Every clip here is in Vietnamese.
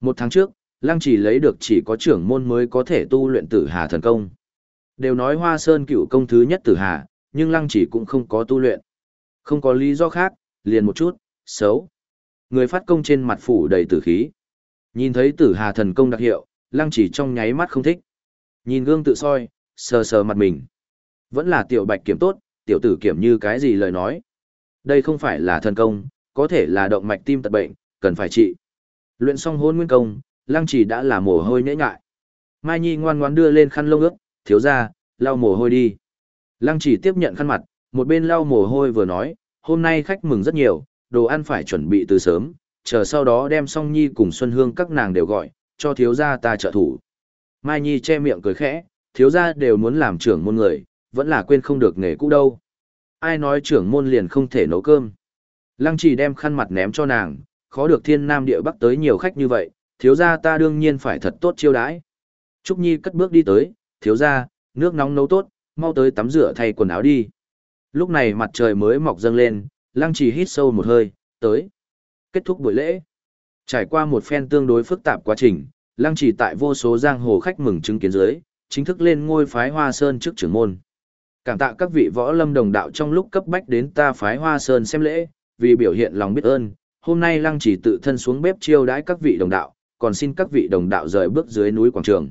Một tháng trước, Lăng chỉ lấy được chỉ có trưởng môn mới có thể tu luyện tử hà thần công. Đều nói Hoa Sơn cựu công thứ nhất tử hà, nhưng Lăng chỉ cũng không có tu luyện. Không có lý do khác, liền một chút, xấu. Người phát công trên mặt phủ đầy tử khí. Nhìn thấy tử hà thần công đặc hiệu, Lăng chỉ trong nháy mắt không thích. Nhìn gương tự soi, sờ sờ mặt mình. Vẫn là tiểu bạch kiểm tốt, tiểu tử kiểm như cái gì lời nói. Đây không phải là thần công, có thể là động mạch tim tật bệnh, cần phải trị. Luyện xong hôn nguyên công, lăng chỉ đã là mồ hôi nhễ ngại. Mai Nhi ngoan ngoãn đưa lên khăn lông ướt, thiếu ra, lau mồ hôi đi. Lăng chỉ tiếp nhận khăn mặt, một bên lau mồ hôi vừa nói, hôm nay khách mừng rất nhiều, đồ ăn phải chuẩn bị từ sớm, chờ sau đó đem song Nhi cùng Xuân Hương các nàng đều gọi, cho thiếu gia ta trợ thủ. Mai Nhi che miệng cười khẽ, thiếu gia đều muốn làm trưởng môn người, vẫn là quên không được nghề cũ đâu. Ai nói trưởng môn liền không thể nấu cơm. Lăng chỉ đem khăn mặt ném cho nàng, khó được thiên nam địa bắc tới nhiều khách như vậy, thiếu gia ta đương nhiên phải thật tốt chiêu đãi. Trúc Nhi cất bước đi tới, thiếu gia, nước nóng nấu tốt, mau tới tắm rửa thay quần áo đi. Lúc này mặt trời mới mọc dâng lên, lăng trì hít sâu một hơi, tới. Kết thúc buổi lễ. Trải qua một phen tương đối phức tạp quá trình, lăng trì tại vô số giang hồ khách mừng chứng kiến dưới, chính thức lên ngôi phái hoa sơn trước trưởng môn. Cảm tạ các vị võ lâm đồng đạo trong lúc cấp bách đến ta phái hoa sơn xem lễ, vì biểu hiện lòng biết ơn, hôm nay lăng chỉ tự thân xuống bếp chiêu đãi các vị đồng đạo, còn xin các vị đồng đạo rời bước dưới núi quảng trường.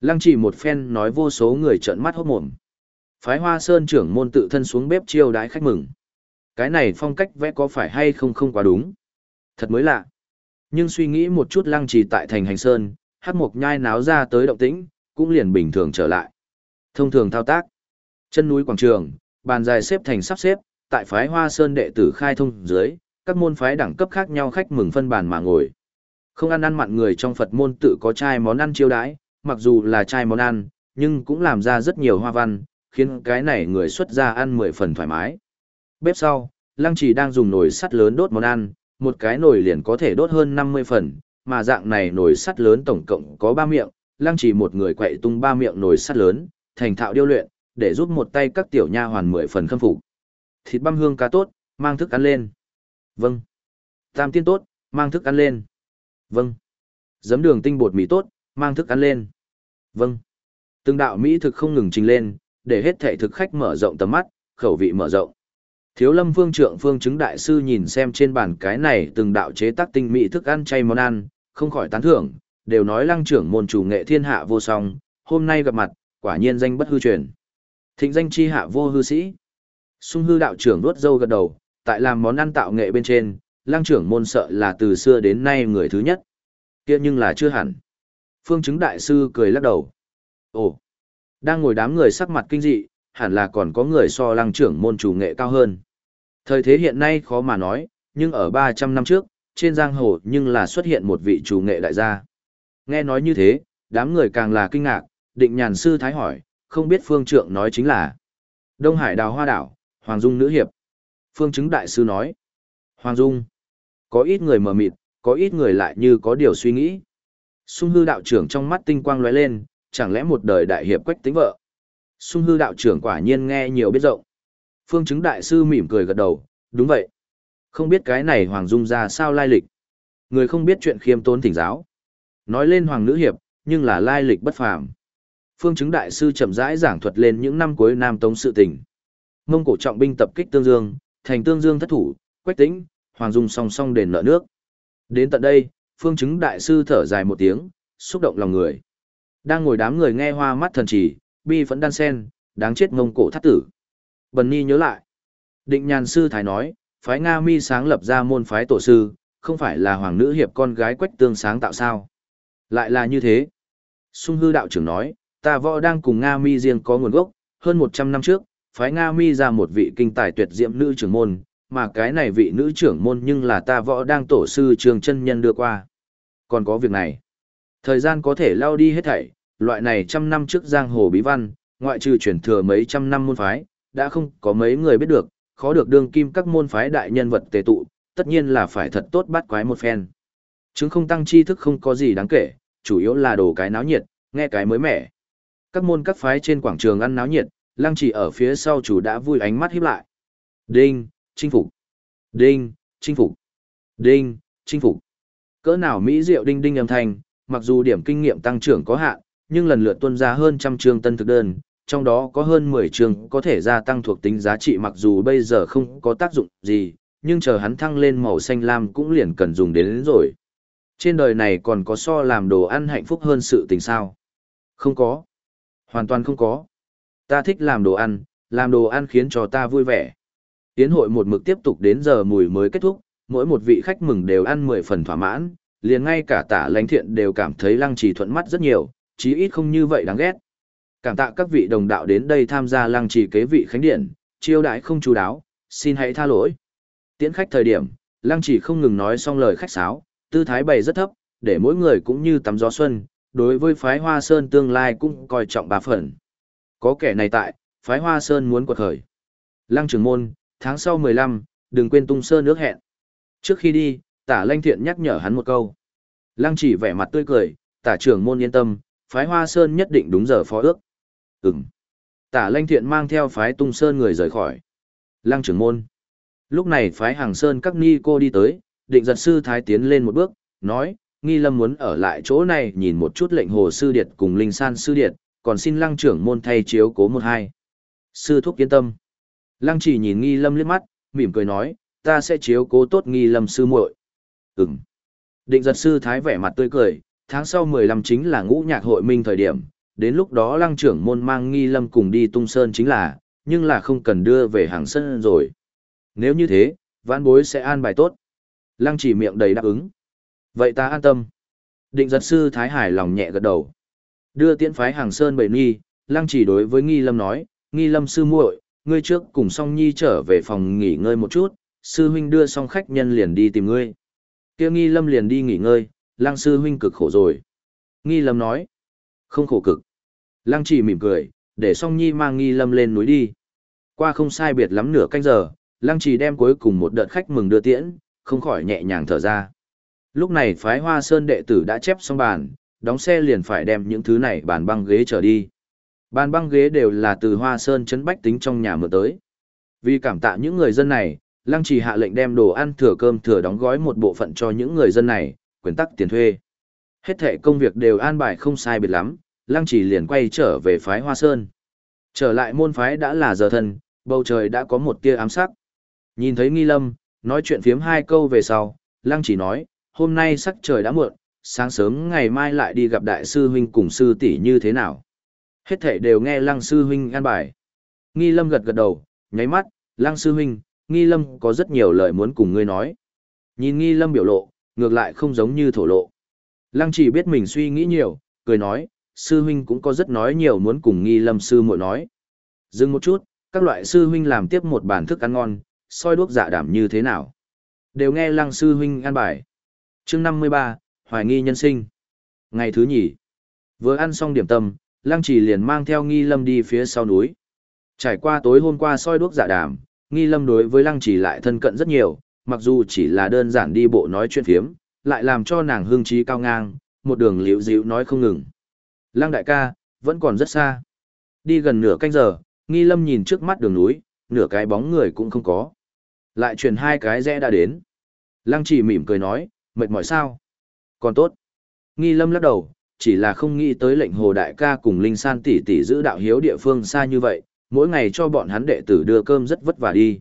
Lăng chỉ một phen nói vô số người trợn mắt hốt mồm. Phái hoa sơn trưởng môn tự thân xuống bếp chiêu đãi khách mừng. Cái này phong cách vẽ có phải hay không không quá đúng. Thật mới lạ. Nhưng suy nghĩ một chút lăng trì tại thành hành sơn, hát mộc nhai náo ra tới động tĩnh, cũng liền bình thường trở lại. Thông thường thao tác. Chân núi quảng trường, bàn dài xếp thành sắp xếp, tại phái hoa sơn đệ tử khai thông dưới, các môn phái đẳng cấp khác nhau khách mừng phân bàn mà ngồi. Không ăn ăn mặn người trong Phật môn tự có chai món ăn chiêu đãi, mặc dù là chai món ăn, nhưng cũng làm ra rất nhiều hoa văn, khiến cái này người xuất ra ăn mười phần thoải mái. Bếp sau, Lăng Trì đang dùng nồi sắt lớn đốt món ăn, một cái nồi liền có thể đốt hơn 50 phần, mà dạng này nồi sắt lớn tổng cộng có 3 miệng, Lăng Trì một người quậy tung 3 miệng nồi sắt lớn, thành thạo điêu luyện, để giúp một tay các tiểu nha hoàn mười phần khâm phục. Thịt băm hương cá tốt, mang thức ăn lên. Vâng. Tam tiên tốt, mang thức ăn lên. Vâng. Giấm đường tinh bột mì tốt, mang thức ăn lên. Vâng. Từng đạo Mỹ thực không ngừng trình lên, để hết thể thực khách mở rộng tầm mắt, khẩu vị mở rộng. Thiếu lâm phương trượng phương chứng đại sư nhìn xem trên bàn cái này từng đạo chế tác tinh mỹ thức ăn chay món ăn, không khỏi tán thưởng, đều nói lăng trưởng môn chủ nghệ thiên hạ vô song, hôm nay gặp mặt, quả nhiên danh bất hư truyền. Thịnh danh chi hạ vô hư sĩ. Sung hư đạo trưởng đuốt dâu gật đầu, tại làm món ăn tạo nghệ bên trên, lăng trưởng môn sợ là từ xưa đến nay người thứ nhất. kia nhưng là chưa hẳn. Phương chứng đại sư cười lắc đầu. Ồ, đang ngồi đám người sắc mặt kinh dị, hẳn là còn có người so lăng trưởng môn chủ nghệ cao hơn. Thời thế hiện nay khó mà nói, nhưng ở 300 năm trước, trên giang hồ nhưng là xuất hiện một vị chủ nghệ đại gia. Nghe nói như thế, đám người càng là kinh ngạc, định nhàn sư thái hỏi, không biết phương trượng nói chính là Đông Hải đào hoa đảo, Hoàng Dung nữ hiệp. Phương chứng đại sư nói, Hoàng Dung, có ít người mờ mịt, có ít người lại như có điều suy nghĩ. Sung hư đạo trưởng trong mắt tinh quang lóe lên, chẳng lẽ một đời đại hiệp quách tính vợ. Sung hư đạo trưởng quả nhiên nghe nhiều biết rộng. Phương chứng đại sư mỉm cười gật đầu, đúng vậy. Không biết cái này Hoàng Dung ra sao lai lịch. Người không biết chuyện khiêm tốn thỉnh giáo. Nói lên Hoàng nữ hiệp, nhưng là lai lịch bất phàm. Phương chứng đại sư chậm rãi giảng thuật lên những năm cuối Nam Tống sự tình. Mông cổ trọng binh tập kích Tương Dương, thành Tương Dương thất thủ, Quách Tĩnh, Hoàng Dung song song đền nợ nước. Đến tận đây, Phương chứng đại sư thở dài một tiếng, xúc động lòng người. Đang ngồi đám người nghe hoa mắt thần chỉ, bi vẫn đan sen, đáng chết mông cổ thắt tử. Bần Ni nhớ lại. Định nhàn sư thái nói, phái Nga mi sáng lập ra môn phái tổ sư, không phải là hoàng nữ hiệp con gái quách tương sáng tạo sao. Lại là như thế. Sung hư đạo trưởng nói, ta võ đang cùng Nga mi riêng có nguồn gốc, hơn 100 năm trước, phái Nga mi ra một vị kinh tài tuyệt diệm nữ trưởng môn, mà cái này vị nữ trưởng môn nhưng là ta võ đang tổ sư trường chân nhân đưa qua. Còn có việc này. Thời gian có thể lao đi hết thảy, loại này trăm năm trước giang hồ bí văn, ngoại trừ chuyển thừa mấy trăm năm môn phái, đã không có mấy người biết được, khó được đương kim các môn phái đại nhân vật tề tụ, tất nhiên là phải thật tốt bắt quái một phen. Chứng không tăng tri thức không có gì đáng kể, chủ yếu là đồ cái náo nhiệt, nghe cái mới mẻ. Các môn các phái trên quảng trường ăn náo nhiệt, lăng chỉ ở phía sau chủ đã vui ánh mắt híp lại. Đinh, chinh phục. Đinh, chinh phục. Đinh, chinh phục. Cỡ nào Mỹ diệu đinh đinh âm thanh, mặc dù điểm kinh nghiệm tăng trưởng có hạn, nhưng lần lượt tuân ra hơn trăm trường tân thực đơn, trong đó có hơn 10 trường có thể gia tăng thuộc tính giá trị mặc dù bây giờ không có tác dụng gì, nhưng chờ hắn thăng lên màu xanh lam cũng liền cần dùng đến, đến rồi. Trên đời này còn có so làm đồ ăn hạnh phúc hơn sự tình sao? Không có. Hoàn toàn không có. Ta thích làm đồ ăn, làm đồ ăn khiến cho ta vui vẻ. Tiến hội một mực tiếp tục đến giờ mùi mới kết thúc, mỗi một vị khách mừng đều ăn 10 phần thỏa mãn, liền ngay cả tả lãnh thiện đều cảm thấy lăng trì thuận mắt rất nhiều, chí ít không như vậy đáng ghét. Cảm tạ các vị đồng đạo đến đây tham gia lăng trì kế vị khánh điện, chiêu đãi không chú đáo, xin hãy tha lỗi. Tiễn khách thời điểm, lăng trì không ngừng nói xong lời khách sáo, tư thái bày rất thấp, để mỗi người cũng như tắm gió xuân, đối với phái hoa sơn tương lai cũng coi trọng bà phần. Có kẻ này tại, phái hoa sơn muốn quật khởi. Lăng Trường môn, tháng sau 15, đừng quên tung sơn nước hẹn. Trước khi đi, tả lanh thiện nhắc nhở hắn một câu. Lăng chỉ vẻ mặt tươi cười, tả trưởng môn yên tâm, phái hoa sơn nhất định đúng giờ phó ước. Ừm. Tả lanh thiện mang theo phái tung sơn người rời khỏi. Lăng trưởng môn. Lúc này phái hàng sơn các ni cô đi tới, định giật sư thái tiến lên một bước, nói, nghi lâm muốn ở lại chỗ này nhìn một chút lệnh hồ sư điệt cùng linh san sư điệt, còn xin lăng trưởng môn thay chiếu cố một hai. Sư thúc yên tâm. Lăng chỉ nhìn nghi lâm liếc mắt, mỉm cười nói, ta sẽ chiếu cố tốt nghi lâm sư muội. Ừm. Định giật sư thái vẻ mặt tươi cười, tháng sau 15 chính là ngũ nhạc hội minh thời điểm, đến lúc đó lăng trưởng môn mang nghi lâm cùng đi tung sơn chính là, nhưng là không cần đưa về hàng sân rồi. Nếu như thế, vãn bối sẽ an bài tốt. Lăng chỉ miệng đầy đáp ứng. Vậy ta an tâm. Định giật sư thái hải lòng nhẹ gật đầu. Đưa tiễn phái hàng sơn bảy nghi, lăng chỉ đối với nghi lâm nói, nghi lâm sư muội, ngươi trước cùng song nhi trở về phòng nghỉ ngơi một chút, sư huynh đưa xong khách nhân liền đi tìm ngươi. Kia nghi lâm liền đi nghỉ ngơi, lăng sư huynh cực khổ rồi. Nghi lâm nói, không khổ cực. Lăng chỉ mỉm cười, để song nhi mang nghi lâm lên núi đi. Qua không sai biệt lắm nửa canh giờ, lăng chỉ đem cuối cùng một đợt khách mừng đưa tiễn, không khỏi nhẹ nhàng thở ra. Lúc này phái hoa sơn đệ tử đã chép xong bàn, đóng xe liền phải đem những thứ này bàn băng ghế trở đi. Bàn băng ghế đều là từ hoa sơn chấn bách tính trong nhà mượn tới. Vì cảm tạ những người dân này, lăng trì hạ lệnh đem đồ ăn thừa cơm thừa đóng gói một bộ phận cho những người dân này, quyền tắc tiền thuê. Hết thệ công việc đều an bài không sai biệt lắm, lăng trì liền quay trở về phái hoa sơn. Trở lại môn phái đã là giờ thân, bầu trời đã có một tia ám sắc. Nhìn thấy nghi lâm, nói chuyện phiếm hai câu về sau, lăng chỉ nói, hôm nay sắc trời đã muộn, sáng sớm ngày mai lại đi gặp đại sư huynh cùng sư tỷ như thế nào. Hết thảy đều nghe lăng sư huynh an bài. Nghi lâm gật gật đầu, nháy mắt, lăng sư huynh, nghi lâm có rất nhiều lời muốn cùng ngươi nói. Nhìn nghi lâm biểu lộ, ngược lại không giống như thổ lộ. Lăng chỉ biết mình suy nghĩ nhiều, cười nói, sư huynh cũng có rất nói nhiều muốn cùng nghi lâm sư muội nói. Dừng một chút, các loại sư huynh làm tiếp một bàn thức ăn ngon, soi đuốc dạ đảm như thế nào. Đều nghe lăng sư huynh an bài. chương 53, Hoài nghi nhân sinh. Ngày thứ nhì. Vừa ăn xong điểm tâm, lăng chỉ liền mang theo nghi lâm đi phía sau núi. Trải qua tối hôm qua soi đuốc giả đàm, nghi lâm đối với lăng chỉ lại thân cận rất nhiều, mặc dù chỉ là đơn giản đi bộ nói chuyện phiếm, lại làm cho nàng hương trí cao ngang, một đường liễu dịu nói không ngừng. Lăng đại ca, vẫn còn rất xa. Đi gần nửa canh giờ, nghi lâm nhìn trước mắt đường núi, nửa cái bóng người cũng không có. Lại chuyển hai cái rẽ đã đến. Lăng chỉ mỉm cười nói, mệt mỏi sao? Còn tốt. Nghi lâm lắc đầu, chỉ là không nghĩ tới lệnh hồ đại ca cùng linh san tỷ tỷ giữ đạo hiếu địa phương xa như vậy, mỗi ngày cho bọn hắn đệ tử đưa cơm rất vất vả đi.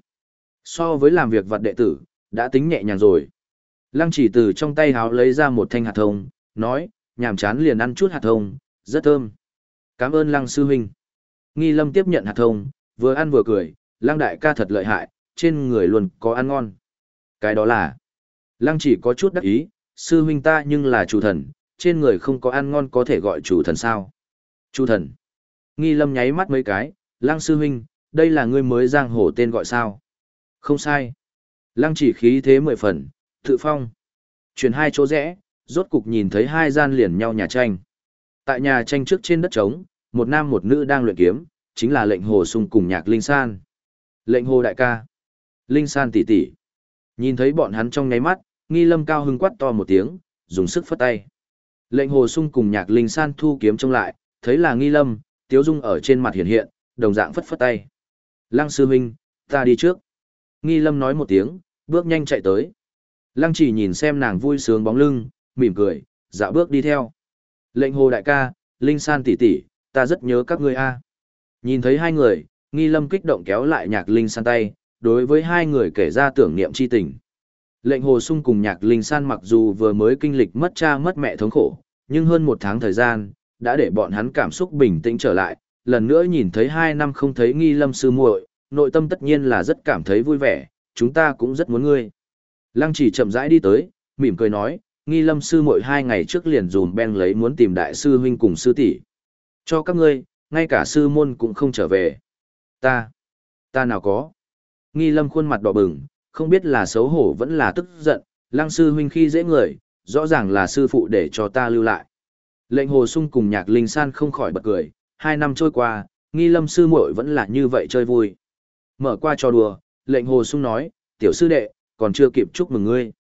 So với làm việc vật đệ tử, đã tính nhẹ nhàng rồi. Lăng chỉ từ trong tay háo lấy ra một thanh hạt thông, nói, nhàm chán liền ăn chút hạt thông, rất thơm. Cảm ơn lăng sư huynh. Nghi lâm tiếp nhận hạt thông, vừa ăn vừa cười, lăng đại ca thật lợi hại, trên người luôn có ăn ngon. Cái đó là, lăng chỉ có chút đắc ý, sư huynh ta nhưng là chủ thần, trên người không có ăn ngon có thể gọi chủ thần sao. Chủ thần. Nghi lâm nháy mắt mấy cái, lăng sư huynh, đây là ngươi mới giang hồ tên gọi sao. Không sai. Lăng chỉ khí thế mười phần, tự phong. Chuyển hai chỗ rẽ, rốt cục nhìn thấy hai gian liền nhau nhà tranh. Tại nhà tranh trước trên đất trống, một nam một nữ đang luyện kiếm, chính là lệnh hồ sung cùng nhạc linh san. Lệnh hồ đại ca. Linh san tỷ tỷ. Nhìn thấy bọn hắn trong nháy mắt, nghi lâm cao hưng quát to một tiếng, dùng sức phất tay. Lệnh hồ sung cùng nhạc linh san thu kiếm trông lại, thấy là nghi lâm, tiếu dung ở trên mặt hiện hiện, đồng dạng phất phất tay. Lăng sư huynh, ta đi trước. Nghi lâm nói một tiếng, bước nhanh chạy tới. Lăng chỉ nhìn xem nàng vui sướng bóng lưng, mỉm cười, dạo bước đi theo. Lệnh hồ đại ca, Linh San tỷ tỷ, ta rất nhớ các ngươi a. Nhìn thấy hai người, nghi lâm kích động kéo lại nhạc Linh San tay, đối với hai người kể ra tưởng niệm chi tình. Lệnh hồ sung cùng nhạc Linh San mặc dù vừa mới kinh lịch mất cha mất mẹ thống khổ, nhưng hơn một tháng thời gian, đã để bọn hắn cảm xúc bình tĩnh trở lại, lần nữa nhìn thấy hai năm không thấy nghi lâm sư muội, nội tâm tất nhiên là rất cảm thấy vui vẻ, chúng ta cũng rất muốn ngươi. Lăng chỉ chậm rãi đi tới, mỉm cười nói, nghi lâm sư muội hai ngày trước liền dùm ben lấy muốn tìm đại sư huynh cùng sư tỷ Cho các ngươi, ngay cả sư môn cũng không trở về. Ta, ta nào có. Nghi lâm khuôn mặt đỏ bừng, không biết là xấu hổ vẫn là tức giận, lăng sư huynh khi dễ người, rõ ràng là sư phụ để cho ta lưu lại. Lệnh hồ sung cùng nhạc linh san không khỏi bật cười, hai năm trôi qua, nghi lâm sư muội vẫn là như vậy chơi vui. Mở qua trò đùa, lệnh hồ sung nói, tiểu sư đệ, còn chưa kịp chúc mừng ngươi.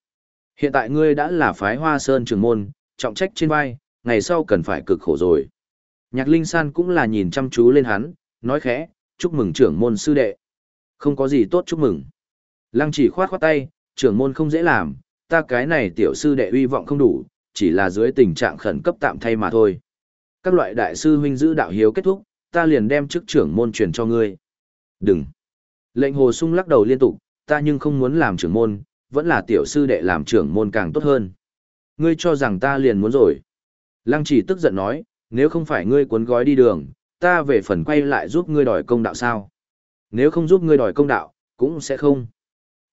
Hiện tại ngươi đã là phái hoa sơn trường môn, trọng trách trên vai, ngày sau cần phải cực khổ rồi. Nhạc Linh San cũng là nhìn chăm chú lên hắn, nói khẽ, chúc mừng trưởng môn sư đệ. Không có gì tốt chúc mừng. Lăng chỉ khoát khoát tay, trưởng môn không dễ làm, ta cái này tiểu sư đệ uy vọng không đủ, chỉ là dưới tình trạng khẩn cấp tạm thay mà thôi. Các loại đại sư huynh giữ đạo hiếu kết thúc, ta liền đem chức trưởng môn truyền cho ngươi. Đừng. Lệnh hồ sung lắc đầu liên tục, ta nhưng không muốn làm trưởng môn, vẫn là tiểu sư đệ làm trưởng môn càng tốt hơn. Ngươi cho rằng ta liền muốn rồi. Lăng chỉ tức giận nói, nếu không phải ngươi cuốn gói đi đường, ta về phần quay lại giúp ngươi đòi công đạo sao? Nếu không giúp ngươi đòi công đạo, cũng sẽ không.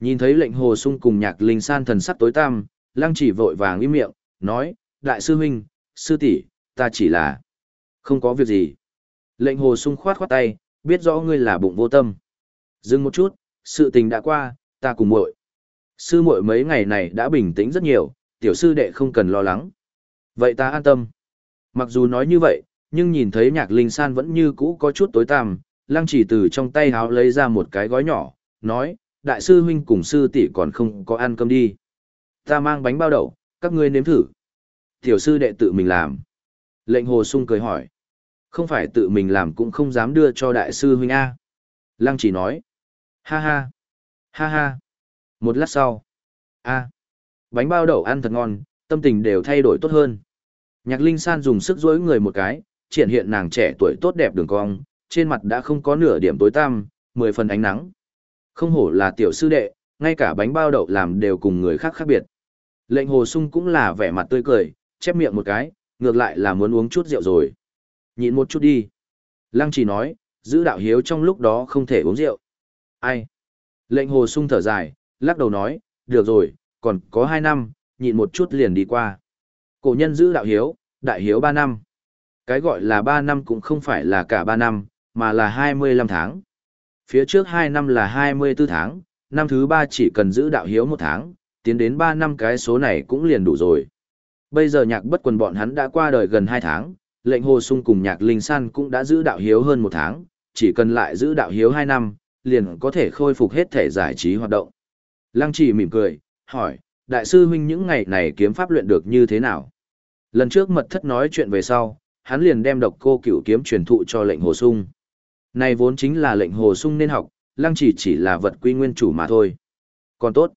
Nhìn thấy lệnh hồ sung cùng nhạc linh san thần sắc tối tăm, lăng chỉ vội vàng im miệng, nói, đại sư huynh, sư tỷ, ta chỉ là không có việc gì. Lệnh hồ sung khoát khoát tay, biết rõ ngươi là bụng vô tâm. Dừng một chút, sự tình đã qua, ta cùng muội. Sư muội mấy ngày này đã bình tĩnh rất nhiều, tiểu sư đệ không cần lo lắng. Vậy ta an tâm. Mặc dù nói như vậy, nhưng nhìn thấy nhạc linh san vẫn như cũ có chút tối tăm, lăng chỉ từ trong tay háo lấy ra một cái gói nhỏ, nói, đại sư huynh cùng sư tỷ còn không có ăn cơm đi. Ta mang bánh bao đậu, các ngươi nếm thử. Tiểu sư đệ tự mình làm. Lệnh hồ sung cười hỏi. Không phải tự mình làm cũng không dám đưa cho đại sư huynh A. Lăng chỉ nói. Ha ha. Ha ha. Một lát sau. A. Bánh bao đậu ăn thật ngon, tâm tình đều thay đổi tốt hơn. Nhạc Linh San dùng sức dối người một cái, triển hiện nàng trẻ tuổi tốt đẹp đường cong, trên mặt đã không có nửa điểm tối tăm, mười phần ánh nắng. Không hổ là tiểu sư đệ, ngay cả bánh bao đậu làm đều cùng người khác khác biệt. Lệnh hồ sung cũng là vẻ mặt tươi cười, chép miệng một cái, ngược lại là muốn uống chút rượu rồi. Nhịn một chút đi. Lăng chỉ nói, giữ đạo hiếu trong lúc đó không thể uống rượu. Ai? Lệnh hồ sung thở dài, lắc đầu nói, được rồi, còn có hai năm, nhịn một chút liền đi qua. Cổ nhân giữ đạo hiếu, đại hiếu ba năm. Cái gọi là ba năm cũng không phải là cả ba năm, mà là hai mươi lăm tháng. Phía trước hai năm là hai mươi 24 tháng, năm thứ ba chỉ cần giữ đạo hiếu một tháng, tiến đến ba năm cái số này cũng liền đủ rồi. Bây giờ nhạc bất quần bọn hắn đã qua đời gần hai tháng, lệnh hồ sung cùng nhạc linh san cũng đã giữ đạo hiếu hơn một tháng, chỉ cần lại giữ đạo hiếu hai năm, liền có thể khôi phục hết thể giải trí hoạt động. Lăng chỉ mỉm cười, hỏi, đại sư huynh những ngày này kiếm pháp luyện được như thế nào? Lần trước mật thất nói chuyện về sau, hắn liền đem độc cô cửu kiếm truyền thụ cho lệnh hồ sung. Này vốn chính là lệnh hồ sung nên học, lăng chỉ chỉ là vật quy nguyên chủ mà thôi. Còn tốt.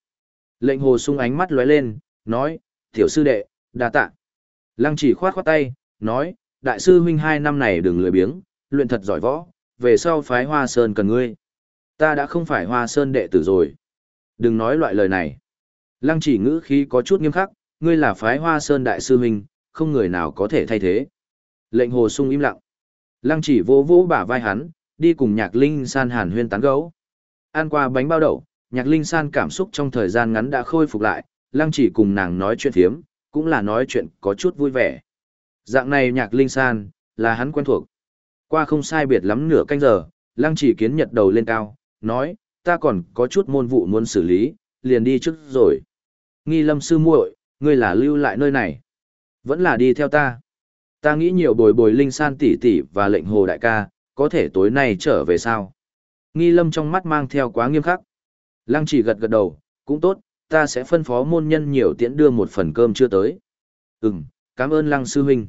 Lệnh hồ sung ánh mắt lóe lên, nói, tiểu sư đệ, đa tạ. Lăng chỉ khoát khoát tay, nói, đại sư huynh hai năm này đừng lười biếng, luyện thật giỏi võ, về sau phái hoa sơn cần ngươi. Ta đã không phải hoa sơn đệ tử rồi. Đừng nói loại lời này. Lăng chỉ ngữ khí có chút nghiêm khắc, ngươi là phái hoa sơn đại sư huynh, không người nào có thể thay thế. Lệnh hồ sung im lặng. Lăng chỉ vô vỗ bả vai hắn, đi cùng nhạc linh san hàn huyên tán gấu. Ăn qua bánh bao đậu, nhạc linh san cảm xúc trong thời gian ngắn đã khôi phục lại, lăng chỉ cùng nàng nói chuyện thiếm, cũng là nói chuyện có chút vui vẻ. Dạng này nhạc linh san, là hắn quen thuộc. Qua không sai biệt lắm nửa canh giờ, lăng chỉ kiến nhật đầu lên cao, nói, ta còn có chút môn vụ muốn xử lý, liền đi trước rồi. Nghi lâm sư muội, ngươi là lưu lại nơi này. Vẫn là đi theo ta. Ta nghĩ nhiều bồi bồi linh san tỷ tỷ và lệnh hồ đại ca, có thể tối nay trở về sao? Nghi lâm trong mắt mang theo quá nghiêm khắc. Lăng chỉ gật gật đầu, cũng tốt, ta sẽ phân phó môn nhân nhiều tiễn đưa một phần cơm chưa tới. Ừm, cảm ơn lăng sư huynh.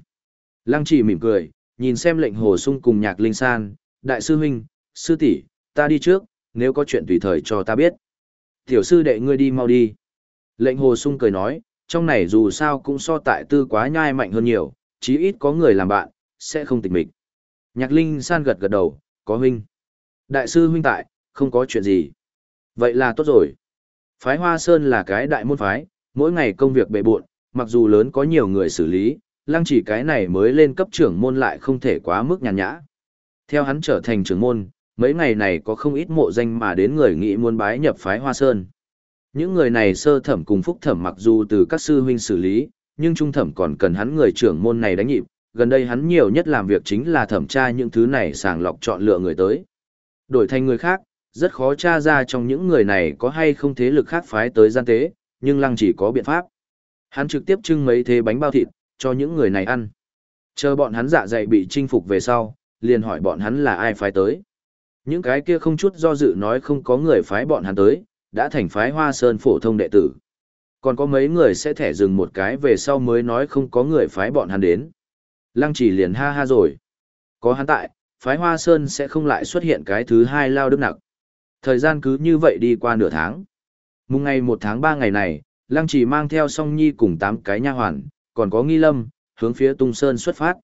Lăng chỉ mỉm cười, nhìn xem lệnh hồ sung cùng nhạc linh san, đại sư huynh, sư tỷ, ta đi trước, nếu có chuyện tùy thời cho ta biết. Tiểu sư đệ ngươi đi mau đi. Lệnh hồ sung cười nói, trong này dù sao cũng so tại tư quá nhai mạnh hơn nhiều, chí ít có người làm bạn, sẽ không tịch mịch. Nhạc Linh san gật gật đầu, có huynh. Đại sư huynh tại, không có chuyện gì. Vậy là tốt rồi. Phái Hoa Sơn là cái đại môn phái, mỗi ngày công việc bệ bộn, mặc dù lớn có nhiều người xử lý, lăng chỉ cái này mới lên cấp trưởng môn lại không thể quá mức nhàn nhã. Theo hắn trở thành trưởng môn, mấy ngày này có không ít mộ danh mà đến người nghĩ muốn bái nhập phái Hoa Sơn. Những người này sơ thẩm cùng phúc thẩm mặc dù từ các sư huynh xử lý, nhưng trung thẩm còn cần hắn người trưởng môn này đánh nhịp, gần đây hắn nhiều nhất làm việc chính là thẩm tra những thứ này sàng lọc chọn lựa người tới. Đổi thành người khác, rất khó tra ra trong những người này có hay không thế lực khác phái tới gian tế, nhưng lăng chỉ có biện pháp. Hắn trực tiếp trưng mấy thế bánh bao thịt, cho những người này ăn. Chờ bọn hắn dạ dày bị chinh phục về sau, liền hỏi bọn hắn là ai phái tới. Những cái kia không chút do dự nói không có người phái bọn hắn tới, đã thành phái hoa sơn phổ thông đệ tử. Còn có mấy người sẽ thẻ dừng một cái về sau mới nói không có người phái bọn hắn đến. Lăng chỉ liền ha ha rồi. Có hắn tại, phái hoa sơn sẽ không lại xuất hiện cái thứ hai lao đức nặng. Thời gian cứ như vậy đi qua nửa tháng. Mùng ngày một tháng ba ngày này, Lăng chỉ mang theo song nhi cùng tám cái nha hoàn, còn có nghi lâm, hướng phía tung sơn xuất phát.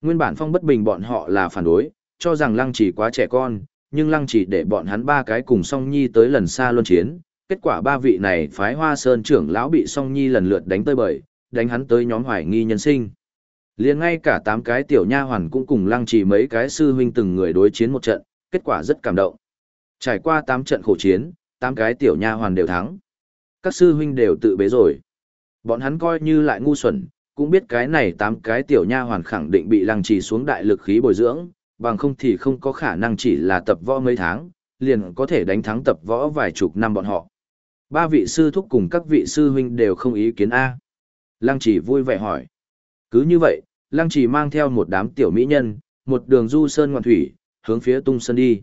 Nguyên bản phong bất bình bọn họ là phản đối, cho rằng lăng chỉ quá trẻ con, nhưng lăng chỉ để bọn hắn ba cái cùng song nhi tới lần xa luân chiến. Kết quả ba vị này phái hoa sơn trưởng lão bị song nhi lần lượt đánh tơi bời, đánh hắn tới nhóm hoài nghi nhân sinh liền ngay cả tám cái tiểu nha hoàn cũng cùng lăng trì mấy cái sư huynh từng người đối chiến một trận, kết quả rất cảm động. Trải qua tám trận khổ chiến, tám cái tiểu nha hoàn đều thắng. Các sư huynh đều tự bế rồi. Bọn hắn coi như lại ngu xuẩn, cũng biết cái này tám cái tiểu nha hoàn khẳng định bị lăng trì xuống đại lực khí bồi dưỡng, bằng không thì không có khả năng chỉ là tập võ mấy tháng, liền có thể đánh thắng tập võ vài chục năm bọn họ. Ba vị sư thúc cùng các vị sư huynh đều không ý kiến A. Lăng trì vui vẻ hỏi. Cứ như vậy, lăng Chỉ mang theo một đám tiểu mỹ nhân, một đường du sơn ngoạn thủy, hướng phía tung sơn đi.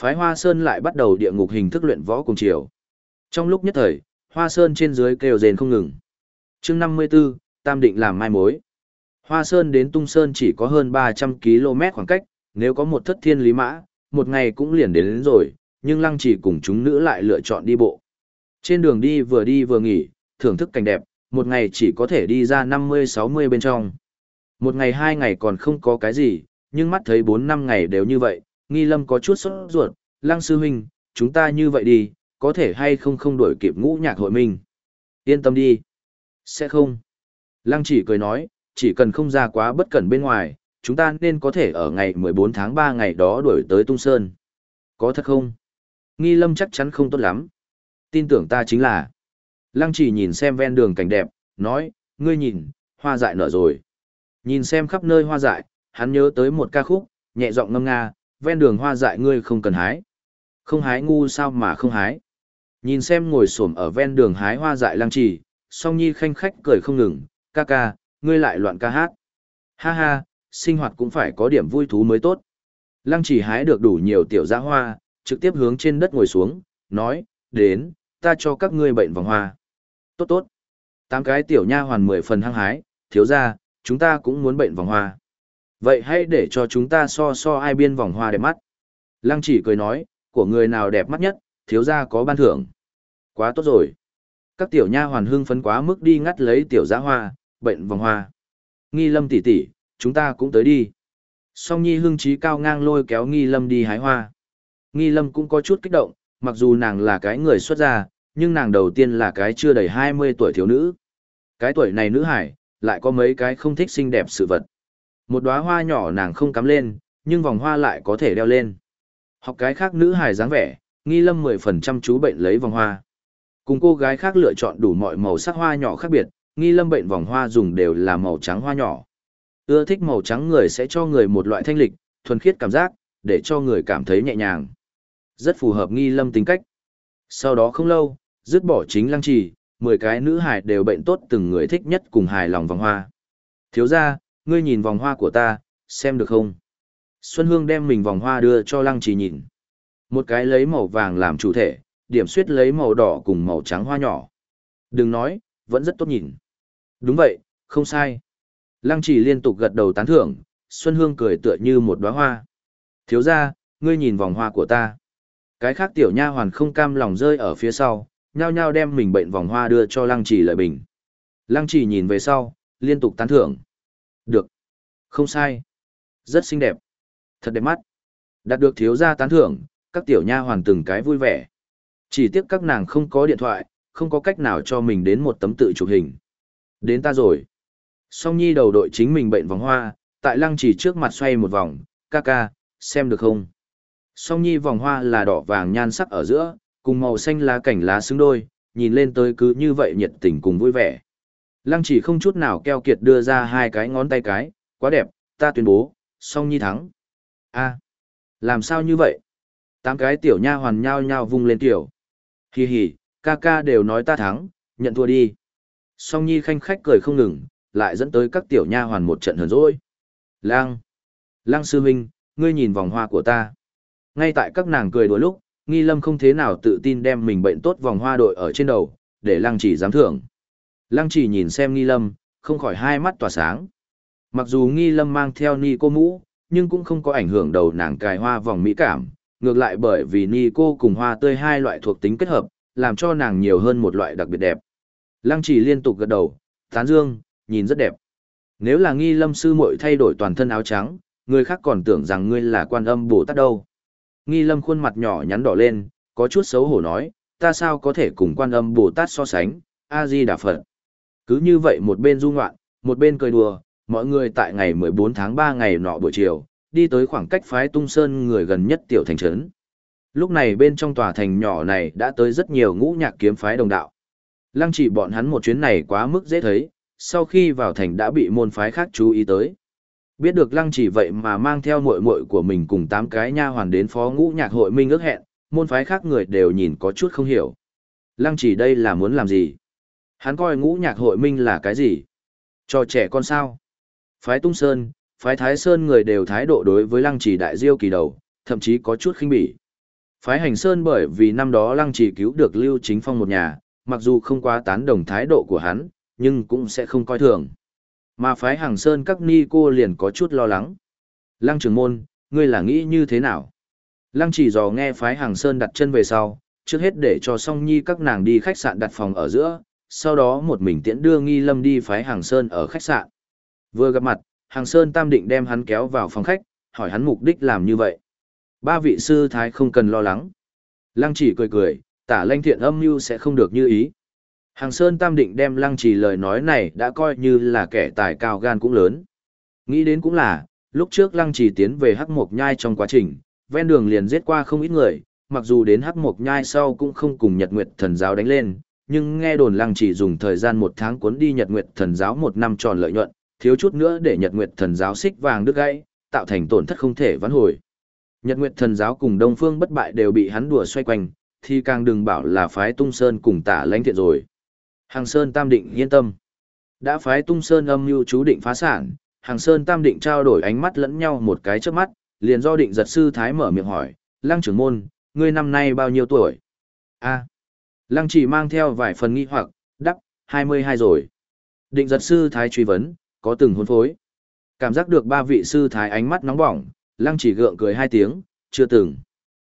Phái hoa sơn lại bắt đầu địa ngục hình thức luyện võ cùng chiều. Trong lúc nhất thời, hoa sơn trên dưới kêu rền không ngừng chương năm mươi 54, Tam Định làm mai mối. Hoa Sơn đến Tung Sơn chỉ có hơn ba trăm km khoảng cách, nếu có một thất thiên lý mã, một ngày cũng liền đến, đến rồi, nhưng lăng chỉ cùng chúng nữ lại lựa chọn đi bộ. Trên đường đi vừa đi vừa nghỉ, thưởng thức cảnh đẹp, một ngày chỉ có thể đi ra năm mươi sáu mươi bên trong. Một ngày hai ngày còn không có cái gì, nhưng mắt thấy bốn năm ngày đều như vậy, nghi lâm có chút sốt ruột, lăng sư huynh, chúng ta như vậy đi, có thể hay không không đổi kịp ngũ nhạc hội mình Yên tâm đi. Sẽ không. Lăng chỉ cười nói, chỉ cần không ra quá bất cẩn bên ngoài, chúng ta nên có thể ở ngày 14 tháng 3 ngày đó đuổi tới Tung Sơn. Có thật không? Nghi lâm chắc chắn không tốt lắm. Tin tưởng ta chính là. Lăng chỉ nhìn xem ven đường cảnh đẹp, nói, ngươi nhìn, hoa dại nở rồi. Nhìn xem khắp nơi hoa dại, hắn nhớ tới một ca khúc, nhẹ giọng ngâm nga, ven đường hoa dại ngươi không cần hái. Không hái ngu sao mà không hái. Nhìn xem ngồi xổm ở ven đường hái hoa dại lang trì, song nhi khanh khách cười không ngừng, ca ca, ngươi lại loạn ca hát. Ha ha, sinh hoạt cũng phải có điểm vui thú mới tốt. Lăng chỉ hái được đủ nhiều tiểu giã hoa, trực tiếp hướng trên đất ngồi xuống, nói, đến, ta cho các ngươi bệnh vòng hoa. Tốt tốt. Tám cái tiểu nha hoàn mười phần hăng hái, thiếu ra, chúng ta cũng muốn bệnh vòng hoa. Vậy hãy để cho chúng ta so so ai biên vòng hoa đẹp mắt. Lăng chỉ cười nói, của người nào đẹp mắt nhất, thiếu gia có ban thưởng. Quá tốt rồi các tiểu nha hoàn hưng phấn quá mức đi ngắt lấy tiểu giã hoa, bệnh vòng hoa. Nghi lâm tỷ tỷ, chúng ta cũng tới đi. Song nhi hưng trí cao ngang lôi kéo nghi lâm đi hái hoa. Nghi lâm cũng có chút kích động, mặc dù nàng là cái người xuất gia, nhưng nàng đầu tiên là cái chưa đầy 20 tuổi thiếu nữ. Cái tuổi này nữ hải, lại có mấy cái không thích xinh đẹp sự vật. Một đóa hoa nhỏ nàng không cắm lên, nhưng vòng hoa lại có thể đeo lên. Học cái khác nữ hài dáng vẻ, nghi lâm 10% chú bệnh lấy vòng hoa. Cùng cô gái khác lựa chọn đủ mọi màu sắc hoa nhỏ khác biệt, nghi lâm bệnh vòng hoa dùng đều là màu trắng hoa nhỏ. Ưa thích màu trắng người sẽ cho người một loại thanh lịch, thuần khiết cảm giác, để cho người cảm thấy nhẹ nhàng. Rất phù hợp nghi lâm tính cách. Sau đó không lâu, dứt bỏ chính lăng trì, 10 cái nữ hài đều bệnh tốt từng người thích nhất cùng hài lòng vòng hoa. Thiếu ra, ngươi nhìn vòng hoa của ta, xem được không? Xuân Hương đem mình vòng hoa đưa cho lăng trì nhìn. Một cái lấy màu vàng làm chủ thể, điểm suyết lấy màu đỏ cùng màu trắng hoa nhỏ. Đừng nói, vẫn rất tốt nhìn. Đúng vậy, không sai. Lăng chỉ liên tục gật đầu tán thưởng, Xuân Hương cười tựa như một đóa hoa. Thiếu ra, ngươi nhìn vòng hoa của ta. Cái khác tiểu nha hoàn không cam lòng rơi ở phía sau, nhao nhao đem mình bệnh vòng hoa đưa cho lăng trì lợi bình. Lăng trì nhìn về sau, liên tục tán thưởng. Được. Không sai. Rất xinh đẹp. Thật đẹp mắt. Đạt được thiếu gia tán thưởng, các tiểu nha hoàn từng cái vui vẻ. Chỉ tiếc các nàng không có điện thoại, không có cách nào cho mình đến một tấm tự chụp hình. Đến ta rồi. Song Nhi đầu đội chính mình bệnh vòng hoa, tại lăng chỉ trước mặt xoay một vòng, ca ca, xem được không? Song Nhi vòng hoa là đỏ vàng nhan sắc ở giữa, cùng màu xanh lá cảnh lá xứng đôi, nhìn lên tới cứ như vậy nhiệt tình cùng vui vẻ. Lăng chỉ không chút nào keo kiệt đưa ra hai cái ngón tay cái, quá đẹp, ta tuyên bố, Song Nhi thắng. a làm sao như vậy? Tám cái tiểu nha hoàn nhao nhao vung lên tiểu. Hì hì, ca ca đều nói ta thắng, nhận thua đi. Song Nhi khanh khách cười không ngừng, lại dẫn tới các tiểu nha hoàn một trận hờn dỗi. Lang! Lang sư huynh, ngươi nhìn vòng hoa của ta. Ngay tại các nàng cười đùa lúc, nghi lâm không thế nào tự tin đem mình bệnh tốt vòng hoa đội ở trên đầu, để lăng chỉ dám thưởng. Lăng chỉ nhìn xem nghi lâm, không khỏi hai mắt tỏa sáng. Mặc dù nghi lâm mang theo ni cô mũ, nhưng cũng không có ảnh hưởng đầu nàng cài hoa vòng mỹ cảm, ngược lại bởi vì ni cô cùng hoa tươi hai loại thuộc tính kết hợp, làm cho nàng nhiều hơn một loại đặc biệt đẹp. Lăng chỉ liên tục gật đầu, tán dương, nhìn rất đẹp. Nếu là nghi lâm sư muội thay đổi toàn thân áo trắng, người khác còn tưởng rằng ngươi là quan âm bồ tát đâu. Nghi lâm khuôn mặt nhỏ nhắn đỏ lên, có chút xấu hổ nói, ta sao có thể cùng quan âm bồ tát so sánh, A-di đà Phật. Cứ như vậy một bên du ngoạn, một bên cười đùa, mọi người tại ngày 14 tháng 3 ngày nọ buổi chiều, đi tới khoảng cách phái tung sơn người gần nhất tiểu thành trấn. Lúc này bên trong tòa thành nhỏ này đã tới rất nhiều ngũ nhạc kiếm phái đồng đạo. Lăng chỉ bọn hắn một chuyến này quá mức dễ thấy, sau khi vào thành đã bị môn phái khác chú ý tới. Biết được lăng chỉ vậy mà mang theo muội muội của mình cùng tám cái nha hoàn đến phó ngũ nhạc hội minh ước hẹn, môn phái khác người đều nhìn có chút không hiểu. Lăng chỉ đây là muốn làm gì? Hắn coi ngũ nhạc hội minh là cái gì? Cho trẻ con sao? Phái Tung Sơn, phái Thái Sơn người đều thái độ đối với lăng chỉ đại diêu kỳ đầu, thậm chí có chút khinh bỉ. Phái Hành Sơn bởi vì năm đó lăng chỉ cứu được Lưu Chính Phong một nhà, mặc dù không quá tán đồng thái độ của hắn, nhưng cũng sẽ không coi thường. Mà phái hàng sơn các ni cô liền có chút lo lắng. Lăng trưởng môn, ngươi là nghĩ như thế nào? Lăng chỉ dò nghe phái hàng sơn đặt chân về sau, trước hết để cho song nhi các nàng đi khách sạn đặt phòng ở giữa, sau đó một mình tiễn đưa nghi lâm đi phái hàng sơn ở khách sạn. Vừa gặp mặt, hàng sơn tam định đem hắn kéo vào phòng khách, hỏi hắn mục đích làm như vậy. Ba vị sư thái không cần lo lắng. Lăng chỉ cười cười, tả lanh thiện âm mưu sẽ không được như ý. Hàng Sơn Tam định đem lăng trì lời nói này đã coi như là kẻ tài cao gan cũng lớn. Nghĩ đến cũng là, lúc trước lăng trì tiến về hắc mộc nhai trong quá trình, ven đường liền giết qua không ít người, mặc dù đến hắc mộc nhai sau cũng không cùng nhật nguyệt thần giáo đánh lên, nhưng nghe đồn lăng trì dùng thời gian một tháng cuốn đi nhật nguyệt thần giáo một năm tròn lợi nhuận, thiếu chút nữa để nhật nguyệt thần giáo xích vàng đứt gãy, tạo thành tổn thất không thể vãn hồi. Nhật nguyệt thần giáo cùng đông phương bất bại đều bị hắn đùa xoay quanh, thì càng đừng bảo là phái tung sơn cùng tả lãnh thiện rồi. Hàng Sơn Tam Định yên tâm. Đã phái tung Sơn âm mưu chú định phá sản, Hàng Sơn Tam Định trao đổi ánh mắt lẫn nhau một cái trước mắt, liền do định giật sư Thái mở miệng hỏi, Lăng trưởng môn, ngươi năm nay bao nhiêu tuổi? a Lăng chỉ mang theo vài phần nghi hoặc, đắc, 22 rồi. Định giật sư Thái truy vấn, có từng hôn phối? Cảm giác được ba vị sư Thái ánh mắt nóng bỏng, Lăng chỉ gượng cười hai tiếng, chưa từng.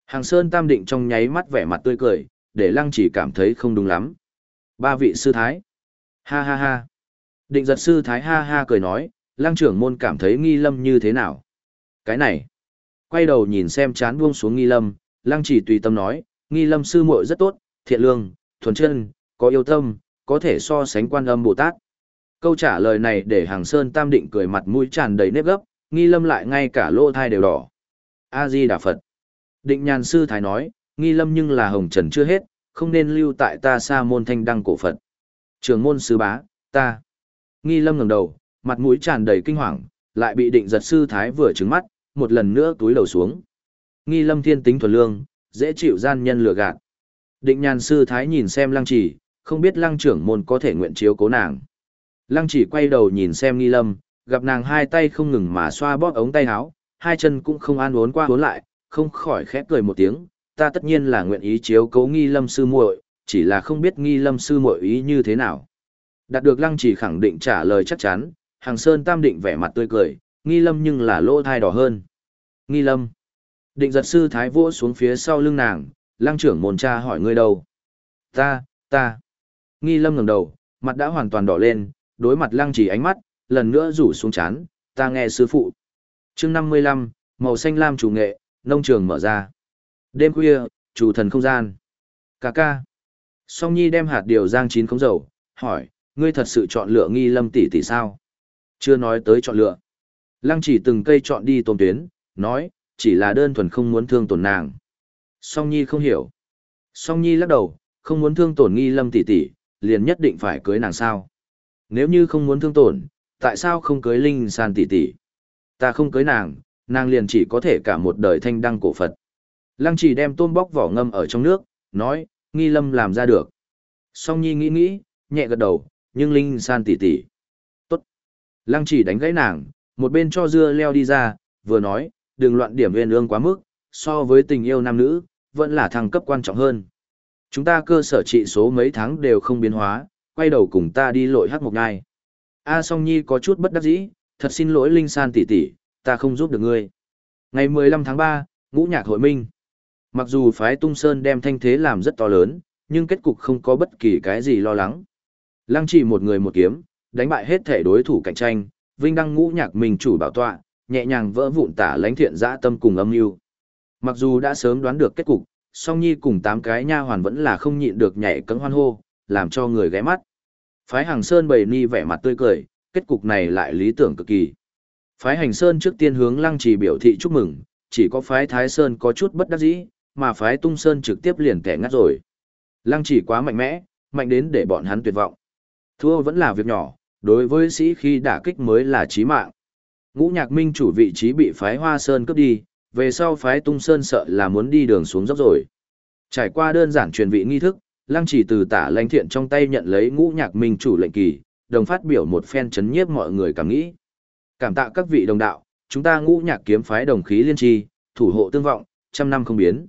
Hàng Sơn Tam Định trong nháy mắt vẻ mặt tươi cười, để Lăng chỉ cảm thấy không đúng lắm. Ba vị sư thái. Ha ha ha. Định giật sư thái ha ha cười nói, lăng trưởng môn cảm thấy nghi lâm như thế nào. Cái này. Quay đầu nhìn xem chán buông xuống nghi lâm, lăng chỉ tùy tâm nói, nghi lâm sư muội rất tốt, thiện lương, thuần chân, có yêu tâm, có thể so sánh quan âm Bồ Tát. Câu trả lời này để hàng sơn tam định cười mặt mũi tràn đầy nếp gấp, nghi lâm lại ngay cả lỗ thai đều đỏ. A-di Đà Phật. Định nhàn sư thái nói, nghi lâm nhưng là hồng trần chưa hết, không nên lưu tại ta xa môn thanh đăng cổ Phật. Trường môn sứ bá, ta. Nghi lâm ngẩng đầu, mặt mũi tràn đầy kinh hoàng, lại bị định giật sư thái vừa trứng mắt, một lần nữa túi đầu xuống. Nghi lâm thiên tính thuần lương, dễ chịu gian nhân lừa gạt. Định nhàn sư thái nhìn xem lăng chỉ, không biết lăng trưởng môn có thể nguyện chiếu cố nàng. Lăng chỉ quay đầu nhìn xem nghi lâm, gặp nàng hai tay không ngừng mà xoa bóp ống tay áo, hai chân cũng không an uốn qua uốn lại, không khỏi khẽ cười một tiếng, ta tất nhiên là nguyện ý chiếu cố nghi lâm sư muội, chỉ là không biết nghi lâm sư muội ý như thế nào. Đạt được lăng chỉ khẳng định trả lời chắc chắn, hàng sơn tam định vẻ mặt tươi cười, nghi lâm nhưng là lỗ thai đỏ hơn. Nghi lâm. Định giật sư thái vỗ xuống phía sau lưng nàng, lăng trưởng môn cha hỏi ngươi đâu. Ta, ta. Nghi lâm ngẩng đầu, mặt đã hoàn toàn đỏ lên, đối mặt lăng chỉ ánh mắt, lần nữa rủ xuống chán, ta nghe sư phụ. chương 55, màu xanh lam chủ nghệ, nông trường mở ra. Đêm khuya, chủ thần không gian. Cà ca. Song Nhi đem hạt điều giang chín không dầu, hỏi, ngươi thật sự chọn lựa nghi lâm tỷ tỷ sao? Chưa nói tới chọn lựa. Lăng chỉ từng cây chọn đi tôm tuyến, nói, chỉ là đơn thuần không muốn thương tổn nàng. Song Nhi không hiểu. Song Nhi lắc đầu, không muốn thương tổn nghi lâm tỷ tỷ, liền nhất định phải cưới nàng sao? Nếu như không muốn thương tổn, tại sao không cưới Linh San tỷ tỷ? Ta không cưới nàng, nàng liền chỉ có thể cả một đời thanh đăng cổ Phật. Lăng chỉ đem tôm bóc vỏ ngâm ở trong nước, nói, nghi lâm làm ra được. Song Nhi nghĩ nghĩ, nhẹ gật đầu, nhưng Linh San tỉ tỉ. Tốt. Lăng chỉ đánh gãy nàng, một bên cho dưa leo đi ra, vừa nói, đừng loạn điểm viên ương quá mức, so với tình yêu nam nữ, vẫn là thăng cấp quan trọng hơn. Chúng ta cơ sở trị số mấy tháng đều không biến hóa, quay đầu cùng ta đi lội hát một ngày. A Song Nhi có chút bất đắc dĩ, thật xin lỗi Linh San tỉ tỉ, ta không giúp được ngươi. Ngày 15 tháng 3, ngũ nhạc hội minh. Mặc dù phái tung sơn đem thanh thế làm rất to lớn, nhưng kết cục không có bất kỳ cái gì lo lắng. Lăng chỉ một người một kiếm, đánh bại hết thể đối thủ cạnh tranh, vinh đăng ngũ nhạc mình chủ bảo tọa, nhẹ nhàng vỡ vụn tả lãnh thiện dã tâm cùng âm mưu. Mặc dù đã sớm đoán được kết cục, song nhi cùng tám cái nha hoàn vẫn là không nhịn được nhảy cẫng hoan hô, làm cho người ghé mắt. Phái Hàng Sơn bày ni vẻ mặt tươi cười, kết cục này lại lý tưởng cực kỳ. Phái Hành Sơn trước tiên hướng Lăng Trì biểu thị chúc mừng, chỉ có phái Thái Sơn có chút bất đắc dĩ, mà phái Tung Sơn trực tiếp liền kẻ ngắt rồi. Lăng chỉ quá mạnh mẽ, mạnh đến để bọn hắn tuyệt vọng. Thua vẫn là việc nhỏ, đối với sĩ khi đả kích mới là chí mạng. Ngũ Nhạc Minh chủ vị trí bị phái Hoa Sơn cướp đi, về sau phái Tung Sơn sợ là muốn đi đường xuống dốc rồi. Trải qua đơn giản truyền vị nghi thức, Lăng Chỉ từ tả lãnh thiện trong tay nhận lấy Ngũ Nhạc Minh chủ lệnh kỳ, đồng phát biểu một phen chấn nhiếp mọi người cảm nghĩ. Cảm tạ các vị đồng đạo, chúng ta Ngũ Nhạc kiếm phái đồng khí liên tri, thủ hộ tương vọng, trăm năm không biến.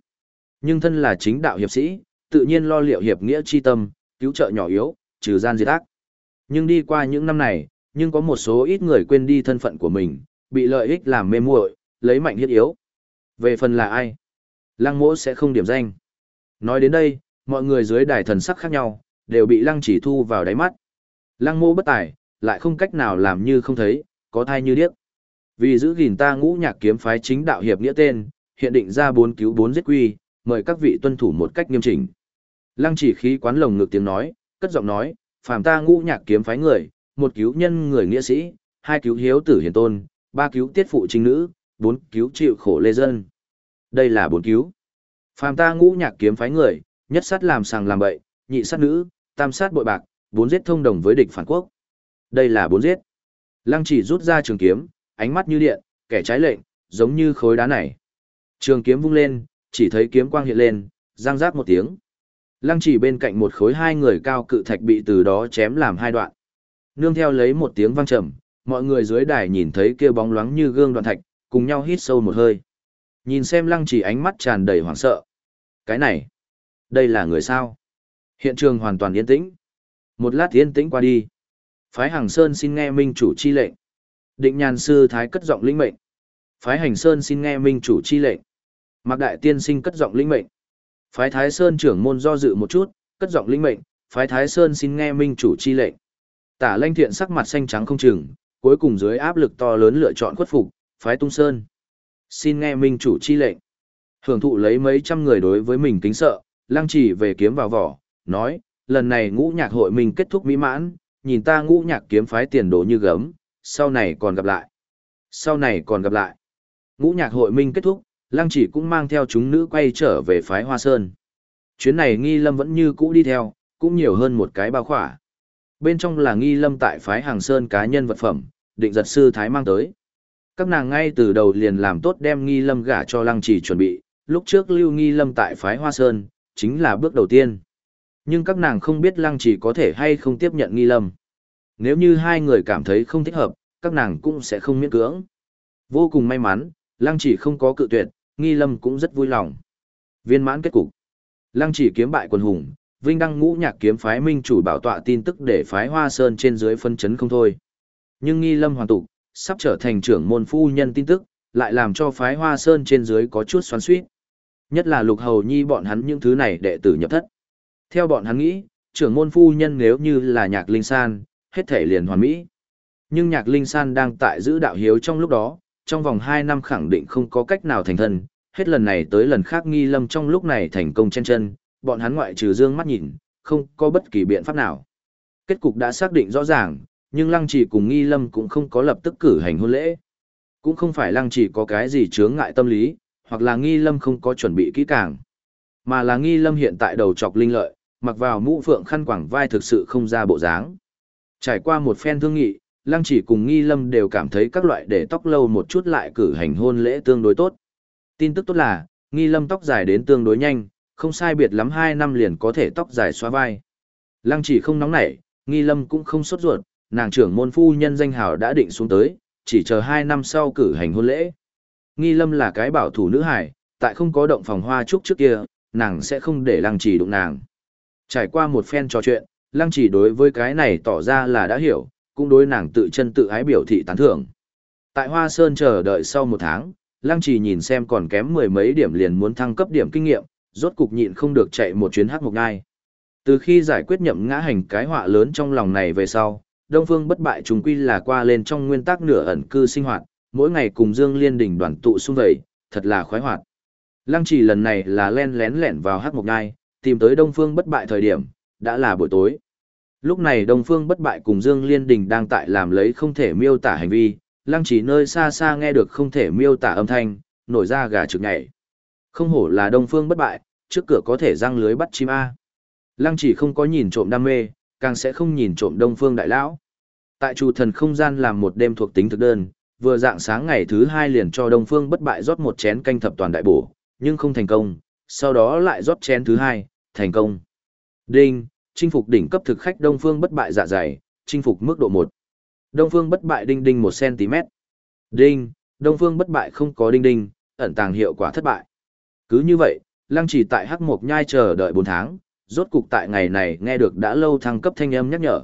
Nhưng thân là chính đạo hiệp sĩ, tự nhiên lo liệu hiệp nghĩa chi tâm, cứu trợ nhỏ yếu, trừ gian diệt ác. Nhưng đi qua những năm này, nhưng có một số ít người quên đi thân phận của mình, bị lợi ích làm mê muội, lấy mạnh hiết yếu. Về phần là ai? Lăng mỗ sẽ không điểm danh. Nói đến đây, mọi người dưới đài thần sắc khác nhau, đều bị lăng chỉ thu vào đáy mắt. Lăng mô bất tài, lại không cách nào làm như không thấy, có thai như điếc. Vì giữ gìn ta ngũ nhạc kiếm phái chính đạo hiệp nghĩa tên, hiện định ra bốn cứu bốn giết quy, mời các vị tuân thủ một cách nghiêm chỉnh. Lăng chỉ khí quán lồng ngực tiếng nói, cất giọng nói, phàm ta ngũ nhạc kiếm phái người, một cứu nhân người nghĩa sĩ, hai cứu hiếu tử hiền tôn, ba cứu tiết phụ chính nữ, bốn cứu chịu khổ lê dân. Đây là bốn cứu. Phàm ta ngũ nhạc kiếm phái người, nhất sát làm sàng làm bậy, nhị sát nữ, tam sát bội bạc, bốn giết thông đồng với địch phản quốc. Đây là bốn giết. Lăng chỉ rút ra trường kiếm, ánh mắt như điện, kẻ trái lệnh, giống như khối đá này. Trường kiếm vung lên, chỉ thấy kiếm quang hiện lên, răng rác một tiếng. Lăng chỉ bên cạnh một khối hai người cao cự thạch bị từ đó chém làm hai đoạn. Nương theo lấy một tiếng vang trầm, mọi người dưới đài nhìn thấy kia bóng loáng như gương đoạn thạch, cùng nhau hít sâu một hơi. Nhìn xem lăng chỉ ánh mắt tràn đầy hoảng sợ. Cái này, đây là người sao? Hiện trường hoàn toàn yên tĩnh. Một lát yên tĩnh qua đi. Phái Hàng Sơn xin nghe minh chủ chi lệnh. Định nhàn sư thái cất giọng linh mệnh. Phái Hành Sơn xin nghe minh chủ chi lệnh. Mạc Đại Tiên sinh cất giọng linh mệnh. Phái Thái Sơn trưởng môn do dự một chút, cất giọng linh mệnh. Phái Thái Sơn xin nghe minh chủ chi lệnh. Tả Lanh Thiện sắc mặt xanh trắng không chừng, cuối cùng dưới áp lực to lớn lựa chọn khuất phục, phái Tung Sơn. Xin nghe minh chủ chi lệnh. Hưởng thụ lấy mấy trăm người đối với mình kính sợ, lăng chỉ về kiếm vào vỏ, nói, lần này ngũ nhạc hội mình kết thúc mỹ mãn, nhìn ta ngũ nhạc kiếm phái tiền đồ như gấm, sau này còn gặp lại. Sau này còn gặp lại. Ngũ nhạc hội minh kết thúc, lăng chỉ cũng mang theo chúng nữ quay trở về phái Hoa Sơn. Chuyến này nghi lâm vẫn như cũ đi theo, cũng nhiều hơn một cái bao khỏa. Bên trong là nghi lâm tại phái hàng Sơn cá nhân vật phẩm, định giật sư Thái mang tới. Các nàng ngay từ đầu liền làm tốt đem nghi lâm gả cho lăng chỉ chuẩn bị, lúc trước lưu nghi lâm tại phái Hoa Sơn, chính là bước đầu tiên. Nhưng các nàng không biết lăng chỉ có thể hay không tiếp nhận nghi lâm. Nếu như hai người cảm thấy không thích hợp, các nàng cũng sẽ không miễn cưỡng. Vô cùng may mắn, lăng chỉ không có cự tuyệt, nghi lâm cũng rất vui lòng. Viên mãn kết cục. Lăng chỉ kiếm bại quần hùng, vinh đăng ngũ nhạc kiếm phái minh chủ bảo tọa tin tức để phái hoa sơn trên dưới phân chấn không thôi. Nhưng nghi lâm hoàn tục, sắp trở thành trưởng môn phu nhân tin tức, lại làm cho phái hoa sơn trên dưới có chút xoắn suýt. Nhất là lục hầu nhi bọn hắn những thứ này đệ tử nhập thất. Theo bọn hắn nghĩ, trưởng môn phu nhân nếu như là nhạc linh san, hết thể liền hoàn mỹ. Nhưng nhạc linh san đang tại giữ đạo hiếu trong lúc đó, trong vòng 2 năm khẳng định không có cách nào thành thân, hết lần này tới lần khác nghi lâm trong lúc này thành công chen chân, bọn hắn ngoại trừ dương mắt nhìn, không có bất kỳ biện pháp nào. Kết cục đã xác định rõ ràng, nhưng lăng chỉ cùng nghi lâm cũng không có lập tức cử hành hôn lễ. Cũng không phải lăng chỉ có cái gì chướng ngại tâm lý, hoặc là nghi lâm không có chuẩn bị kỹ càng. Mà là nghi lâm hiện tại đầu chọc linh lợi, mặc vào mũ phượng khăn quảng vai thực sự không ra bộ dáng. Trải qua một phen thương nghị, lăng chỉ cùng nghi lâm đều cảm thấy các loại để tóc lâu một chút lại cử hành hôn lễ tương đối tốt. Tin tức tốt là, nghi lâm tóc dài đến tương đối nhanh, không sai biệt lắm 2 năm liền có thể tóc dài xóa vai. Lăng chỉ không nóng nảy, nghi lâm cũng không sốt ruột, nàng trưởng môn phu nhân danh hào đã định xuống tới, chỉ chờ 2 năm sau cử hành hôn lễ. Nghi lâm là cái bảo thủ nữ hải, tại không có động phòng hoa trúc trước kia, nàng sẽ không để lăng chỉ đụng nàng. Trải qua một phen trò chuyện, lăng chỉ đối với cái này tỏ ra là đã hiểu, cũng đối nàng tự chân tự ái biểu thị tán thưởng. Tại Hoa Sơn chờ đợi sau một tháng, lăng chỉ nhìn xem còn kém mười mấy điểm liền muốn thăng cấp điểm kinh nghiệm, rốt cục nhịn không được chạy một chuyến hắc mục ngai. Từ khi giải quyết nhậm ngã hành cái họa lớn trong lòng này về sau, Đông Phương bất bại chúng quy là qua lên trong nguyên tắc nửa ẩn cư sinh hoạt, mỗi ngày cùng Dương Liên Đình đoàn tụ xung vầy, thật là khoái hoạt. Lăng chỉ lần này là len lén lẻn vào hắc mục ngai, tìm tới Đông Phương bất bại thời điểm, đã là buổi tối. Lúc này Đông Phương bất bại cùng Dương Liên Đình đang tại làm lấy không thể miêu tả hành vi, lăng chỉ nơi xa xa nghe được không thể miêu tả âm thanh, nổi ra gà trực nhảy. Không hổ là Đông Phương bất bại, trước cửa có thể răng lưới bắt chim A. Lăng chỉ không có nhìn trộm đam mê, càng sẽ không nhìn trộm Đông Phương đại lão. Tại chủ thần không gian làm một đêm thuộc tính thực đơn, vừa dạng sáng ngày thứ hai liền cho Đông Phương bất bại rót một chén canh thập toàn đại bổ, nhưng không thành công, sau đó lại rót chén thứ hai, thành công. Đinh, chinh phục đỉnh cấp thực khách Đông Phương bất bại dạ dày, chinh phục mức độ 1. Đông Phương bất bại đinh đinh 1cm. Đinh, Đông Phương bất bại không có đinh đinh, ẩn tàng hiệu quả thất bại. Cứ như vậy, Lăng Chỉ tại Hắc Mộc Nhai chờ đợi 4 tháng, rốt cục tại ngày này nghe được đã lâu thăng cấp thanh âm nhắc nhở.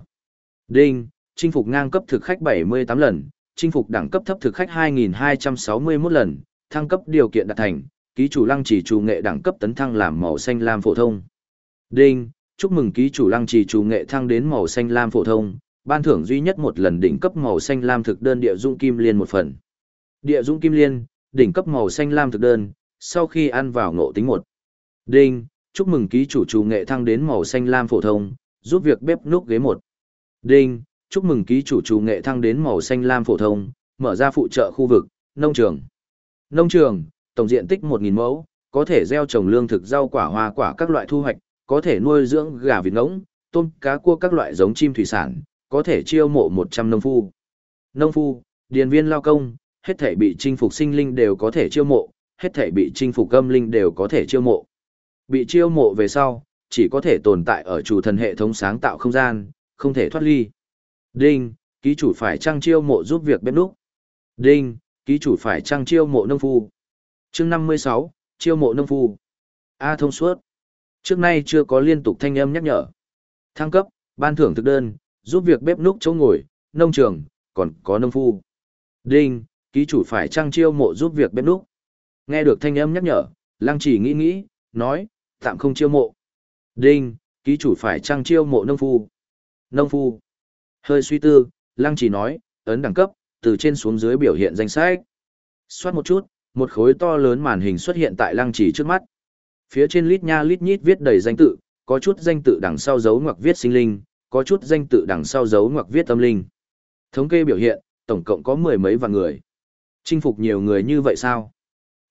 Đinh, chinh phục ngang cấp thực khách 78 lần, chinh phục đẳng cấp thấp thực khách 2261 lần, thăng cấp điều kiện đạt thành, ký chủ Lăng Chỉ chủ nghệ đẳng cấp tấn thăng làm màu xanh lam phổ thông. Đinh, chúc mừng ký chủ lăng trì chủ nghệ thăng đến màu xanh lam phổ thông, ban thưởng duy nhất một lần đỉnh cấp màu xanh lam thực đơn địa dung kim liên một phần. Địa dung kim liên, đỉnh cấp màu xanh lam thực đơn, sau khi ăn vào ngộ tính một. Đinh, chúc mừng ký chủ chủ nghệ thăng đến màu xanh lam phổ thông, giúp việc bếp núc ghế một. Đinh, chúc mừng ký chủ chủ nghệ thăng đến màu xanh lam phổ thông, mở ra phụ trợ khu vực, nông trường. Nông trường, tổng diện tích 1.000 mẫu, có thể gieo trồng lương thực rau quả hoa quả các loại thu hoạch, có thể nuôi dưỡng gà vịt ngỗng, tôm, cá cua các loại giống chim thủy sản, có thể chiêu mộ 100 nông phu. Nông phu, điền viên lao công, hết thể bị chinh phục sinh linh đều có thể chiêu mộ, hết thể bị chinh phục âm linh đều có thể chiêu mộ. Bị chiêu mộ về sau, chỉ có thể tồn tại ở chủ thần hệ thống sáng tạo không gian, không thể thoát ly. Đinh, ký chủ phải trang chiêu mộ giúp việc bếp núc. Đinh, ký chủ phải trang chiêu mộ nông phu. Chương 56, chiêu mộ nông phu. A thông suốt. Trước nay chưa có liên tục thanh âm nhắc nhở. Thăng cấp, ban thưởng thực đơn, giúp việc bếp núc chỗ ngồi, nông trường, còn có nông phu. Đinh, ký chủ phải trang chiêu mộ giúp việc bếp núc. Nghe được thanh âm nhắc nhở, lăng chỉ nghĩ nghĩ, nói, tạm không chiêu mộ. Đinh, ký chủ phải trang chiêu mộ nông phu. Nông phu. Hơi suy tư, lăng chỉ nói, ấn đẳng cấp, từ trên xuống dưới biểu hiện danh sách. Xoát một chút, một khối to lớn màn hình xuất hiện tại lăng chỉ trước mắt. Phía trên lít nha lít nhít viết đầy danh tự, có chút danh tự đằng sau dấu ngoặc viết sinh linh, có chút danh tự đằng sau dấu ngoặc viết tâm linh. Thống kê biểu hiện, tổng cộng có mười mấy vạn người. Chinh phục nhiều người như vậy sao?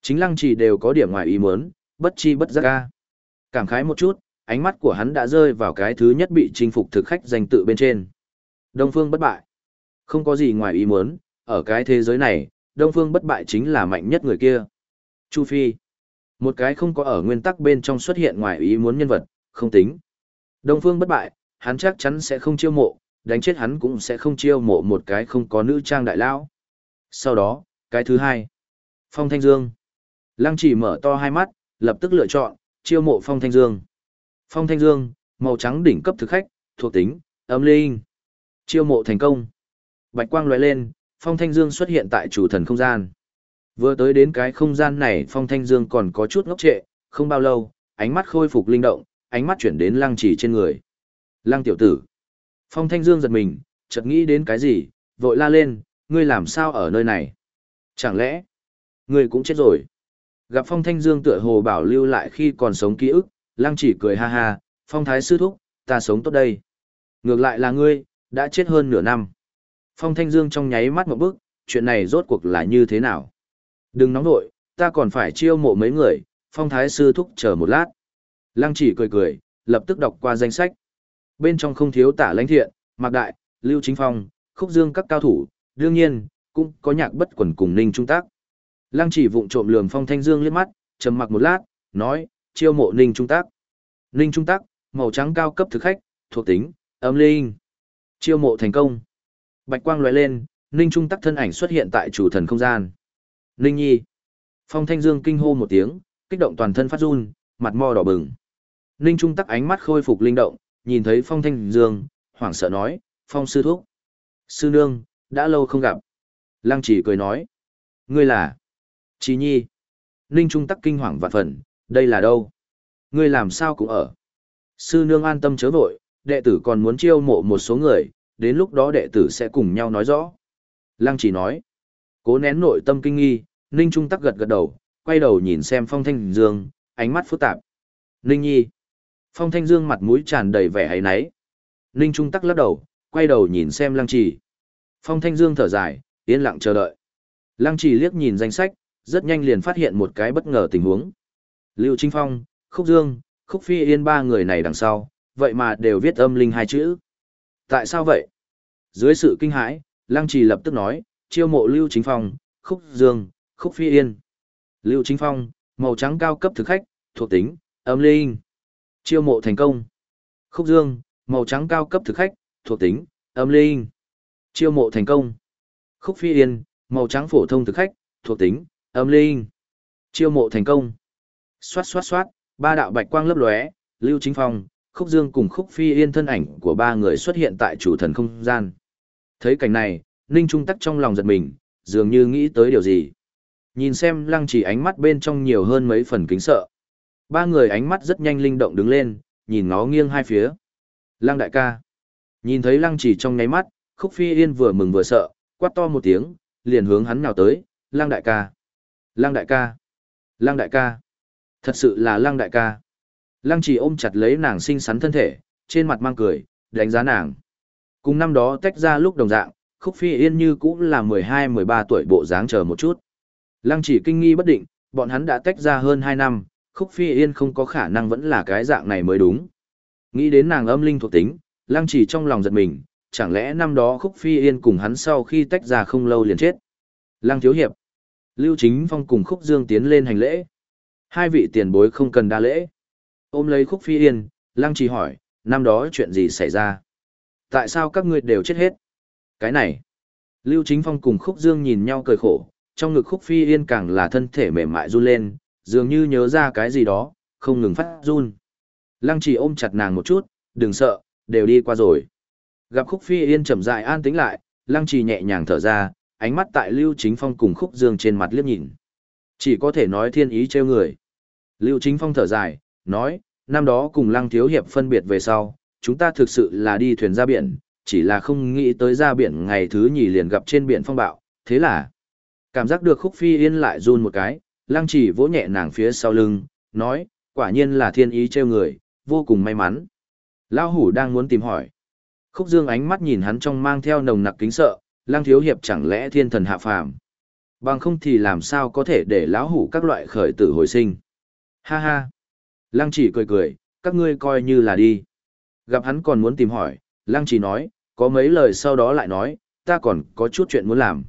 Chính lăng chỉ đều có điểm ngoài ý muốn, bất chi bất giác ca. Cảm khái một chút, ánh mắt của hắn đã rơi vào cái thứ nhất bị chinh phục thực khách danh tự bên trên. Đông Phương bất bại. Không có gì ngoài ý muốn, ở cái thế giới này, Đông Phương bất bại chính là mạnh nhất người kia. Chu Phi. Một cái không có ở nguyên tắc bên trong xuất hiện ngoài ý muốn nhân vật, không tính. Đông Phương bất bại, hắn chắc chắn sẽ không chiêu mộ, đánh chết hắn cũng sẽ không chiêu mộ một cái không có nữ trang đại lão. Sau đó, cái thứ hai. Phong Thanh Dương. Lăng chỉ mở to hai mắt, lập tức lựa chọn, chiêu mộ Phong Thanh Dương. Phong Thanh Dương, màu trắng đỉnh cấp thực khách, thuộc tính, âm linh. Chiêu mộ thành công. Bạch quang lóe lên, Phong Thanh Dương xuất hiện tại chủ thần không gian. Vừa tới đến cái không gian này Phong Thanh Dương còn có chút ngốc trệ, không bao lâu, ánh mắt khôi phục linh động, ánh mắt chuyển đến lăng chỉ trên người. Lăng tiểu tử. Phong Thanh Dương giật mình, chợt nghĩ đến cái gì, vội la lên, ngươi làm sao ở nơi này? Chẳng lẽ, ngươi cũng chết rồi? Gặp Phong Thanh Dương tựa hồ bảo lưu lại khi còn sống ký ức, lăng chỉ cười ha ha, Phong Thái sư thúc, ta sống tốt đây. Ngược lại là ngươi, đã chết hơn nửa năm. Phong Thanh Dương trong nháy mắt một bước, chuyện này rốt cuộc là như thế nào? Đừng nóng nội, ta còn phải chiêu mộ mấy người, Phong Thái sư thúc chờ một lát. Lăng chỉ cười cười, lập tức đọc qua danh sách. Bên trong không thiếu tả lãnh thiện, Mạc Đại, Lưu Chính Phong, Khúc Dương các cao thủ, đương nhiên, cũng có nhạc bất quần cùng Ninh Trung Tác. Lăng chỉ vụng trộm lườm Phong Thanh Dương liếc mắt, trầm mặc một lát, nói, chiêu mộ Ninh Trung Tác. Ninh Trung Tác, màu trắng cao cấp thực khách, thuộc tính, âm linh. Chiêu mộ thành công. Bạch quang lóe lên, Ninh Trung Tác thân ảnh xuất hiện tại chủ thần không gian. Ninh Nhi. Phong Thanh Dương kinh hô một tiếng, kích động toàn thân phát run, mặt mò đỏ bừng. Ninh Trung Tắc ánh mắt khôi phục linh động, nhìn thấy Phong Thanh Dương, hoảng sợ nói, Phong sư thúc. Sư nương, đã lâu không gặp. Lăng chỉ cười nói, ngươi là... Chí nhi. Ninh Trung Tắc kinh hoàng vạn phần, đây là đâu? Ngươi làm sao cũng ở. Sư nương an tâm chớ vội, đệ tử còn muốn chiêu mộ một số người, đến lúc đó đệ tử sẽ cùng nhau nói rõ. Lăng chỉ nói, cố nén nội tâm kinh nghi, Ninh Trung Tắc gật gật đầu, quay đầu nhìn xem Phong Thanh Dương, ánh mắt phức tạp. Ninh Nhi. Phong Thanh Dương mặt mũi tràn đầy vẻ hấy náy. Ninh Trung Tắc lắc đầu, quay đầu nhìn xem Lăng Trì. Phong Thanh Dương thở dài, yên lặng chờ đợi. Lăng Trì liếc nhìn danh sách, rất nhanh liền phát hiện một cái bất ngờ tình huống. Lưu Trinh Phong, Khúc Dương, Khúc Phi Yên ba người này đằng sau, vậy mà đều viết âm linh hai chữ. Tại sao vậy? Dưới sự kinh hãi, Lăng Trì lập tức nói, chiêu mộ Lưu Chính Phong, Khúc Dương, Khúc Phi Yên. Lưu Chính Phong, màu trắng cao cấp thực khách, thuộc tính, âm linh. Chiêu mộ thành công. Khúc Dương, màu trắng cao cấp thực khách, thuộc tính, âm linh. Chiêu mộ thành công. Khúc Phi Yên, màu trắng phổ thông thực khách, thuộc tính, âm linh. Chiêu mộ thành công. Xoát xoát xoát, ba đạo bạch quang lấp lóe, Lưu Chính Phong, Khúc Dương cùng Khúc Phi Yên thân ảnh của ba người xuất hiện tại chủ thần không gian. Thấy cảnh này, Ninh Trung Tắc trong lòng giật mình, dường như nghĩ tới điều gì. Nhìn xem lăng chỉ ánh mắt bên trong nhiều hơn mấy phần kính sợ. Ba người ánh mắt rất nhanh linh động đứng lên, nhìn nó nghiêng hai phía. Lăng đại ca. Nhìn thấy lăng chỉ trong ngáy mắt, khúc phi yên vừa mừng vừa sợ, quát to một tiếng, liền hướng hắn nào tới, lăng đại ca. Lăng đại ca. Lăng đại ca. Thật sự là lăng đại ca. Lăng chỉ ôm chặt lấy nàng xinh xắn thân thể, trên mặt mang cười, đánh giá nàng. Cùng năm đó tách ra lúc đồng dạng, khúc phi yên như cũng là 12-13 tuổi bộ dáng chờ một chút. Lăng chỉ kinh nghi bất định, bọn hắn đã tách ra hơn 2 năm, khúc phi yên không có khả năng vẫn là cái dạng này mới đúng. Nghĩ đến nàng âm linh thuộc tính, lăng chỉ trong lòng giật mình, chẳng lẽ năm đó khúc phi yên cùng hắn sau khi tách ra không lâu liền chết. Lăng thiếu hiệp, Lưu Chính Phong cùng khúc dương tiến lên hành lễ. Hai vị tiền bối không cần đa lễ. Ôm lấy khúc phi yên, lăng chỉ hỏi, năm đó chuyện gì xảy ra? Tại sao các ngươi đều chết hết? Cái này, Lưu Chính Phong cùng khúc dương nhìn nhau cười khổ, trong ngực khúc phi yên càng là thân thể mềm mại run lên, dường như nhớ ra cái gì đó, không ngừng phát run. Lăng trì ôm chặt nàng một chút, đừng sợ, đều đi qua rồi. Gặp khúc phi yên chậm dại an tĩnh lại, lăng trì nhẹ nhàng thở ra, ánh mắt tại Lưu Chính Phong cùng khúc dương trên mặt liếc nhìn. Chỉ có thể nói thiên ý trêu người. Lưu Chính Phong thở dài, nói, năm đó cùng lăng thiếu hiệp phân biệt về sau, chúng ta thực sự là đi thuyền ra biển, chỉ là không nghĩ tới ra biển ngày thứ nhì liền gặp trên biển phong bạo, thế là Cảm giác được khúc phi yên lại run một cái, lăng chỉ vỗ nhẹ nàng phía sau lưng, nói, quả nhiên là thiên ý trêu người, vô cùng may mắn. Lao hủ đang muốn tìm hỏi. Khúc dương ánh mắt nhìn hắn trong mang theo nồng nặc kính sợ, lăng thiếu hiệp chẳng lẽ thiên thần hạ phàm. Bằng không thì làm sao có thể để lão hủ các loại khởi tử hồi sinh. Ha ha. Lăng chỉ cười cười, các ngươi coi như là đi. Gặp hắn còn muốn tìm hỏi, lăng chỉ nói, có mấy lời sau đó lại nói, ta còn có chút chuyện muốn làm.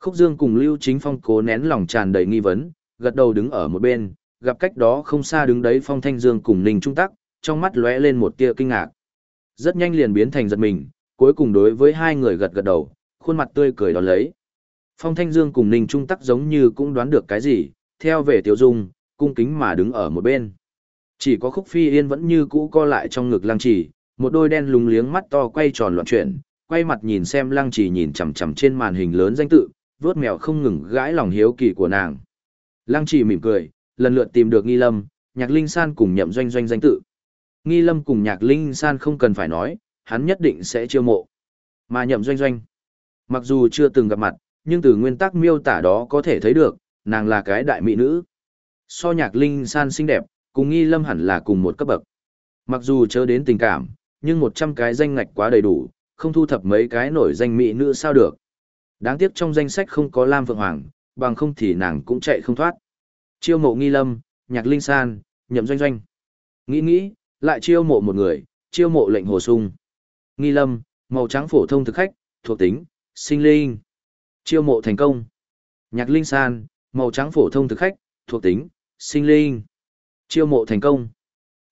Khúc Dương cùng Lưu Chính Phong cố nén lòng tràn đầy nghi vấn, gật đầu đứng ở một bên, gặp cách đó không xa đứng đấy Phong Thanh Dương cùng Ninh Trung Tắc, trong mắt lóe lên một tia kinh ngạc. Rất nhanh liền biến thành giật mình, cuối cùng đối với hai người gật gật đầu, khuôn mặt tươi cười đón lấy. Phong Thanh Dương cùng Ninh Trung Tắc giống như cũng đoán được cái gì, theo về Tiểu Dung, cung kính mà đứng ở một bên. Chỉ có Khúc Phi Yên vẫn như cũ co lại trong ngực Lăng Chỉ, một đôi đen lúng liếng mắt to quay tròn loạn chuyển, quay mặt nhìn xem Lăng Chỉ nhìn chằm chằm trên màn hình lớn danh tự, vớt mèo không ngừng gãi lòng hiếu kỳ của nàng. Lăng Chỉ mỉm cười, lần lượt tìm được nghi lâm, nhạc linh san cùng nhậm doanh doanh danh tự. Nghi lâm cùng nhạc linh san không cần phải nói, hắn nhất định sẽ chiêu mộ. Mà nhậm doanh doanh. Mặc dù chưa từng gặp mặt, nhưng từ nguyên tắc miêu tả đó có thể thấy được, nàng là cái đại mỹ nữ. So nhạc linh san xinh đẹp, cùng nghi lâm hẳn là cùng một cấp bậc. Mặc dù chớ đến tình cảm, nhưng một trăm cái danh ngạch quá đầy đủ, không thu thập mấy cái nổi danh mỹ nữ sao được. Đáng tiếc trong danh sách không có Lam Phượng Hoàng, bằng không thì nàng cũng chạy không thoát. Chiêu mộ nghi lâm, nhạc linh san, nhậm doanh doanh. Nghĩ nghĩ, lại chiêu mộ một người, chiêu mộ lệnh hồ sung. Nghi lâm, màu trắng phổ thông thực khách, thuộc tính, sinh linh. Chiêu mộ thành công. Nhạc linh san, màu trắng phổ thông thực khách, thuộc tính, sinh linh. Chiêu mộ thành công.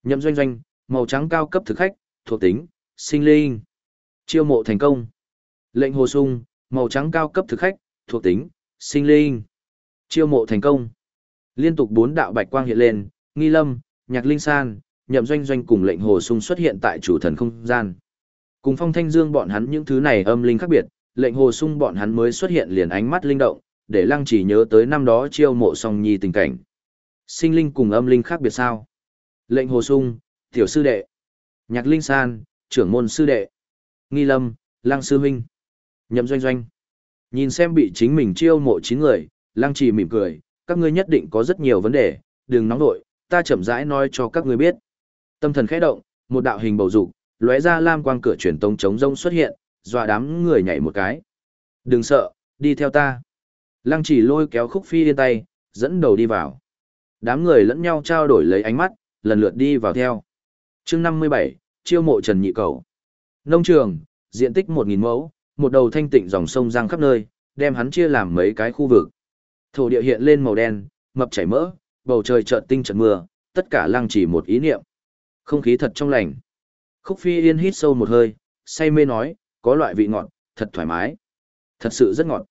Nhậm doanh doanh, màu trắng cao cấp thực khách, thuộc tính, sinh linh. Chiêu mộ thành công. Lệnh hồ sung, màu trắng cao cấp thực khách, thuộc tính, sinh linh. Chiêu mộ thành công. Liên tục bốn đạo bạch quang hiện lên, nghi lâm, nhạc linh san, nhậm doanh doanh cùng lệnh hồ sung xuất hiện tại chủ thần không gian. Cùng phong thanh dương bọn hắn những thứ này âm linh khác biệt, lệnh hồ sung bọn hắn mới xuất hiện liền ánh mắt linh động, để lăng chỉ nhớ tới năm đó chiêu mộ song nhi tình cảnh. Sinh linh cùng âm linh khác biệt sao? Lệnh hồ sung, tiểu sư đệ. Nhạc linh san, trưởng môn sư đệ. Nghi lâm, lăng sư huynh. Nhậm doanh doanh. Nhìn xem bị chính mình chiêu mộ chín người, lăng trì mỉm cười, các ngươi nhất định có rất nhiều vấn đề, đừng nóng nội, ta chậm rãi nói cho các ngươi biết. Tâm thần khẽ động, một đạo hình bầu dục, lóe ra lam quang cửa truyền tông chống rông xuất hiện, dọa đám người nhảy một cái. Đừng sợ, đi theo ta. Lăng chỉ lôi kéo khúc phi yên tay, dẫn đầu đi vào. Đám người lẫn nhau trao đổi lấy ánh mắt, lần lượt đi vào theo. chương 57, chiêu mộ Trần Nhị Cầu. Nông trường, diện tích 1.000 mẫu, một đầu thanh tịnh dòng sông giang khắp nơi, đem hắn chia làm mấy cái khu vực. Thổ địa hiện lên màu đen, mập chảy mỡ, bầu trời chợt tinh trận mưa, tất cả lăng chỉ một ý niệm. Không khí thật trong lành. Khúc Phi Yên hít sâu một hơi, say mê nói, có loại vị ngọt, thật thoải mái. Thật sự rất ngọt.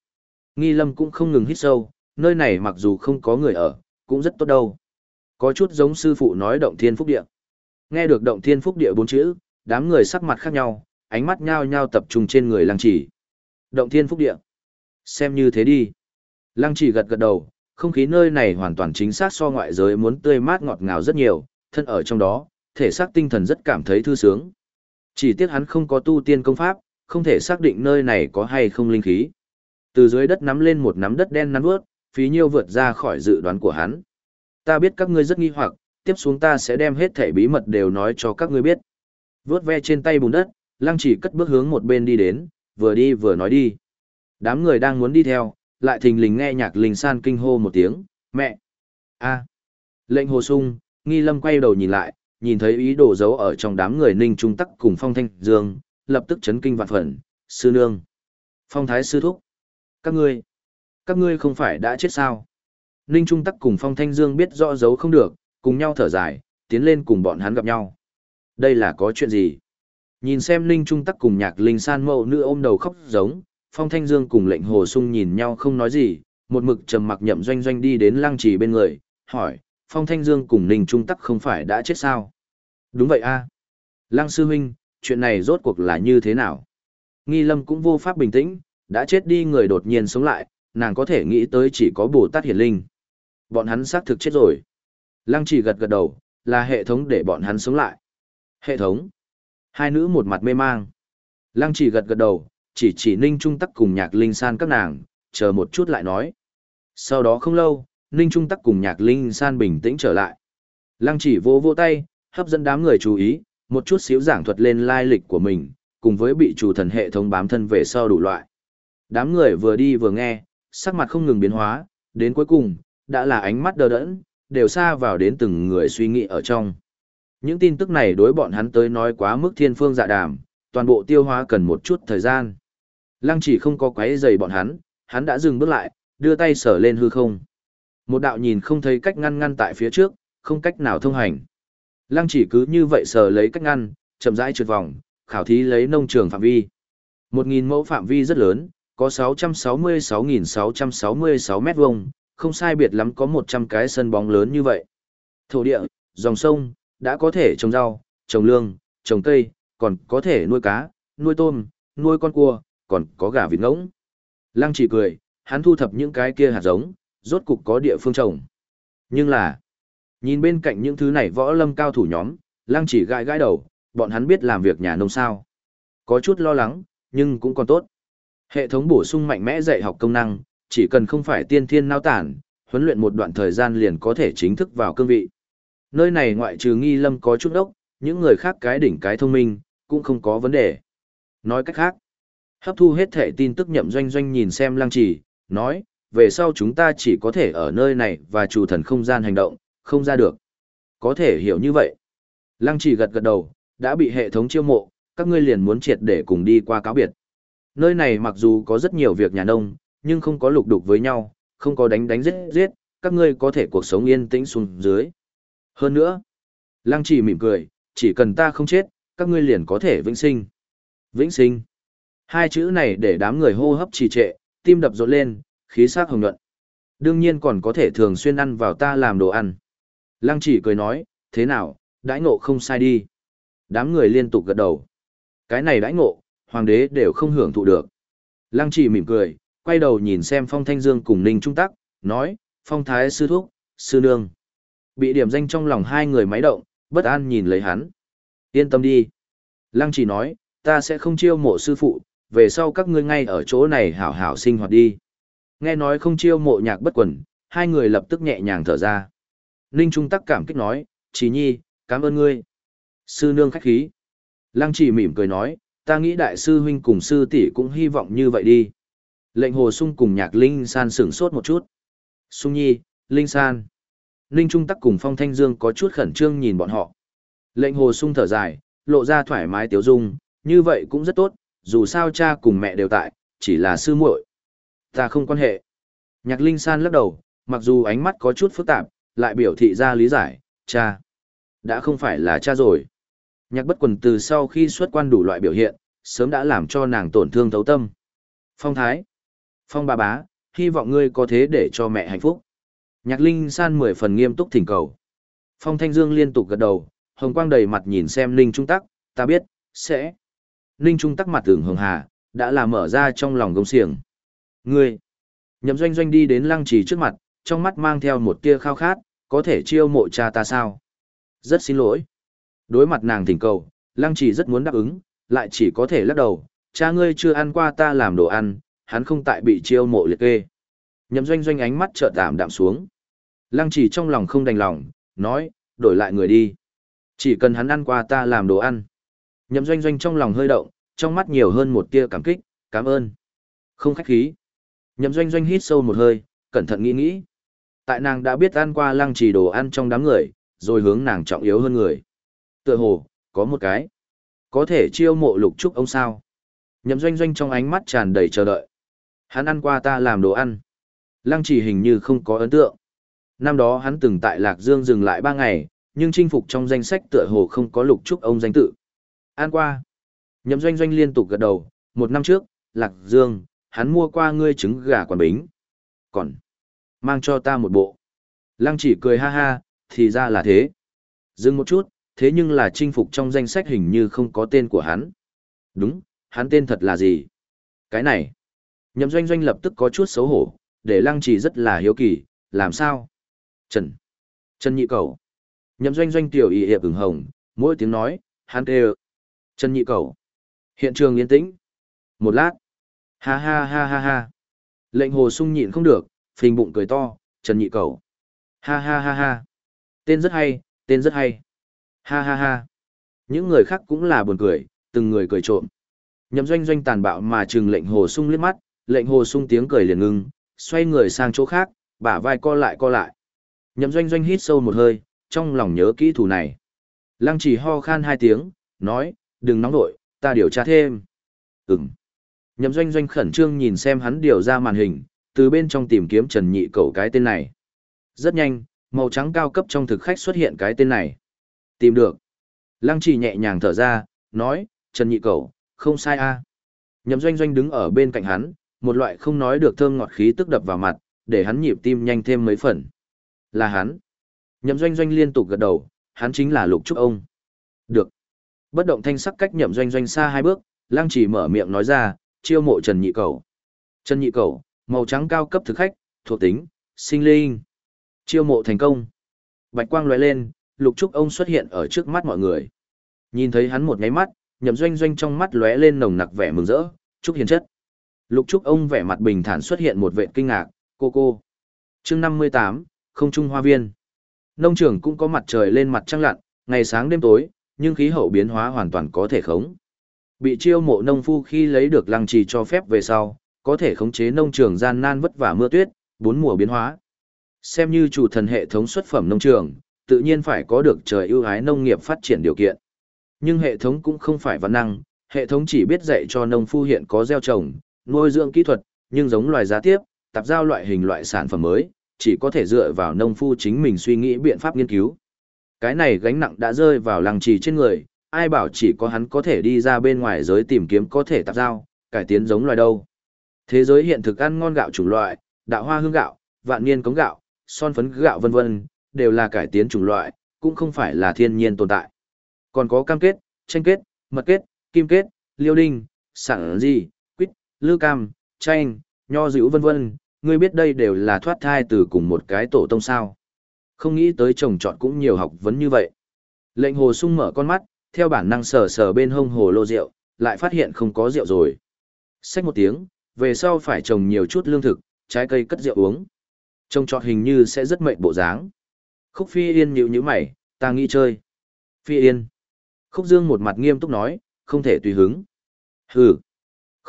Nghi Lâm cũng không ngừng hít sâu, nơi này mặc dù không có người ở, cũng rất tốt đâu. Có chút giống sư phụ nói động thiên phúc địa. Nghe được động thiên phúc địa bốn chữ, đám người sắc mặt khác nhau, ánh mắt nhao nhao tập trung trên người lăng chỉ. Động thiên phúc địa. Xem như thế đi. Lăng chỉ gật gật đầu, không khí nơi này hoàn toàn chính xác so ngoại giới muốn tươi mát ngọt ngào rất nhiều, thân ở trong đó, thể xác tinh thần rất cảm thấy thư sướng. Chỉ tiếc hắn không có tu tiên công pháp, không thể xác định nơi này có hay không linh khí. Từ dưới đất nắm lên một nắm đất đen nắn bước, phí nhiêu vượt ra khỏi dự đoán của hắn. Ta biết các ngươi rất nghi hoặc, tiếp xuống ta sẽ đem hết thể bí mật đều nói cho các ngươi biết. Vướt ve trên tay bùn đất, lăng chỉ cất bước hướng một bên đi đến, vừa đi vừa nói đi. Đám người đang muốn đi theo, lại thình lình nghe nhạc linh san kinh hô một tiếng, mẹ. a Lệnh hồ sung, nghi lâm quay đầu nhìn lại, nhìn thấy ý đồ giấu ở trong đám người ninh trung tắc cùng phong thanh dương, lập tức chấn kinh vạn phần, sư nương. Phong thái sư thúc. Các ngươi, các ngươi không phải đã chết sao? Ninh Trung Tắc cùng Phong Thanh Dương biết rõ giấu không được, cùng nhau thở dài, tiến lên cùng bọn hắn gặp nhau. Đây là có chuyện gì? Nhìn xem Ninh Trung Tắc cùng nhạc linh san mẫu nữ ôm đầu khóc giống, Phong Thanh Dương cùng lệnh hồ sung nhìn nhau không nói gì, một mực trầm mặc nhậm doanh doanh đi đến lăng trì bên người, hỏi, Phong Thanh Dương cùng Ninh Trung Tắc không phải đã chết sao? Đúng vậy a Lăng sư huynh, chuyện này rốt cuộc là như thế nào? Nghi lâm cũng vô pháp bình tĩnh, đã chết đi người đột nhiên sống lại, nàng có thể nghĩ tới chỉ có Bồ Tát Hiển Linh. Bọn hắn xác thực chết rồi. Lăng chỉ gật gật đầu, là hệ thống để bọn hắn sống lại. Hệ thống. Hai nữ một mặt mê mang. Lăng chỉ gật gật đầu, chỉ chỉ Ninh Trung Tắc cùng nhạc Linh San các nàng, chờ một chút lại nói. Sau đó không lâu, Ninh Trung Tắc cùng nhạc Linh San bình tĩnh trở lại. Lăng chỉ vô vô tay, hấp dẫn đám người chú ý, một chút xíu giảng thuật lên lai lịch của mình, cùng với bị chủ thần hệ thống bám thân về sau đủ loại. Đám người vừa đi vừa nghe, sắc mặt không ngừng biến hóa, đến cuối cùng, đã là ánh mắt đờ đẫn, đều xa vào đến từng người suy nghĩ ở trong. Những tin tức này đối bọn hắn tới nói quá mức thiên phương dạ đàm, toàn bộ tiêu hóa cần một chút thời gian. Lăng chỉ không có quấy giày bọn hắn, hắn đã dừng bước lại, đưa tay sở lên hư không. Một đạo nhìn không thấy cách ngăn ngăn tại phía trước, không cách nào thông hành. Lăng chỉ cứ như vậy sở lấy cách ngăn, chậm rãi trượt vòng, khảo thí lấy nông trường phạm vi. Một nghìn mẫu phạm vi rất lớn, có 666.666 mét vuông, không sai biệt lắm có 100 cái sân bóng lớn như vậy. Thổ địa, dòng sông, đã có thể trồng rau, trồng lương, trồng cây, còn có thể nuôi cá, nuôi tôm, nuôi con cua, còn có gà vịt ngỗng. Lăng chỉ cười, hắn thu thập những cái kia hạt giống, rốt cục có địa phương trồng. Nhưng là, nhìn bên cạnh những thứ này võ lâm cao thủ nhóm, Lăng chỉ gãi gãi đầu, bọn hắn biết làm việc nhà nông sao. Có chút lo lắng, nhưng cũng còn tốt. Hệ thống bổ sung mạnh mẽ dạy học công năng, chỉ cần không phải tiên thiên nao tản, huấn luyện một đoạn thời gian liền có thể chính thức vào cương vị. Nơi này ngoại trừ nghi lâm có chút đốc, những người khác cái đỉnh cái thông minh, cũng không có vấn đề. Nói cách khác, hấp thu hết thể tin tức nhậm doanh doanh nhìn xem lăng trì nói, về sau chúng ta chỉ có thể ở nơi này và chủ thần không gian hành động, không ra được. Có thể hiểu như vậy. Lăng trì gật gật đầu, đã bị hệ thống chiêu mộ, các ngươi liền muốn triệt để cùng đi qua cáo biệt. Nơi này mặc dù có rất nhiều việc nhà nông, nhưng không có lục đục với nhau, không có đánh đánh giết giết, các ngươi có thể cuộc sống yên tĩnh xuống dưới. Hơn nữa, Lăng chỉ mỉm cười, chỉ cần ta không chết, các ngươi liền có thể vĩnh sinh. Vĩnh sinh. Hai chữ này để đám người hô hấp trì trệ, tim đập rộn lên, khí sắc hồng nhuận. Đương nhiên còn có thể thường xuyên ăn vào ta làm đồ ăn. Lăng chỉ cười nói, thế nào, đãi ngộ không sai đi. Đám người liên tục gật đầu. Cái này đãi ngộ, hoàng đế đều không hưởng thụ được. Lăng chỉ mỉm cười, quay đầu nhìn xem phong thanh dương cùng ninh trung tắc, nói, phong thái sư thúc, sư nương. Bị điểm danh trong lòng hai người máy động, bất an nhìn lấy hắn. Yên tâm đi. Lăng chỉ nói, ta sẽ không chiêu mộ sư phụ, về sau các ngươi ngay ở chỗ này hảo hảo sinh hoạt đi. Nghe nói không chiêu mộ nhạc bất quần, hai người lập tức nhẹ nhàng thở ra. Ninh Trung tắc cảm kích nói, chỉ nhi, cảm ơn ngươi. Sư nương khách khí. Lăng chỉ mỉm cười nói, ta nghĩ đại sư huynh cùng sư tỷ cũng hy vọng như vậy đi. Lệnh hồ sung cùng nhạc Linh San sửng sốt một chút. Sung nhi, Linh San. Ninh Trung tắc cùng Phong Thanh Dương có chút khẩn trương nhìn bọn họ. Lệnh hồ sung thở dài, lộ ra thoải mái tiếu dung, như vậy cũng rất tốt, dù sao cha cùng mẹ đều tại, chỉ là sư muội. Ta không quan hệ. Nhạc Linh San lắc đầu, mặc dù ánh mắt có chút phức tạp, lại biểu thị ra lý giải, cha. Đã không phải là cha rồi. Nhạc bất quần từ sau khi xuất quan đủ loại biểu hiện, sớm đã làm cho nàng tổn thương thấu tâm. Phong Thái. Phong bà bá, hy vọng ngươi có thế để cho mẹ hạnh phúc. Nhạc Linh San mười phần nghiêm túc thỉnh cầu. Phong Thanh Dương liên tục gật đầu, hồng quang đầy mặt nhìn xem Ninh Trung Tắc, ta biết, sẽ. Ninh Trung Tắc mặt tưởng hồng hà, đã là mở ra trong lòng gông xiềng. Ngươi. Nhậm doanh doanh đi đến lăng trì trước mặt, trong mắt mang theo một tia khao khát, có thể chiêu mộ cha ta sao? Rất xin lỗi. Đối mặt nàng thỉnh cầu, lăng trì rất muốn đáp ứng, lại chỉ có thể lắc đầu, cha ngươi chưa ăn qua ta làm đồ ăn, hắn không tại bị chiêu mộ liệt kê. Nhậm doanh doanh ánh mắt chợt tạm đạm xuống. Lăng chỉ trong lòng không đành lòng, nói, đổi lại người đi. Chỉ cần hắn ăn qua ta làm đồ ăn. Nhậm doanh doanh trong lòng hơi động, trong mắt nhiều hơn một tia cảm kích, cảm ơn. Không khách khí. Nhậm doanh doanh hít sâu một hơi, cẩn thận nghĩ nghĩ. Tại nàng đã biết ăn qua lăng trì đồ ăn trong đám người, rồi hướng nàng trọng yếu hơn người. Tựa hồ, có một cái. Có thể chiêu mộ lục trúc ông sao. Nhậm doanh doanh trong ánh mắt tràn đầy chờ đợi. Hắn ăn qua ta làm đồ ăn. Lăng Chỉ hình như không có ấn tượng. Năm đó hắn từng tại Lạc Dương dừng lại ba ngày, nhưng chinh phục trong danh sách tựa hồ không có lục trúc ông danh tự. An qua. Nhậm doanh doanh liên tục gật đầu, một năm trước, Lạc Dương, hắn mua qua ngươi trứng gà quản bính. Còn, mang cho ta một bộ. Lăng chỉ cười ha ha, thì ra là thế. Dừng một chút, thế nhưng là chinh phục trong danh sách hình như không có tên của hắn. Đúng, hắn tên thật là gì? Cái này. Nhậm doanh doanh lập tức có chút xấu hổ, để lăng trì rất là hiếu kỳ, làm sao? Trần. Trần nhị cầu. Nhậm doanh doanh tiểu y hiệp ửng hồng, mỗi tiếng nói, hắn kêu. Trần nhị cầu. Hiện trường yên tĩnh. Một lát. Ha ha ha ha ha. Lệnh hồ sung nhịn không được, phình bụng cười to, Trần nhị cầu. Ha ha ha ha. Tên rất hay, tên rất hay. Ha ha ha. Những người khác cũng là buồn cười, từng người cười trộm. Nhậm doanh doanh tàn bạo mà trừng lệnh hồ sung liếc mắt, lệnh hồ sung tiếng cười liền ngưng, xoay người sang chỗ khác, bả vai co lại co lại. Nhậm doanh doanh hít sâu một hơi, trong lòng nhớ kỹ thủ này. Lăng chỉ ho khan hai tiếng, nói, đừng nóng nội, ta điều tra thêm. Ừm. Nhậm doanh doanh khẩn trương nhìn xem hắn điều ra màn hình, từ bên trong tìm kiếm Trần Nhị Cẩu cái tên này. Rất nhanh, màu trắng cao cấp trong thực khách xuất hiện cái tên này. Tìm được. Lăng chỉ nhẹ nhàng thở ra, nói, Trần Nhị Cẩu, không sai a. Nhậm doanh doanh đứng ở bên cạnh hắn, một loại không nói được thơm ngọt khí tức đập vào mặt, để hắn nhịp tim nhanh thêm mấy phần. Là hắn. Nhậm doanh doanh liên tục gật đầu, hắn chính là lục trúc ông. Được. Bất động thanh sắc cách nhậm doanh doanh xa hai bước, lăng chỉ mở miệng nói ra, chiêu mộ Trần Nhị Cầu. Trần Nhị Cầu, màu trắng cao cấp thực khách, thuộc tính, sinh linh. Chiêu mộ thành công. Bạch quang lóe lên, Lục Trúc ông xuất hiện ở trước mắt mọi người. Nhìn thấy hắn một nháy mắt, nhậm doanh doanh trong mắt lóe lên nồng nặc vẻ mừng rỡ, Trúc hiền chất. Lục Trúc ông vẻ mặt bình thản xuất hiện một vệ kinh ngạc, cô cô. chương 58, không trung hoa viên. Nông trường cũng có mặt trời lên mặt trăng lặn, ngày sáng đêm tối, nhưng khí hậu biến hóa hoàn toàn có thể khống. Bị chiêu mộ nông phu khi lấy được lăng trì cho phép về sau, có thể khống chế nông trường gian nan vất vả mưa tuyết, bốn mùa biến hóa. Xem như chủ thần hệ thống xuất phẩm nông trường, tự nhiên phải có được trời ưu ái nông nghiệp phát triển điều kiện. Nhưng hệ thống cũng không phải văn năng, hệ thống chỉ biết dạy cho nông phu hiện có gieo trồng, nuôi dưỡng kỹ thuật, nhưng giống loài giá tiếp, tạp giao loại hình loại sản phẩm mới, chỉ có thể dựa vào nông phu chính mình suy nghĩ biện pháp nghiên cứu. Cái này gánh nặng đã rơi vào lăng trì trên người, ai bảo chỉ có hắn có thể đi ra bên ngoài giới tìm kiếm có thể tạp giao, cải tiến giống loài đâu. Thế giới hiện thực ăn ngon gạo chủng loại, đạo hoa hương gạo, vạn niên cống gạo, son phấn gạo vân vân, đều là cải tiến chủng loại, cũng không phải là thiên nhiên tồn tại. Còn có cam kết, tranh kết, mật kết, kim kết, liêu đinh, sản gì, lư cam, chanh, nho dữ vân vân, ngươi biết đây đều là thoát thai từ cùng một cái tổ tông sao. Không nghĩ tới chồng chọn cũng nhiều học vấn như vậy. Lệnh hồ sung mở con mắt, theo bản năng sờ sờ bên hông hồ lô rượu, lại phát hiện không có rượu rồi. Xách một tiếng, về sau phải trồng nhiều chút lương thực, trái cây cất rượu uống. Trông trọt hình như sẽ rất mệnh bộ dáng. Khúc Phi Yên nhíu nhíu mày, ta nghĩ chơi. Phi Yên. Khúc Dương một mặt nghiêm túc nói, không thể tùy hứng. Hừ.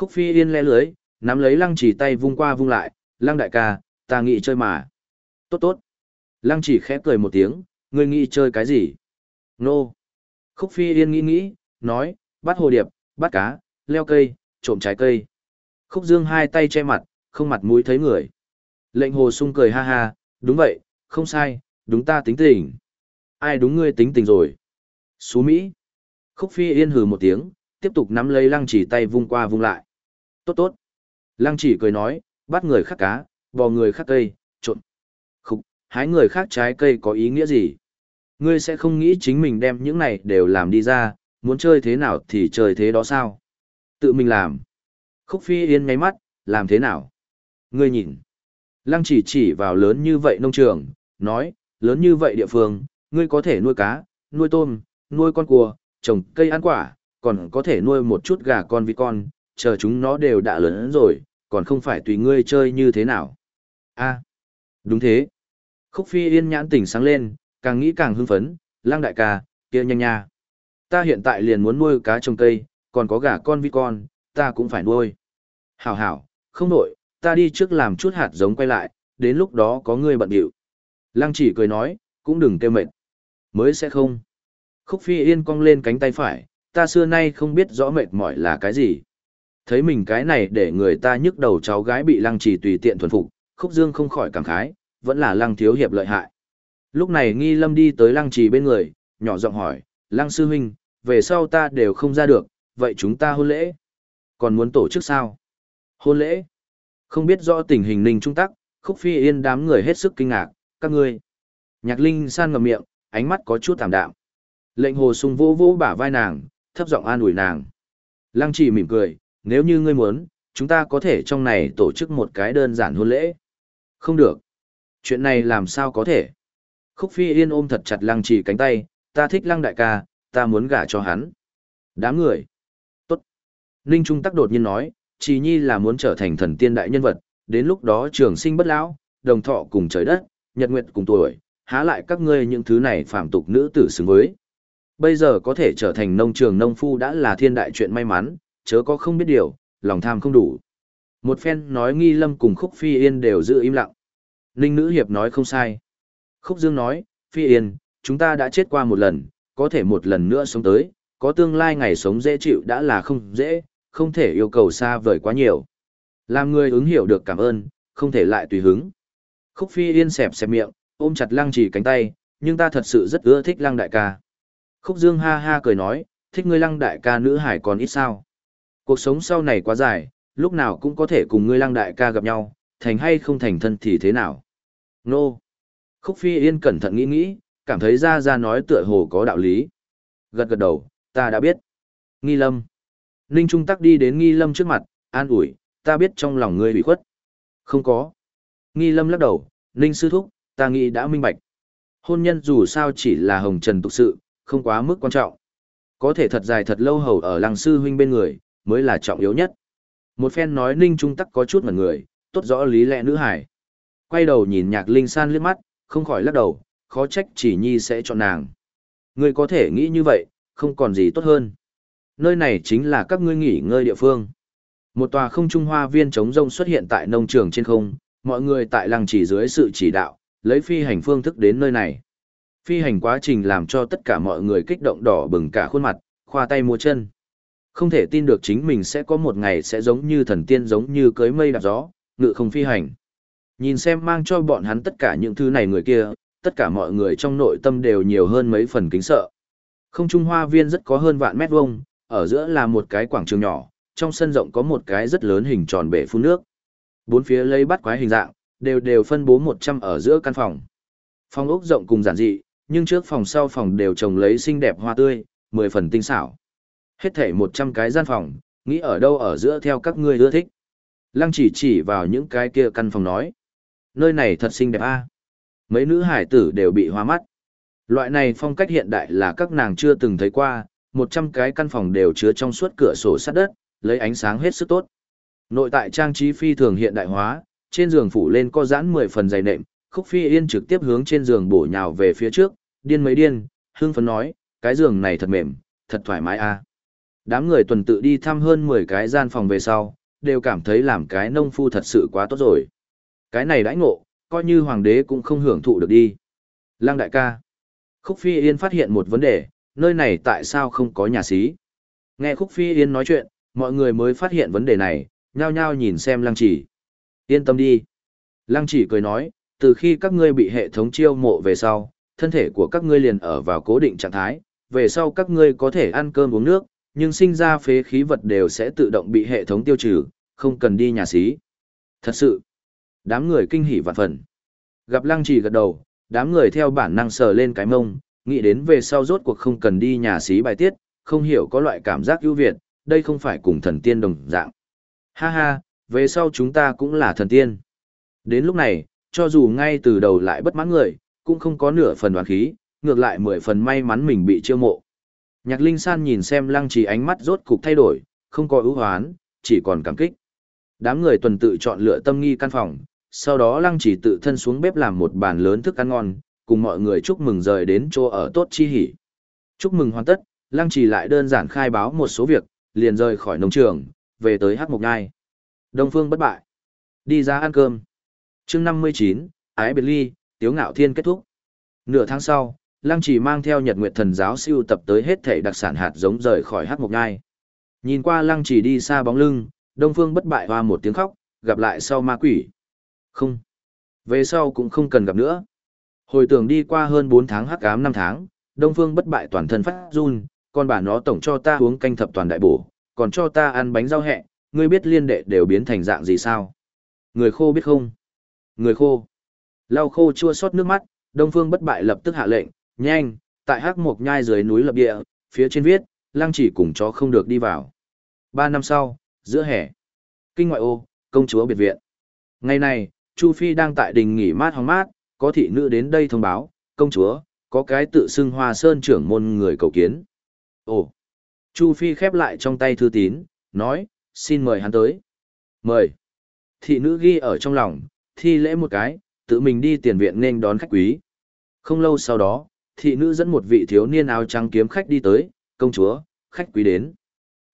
Khúc Phi Yên le lưới, nắm lấy lăng chỉ tay vung qua vung lại, lăng đại ca, ta nghĩ chơi mà. Tốt tốt. Lăng chỉ khẽ cười một tiếng, ngươi nghĩ chơi cái gì? Nô. Khúc Phi Yên nghĩ nghĩ, nói, bắt hồ điệp, bắt cá, leo cây, trộm trái cây. Khúc Dương hai tay che mặt, không mặt mũi thấy người. Lệnh hồ sung cười ha ha, đúng vậy, không sai, đúng ta tính tình. Ai đúng ngươi tính tình rồi? Xú Mỹ. Khúc Phi Yên hừ một tiếng, tiếp tục nắm lấy lăng chỉ tay vung qua vung lại. Tốt tốt. Lăng chỉ cười nói, bắt người khác cá, bò người khác cây, trộn. Khúc, hái người khác trái cây có ý nghĩa gì? Ngươi sẽ không nghĩ chính mình đem những này đều làm đi ra, muốn chơi thế nào thì chơi thế đó sao? Tự mình làm. Khúc Phi Yên nháy mắt, làm thế nào? Ngươi nhìn. Lăng chỉ chỉ vào lớn như vậy nông trường, nói, lớn như vậy địa phương, ngươi có thể nuôi cá, nuôi tôm, nuôi con cua, trồng cây ăn quả, còn có thể nuôi một chút gà con vịt con, chờ chúng nó đều đã lớn rồi, còn không phải tùy ngươi chơi như thế nào. a đúng thế. Khúc Phi Yên nhãn tỉnh sáng lên, càng nghĩ càng hưng phấn, lang đại ca, kia nhanh nha. Ta hiện tại liền muốn nuôi cá trồng cây, còn có gà con vịt con, ta cũng phải nuôi. Hảo hảo, không nổi, ta đi trước làm chút hạt giống quay lại, đến lúc đó có ngươi bận điệu. Lăng chỉ cười nói, cũng đừng kêu mệt. Mới sẽ không. Khúc phi yên cong lên cánh tay phải, ta xưa nay không biết rõ mệt mỏi là cái gì. Thấy mình cái này để người ta nhức đầu cháu gái bị lăng chỉ tùy tiện thuần phục, khúc dương không khỏi cảm khái, vẫn là lăng thiếu hiệp lợi hại. Lúc này nghi lâm đi tới lăng trì bên người, nhỏ giọng hỏi, lăng sư huynh, về sau ta đều không ra được, vậy chúng ta hôn lễ. Còn muốn tổ chức sao? Hôn lễ? Không biết rõ tình hình ninh trung tắc, khúc phi yên đám người hết sức kinh ngạc, các ngươi. Nhạc linh san ngầm miệng, ánh mắt có chút tạm đạm. Lệnh hồ sung vô vô bả vai nàng, thấp giọng an ủi nàng. Lăng trì mỉm cười, nếu như ngươi muốn, chúng ta có thể trong này tổ chức một cái đơn giản hôn lễ. Không được. Chuyện này làm sao có thể? Khúc phi yên ôm thật chặt lăng trì cánh tay, ta thích lăng đại ca, ta muốn gả cho hắn. Đám người. Tốt. Ninh Trung tắc đột nhiên nói, Trì Nhi là muốn trở thành thần tiên đại nhân vật, đến lúc đó trường sinh bất lão, đồng thọ cùng trời đất, nhật nguyệt cùng tuổi, há lại các ngươi những thứ này phạm tục nữ tử xứng với. Bây giờ có thể trở thành nông trường nông phu đã là thiên đại chuyện may mắn, chớ có không biết điều, lòng tham không đủ. Một phen nói nghi lâm cùng khúc phi yên đều giữ im lặng. Ninh nữ hiệp nói không sai. Khúc dương nói, phi yên, chúng ta đã chết qua một lần, có thể một lần nữa sống tới, có tương lai ngày sống dễ chịu đã là không dễ, không thể yêu cầu xa vời quá nhiều. Làm người ứng hiểu được cảm ơn, không thể lại tùy hứng. Khúc Phi Yên xẹp xẹp miệng, ôm chặt Lăng Chỉ cánh tay, nhưng ta thật sự rất ưa thích Lăng đại ca. Khúc Dương ha ha cười nói, thích ngươi Lăng đại ca nữ hải còn ít sao? Cuộc sống sau này quá dài, lúc nào cũng có thể cùng ngươi Lăng đại ca gặp nhau, thành hay không thành thân thì thế nào? Nô! Khúc Phi Yên cẩn thận nghĩ nghĩ, cảm thấy ra ra nói tựa hồ có đạo lý. Gật gật đầu, ta đã biết. Nghi Lâm. Ninh Trung Tắc đi đến Nghi Lâm trước mặt, an ủi, ta biết trong lòng ngươi bị khuất. Không có. Nghi Lâm lắc đầu, Ninh Sư Thúc, ta nghĩ đã minh bạch. Hôn nhân dù sao chỉ là hồng trần tục sự, không quá mức quan trọng. Có thể thật dài thật lâu hầu ở làng sư huynh bên người, mới là trọng yếu nhất. Một phen nói ninh trung tắc có chút mặt người, tốt rõ lý lẽ nữ hải. Quay đầu nhìn nhạc linh san liếc mắt, không khỏi lắc đầu, khó trách chỉ nhi sẽ chọn nàng. Ngươi có thể nghĩ như vậy, không còn gì tốt hơn. Nơi này chính là các ngươi nghỉ ngơi địa phương. Một tòa không trung hoa viên trống rông xuất hiện tại nông trường trên không, mọi người tại làng chỉ dưới sự chỉ đạo, lấy phi hành phương thức đến nơi này. Phi hành quá trình làm cho tất cả mọi người kích động đỏ bừng cả khuôn mặt, khoa tay múa chân. Không thể tin được chính mình sẽ có một ngày sẽ giống như thần tiên giống như cưới mây đạp gió, ngự không phi hành. Nhìn xem mang cho bọn hắn tất cả những thứ này người kia, tất cả mọi người trong nội tâm đều nhiều hơn mấy phần kính sợ. Không trung hoa viên rất có hơn vạn mét vuông, ở giữa là một cái quảng trường nhỏ, trong sân rộng có một cái rất lớn hình tròn bể phun nước. Bốn phía lấy bắt quái hình dạng, đều đều phân bố 100 ở giữa căn phòng. Phòng ốc rộng cùng giản dị, nhưng trước phòng sau phòng đều trồng lấy xinh đẹp hoa tươi, 10 phần tinh xảo. Hết thảy 100 cái gian phòng, nghĩ ở đâu ở giữa theo các ngươi ưa thích. Lăng chỉ chỉ vào những cái kia căn phòng nói. Nơi này thật xinh đẹp a. Mấy nữ hải tử đều bị hoa mắt. Loại này phong cách hiện đại là các nàng chưa từng thấy qua, 100 cái căn phòng đều chứa trong suốt cửa sổ sắt đất, lấy ánh sáng hết sức tốt. Nội tại trang trí phi thường hiện đại hóa, trên giường phủ lên có giãn 10 phần dày nệm, Khúc Phi Yên trực tiếp hướng trên giường bổ nhào về phía trước, điên mấy điên, Hương phấn nói, cái giường này thật mềm, thật thoải mái a. Đám người tuần tự đi thăm hơn 10 cái gian phòng về sau, đều cảm thấy làm cái nông phu thật sự quá tốt rồi. Cái này đãi ngộ, coi như hoàng đế cũng không hưởng thụ được đi. Lăng đại ca. Khúc Phi Yên phát hiện một vấn đề, nơi này tại sao không có nhà xí? Nghe Khúc Phi Yên nói chuyện, mọi người mới phát hiện vấn đề này, nhao nhao nhìn xem Lăng Chỉ. Yên tâm đi. Lăng Chỉ cười nói, từ khi các ngươi bị hệ thống chiêu mộ về sau, thân thể của các ngươi liền ở vào cố định trạng thái, về sau các ngươi có thể ăn cơm uống nước, nhưng sinh ra phế khí vật đều sẽ tự động bị hệ thống tiêu trừ, không cần đi nhà xí. Thật sự, đám người kinh hỉ vạn phần. Gặp Lăng Chỉ gật đầu, đám người theo bản năng sờ lên cái mông, nghĩ đến về sau rốt cuộc không cần đi nhà xí bài tiết, không hiểu có loại cảm giác ưu việt, đây không phải cùng thần tiên đồng dạng. Ha ha, về sau chúng ta cũng là thần tiên. Đến lúc này, cho dù ngay từ đầu lại bất mãn người, cũng không có nửa phần đoán khí, ngược lại mười phần may mắn mình bị chiêu mộ. Nhạc Linh San nhìn xem lăng trì ánh mắt rốt cục thay đổi, không có ưu hoán, chỉ còn cảm kích. Đám người tuần tự chọn lựa tâm nghi căn phòng, sau đó lăng trì tự thân xuống bếp làm một bàn lớn thức ăn ngon, cùng mọi người chúc mừng rời đến chỗ ở tốt chi hỉ. Chúc mừng hoàn tất, lăng trì lại đơn giản khai báo một số việc, liền rời khỏi nông trường, về tới Hắc mộc Nhai. Đông phương bất bại. Đi ra ăn cơm. chương 59, Ái Biệt Ly, Tiếu Ngạo Thiên kết thúc. Nửa tháng sau, Lăng Chỉ mang theo Nhật Nguyệt Thần giáo siêu tập tới hết thể đặc sản hạt giống rời khỏi Hắc Mộc Nhai. Nhìn qua Lăng Chỉ đi xa bóng lưng, Đông Phương bất bại hoa một tiếng khóc, gặp lại sau ma quỷ. Không. Về sau cũng không cần gặp nữa. Hồi tưởng đi qua hơn 4 tháng hắc ám 5 tháng, Đông Phương bất bại toàn thân phát run, con bà nó tổng cho ta uống canh thập toàn đại bổ, còn cho ta ăn bánh rau hẹ, ngươi biết liên đệ đều biến thành dạng gì sao? Người khô biết không? Người khô. Lau khô chua xót nước mắt, Đông Phương bất bại lập tức hạ lệnh, nhanh, tại hắc mộc nhai dưới núi lập địa, phía trên viết, lăng chỉ cùng chó không được đi vào. Ba năm sau, giữa hè, kinh ngoại ô, công chúa biệt viện. Ngày này, Chu Phi đang tại đình nghỉ mát hóng mát, có thị nữ đến đây thông báo, công chúa, có cái tự xưng hoa sơn trưởng môn người cầu kiến. Ồ! Chu Phi khép lại trong tay thư tín, nói, xin mời hắn tới. Mời! Thị nữ ghi ở trong lòng, thi lễ một cái, tự mình đi tiền viện nên đón khách quý. Không lâu sau đó, thị nữ dẫn một vị thiếu niên áo trắng kiếm khách đi tới, công chúa, khách quý đến.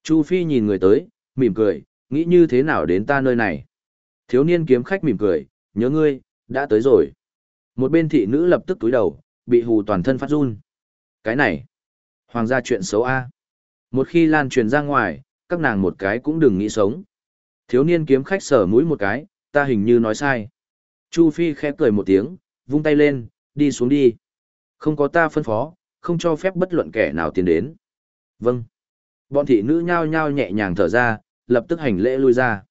Chu Phi nhìn người tới, mỉm cười, nghĩ như thế nào đến ta nơi này. Thiếu niên kiếm khách mỉm cười, nhớ ngươi, đã tới rồi. Một bên thị nữ lập tức túi đầu, bị hù toàn thân phát run. Cái này, hoàng gia chuyện xấu A. Một khi lan truyền ra ngoài, các nàng một cái cũng đừng nghĩ sống. Thiếu niên kiếm khách sở mũi một cái, ta hình như nói sai. Chu Phi khẽ cười một tiếng, vung tay lên, đi xuống đi. Không có ta phân phó, không cho phép bất luận kẻ nào tiến đến. Vâng. Bọn thị nữ nhao nhao nhẹ nhàng thở ra, lập tức hành lễ lui ra.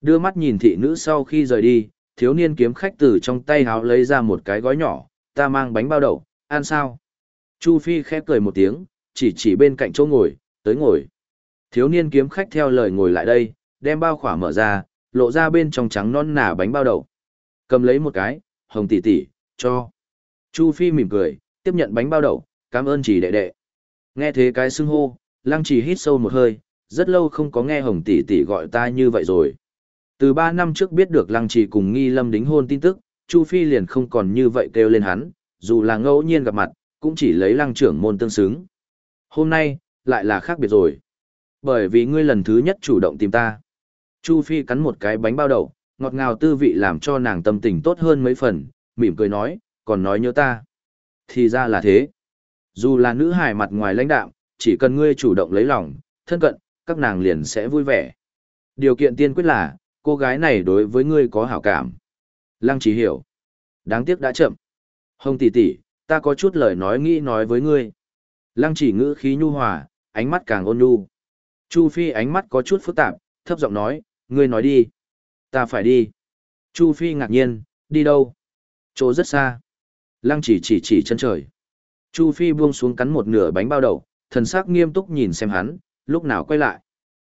Đưa mắt nhìn thị nữ sau khi rời đi, thiếu niên kiếm khách từ trong tay háo lấy ra một cái gói nhỏ, ta mang bánh bao đậu, ăn sao? Chu Phi khẽ cười một tiếng, chỉ chỉ bên cạnh chỗ ngồi, tới ngồi. Thiếu niên kiếm khách theo lời ngồi lại đây, đem bao khỏa mở ra, lộ ra bên trong trắng non nà bánh bao đậu. Cầm lấy một cái, hồng tỷ tỷ, cho. Chu Phi mỉm cười, tiếp nhận bánh bao đậu, cảm ơn chỉ đệ đệ. Nghe thế cái xưng hô, lăng chỉ hít sâu một hơi, rất lâu không có nghe hồng tỷ tỷ gọi ta như vậy rồi. Từ ba năm trước biết được lăng chỉ cùng nghi lâm đính hôn tin tức, Chu Phi liền không còn như vậy kêu lên hắn, dù là ngẫu nhiên gặp mặt, cũng chỉ lấy lăng trưởng môn tương xứng. Hôm nay, lại là khác biệt rồi. Bởi vì ngươi lần thứ nhất chủ động tìm ta. Chu Phi cắn một cái bánh bao đậu, ngọt ngào tư vị làm cho nàng tâm tình tốt hơn mấy phần, mỉm cười nói, còn nói nhớ ta. Thì ra là thế. Dù là nữ hài mặt ngoài lãnh đạm, chỉ cần ngươi chủ động lấy lòng, thân cận, các nàng liền sẽ vui vẻ. Điều kiện tiên quyết là, cô gái này đối với ngươi có hảo cảm. Lăng chỉ hiểu. Đáng tiếc đã chậm. Hồng tỷ tỷ, ta có chút lời nói nghĩ nói với ngươi. Lăng chỉ ngữ khí nhu hòa, ánh mắt càng ôn nhu. Chu Phi ánh mắt có chút phức tạp, thấp giọng nói, ngươi nói đi. Ta phải đi. Chu Phi ngạc nhiên, đi đâu? Chỗ rất xa. Lăng chỉ chỉ chỉ chân trời. Chu Phi buông xuống cắn một nửa bánh bao đậu, thần sắc nghiêm túc nhìn xem hắn, lúc nào quay lại.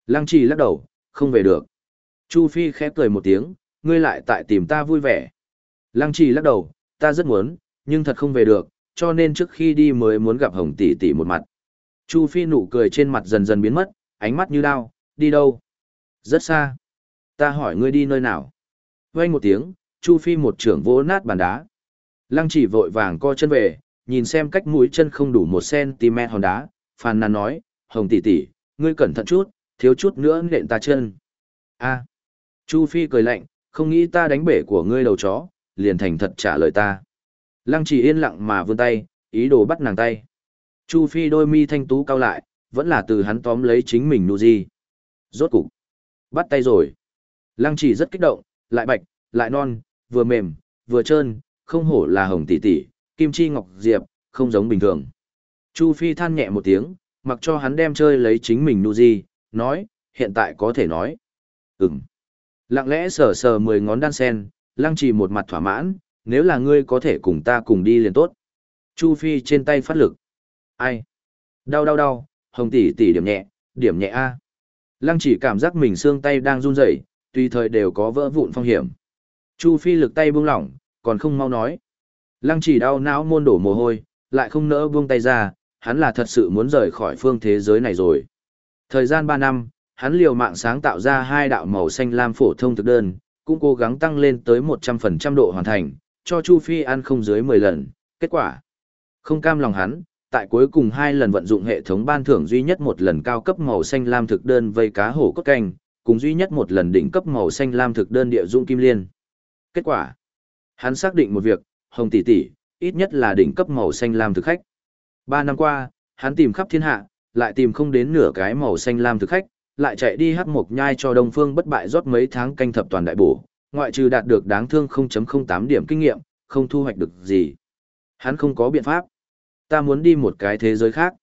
Lăng chỉ lắc đầu, không về được. Chu Phi khẽ cười một tiếng, ngươi lại tại tìm ta vui vẻ. Lăng chỉ lắc đầu, ta rất muốn, nhưng thật không về được, cho nên trước khi đi mới muốn gặp Hồng tỷ tỷ một mặt. Chu Phi nụ cười trên mặt dần dần biến mất, ánh mắt như đao, đi đâu? Rất xa. Ta hỏi ngươi đi nơi nào? Quay một tiếng, Chu Phi một trưởng vỗ nát bàn đá. Lăng chỉ vội vàng co chân về, nhìn xem cách mũi chân không đủ một cm hòn đá, phàn nàn nói, Hồng tỷ tỷ, ngươi cẩn thận chút, thiếu chút nữa nện ta chân. A. Chu Phi cười lạnh, không nghĩ ta đánh bể của ngươi đầu chó, liền thành thật trả lời ta. Lăng chỉ yên lặng mà vươn tay, ý đồ bắt nàng tay. Chu Phi đôi mi thanh tú cao lại, vẫn là từ hắn tóm lấy chính mình nụ gì. Rốt cục. Bắt tay rồi. Lăng chỉ rất kích động, lại bạch, lại non, vừa mềm, vừa trơn, không hổ là hồng tỷ tỷ, kim chi ngọc diệp, không giống bình thường. Chu Phi than nhẹ một tiếng, mặc cho hắn đem chơi lấy chính mình nu di, nói, hiện tại có thể nói. Ừm. Lặng lẽ sờ sờ mười ngón đan sen, lăng trì một mặt thỏa mãn, nếu là ngươi có thể cùng ta cùng đi liền tốt. Chu Phi trên tay phát lực. Ai? Đau đau đau, hồng tỷ tỷ điểm nhẹ, điểm nhẹ A. Lăng chỉ cảm giác mình xương tay đang run rẩy, tùy thời đều có vỡ vụn phong hiểm. Chu Phi lực tay buông lỏng, còn không mau nói. Lăng chỉ đau não môn đổ mồ hôi, lại không nỡ buông tay ra, hắn là thật sự muốn rời khỏi phương thế giới này rồi. Thời gian 3 năm, hắn liều mạng sáng tạo ra hai đạo màu xanh lam phổ thông thực đơn, cũng cố gắng tăng lên tới 100% độ hoàn thành, cho Chu Phi ăn không dưới 10 lần. Kết quả, không cam lòng hắn, tại cuối cùng hai lần vận dụng hệ thống ban thưởng duy nhất một lần cao cấp màu xanh lam thực đơn vây cá hổ cốt canh, cùng duy nhất một lần đỉnh cấp màu xanh lam thực đơn địa dụng kim liên. Kết quả, hắn xác định một việc, hồng tỷ tỷ, ít nhất là đỉnh cấp màu xanh lam thực khách. Ba năm qua, hắn tìm khắp thiên hạ, lại tìm không đến nửa cái màu xanh lam thực khách, lại chạy đi hắc mộc nhai cho Đông Phương bất bại rót mấy tháng canh thập toàn đại bổ, ngoại trừ đạt được đáng thương 0.08 điểm kinh nghiệm, không thu hoạch được gì. Hắn không có biện pháp. Ta muốn đi một cái thế giới khác.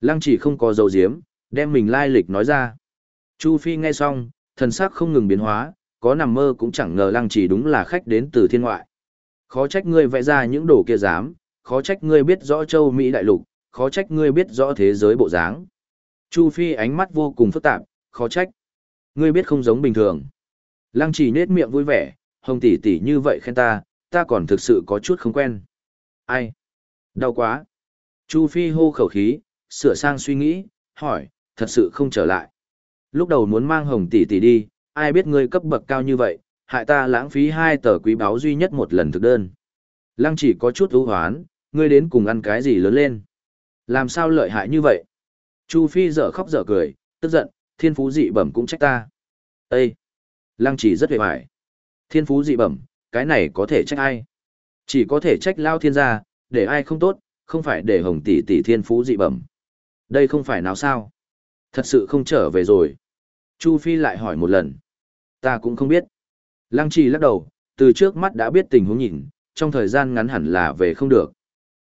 Lăng chỉ không có dầu diếm, đem mình lai lịch nói ra. Chu Phi nghe xong, thần sắc không ngừng biến hóa, có nằm mơ cũng chẳng ngờ lăng chỉ đúng là khách đến từ thiên ngoại. Khó trách ngươi vẽ ra những đồ kia dám, khó trách ngươi biết rõ châu Mỹ đại lục, khó trách ngươi biết rõ thế giới bộ dáng. Chu Phi ánh mắt vô cùng phức tạp, khó trách. Ngươi biết không giống bình thường. Lăng chỉ nết miệng vui vẻ, hồng tỷ tỷ như vậy khen ta, ta còn thực sự có chút không quen. Ai? Đau quá. Chu Phi hô khẩu khí, sửa sang suy nghĩ, hỏi, thật sự không trở lại. Lúc đầu muốn mang hồng tỷ tỷ đi, ai biết ngươi cấp bậc cao như vậy, hại ta lãng phí hai tờ quý báo duy nhất một lần thực đơn. Lăng chỉ có chút ưu hoán, ngươi đến cùng ăn cái gì lớn lên. Làm sao lợi hại như vậy? Chu Phi dở khóc dở cười, tức giận, thiên phú dị bẩm cũng trách ta. Ê! Lăng chỉ rất hề hoài. Thiên phú dị bẩm, cái này có thể trách ai? Chỉ có thể trách lao thiên gia, để ai không tốt, không phải để hồng tỷ tỷ thiên phú dị bẩm. Đây không phải nào sao? Thật sự không trở về rồi. Chu Phi lại hỏi một lần. Ta cũng không biết. Lăng trì lắc đầu, từ trước mắt đã biết tình huống nhìn, trong thời gian ngắn hẳn là về không được.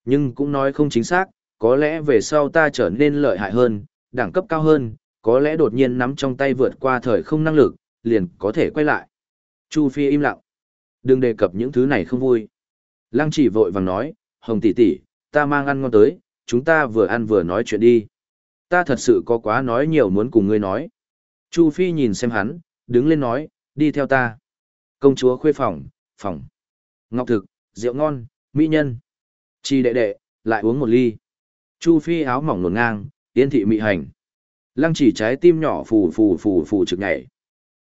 Nhưng cũng nói không chính xác, có lẽ về sau ta trở nên lợi hại hơn, đẳng cấp cao hơn, có lẽ đột nhiên nắm trong tay vượt qua thời không năng lực, liền có thể quay lại. Chu Phi im lặng. Đừng đề cập những thứ này không vui. Lăng chỉ vội vàng nói, Hồng tỷ tỷ, ta mang ăn ngon tới, chúng ta vừa ăn vừa nói chuyện đi. Ta thật sự có quá nói nhiều muốn cùng ngươi nói. Chu Phi nhìn xem hắn, đứng lên nói, đi theo ta. Công chúa khuê phòng, phòng. Ngọc thực, rượu ngon, mỹ nhân. Chi đệ đệ, lại uống một ly. Chu Phi áo mỏng nổn ngang, yên thị mị hành. Lăng chỉ trái tim nhỏ phù phù phù phù trực nhảy.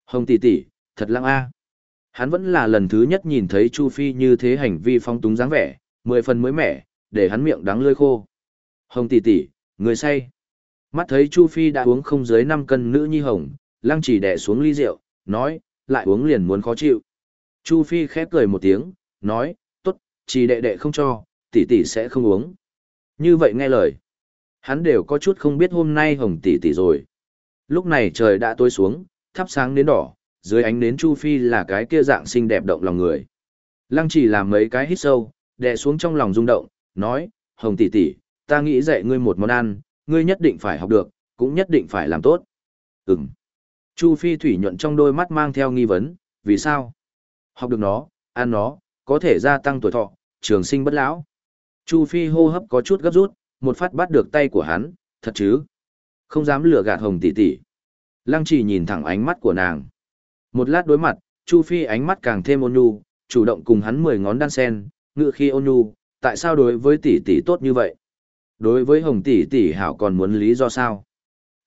Hồng tỷ tỷ, thật lăng a. Hắn vẫn là lần thứ nhất nhìn thấy Chu Phi như thế hành vi phong túng dáng vẻ, mười phần mới mẻ, để hắn miệng đắng lưỡi khô. Hồng tỷ tỷ, người say. Mắt thấy Chu Phi đã uống không dưới 5 cân nữ nhi hồng, lăng chỉ đè xuống ly rượu, nói, lại uống liền muốn khó chịu. Chu Phi khép cười một tiếng, nói, tốt, chỉ đệ đệ không cho, tỷ tỷ sẽ không uống. Như vậy nghe lời. Hắn đều có chút không biết hôm nay hồng tỷ tỷ rồi. Lúc này trời đã tối xuống, thắp sáng đến đỏ, dưới ánh nến Chu Phi là cái kia dạng xinh đẹp động lòng người. Lăng chỉ làm mấy cái hít sâu, đè xuống trong lòng rung động, nói, hồng tỷ tỷ, ta nghĩ dạy ngươi một món ăn, ngươi nhất định phải học được, cũng nhất định phải làm tốt. Ừm. Chu Phi thủy nhuận trong đôi mắt mang theo nghi vấn, vì sao? Học được nó, ăn nó, có thể gia tăng tuổi thọ, trường sinh bất lão. Chu Phi hô hấp có chút gấp rút, một phát bắt được tay của hắn, thật chứ? Không dám lừa gạt hồng tỷ tỷ. Lăng chỉ nhìn thẳng ánh mắt của nàng. Một lát đối mặt, Chu Phi ánh mắt càng thêm ôn nhu, chủ động cùng hắn mười ngón đan sen, ngựa khi ôn nhu, tại sao đối với tỷ tỷ tốt như vậy? Đối với hồng tỷ tỷ hảo còn muốn lý do sao?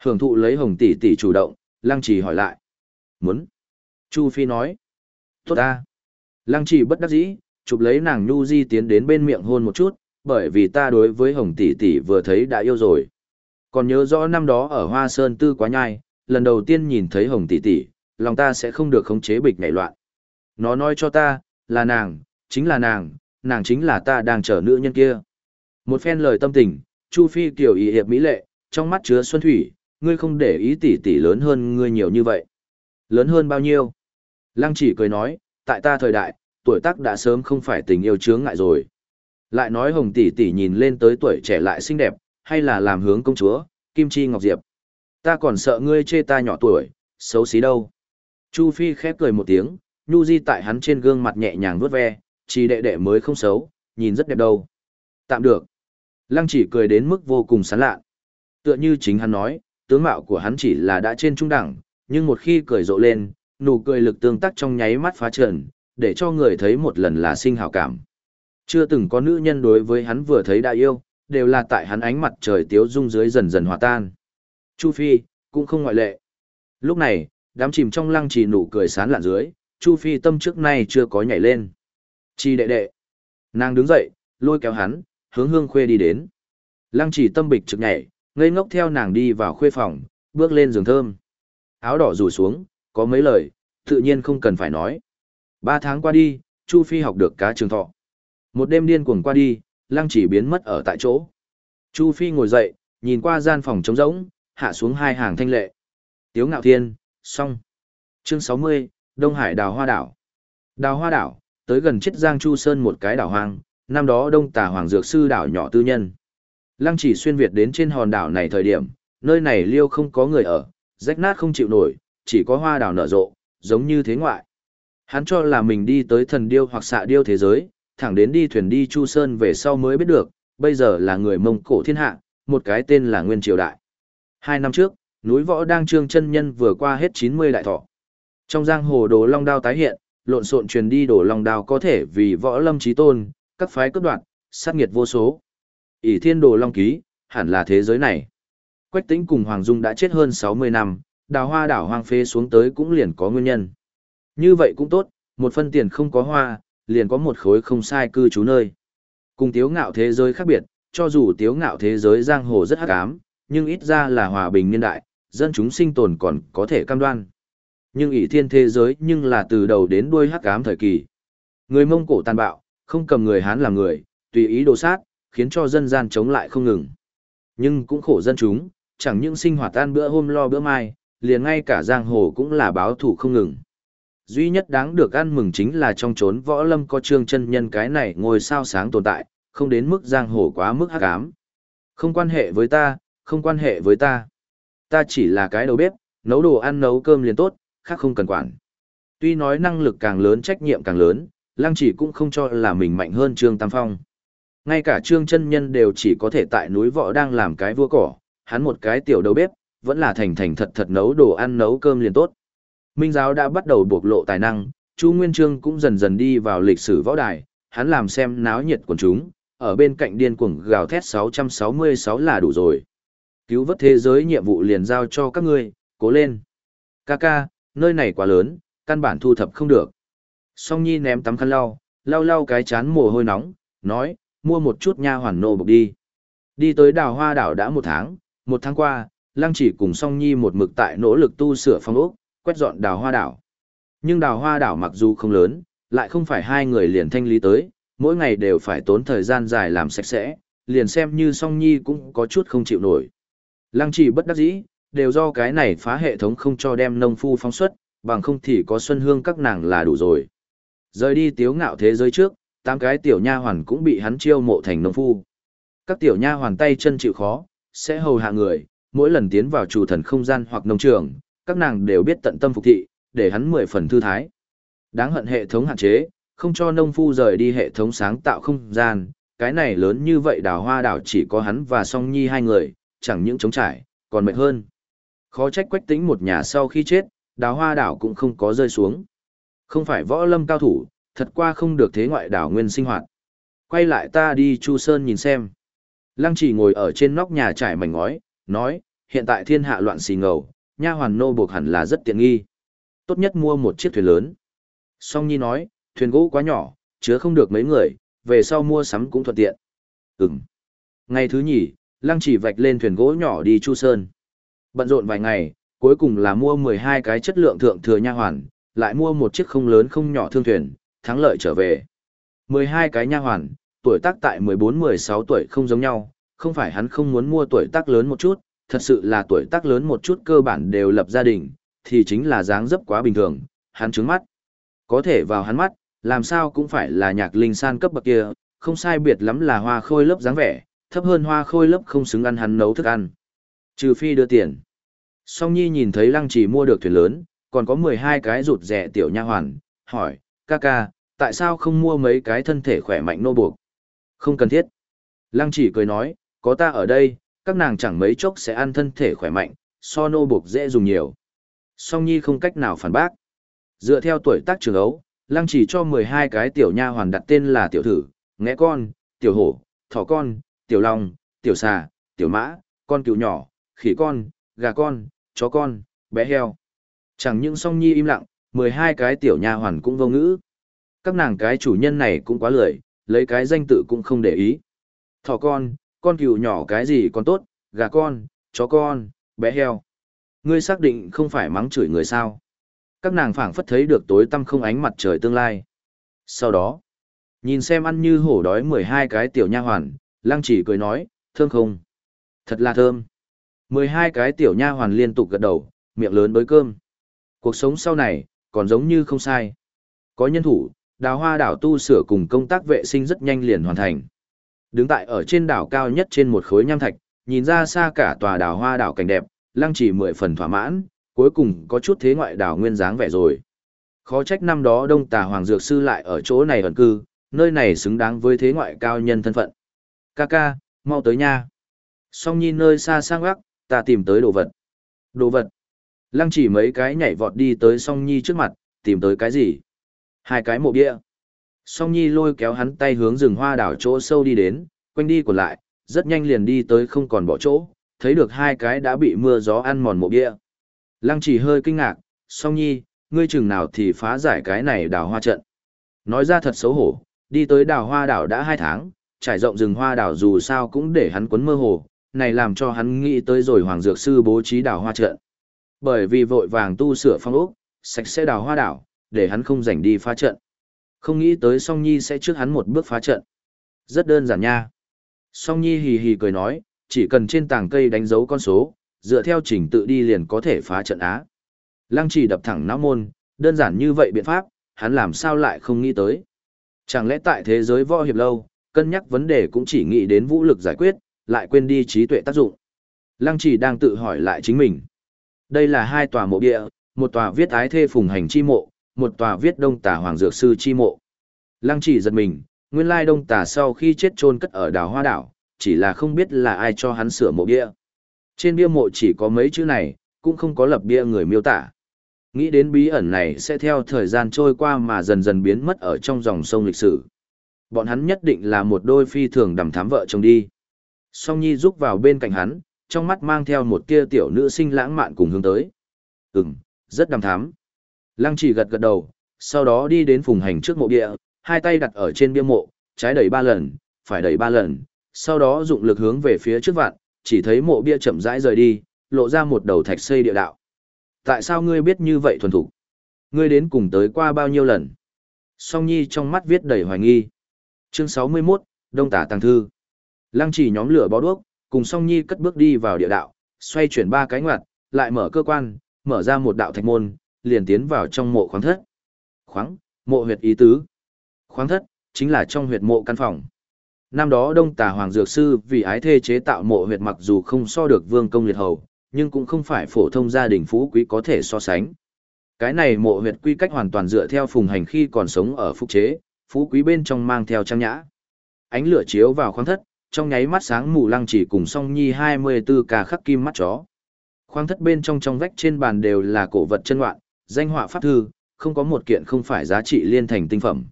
Hưởng thụ lấy hồng tỷ tỷ chủ động, lăng trì hỏi lại. Muốn. Chu Phi nói. Tốt ta. Lăng trì bất đắc dĩ, chụp lấy nàng nhu di tiến đến bên miệng hôn một chút, bởi vì ta đối với hồng tỷ tỷ vừa thấy đã yêu rồi. Còn nhớ rõ năm đó ở Hoa Sơn Tư quá nhai, lần đầu tiên nhìn thấy hồng tỷ tỷ, lòng ta sẽ không được khống chế bịch nảy loạn. Nó nói cho ta, là nàng, chính là nàng, nàng chính là ta đang chờ nữ nhân kia. Một phen lời tâm tình, Chu Phi tiểu ý hiệp mỹ lệ, trong mắt chứa xuân thủy, ngươi không để ý tỷ tỷ lớn hơn ngươi nhiều như vậy. Lớn hơn bao nhiêu? Lăng chỉ cười nói, tại ta thời đại, tuổi tác đã sớm không phải tình yêu chướng ngại rồi. Lại nói hồng tỷ tỷ nhìn lên tới tuổi trẻ lại xinh đẹp, hay là làm hướng công chúa, Kim Chi Ngọc Diệp. Ta còn sợ ngươi chê ta nhỏ tuổi, xấu xí đâu. Chu Phi khép cười một tiếng, Nhu Di tại hắn trên gương mặt nhẹ nhàng vuốt ve, chỉ đệ đệ mới không xấu, nhìn rất đẹp đâu. Tạm được. Lăng chỉ cười đến mức vô cùng sán lạ. Tựa như chính hắn nói, tướng mạo của hắn chỉ là đã trên trung đẳng, nhưng một khi cười rộ lên, nụ cười lực tương tác trong nháy mắt phá trần, để cho người thấy một lần là sinh hảo cảm. Chưa từng có nữ nhân đối với hắn vừa thấy đã yêu, đều là tại hắn ánh mặt trời tiếu dung dưới dần dần hòa tan. Chu Phi, cũng không ngoại lệ. Lúc này, đám chìm trong lăng trì nụ cười sán lạn dưới, Chu Phi tâm trước nay chưa có nhảy lên. Chi đệ đệ. Nàng đứng dậy, lôi kéo hắn, hướng hương khuê đi đến. Lăng chỉ tâm bịch trực nhảy, ngây ngốc theo nàng đi vào khuê phòng, bước lên giường thơm. Áo đỏ rủ xuống, có mấy lời, tự nhiên không cần phải nói. Ba tháng qua đi, Chu Phi học được cá trường thọ. Một đêm điên cuồng qua đi, lăng chỉ biến mất ở tại chỗ. Chu Phi ngồi dậy, nhìn qua gian phòng trống rỗng, hạ xuống hai hàng thanh lệ. Tiếu ngạo thiên, xong. Chương 60, Đông Hải đào hoa đảo. Đào hoa đảo, tới gần chết Giang Chu Sơn một cái đảo hoang, năm đó Đông Tà Hoàng Dược Sư đảo nhỏ tư nhân. Lăng chỉ xuyên Việt đến trên hòn đảo này thời điểm, nơi này liêu không có người ở, rách nát không chịu nổi, chỉ có hoa đảo nở rộ, giống như thế ngoại. Hắn cho là mình đi tới thần điêu hoặc xạ điêu thế giới, thẳng đến đi thuyền đi Chu Sơn về sau mới biết được, bây giờ là người Mông Cổ thiên hạ, một cái tên là Nguyên Triều Đại. Hai năm trước, núi võ đang trương chân nhân vừa qua hết 90 đại thọ. Trong giang hồ đồ long đao tái hiện, lộn xộn truyền đi đồ long đao có thể vì võ lâm trí tôn, các phái cấp đoạn, sát nghiệt vô số ỷ thiên đồ long ký, hẳn là thế giới này. Quách tĩnh cùng Hoàng Dung đã chết hơn 60 năm, đào hoa đảo hoang phế xuống tới cũng liền có nguyên nhân. Như vậy cũng tốt, một phân tiền không có hoa, liền có một khối không sai cư trú nơi. Cùng tiếu ngạo thế giới khác biệt, cho dù tiếu ngạo thế giới giang hồ rất hắc ám, nhưng ít ra là hòa bình niên đại, dân chúng sinh tồn còn có thể cam đoan. Nhưng ỷ thiên thế giới nhưng là từ đầu đến đuôi hắc ám thời kỳ. Người Mông Cổ tàn bạo, không cầm người Hán làm người, tùy ý đồ sát, khiến cho dân gian chống lại không ngừng. Nhưng cũng khổ dân chúng, chẳng những sinh hoạt ăn bữa hôm lo bữa mai, liền ngay cả giang hồ cũng là báo thủ không ngừng. Duy nhất đáng được ăn mừng chính là trong chốn võ lâm có trương chân nhân cái này ngồi sao sáng tồn tại, không đến mức giang hồ quá mức hắc ám. Không quan hệ với ta, không quan hệ với ta. Ta chỉ là cái đầu bếp, nấu đồ ăn nấu cơm liền tốt, khác không cần quản. Tuy nói năng lực càng lớn trách nhiệm càng lớn, Lăng chỉ cũng không cho là mình mạnh hơn Trương Tam Phong. Ngay cả Trương chân nhân đều chỉ có thể tại núi võ đang làm cái vua cỏ, hắn một cái tiểu đầu bếp, vẫn là thành thành thật thật nấu đồ ăn nấu cơm liền tốt. Minh giáo đã bắt đầu bộc lộ tài năng, Chu Nguyên Trương cũng dần dần đi vào lịch sử võ đài, hắn làm xem náo nhiệt của chúng, ở bên cạnh điên cuồng gào thét 666 là đủ rồi. Cứu vớt thế giới nhiệm vụ liền giao cho các ngươi, cố lên. Kaka, nơi này quá lớn, căn bản thu thập không được. Song Nhi ném tắm khăn lau, lau lau cái chán mồ hôi nóng, nói, mua một chút nha hoàn nô bộc đi. Đi tới đào hoa đảo đã một tháng, một tháng qua, Lăng chỉ cùng Song Nhi một mực tại nỗ lực tu sửa phong ốc, quét dọn đào hoa đảo. Nhưng đào hoa đảo mặc dù không lớn, lại không phải hai người liền thanh lý tới, mỗi ngày đều phải tốn thời gian dài làm sạch sẽ, liền xem như Song Nhi cũng có chút không chịu nổi. Lăng chỉ bất đắc dĩ, đều do cái này phá hệ thống không cho đem nông phu phóng xuất, bằng không thì có xuân hương các nàng là đủ rồi. Rời đi tiếu ngạo thế giới trước, tám cái tiểu nha hoàn cũng bị hắn chiêu mộ thành nông phu. Các tiểu nha hoàn tay chân chịu khó, sẽ hầu hạ người, mỗi lần tiến vào chủ thần không gian hoặc nông trường, các nàng đều biết tận tâm phục thị, để hắn mười phần thư thái. Đáng hận hệ thống hạn chế, không cho nông phu rời đi hệ thống sáng tạo không gian, cái này lớn như vậy đào hoa đảo chỉ có hắn và song nhi hai người, chẳng những chống trải, còn mệt hơn. Khó trách quách tính một nhà sau khi chết, đào hoa đảo cũng không có rơi xuống. Không phải võ lâm cao thủ, thật qua không được thế ngoại đảo nguyên sinh hoạt. Quay lại ta đi Chu Sơn nhìn xem. Lăng chỉ ngồi ở trên nóc nhà trải mảnh ngói, nói, hiện tại thiên hạ loạn xì ngầu, nha hoàn nô buộc hẳn là rất tiện nghi. Tốt nhất mua một chiếc thuyền lớn. Song Nhi nói, thuyền gỗ quá nhỏ, chứa không được mấy người, về sau mua sắm cũng thuận tiện. Ừm. Ngày thứ nhì, Lăng chỉ vạch lên thuyền gỗ nhỏ đi Chu Sơn. Bận rộn vài ngày, cuối cùng là mua 12 cái chất lượng thượng thừa nha hoàn, lại mua một chiếc không lớn không nhỏ thương thuyền, thắng lợi trở về. 12 cái nha hoàn, tuổi tác tại 14-16 tuổi không giống nhau, không phải hắn không muốn mua tuổi tác lớn một chút, thật sự là tuổi tác lớn một chút cơ bản đều lập gia đình, thì chính là dáng dấp quá bình thường, hắn trứng mắt. Có thể vào hắn mắt, làm sao cũng phải là nhạc linh san cấp bậc kia, không sai biệt lắm là hoa khôi lớp dáng vẻ, thấp hơn hoa khôi lớp không xứng ăn hắn nấu thức ăn. Trừ phi đưa tiền. Song Nhi nhìn thấy lăng Chỉ mua được thuyền lớn, còn có 12 cái rụt rẻ tiểu nha hoàn, hỏi, ca ca, tại sao không mua mấy cái thân thể khỏe mạnh nô buộc? Không cần thiết. Lăng chỉ cười nói, có ta ở đây, các nàng chẳng mấy chốc sẽ ăn thân thể khỏe mạnh, so nô buộc dễ dùng nhiều. Song Nhi không cách nào phản bác. Dựa theo tuổi tác trường ấu, Lăng chỉ cho 12 cái tiểu nha hoàn đặt tên là tiểu thử, ngẽ con, tiểu hổ, thỏ con, tiểu long, tiểu xà, tiểu mã, con cừu nhỏ, khỉ con, gà con, chó con, bé heo. Chẳng những song nhi im lặng, 12 cái tiểu nha hoàn cũng vô ngữ. Các nàng cái chủ nhân này cũng quá lười, lấy cái danh tự cũng không để ý. Thỏ con, con cừu nhỏ cái gì còn tốt, gà con, chó con, bé heo. Ngươi xác định không phải mắng chửi người sao. Các nàng phảng phất thấy được tối tăm không ánh mặt trời tương lai. Sau đó, nhìn xem ăn như hổ đói 12 cái tiểu nha hoàn, lăng chỉ cười nói, thơm không? Thật là thơm. 12 cái tiểu nha hoàn liên tục gật đầu, miệng lớn bới cơm. Cuộc sống sau này, còn giống như không sai. Có nhân thủ, đào hoa đảo tu sửa cùng công tác vệ sinh rất nhanh liền hoàn thành. Đứng tại ở trên đảo cao nhất trên một khối nham thạch, nhìn ra xa cả tòa đảo hoa đảo cảnh đẹp, lăng chỉ mười phần thỏa mãn, cuối cùng có chút thế ngoại đảo nguyên dáng vẻ rồi. Khó trách năm đó đông tà hoàng dược sư lại ở chỗ này ẩn cư, nơi này xứng đáng với thế ngoại cao nhân thân phận. Kaka, mau tới nha. Song nhìn nơi xa sang gác, ta tìm tới đồ vật. Đồ vật. Lăng chỉ mấy cái nhảy vọt đi tới song nhi trước mặt, tìm tới cái gì? Hai cái mộ bia. Song nhi lôi kéo hắn tay hướng rừng hoa đảo chỗ sâu đi đến, quanh đi còn lại, rất nhanh liền đi tới không còn bỏ chỗ, thấy được hai cái đã bị mưa gió ăn mòn mộ bia. Lăng chỉ hơi kinh ngạc, song nhi, ngươi chừng nào thì phá giải cái này đào hoa trận. Nói ra thật xấu hổ, đi tới đào hoa đảo đã hai tháng, trải rộng rừng hoa đảo dù sao cũng để hắn quấn mơ hồ, này làm cho hắn nghĩ tới rồi Hoàng Dược Sư bố trí đảo hoa trận. Bởi vì vội vàng tu sửa phong ốc, sạch sẽ đào hoa đảo, để hắn không rảnh đi phá trận. Không nghĩ tới Song Nhi sẽ trước hắn một bước phá trận. Rất đơn giản nha. Song Nhi hì hì cười nói, chỉ cần trên tảng cây đánh dấu con số, dựa theo trình tự đi liền có thể phá trận á. Lăng chỉ đập thẳng não môn, đơn giản như vậy biện pháp, hắn làm sao lại không nghĩ tới. Chẳng lẽ tại thế giới võ hiệp lâu, cân nhắc vấn đề cũng chỉ nghĩ đến vũ lực giải quyết, lại quên đi trí tuệ tác dụng. Lăng chỉ đang tự hỏi lại chính mình. Đây là hai tòa mộ địa, một tòa viết ái thê phùng hành chi mộ, một tòa viết đông tà hoàng dược sư chi mộ. Lăng chỉ giật mình, nguyên lai đông tà sau khi chết chôn cất ở đảo hoa đảo, chỉ là không biết là ai cho hắn sửa mộ bia. Trên bia mộ chỉ có mấy chữ này, cũng không có lập bia người miêu tả. Nghĩ đến bí ẩn này sẽ theo thời gian trôi qua mà dần dần biến mất ở trong dòng sông lịch sử. bọn hắn nhất định là một đôi phi thường đầm thám vợ chồng đi. Song Nhi rúc vào bên cạnh hắn, trong mắt mang theo một tia tiểu nữ sinh lãng mạn cùng hướng tới. Ừm, rất đầm thám. Lăng chỉ gật gật đầu, sau đó đi đến phùng hành trước mộ địa, hai tay đặt ở trên bia mộ, trái đẩy ba lần, phải đẩy ba lần, sau đó dụng lực hướng về phía trước vạn, chỉ thấy mộ bia chậm rãi rời đi, lộ ra một đầu thạch xây địa đạo. Tại sao ngươi biết như vậy thuần thục? Ngươi đến cùng tới qua bao nhiêu lần? Song Nhi trong mắt viết đầy hoài nghi. Chương 61, Đông Tả Tăng Thư. Lăng chỉ nhóm lửa bó đuốc, cùng Song Nhi cất bước đi vào địa đạo, xoay chuyển ba cái ngoặt, lại mở cơ quan, mở ra một đạo thạch môn, liền tiến vào trong mộ khoáng thất. Khoáng, mộ huyệt ý tứ. Khoáng thất, chính là trong huyệt mộ căn phòng. Năm đó Đông Tà Hoàng Dược Sư vì ái thê chế tạo mộ huyệt mặc dù không so được vương công liệt hầu, nhưng cũng không phải phổ thông gia đình phú quý có thể so sánh. Cái này mộ huyệt quy cách hoàn toàn dựa theo phùng hành khi còn sống ở phúc chế, phú quý bên trong mang theo trang nhã. Ánh lửa chiếu vào khoáng thất, trong nháy mắt sáng mù lăng chỉ cùng song nhi 24 ca khắc kim mắt chó. Khoáng thất bên trong trong vách trên bàn đều là cổ vật chân ngoạn, danh họa pháp thư, không có một kiện không phải giá trị liên thành tinh phẩm.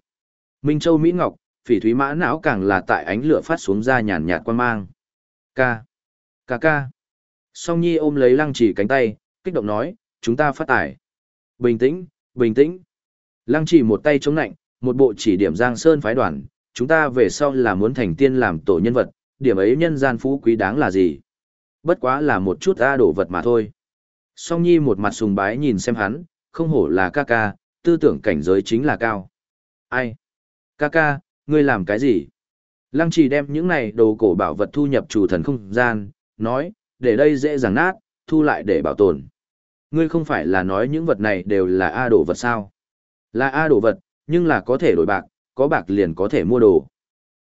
Minh Châu Mỹ Ngọc, phỉ thúy mã não càng là tại ánh lửa phát xuống ra nhàn nhạt quan mang. Ca. Ca ca. Song Nhi ôm lấy lăng chỉ cánh tay, kích động nói, chúng ta phát tải. Bình tĩnh, bình tĩnh. Lăng chỉ một tay chống nạnh, một bộ chỉ điểm giang sơn phái đoàn, chúng ta về sau là muốn thành tiên làm tổ nhân vật, điểm ấy nhân gian phú quý đáng là gì? Bất quá là một chút A đổ vật mà thôi. Song Nhi một mặt sùng bái nhìn xem hắn, không hổ là ca ca, tư tưởng cảnh giới chính là cao. Ai? Ca ca, ngươi làm cái gì? Lăng trì đem những này đồ cổ bảo vật thu nhập chủ thần không gian, nói, để đây dễ dàng nát, thu lại để bảo tồn. Ngươi không phải là nói những vật này đều là A đồ vật sao? Là A đồ vật, nhưng là có thể đổi bạc, có bạc liền có thể mua đồ.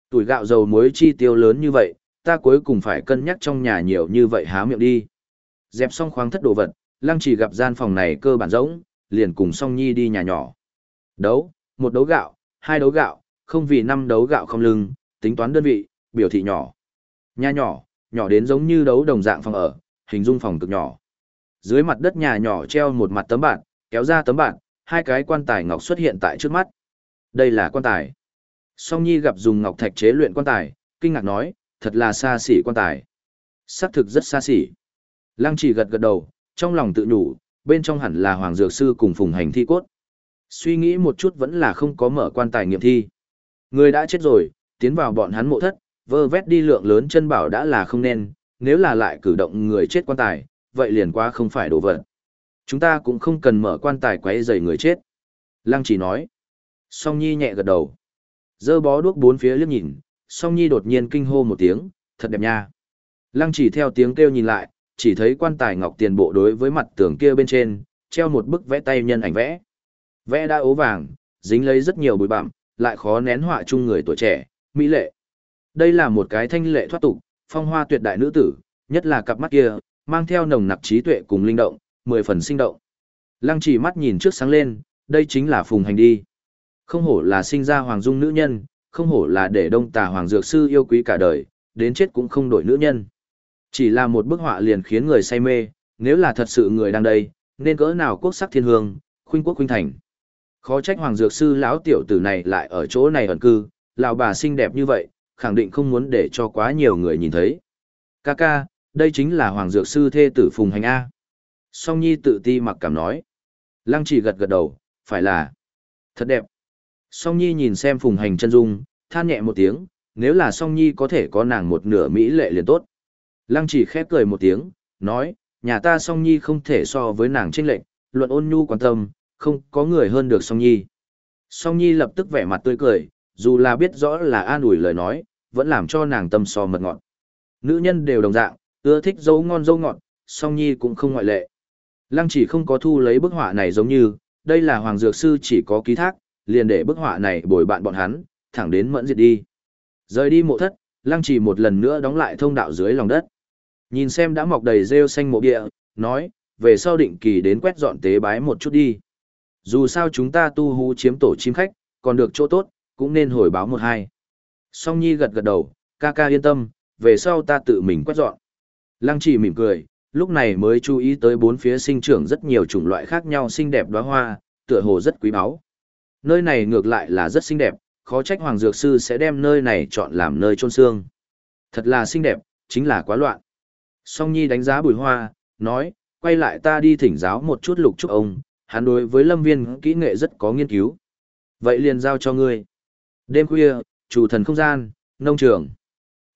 Tuổi gạo dầu muối chi tiêu lớn như vậy, ta cuối cùng phải cân nhắc trong nhà nhiều như vậy há miệng đi. Dẹp xong khoáng thất đồ vật, lăng trì gặp gian phòng này cơ bản rỗng, liền cùng song nhi đi nhà nhỏ. Đấu, một đấu gạo, hai đấu gạo, không vì năm đấu gạo không lưng, tính toán đơn vị, biểu thị nhỏ. Nhà nhỏ, nhỏ đến giống như đấu đồng dạng phòng ở, hình dung phòng cực nhỏ. Dưới mặt đất nhà nhỏ treo một mặt tấm bạt, kéo ra tấm bạt, hai cái quan tài ngọc xuất hiện tại trước mắt. Đây là quan tài. Song Nhi gặp dùng ngọc thạch chế luyện quan tài, kinh ngạc nói, thật là xa xỉ quan tài. Sắc thực rất xa xỉ. Lăng chỉ gật gật đầu, trong lòng tự nhủ, bên trong hẳn là Hoàng Dược Sư cùng phùng hành thi cốt. Suy nghĩ một chút vẫn là không có mở quan tài nghiệm thi. Người đã chết rồi, tiến vào bọn hắn mộ thất, vơ vét đi lượng lớn chân bảo đã là không nên, nếu là lại cử động người chết quan tài, vậy liền quá không phải đồ vật. Chúng ta cũng không cần mở quan tài quấy rầy người chết. Lăng chỉ nói. Song Nhi nhẹ gật đầu. Dơ bó đuốc bốn phía liếc nhìn, Song Nhi đột nhiên kinh hô một tiếng, thật đẹp nha. Lăng chỉ theo tiếng kêu nhìn lại, chỉ thấy quan tài ngọc tiền bộ đối với mặt tường kia bên trên, treo một bức vẽ tay nhân ảnh vẽ. Vẽ đã ố vàng, dính lấy rất nhiều bụi bặm, lại khó nén họa chung người tuổi trẻ, mỹ lệ. Đây là một cái thanh lệ thoát tục, phong hoa tuyệt đại nữ tử, nhất là cặp mắt kia, mang theo nồng nặc trí tuệ cùng linh động, mười phần sinh động. Lăng chỉ mắt nhìn trước sáng lên, đây chính là phùng hành đi. Không hổ là sinh ra hoàng dung nữ nhân, không hổ là để đông tà hoàng dược sư yêu quý cả đời, đến chết cũng không đổi nữ nhân. Chỉ là một bức họa liền khiến người say mê, nếu là thật sự người đang đây, nên cỡ nào quốc sắc thiên hương, khuynh quốc khuynh thành. Khó trách hoàng dược sư lão tiểu tử này lại ở chỗ này ẩn cư, lão bà xinh đẹp như vậy, khẳng định không muốn để cho quá nhiều người nhìn thấy. Ca ca, đây chính là hoàng dược sư thê tử phùng hành A. Song Nhi tự ti mặc cảm nói. Lăng chỉ gật gật đầu, phải là. Thật đẹp. Song Nhi nhìn xem phùng hành chân dung, than nhẹ một tiếng, nếu là Song Nhi có thể có nàng một nửa mỹ lệ liền tốt. Lăng chỉ khép cười một tiếng, nói, nhà ta Song Nhi không thể so với nàng trinh lệnh, luận ôn nhu quan tâm, không có người hơn được Song Nhi. Song Nhi lập tức vẻ mặt tươi cười, dù là biết rõ là an ủi lời nói, vẫn làm cho nàng tâm so mật ngọt. Nữ nhân đều đồng dạng, ưa thích dấu ngon dấu ngọt, Song Nhi cũng không ngoại lệ. Lăng chỉ không có thu lấy bức họa này giống như, đây là Hoàng Dược Sư chỉ có ký thác, liền để bức họa này bồi bạn bọn hắn, thẳng đến mẫn diệt đi. Rời đi mộ thất, Lăng chỉ một lần nữa đóng lại thông đạo dưới lòng đất. Nhìn xem đã mọc đầy rêu xanh mộ địa, nói, về sau định kỳ đến quét dọn tế bái một chút đi. Dù sao chúng ta tu hú chiếm tổ chim khách, còn được chỗ tốt, cũng nên hồi báo một hai. Song Nhi gật gật đầu, ca ca yên tâm, về sau ta tự mình quét dọn. Lăng chỉ mỉm cười, lúc này mới chú ý tới bốn phía sinh trưởng rất nhiều chủng loại khác nhau xinh đẹp đóa hoa, tựa hồ rất quý báu. Nơi này ngược lại là rất xinh đẹp, khó trách Hoàng Dược Sư sẽ đem nơi này chọn làm nơi trôn xương. Thật là xinh đẹp, chính là quá loạn. Song Nhi đánh giá bùi hoa, nói, quay lại ta đi thỉnh giáo một chút lục trúc ông, hắn đối với lâm viên kỹ nghệ rất có nghiên cứu. Vậy liền giao cho ngươi. Đêm khuya, chủ thần không gian, nông trường.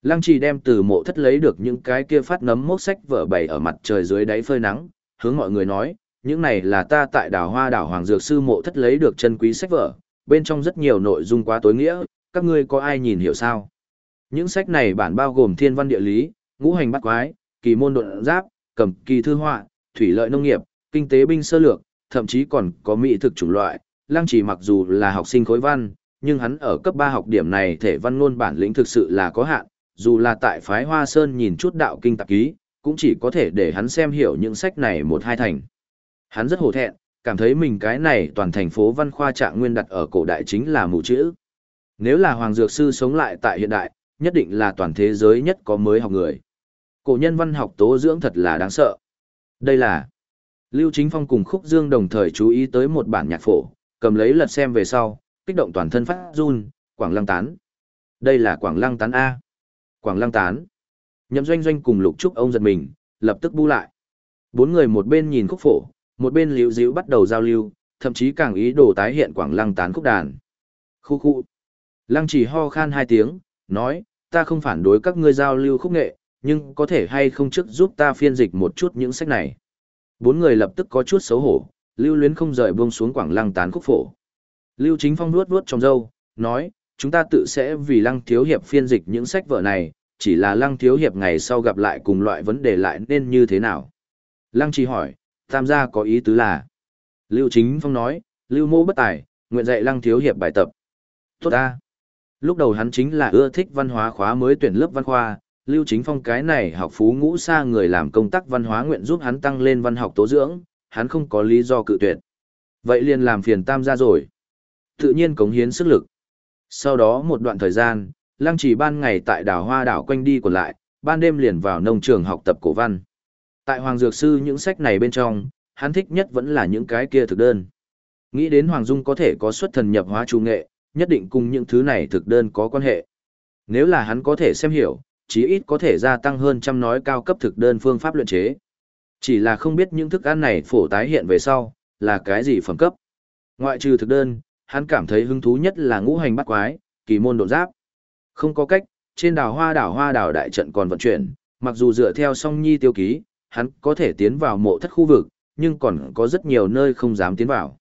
Lăng trì đem từ mộ thất lấy được những cái kia phát nấm mốc sách vở bày ở mặt trời dưới đáy phơi nắng, hướng mọi người nói, những này là ta tại đảo hoa đảo Hoàng Dược Sư mộ thất lấy được chân quý sách vở, bên trong rất nhiều nội dung quá tối nghĩa, các ngươi có ai nhìn hiểu sao? Những sách này bản bao gồm thiên văn địa lý, ngũ hành bắt quái, kỳ môn độn giáp, cầm kỳ thư họa, thủy lợi nông nghiệp, kinh tế binh sơ lược, thậm chí còn có mỹ thực chủng loại. Lăng chỉ mặc dù là học sinh khối văn, nhưng hắn ở cấp 3 học điểm này thể văn ngôn bản lĩnh thực sự là có hạn, dù là tại phái Hoa Sơn nhìn chút đạo kinh tạp ký, cũng chỉ có thể để hắn xem hiểu những sách này một hai thành. Hắn rất hổ thẹn, cảm thấy mình cái này toàn thành phố văn khoa trạng nguyên đặt ở cổ đại chính là mù chữ. Nếu là Hoàng Dược Sư sống lại tại hiện đại, nhất định là toàn thế giới nhất có mới học người. Cổ nhân văn học tố dưỡng thật là đáng sợ. Đây là Lưu Chính Phong cùng Khúc Dương đồng thời chú ý tới một bản nhạc phổ, cầm lấy lật xem về sau, kích động toàn thân phát run, Quảng Lăng Tán. Đây là Quảng Lăng Tán A. Quảng Lăng Tán. Nhậm doanh doanh cùng Lục Trúc ông giật mình, lập tức bu lại. Bốn người một bên nhìn khúc phổ, một bên liễu díu bắt đầu giao lưu, thậm chí càng ý đồ tái hiện Quảng Lăng Tán khúc đàn. Khu khu. Lăng chỉ ho khan hai tiếng, nói, ta không phản đối các ngươi giao lưu khúc nghệ, nhưng có thể hay không trước giúp ta phiên dịch một chút những sách này. Bốn người lập tức có chút xấu hổ, lưu luyến không rời buông xuống quảng lăng tán khúc phổ. Lưu chính phong nuốt nuốt trong dâu, nói, chúng ta tự sẽ vì lăng thiếu hiệp phiên dịch những sách vở này, chỉ là lăng thiếu hiệp ngày sau gặp lại cùng loại vấn đề lại nên như thế nào. Lăng chỉ hỏi, tam gia có ý tứ là. Lưu chính phong nói, lưu mô bất tài, nguyện dạy lăng thiếu hiệp bài tập. Tốt ta. Lúc đầu hắn chính là ưa thích văn hóa khóa mới tuyển lớp văn khoa, Lưu Chính Phong cái này học phú ngũ xa người làm công tác văn hóa nguyện giúp hắn tăng lên văn học tố dưỡng, hắn không có lý do cự tuyệt. Vậy liền làm phiền tam gia rồi. Tự nhiên cống hiến sức lực. Sau đó một đoạn thời gian, Lăng Chỉ ban ngày tại đảo Hoa đảo quanh đi còn lại, ban đêm liền vào nông trường học tập cổ văn. Tại Hoàng Dược Sư những sách này bên trong, hắn thích nhất vẫn là những cái kia thực đơn. Nghĩ đến Hoàng Dung có thể có xuất thần nhập hóa trung nghệ, nhất định cùng những thứ này thực đơn có quan hệ. Nếu là hắn có thể xem hiểu, chí ít có thể gia tăng hơn trăm nói cao cấp thực đơn phương pháp luyện chế. Chỉ là không biết những thức ăn này phổ tái hiện về sau, là cái gì phẩm cấp. Ngoại trừ thực đơn, hắn cảm thấy hứng thú nhất là ngũ hành bắt quái, kỳ môn độn giáp. Không có cách, trên đảo hoa đảo hoa đảo đại trận còn vận chuyển, mặc dù dựa theo song nhi tiêu ký, hắn có thể tiến vào mộ thất khu vực, nhưng còn có rất nhiều nơi không dám tiến vào.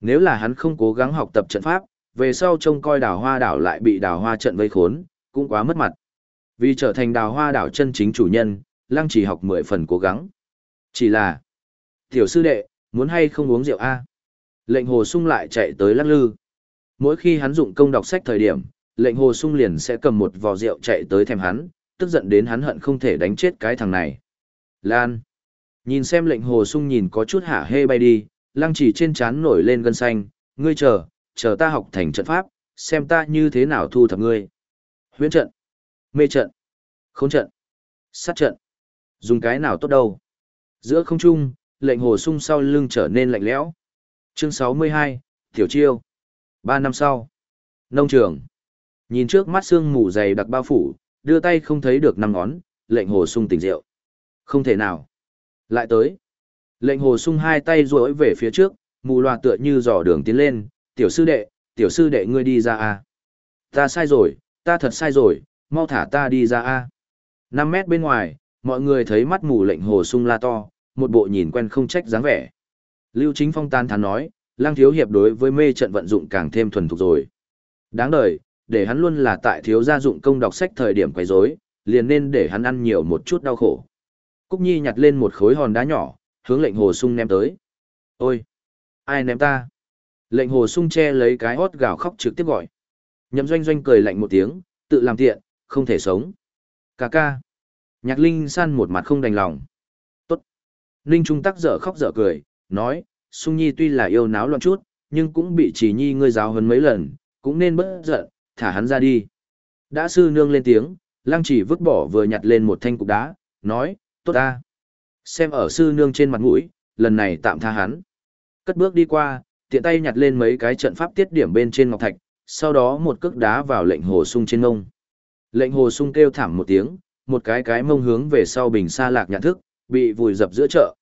Nếu là hắn không cố gắng học tập trận pháp, về sau trông coi đảo hoa đảo lại bị đảo hoa trận vây khốn, cũng quá mất mặt. Vì trở thành đào hoa đảo chân chính chủ nhân, lăng chỉ học mười phần cố gắng. Chỉ là, tiểu sư đệ, muốn hay không uống rượu A. Lệnh hồ sung lại chạy tới lắc lư. Mỗi khi hắn dụng công đọc sách thời điểm, lệnh hồ sung liền sẽ cầm một vò rượu chạy tới thèm hắn, tức giận đến hắn hận không thể đánh chết cái thằng này. Lan. Nhìn xem lệnh hồ sung nhìn có chút hả hê bay đi, lăng chỉ trên trán nổi lên gân xanh, ngươi chờ, chờ ta học thành trận pháp, xem ta như thế nào thu thập ngươi. Huyễn trận. Mê trận, khốn trận, sát trận. Dùng cái nào tốt đâu? Giữa không trung, lệnh hồ sung sau lưng trở nên lạnh lẽo. Chương 62, Tiểu Chiêu. Ba năm sau. Nông trường. Nhìn trước mắt sương mù dày đặc bao phủ, đưa tay không thấy được năm ngón, lệnh hồ sung tỉnh rượu. Không thể nào. Lại tới. Lệnh hồ sung hai tay duỗi về phía trước, mù loà tựa như dò đường tiến lên. Tiểu sư đệ, tiểu sư đệ ngươi đi ra à? Ta sai rồi, ta thật sai rồi, mau thả ta đi ra a. Năm mét bên ngoài, mọi người thấy mắt mù lệnh hồ sung la to, một bộ nhìn quen không trách dáng vẻ. Lưu chính phong tan thán nói, lăng thiếu hiệp đối với mê trận vận dụng càng thêm thuần thục rồi. Đáng đời, để hắn luôn là tại thiếu gia dụng công đọc sách thời điểm quấy rối, liền nên để hắn ăn nhiều một chút đau khổ. Cúc nhi nhặt lên một khối hòn đá nhỏ, hướng lệnh hồ sung ném tới. Ôi, ai ném ta? Lệnh hồ sung che lấy cái hót gào khóc trực tiếp gọi. Nhậm doanh doanh cười lạnh một tiếng, tự làm tiện không thể sống. Cà ca. Nhạc Linh San một mặt không đành lòng. Tốt. Ninh Trung tắc dở khóc dở cười, nói, Sung Nhi tuy là yêu náo loạn chút, nhưng cũng bị chỉ nhi ngươi giáo hấn mấy lần, cũng nên bớt giận, thả hắn ra đi. Đã sư nương lên tiếng, lăng chỉ vứt bỏ vừa nhặt lên một thanh cục đá, nói, tốt ta. Xem ở sư nương trên mặt mũi, lần này tạm tha hắn. Cất bước đi qua, tiện tay nhặt lên mấy cái trận pháp tiết điểm bên trên ngọc thạch, sau đó một cước đá vào lệnh hồ sung trên ngông. Lệnh hồ sung kêu thảm một tiếng, một cái cái mông hướng về sau bình xa lạc nhận thức, bị vùi dập giữa chợ.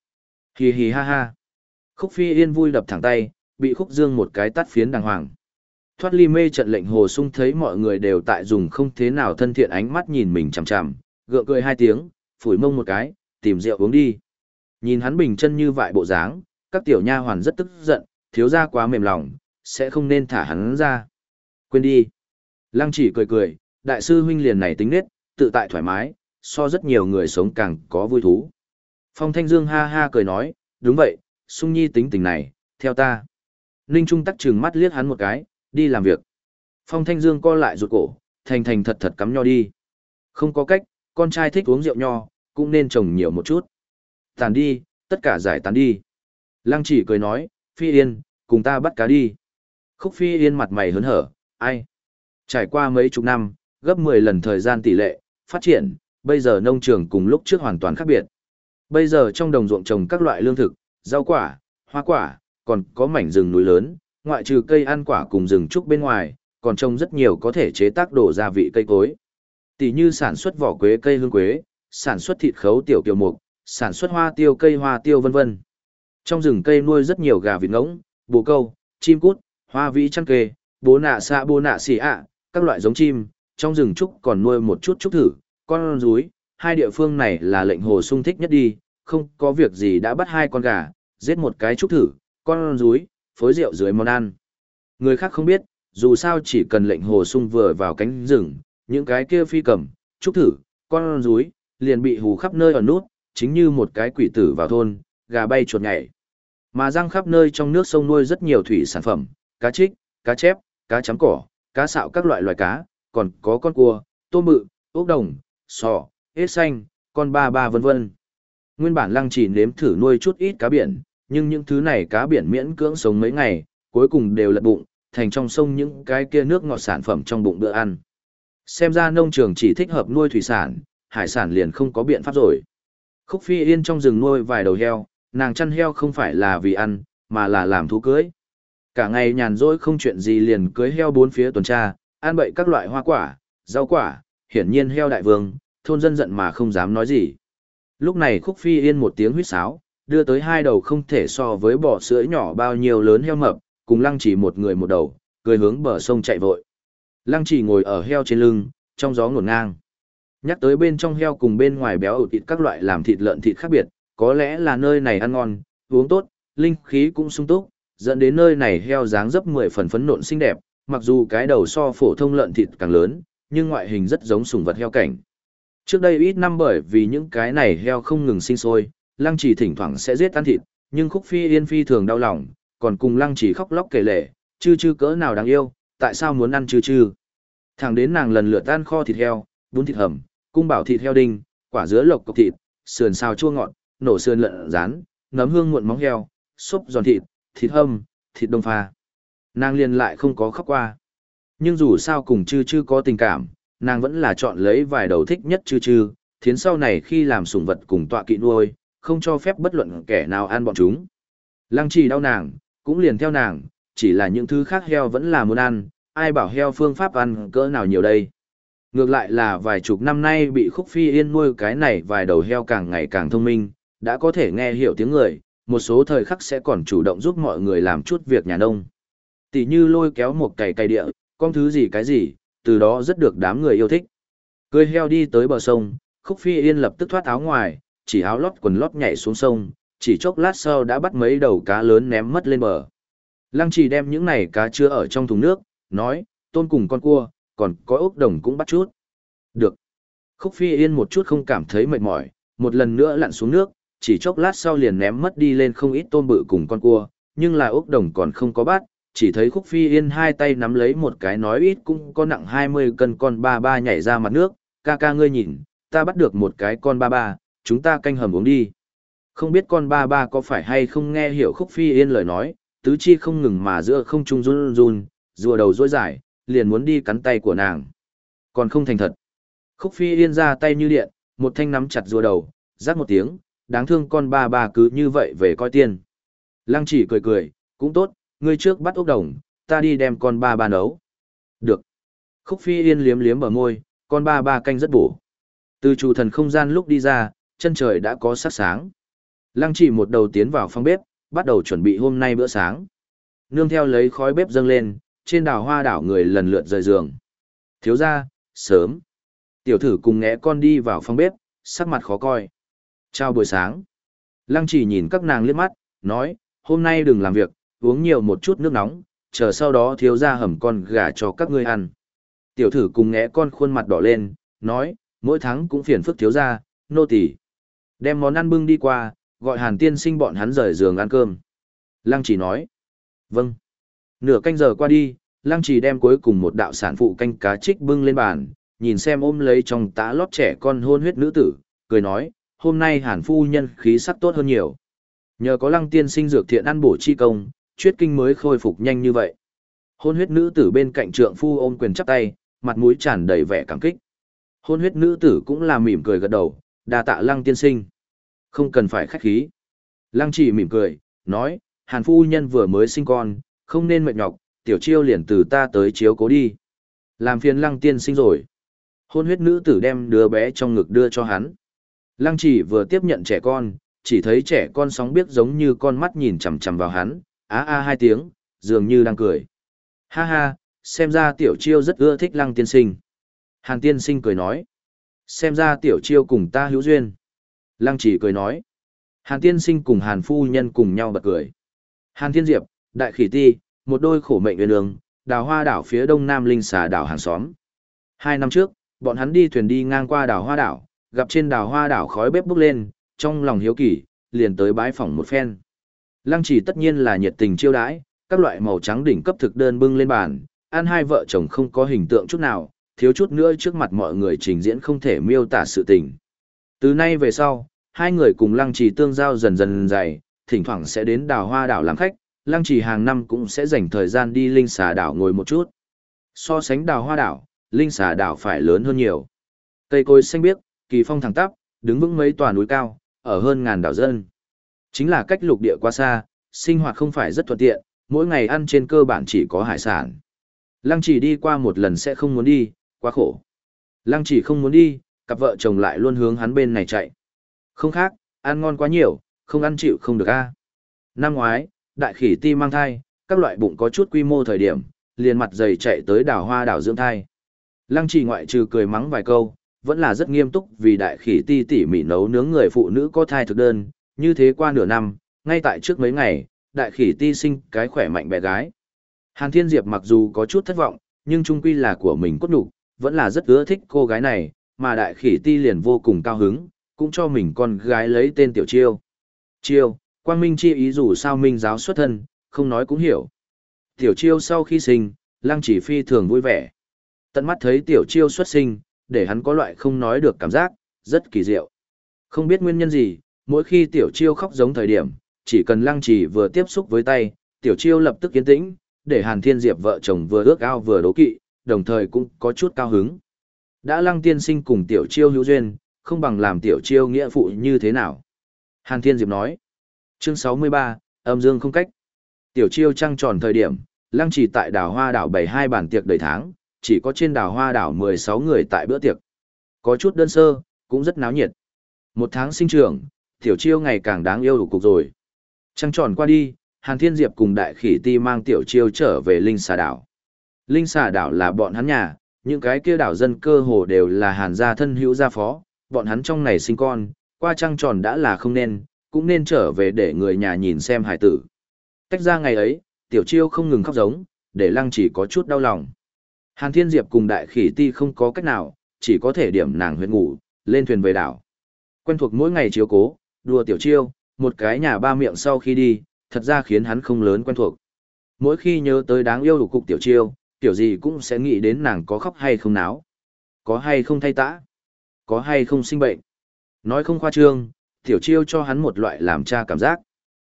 Hì hì ha ha. Khúc phi yên vui đập thẳng tay, bị khúc dương một cái tắt phiến đàng hoàng. Thoát ly mê trận lệnh hồ sung thấy mọi người đều tại dùng không thế nào thân thiện ánh mắt nhìn mình chằm chằm, gượng cười hai tiếng, phủi mông một cái, tìm rượu uống đi. Nhìn hắn bình chân như vại bộ dáng, các tiểu nha hoàn rất tức giận, thiếu gia quá mềm lòng, sẽ không nên thả hắn ra. Quên đi. Lăng chỉ cười cười, đại sư huynh liền này tính nết, tự tại thoải mái, so rất nhiều người sống càng có vui thú. Phong Thanh Dương ha ha cười nói, đúng vậy, sung nhi tính tình này, theo ta. Ninh Trung tắc trừng mắt liếc hắn một cái, đi làm việc. Phong Thanh Dương co lại rụt cổ, thành thành thật thật cắm nho đi. Không có cách, con trai thích uống rượu nho, cũng nên trồng nhiều một chút. Tàn đi, tất cả giải tán đi. Lăng chỉ cười nói, Phi Yên, cùng ta bắt cá đi. Khúc Phi Yên mặt mày hớn hở, ai? Trải qua mấy chục năm, gấp 10 lần thời gian tỷ lệ, phát triển, bây giờ nông trường cùng lúc trước hoàn toàn khác biệt. Bây giờ trong đồng ruộng trồng các loại lương thực, rau quả, hoa quả, còn có mảnh rừng núi lớn, ngoại trừ cây ăn quả cùng rừng trúc bên ngoài, còn trồng rất nhiều có thể chế tác đồ gia vị cây cối. Tỷ như sản xuất vỏ quế cây hương quế, sản xuất thịt khấu tiểu kiều mục, sản xuất hoa tiêu cây hoa tiêu vân vân. Trong rừng cây nuôi rất nhiều gà vịt ngỗng, bồ câu, chim cút, hoa vĩ chăn kê, bố nạ xạ bố nạ xì ạ, các loại giống chim, trong rừng trúc còn nuôi một chút trúc thử, con rúi, hai địa phương này là lệnh hồ sung thích nhất đi, không có việc gì đã bắt hai con gà, giết một cái trúc thử, con rúi, phối rượu dưới món ăn. Người khác không biết, dù sao chỉ cần lệnh hồ sung vừa vào cánh rừng, những cái kia phi cầm, trúc thử, con rúi, liền bị hù khắp nơi ở nút, chính như một cái quỷ tử vào thôn, gà bay chuột nhảy. Mà răng khắp nơi trong nước sông nuôi rất nhiều thủy sản phẩm, cá trích, cá chép, cá chấm cỏ, cá sạo các loại loài cá, còn có con cua, tôm mự, ốc đồng, sò, ếch xanh, con ba ba vân vân. Nguyên bản lăng chỉ nếm thử nuôi chút ít cá biển, nhưng những thứ này cá biển miễn cưỡng sống mấy ngày, cuối cùng đều lật bụng, thành trong sông những cái kia nước ngọt sản phẩm trong bụng bữa ăn. Xem ra nông trường chỉ thích hợp nuôi thủy sản, hải sản liền không có biện pháp rồi. Khúc Phi Yên trong rừng nuôi vài đầu heo, nàng chăn heo không phải là vì ăn, mà là làm thú cưới. Cả ngày nhàn rỗi không chuyện gì liền cưới heo bốn phía tuần tra, ăn bậy các loại hoa quả, rau quả, hiển nhiên heo đại vương, thôn dân giận mà không dám nói gì. Lúc này Khúc Phi Yên một tiếng huýt sáo, đưa tới hai đầu không thể so với bò sữa nhỏ bao nhiêu lớn heo mập, cùng lăng chỉ một người một đầu, cười hướng bờ sông chạy vội. Lăng chỉ ngồi ở heo trên lưng, trong gió ngổn ngang. Nhắc tới bên trong heo cùng bên ngoài béo ủ thịt các loại làm thịt lợn thịt khác biệt, có lẽ là nơi này ăn ngon, uống tốt, linh khí cũng sung túc, dẫn đến nơi này heo dáng dấp 10 phần phấn nộn xinh đẹp, mặc dù cái đầu so phổ thông lợn thịt càng lớn, nhưng ngoại hình rất giống sùng vật heo cảnh. Trước đây ít năm bởi vì những cái này heo không ngừng sinh sôi, lăng chỉ thỉnh thoảng sẽ giết ăn thịt, nhưng khúc phi yên phi thường đau lòng, còn cùng lăng chỉ khóc lóc kể lể, chư chư cỡ nào đáng yêu, tại sao muốn ăn chư chư. Thẳng đến nàng lần lượt tan kho thịt heo, bún thịt hầm, cung bảo thịt heo đinh, quả dứa lộc cọc thịt, sườn xào chua ngọt, nổ sườn lợn rán, nấm hương muộn móng heo, súp giòn thịt, thịt hâm, thịt đông pha. Nàng liền lại không có khóc qua. Nhưng dù sao cùng chư chư có tình cảm, nàng vẫn là chọn lấy vài đầu thích nhất chư chư, thiến sau này khi làm sủng vật cùng tọa kỵ nuôi, không cho phép bất luận kẻ nào ăn bọn chúng. Lăng trì đau nàng, cũng liền theo nàng, chỉ là những thứ khác heo vẫn là muốn ăn, ai bảo heo phương pháp ăn cỡ nào nhiều đây. Ngược lại là vài chục năm nay bị khúc phi yên nuôi cái này vài đầu heo càng ngày càng thông minh, đã có thể nghe hiểu tiếng người, một số thời khắc sẽ còn chủ động giúp mọi người làm chút việc nhà nông tỉ như lôi kéo một cày cày địa, con thứ gì cái gì, từ đó rất được đám người yêu thích. Cười heo đi tới bờ sông, khúc phi yên lập tức thoát áo ngoài, chỉ áo lót quần lót nhảy xuống sông, chỉ chốc lát sau đã bắt mấy đầu cá lớn ném mất lên bờ. Lăng chỉ đem những này cá chưa ở trong thùng nước, nói, tôn cùng con cua, còn có ốc đồng cũng bắt chút. Được. Khúc phi yên một chút không cảm thấy mệt mỏi, một lần nữa lặn xuống nước, chỉ chốc lát sau liền ném mất đi lên không ít tôm bự cùng con cua, nhưng là ốc đồng còn không có bắt, chỉ thấy khúc phi yên hai tay nắm lấy một cái nói ít cũng có nặng 20 cân con ba ba nhảy ra mặt nước, ca ca ngươi nhìn, ta bắt được một cái con ba ba, chúng ta canh hầm uống đi. Không biết con ba ba có phải hay không nghe hiểu khúc phi yên lời nói, tứ chi không ngừng mà giữa không trung run run, rùa đầu rối dài, liền muốn đi cắn tay của nàng. Còn không thành thật. Khúc phi yên ra tay như điện, một thanh nắm chặt rùa đầu, rát một tiếng, đáng thương con ba ba cứ như vậy về coi tiên. Lăng chỉ cười cười, cũng tốt, ngươi trước bắt ốc đồng, ta đi đem con ba ba nấu. Được. Khúc Phi Yên liếm liếm bờ môi, con ba ba canh rất bổ. Từ chủ thần không gian lúc đi ra, chân trời đã có sắc sáng. Lăng chỉ một đầu tiến vào phòng bếp, bắt đầu chuẩn bị hôm nay bữa sáng. Nương theo lấy khói bếp dâng lên, trên đảo hoa đảo người lần lượt rời giường. Thiếu ra, sớm. Tiểu thử cùng ngẽ con đi vào phòng bếp, sắc mặt khó coi. Chào buổi sáng. Lăng chỉ nhìn các nàng liếc mắt, nói, hôm nay đừng làm việc, uống nhiều một chút nước nóng, chờ sau đó thiếu ra hầm con gà cho các ngươi ăn. Tiểu thử cùng ngẽ con khuôn mặt đỏ lên, nói, mỗi tháng cũng phiền phức thiếu ra, nô tỳ Đem món ăn bưng đi qua, gọi hàn tiên sinh bọn hắn rời giường ăn cơm. Lăng chỉ nói, vâng. Nửa canh giờ qua đi, lăng chỉ đem cuối cùng một đạo sản phụ canh cá trích bưng lên bàn, nhìn xem ôm lấy trong tã lót trẻ con hôn huyết nữ tử, cười nói, hôm nay hàn phu nhân khí sắc tốt hơn nhiều. Nhờ có lăng tiên sinh dược thiện ăn bổ chi công, chuyết kinh mới khôi phục nhanh như vậy. Hôn huyết nữ tử bên cạnh trượng phu ôm quyền chắp tay, mặt mũi tràn đầy vẻ cảm kích. Hôn huyết nữ tử cũng là mỉm cười gật đầu, đa tạ lăng tiên sinh. Không cần phải khách khí. Lăng chỉ mỉm cười, nói, hàn phu nhân vừa mới sinh con, không nên mệt nhọc, tiểu chiêu liền từ ta tới chiếu cố đi. Làm phiền lăng tiên sinh rồi. Hôn huyết nữ tử đem đứa bé trong ngực đưa cho hắn. Lăng chỉ vừa tiếp nhận trẻ con, chỉ thấy trẻ con sóng biết giống như con mắt nhìn chằm chằm vào hắn, á a hai tiếng, dường như đang cười. Ha ha, xem ra tiểu chiêu rất ưa thích lăng tiên sinh. Hàn tiên sinh cười nói. Xem ra tiểu chiêu cùng ta hữu duyên. Lăng chỉ cười nói. Hàn tiên sinh cùng hàn phu nhân cùng nhau bật cười. Hàn thiên diệp, đại khỉ ti, một đôi khổ mệnh nguyên đường, đào hoa đảo phía đông nam linh xà đảo hàng xóm. Hai năm trước, bọn hắn đi thuyền đi ngang qua đảo hoa đảo, gặp trên đảo hoa đảo khói bếp bốc lên, trong lòng hiếu kỳ, liền tới bái phỏng một phen. Lăng chỉ tất nhiên là nhiệt tình chiêu đãi, các loại màu trắng đỉnh cấp thực đơn bưng lên bàn, ăn hai vợ chồng không có hình tượng chút nào, thiếu chút nữa trước mặt mọi người trình diễn không thể miêu tả sự tình. Từ nay về sau, hai người cùng lăng trì tương giao dần dần dày, thỉnh thoảng sẽ đến đào hoa đảo làm khách, lăng trì hàng năm cũng sẽ dành thời gian đi linh xà đảo ngồi một chút. So sánh đào hoa đảo, linh xà đảo phải lớn hơn nhiều. Cây cối xanh biếc, kỳ phong thẳng tắp, đứng vững mấy tòa núi cao, ở hơn ngàn đảo dân. Chính là cách lục địa quá xa, sinh hoạt không phải rất thuận tiện, mỗi ngày ăn trên cơ bản chỉ có hải sản. Lăng chỉ đi qua một lần sẽ không muốn đi, quá khổ. Lăng chỉ không muốn đi, cặp vợ chồng lại luôn hướng hắn bên này chạy. Không khác, ăn ngon quá nhiều, không ăn chịu không được a. Năm ngoái, đại khỉ ti mang thai, các loại bụng có chút quy mô thời điểm, liền mặt dày chạy tới đảo hoa đảo dưỡng thai. Lăng chỉ ngoại trừ cười mắng vài câu, vẫn là rất nghiêm túc vì đại khỉ ti tỉ mỉ nấu nướng người phụ nữ có thai thực đơn, như thế qua nửa năm, ngay tại trước mấy ngày, đại khỉ ti sinh cái khỏe mạnh bé gái. Hàn Thiên Diệp mặc dù có chút thất vọng, nhưng trung quy là của mình cốt đủ, vẫn là rất ưa thích cô gái này, mà đại khỉ ti liền vô cùng cao hứng, cũng cho mình con gái lấy tên Tiểu Chiêu. Chiêu, Quang Minh chi ý dù sao minh giáo xuất thân, không nói cũng hiểu. Tiểu Chiêu sau khi sinh, Lăng Chỉ Phi thường vui vẻ. Tận mắt thấy Tiểu Chiêu xuất sinh, để hắn có loại không nói được cảm giác, rất kỳ diệu. Không biết nguyên nhân gì, mỗi khi Tiểu Chiêu khóc giống thời điểm, chỉ cần Lăng trì vừa tiếp xúc với tay, Tiểu Chiêu lập tức yên tĩnh, để Hàn Thiên Diệp vợ chồng vừa ước ao vừa đố kỵ, đồng thời cũng có chút cao hứng. Đã lăng tiên sinh cùng tiểu chiêu hữu duyên, không bằng làm tiểu chiêu nghĩa phụ như thế nào. Hàn Thiên Diệp nói. Chương 63, âm dương không cách. Tiểu chiêu trăng tròn thời điểm, lăng trì tại đảo hoa đảo bảy hai bàn tiệc đầy tháng, chỉ có trên đảo hoa đảo 16 người tại bữa tiệc. Có chút đơn sơ, cũng rất náo nhiệt. Một tháng sinh trưởng, tiểu chiêu ngày càng đáng yêu đủ cục rồi. Trăng tròn qua đi, Hàn Thiên Diệp cùng đại khỉ ti mang tiểu chiêu trở về Linh xà đảo. Linh xà đảo là bọn hắn nhà, những cái kia đảo dân cơ hồ đều là hàn gia thân hữu gia phó, bọn hắn trong này sinh con, qua trăng tròn đã là không nên, cũng nên trở về để người nhà nhìn xem hải tử. Tách ra ngày ấy, tiểu chiêu không ngừng khóc giống, để lăng chỉ có chút đau lòng. Hàn Thiên Diệp cùng đại khỉ ti không có cách nào, chỉ có thể điểm nàng huyệt ngủ, lên thuyền về đảo. Quen thuộc mỗi ngày chiếu cố, đùa tiểu chiêu, một cái nhà ba miệng sau khi đi, thật ra khiến hắn không lớn quen thuộc. Mỗi khi nhớ tới đáng yêu đủ cục tiểu chiêu, tiểu gì cũng sẽ nghĩ đến nàng có khóc hay không náo. Có hay không thay tã. Có hay không sinh bệnh. Nói không khoa trương, tiểu chiêu cho hắn một loại làm cha cảm giác.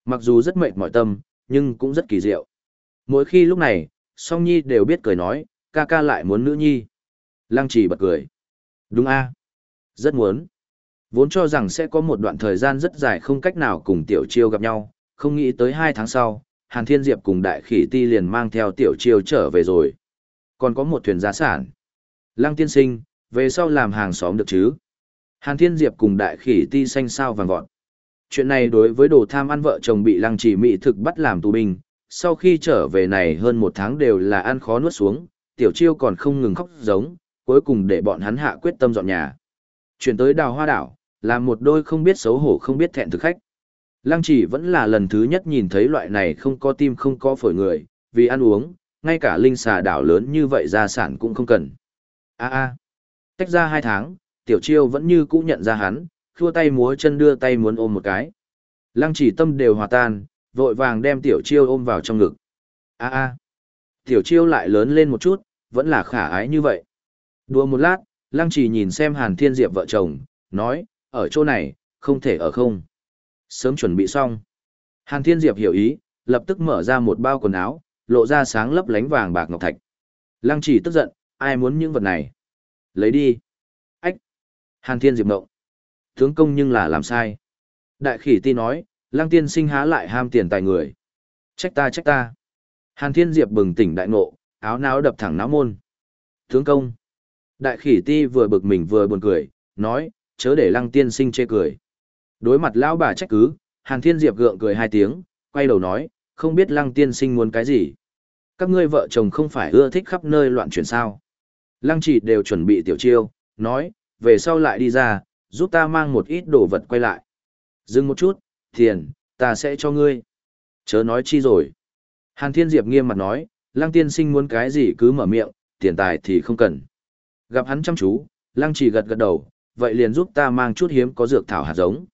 Mặc dù rất mệt mỏi tâm, nhưng cũng rất kỳ diệu. Mỗi khi lúc này, song nhi đều biết cười nói, ca ca lại muốn nữ nhi. Lăng trì bật cười. Đúng a Rất muốn. Vốn cho rằng sẽ có một đoạn thời gian rất dài không cách nào cùng tiểu chiêu gặp nhau, không nghĩ tới hai tháng sau, Hàn Thiên Diệp cùng Đại Khỉ Ti liền mang theo Tiểu Chiêu trở về rồi. Còn có một thuyền giá sản. Lăng tiên sinh, về sau làm hàng xóm được chứ? Hàn Thiên Diệp cùng đại khỉ ti xanh sao vàng vọt. Chuyện này đối với đồ tham ăn vợ chồng bị lăng chỉ mỹ thực bắt làm tù binh, sau khi trở về này hơn một tháng đều là ăn khó nuốt xuống, tiểu chiêu còn không ngừng khóc giống, cuối cùng để bọn hắn hạ quyết tâm dọn nhà. Chuyển tới đào hoa đảo, là một đôi không biết xấu hổ không biết thẹn thực khách. Lăng chỉ vẫn là lần thứ nhất nhìn thấy loại này không có tim không có phổi người, vì ăn uống, ngay cả linh xà đảo lớn như vậy gia sản cũng không cần. a a tách ra hai tháng, tiểu chiêu vẫn như cũ nhận ra hắn, khua tay múa chân đưa tay muốn ôm một cái. Lăng chỉ tâm đều hòa tan, vội vàng đem tiểu chiêu ôm vào trong ngực. a a tiểu chiêu lại lớn lên một chút, vẫn là khả ái như vậy. Đùa một lát, lăng chỉ nhìn xem hàn thiên diệp vợ chồng, nói, ở chỗ này, không thể ở không. Sớm chuẩn bị xong. Hàn thiên diệp hiểu ý, lập tức mở ra một bao quần áo, lộ ra sáng lấp lánh vàng bạc ngọc thạch. Lăng chỉ tức giận, ai muốn những vật này? Lấy đi. Ách. Hàn thiên diệp mộng. Tướng công nhưng là làm sai. Đại khỉ ti nói, lăng tiên sinh há lại ham tiền tài người. Trách ta trách ta. Hàn thiên diệp bừng tỉnh đại ngộ, áo náo đập thẳng náo môn. Tướng công. Đại khỉ ti vừa bực mình vừa buồn cười, nói, chớ để lăng tiên sinh chê cười. Đối mặt lão bà trách cứ, Hàn Thiên Diệp gượng cười hai tiếng, quay đầu nói, không biết lăng tiên sinh muốn cái gì. Các ngươi vợ chồng không phải ưa thích khắp nơi loạn chuyển sao. Lăng chỉ đều chuẩn bị tiểu chiêu, nói, về sau lại đi ra, giúp ta mang một ít đồ vật quay lại. Dừng một chút, tiền, ta sẽ cho ngươi. Chớ nói chi rồi. Hàn Thiên Diệp nghiêm mặt nói, lăng tiên sinh muốn cái gì cứ mở miệng, tiền tài thì không cần. Gặp hắn chăm chú, lăng chỉ gật gật đầu, vậy liền giúp ta mang chút hiếm có dược thảo hạt giống.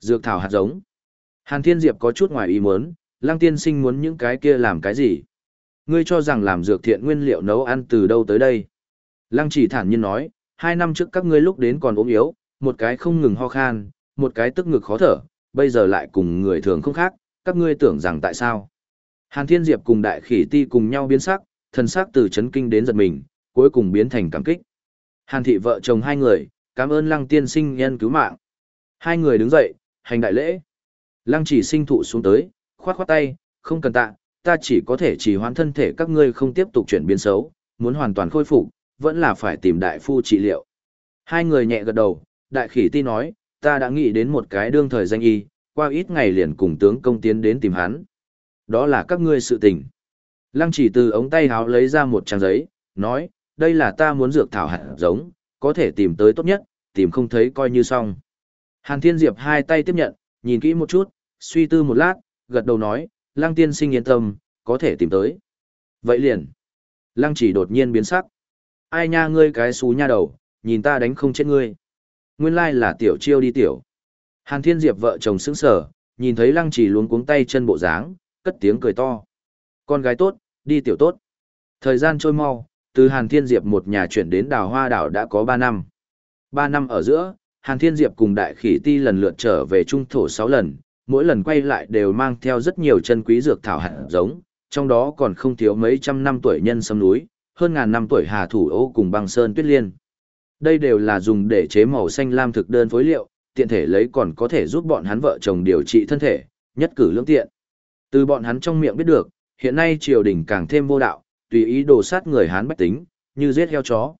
Dược thảo hạt giống. Hàn Thiên Diệp có chút ngoài ý muốn, lăng tiên sinh muốn những cái kia làm cái gì? Ngươi cho rằng làm dược thiện nguyên liệu nấu ăn từ đâu tới đây? Lăng chỉ thản nhiên nói, hai năm trước các ngươi lúc đến còn ốm yếu, một cái không ngừng ho khan, một cái tức ngực khó thở, bây giờ lại cùng người thường không khác, các ngươi tưởng rằng tại sao? Hàn Thiên Diệp cùng đại khỉ ti cùng nhau biến sắc, thần sắc từ chấn kinh đến giật mình, cuối cùng biến thành cảm kích. Hàn thị vợ chồng hai người, cảm ơn lăng tiên sinh nhân cứu mạng. Hai người đứng dậy, hành đại lễ. Lăng chỉ sinh thụ xuống tới, khoát khoát tay, không cần tạ, ta chỉ có thể chỉ hoãn thân thể các ngươi không tiếp tục chuyển biến xấu, muốn hoàn toàn khôi phục, vẫn là phải tìm đại phu trị liệu. Hai người nhẹ gật đầu, đại khỉ ti nói, ta đã nghĩ đến một cái đương thời danh y, qua ít ngày liền cùng tướng công tiến đến tìm hắn. Đó là các ngươi sự tình. Lăng chỉ từ ống tay háo lấy ra một trang giấy, nói, đây là ta muốn dược thảo hạt giống, có thể tìm tới tốt nhất, tìm không thấy coi như xong. Hàn Thiên Diệp hai tay tiếp nhận, nhìn kỹ một chút, suy tư một lát, gật đầu nói, Lăng tiên sinh yên tâm, có thể tìm tới. Vậy liền. Lăng chỉ đột nhiên biến sắc. Ai nha ngươi cái xú nha đầu, nhìn ta đánh không chết ngươi. Nguyên lai là tiểu chiêu đi tiểu. Hàn Thiên Diệp vợ chồng sững sở, nhìn thấy lăng chỉ luống cuống tay chân bộ dáng, cất tiếng cười to. Con gái tốt, đi tiểu tốt. Thời gian trôi mau, từ Hàn Thiên Diệp một nhà chuyển đến đào hoa đảo đã có 3 năm. 3 năm ở giữa, Hàn Thiên Diệp cùng đại khỉ ti lần lượt trở về trung thổ 6 lần, mỗi lần quay lại đều mang theo rất nhiều chân quý dược thảo hạt giống, trong đó còn không thiếu mấy trăm năm tuổi nhân sâm núi, hơn ngàn năm tuổi hà thủ ô cùng băng sơn tuyết liên. Đây đều là dùng để chế màu xanh lam thực đơn phối liệu, tiện thể lấy còn có thể giúp bọn hắn vợ chồng điều trị thân thể, nhất cử lưỡng tiện. Từ bọn hắn trong miệng biết được, hiện nay triều đình càng thêm vô đạo, tùy ý đồ sát người Hán bách tính, như giết heo chó.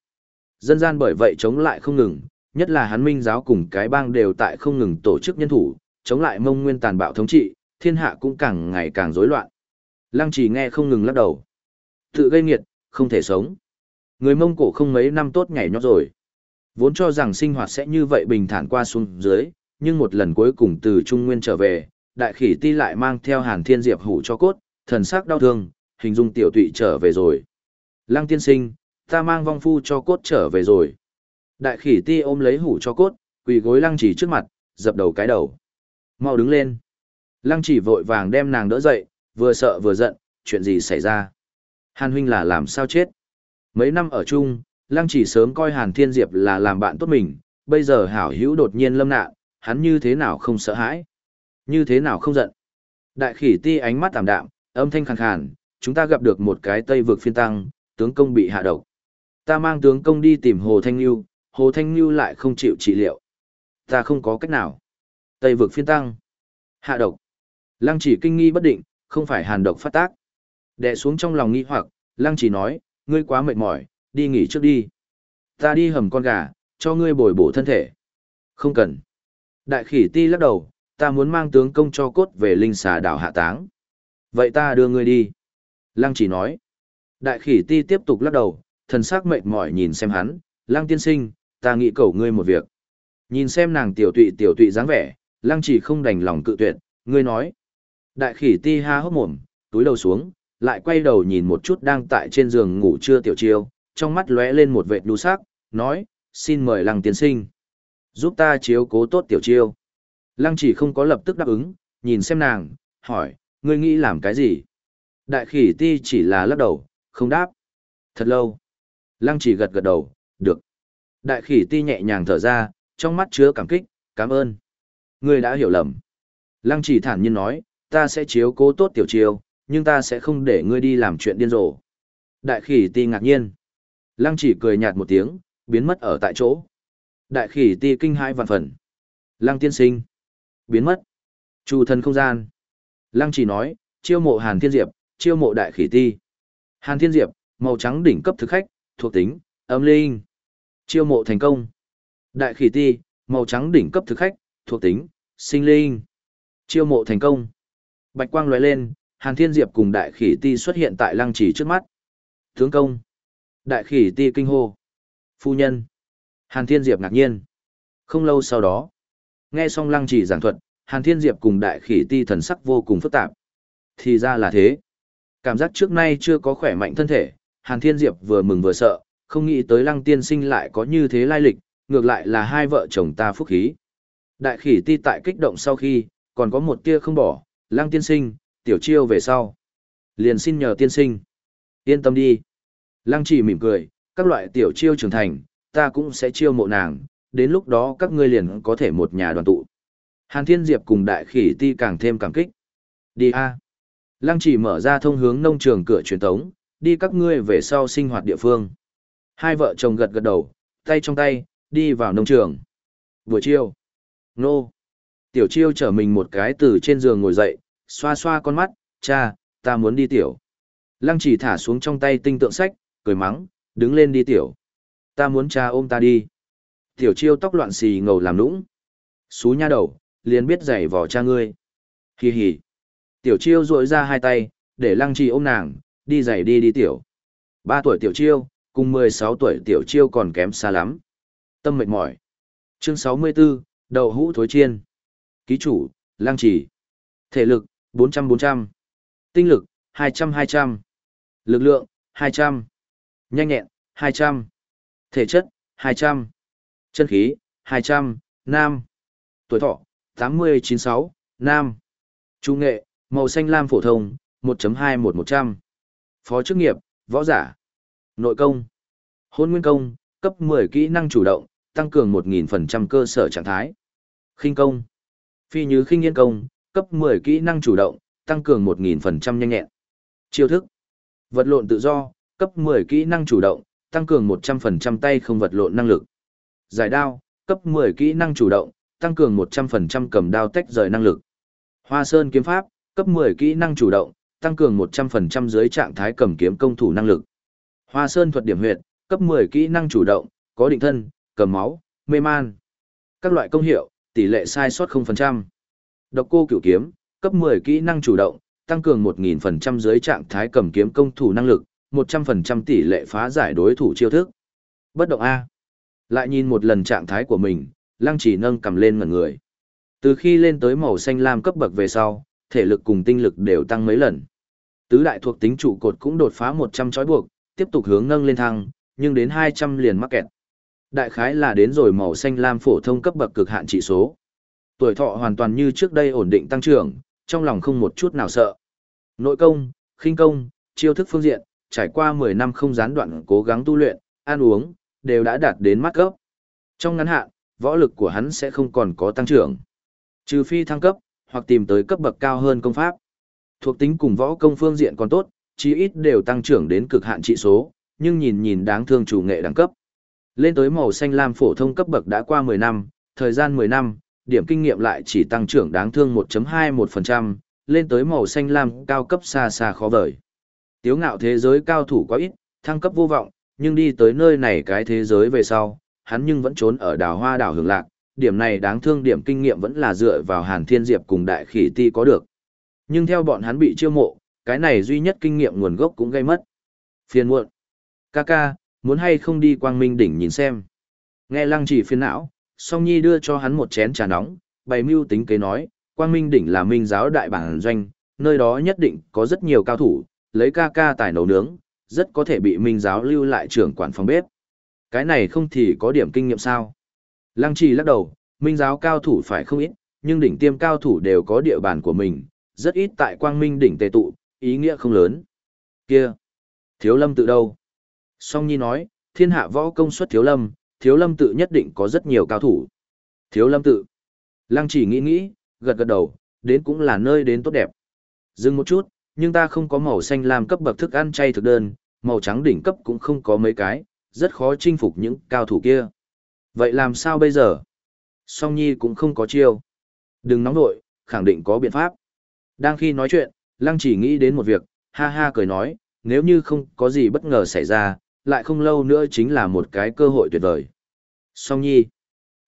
Dân gian bởi vậy chống lại không ngừng, nhất là Hán Minh giáo cùng cái bang đều tại không ngừng tổ chức nhân thủ, chống lại mông nguyên tàn bạo thống trị, thiên hạ cũng càng ngày càng rối loạn. Lăng chỉ nghe không ngừng lắc đầu. Tự gây nghiệt, không thể sống. Người mông cổ không mấy năm tốt nhảy nhót rồi. Vốn cho rằng sinh hoạt sẽ như vậy bình thản qua xuống dưới, nhưng một lần cuối cùng từ Trung Nguyên trở về, đại khỉ ti lại mang theo hàn thiên diệp hủ cho cốt, thần sắc đau thương, hình dung tiểu tụy trở về rồi. Lăng tiên sinh, ta mang vong phu cho cốt trở về rồi. Đại khỉ ti ôm lấy hủ cho cốt, quỳ gối lăng chỉ trước mặt, dập đầu cái đầu. Mau đứng lên. Lăng chỉ vội vàng đem nàng đỡ dậy, vừa sợ vừa giận, chuyện gì xảy ra. Hàn huynh là làm sao chết. Mấy năm ở chung, lăng chỉ sớm coi Hàn Thiên Diệp là làm bạn tốt mình, bây giờ hảo hữu đột nhiên lâm nạn, hắn như thế nào không sợ hãi. Như thế nào không giận. Đại khỉ ti ánh mắt tạm đạm, âm thanh khàn khàn, chúng ta gặp được một cái tây vực phiên tăng, tướng công bị hạ độc. Ta mang tướng công đi tìm Hồ Thanh Nhu, Hồ Thanh Nhu lại không chịu trị liệu. Ta không có cách nào. Tây vực phiên tăng. Hạ độc. Lăng chỉ kinh nghi bất định, không phải hàn độc phát tác. Đệ xuống trong lòng nghi hoặc, lăng chỉ nói, ngươi quá mệt mỏi, đi nghỉ trước đi. Ta đi hầm con gà, cho ngươi bồi bổ thân thể. Không cần. Đại khỉ ti lắc đầu, ta muốn mang tướng công cho cốt về linh xà đảo hạ táng. Vậy ta đưa ngươi đi. Lăng chỉ nói. Đại khỉ ti tiếp tục lắc đầu, thần sắc mệt mỏi nhìn xem hắn, lăng tiên sinh, ta nghĩ cầu ngươi một việc. Nhìn xem nàng tiểu tụy tiểu tụy dáng vẻ, lăng chỉ không đành lòng cự tuyệt, ngươi nói. Đại khỉ ti ha hốc mồm, túi đầu xuống, lại quay đầu nhìn một chút đang tại trên giường ngủ trưa tiểu chiêu, trong mắt lóe lên một vệt đu sắc, nói, xin mời lăng tiên sinh. Giúp ta chiếu cố tốt tiểu chiêu. Lăng chỉ không có lập tức đáp ứng, nhìn xem nàng, hỏi, ngươi nghĩ làm cái gì? Đại khỉ ti chỉ là lắc đầu, không đáp. Thật lâu. Lăng chỉ gật gật đầu, được. Đại khỉ ti nhẹ nhàng thở ra, trong mắt chứa cảm kích, cảm ơn. Ngươi đã hiểu lầm. Lăng chỉ thản nhiên nói, ta sẽ chiếu cố tốt tiểu chiêu, nhưng ta sẽ không để ngươi đi làm chuyện điên rồ. Đại khỉ ti ngạc nhiên. Lăng chỉ cười nhạt một tiếng, biến mất ở tại chỗ. Đại khỉ ti kinh hai vạn phần. Lăng tiên sinh. Biến mất. Chu thân không gian. Lăng chỉ nói, chiêu mộ Hàn Thiên Diệp, chiêu mộ đại khỉ ti. Hàn Thiên Diệp, màu trắng đỉnh cấp thực khách, thuộc tính, âm linh. Chiêu mộ thành công. Đại khỉ ti, màu trắng đỉnh cấp thực khách, thuộc tính, sinh linh. Chiêu mộ thành công. Bạch quang lóe lên, Hàn Thiên Diệp cùng đại khỉ ti xuất hiện tại lăng chỉ trước mắt. Tướng công. Đại khỉ ti kinh hô. Phu nhân. Hàn Thiên Diệp ngạc nhiên. Không lâu sau đó, nghe xong lăng chỉ giảng thuật, Hàn Thiên Diệp cùng đại khỉ ti thần sắc vô cùng phức tạp. Thì ra là thế. Cảm giác trước nay chưa có khỏe mạnh thân thể, Hàn Thiên Diệp vừa mừng vừa sợ, không nghĩ tới lăng tiên sinh lại có như thế lai lịch, ngược lại là hai vợ chồng ta phúc khí. Đại khỉ ti tại kích động sau khi, còn có một tia không bỏ, lăng tiên sinh, tiểu chiêu về sau. Liền xin nhờ tiên sinh. Yên tâm đi. Lăng chỉ mỉm cười, các loại tiểu chiêu trưởng thành, ta cũng sẽ chiêu mộ nàng, đến lúc đó các ngươi liền có thể một nhà đoàn tụ. Hàn Thiên Diệp cùng đại khỉ ti càng thêm cảm kích. Đi a. Lăng chỉ mở ra thông hướng nông trường cửa truyền tống, đi các ngươi về sau sinh hoạt địa phương. Hai vợ chồng gật gật đầu, tay trong tay, đi vào nông trường. Buổi chiều. Nô. Tiểu chiêu chở mình một cái từ trên giường ngồi dậy, xoa xoa con mắt, cha, ta muốn đi tiểu. Lăng chỉ thả xuống trong tay tinh tượng sách, cười mắng, đứng lên đi tiểu. Ta muốn cha ôm ta đi. Tiểu chiêu tóc loạn xì ngầu làm nũng. Xú nha đầu, liền biết giày vò cha ngươi. Hì hì. Tiểu chiêu duỗi ra hai tay, để lăng trì ôm nàng, đi giày đi đi tiểu. Ba tuổi tiểu chiêu, cùng mười sáu tuổi tiểu chiêu còn kém xa lắm. Tâm mệt mỏi. Chương sáu mươi 64, đậu hũ thối chiên. Ký chủ, lăng trì. Thể lực, bốn trăm bốn trăm Tinh lực, hai trăm hai trăm Lực lượng, hai trăm Nhanh nhẹn, hai trăm Thể chất, hai trăm Chân khí, hai trăm Nam. Tuổi thọ, tám mươi chín sáu Nam. Trung nghệ, màu xanh lam phổ thông, 1.21100, Phó chức nghiệp, võ giả. Nội công. Hôn nguyên công, cấp 10 kỹ năng chủ động, tăng cường 1.000% cơ sở trạng thái. khinh công. Phi như khinh yên công, cấp 10 kỹ năng chủ động, tăng cường 1.000% nhanh nhẹn. Chiêu thức. Vật lộn tự do, cấp 10 kỹ năng chủ động, tăng cường 100% tay không vật lộn năng lực. Giải đao, cấp 10 kỹ năng chủ động, tăng cường 100% cầm đao tách rời năng lực. Hoa Sơn kiếm pháp, cấp 10 kỹ năng chủ động, tăng cường 100% dưới trạng thái cầm kiếm công thủ năng lực. Hoa Sơn thuật điểm huyệt, cấp 10 kỹ năng chủ động, có định thân, cầm máu, mê man. Các loại công hiệu, tỷ lệ sai sót 0%. Độc cô cửu kiếm, cấp 10 kỹ năng chủ động, tăng cường 1000% dưới trạng thái cầm kiếm công thủ năng lực, 100% tỷ lệ phá giải đối thủ chiêu thức. Bất động A. Lại nhìn một lần trạng thái của mình, lăng chỉ nâng cầm lên ngẩn người. Từ khi lên tới màu xanh lam cấp bậc về sau, thể lực cùng tinh lực đều tăng mấy lần. Tứ đại thuộc tính trụ cột cũng đột phá 100 chói buộc, tiếp tục hướng nâng lên thăng, nhưng đến 200 liền mắc kẹt. Đại khái là đến rồi màu xanh lam phổ thông cấp bậc cực hạn trị số. Tuổi thọ hoàn toàn như trước đây ổn định tăng trưởng, trong lòng không một chút nào sợ. Nội công, khinh công, chiêu thức phương diện, trải qua 10 năm không gián đoạn cố gắng tu luyện, ăn uống, đều đã đạt đến mắt cấp. Trong ngắn hạn, võ lực của hắn sẽ không còn có tăng trưởng. Trừ phi thăng cấp, hoặc tìm tới cấp bậc cao hơn công pháp. Thuộc tính cùng võ công phương diện còn tốt, chí ít đều tăng trưởng đến cực hạn trị số, nhưng nhìn nhìn đáng thương chủ nghệ đẳng cấp. Lên tới màu xanh lam phổ thông cấp bậc đã qua 10 năm, thời gian 10 năm, điểm kinh nghiệm lại chỉ tăng trưởng đáng thương 1.21%, lên tới màu xanh lam cao cấp xa xa khó vời. Tiếu ngạo thế giới cao thủ quá ít, thăng cấp vô vọng, nhưng đi tới nơi này cái thế giới về sau, hắn nhưng vẫn trốn ở đảo hoa đảo hưởng lạc, điểm này đáng thương điểm kinh nghiệm vẫn là dựa vào Hàn Thiên Diệp cùng Đại Khỉ Ti có được. Nhưng theo bọn hắn bị chiêu mộ, cái này duy nhất kinh nghiệm nguồn gốc cũng gây mất. Phiền muộn. Kaka, muốn hay không đi quang minh đỉnh nhìn xem. Nghe lăng chỉ phiền não, song nhi đưa cho hắn một chén trà nóng, bày mưu tính kế nói, quang minh đỉnh là minh giáo đại bản doanh, nơi đó nhất định có rất nhiều cao thủ, lấy ca ca tài nấu nướng, rất có thể bị minh giáo lưu lại trưởng quản phòng bếp. Cái này không thì có điểm kinh nghiệm sao? Lăng trì lắc đầu, minh giáo cao thủ phải không ít, nhưng đỉnh tiêm cao thủ đều có địa bàn của mình, rất ít tại quang minh đỉnh tề tụ, ý nghĩa không lớn. Kia! Thiếu lâm tự đâu? Song Nhi nói, thiên hạ võ công suất thiếu lâm, thiếu lâm tự nhất định có rất nhiều cao thủ. Thiếu lâm tự. Lăng chỉ nghĩ nghĩ, gật gật đầu, đến cũng là nơi đến tốt đẹp. Dừng một chút, nhưng ta không có màu xanh làm cấp bậc thức ăn chay thực đơn, màu trắng đỉnh cấp cũng không có mấy cái, rất khó chinh phục những cao thủ kia. Vậy làm sao bây giờ? Song Nhi cũng không có chiêu. Đừng nóng nội, khẳng định có biện pháp. Đang khi nói chuyện, Lăng chỉ nghĩ đến một việc, ha ha cười nói, nếu như không có gì bất ngờ xảy ra, lại không lâu nữa chính là một cái cơ hội tuyệt vời. Song Nhi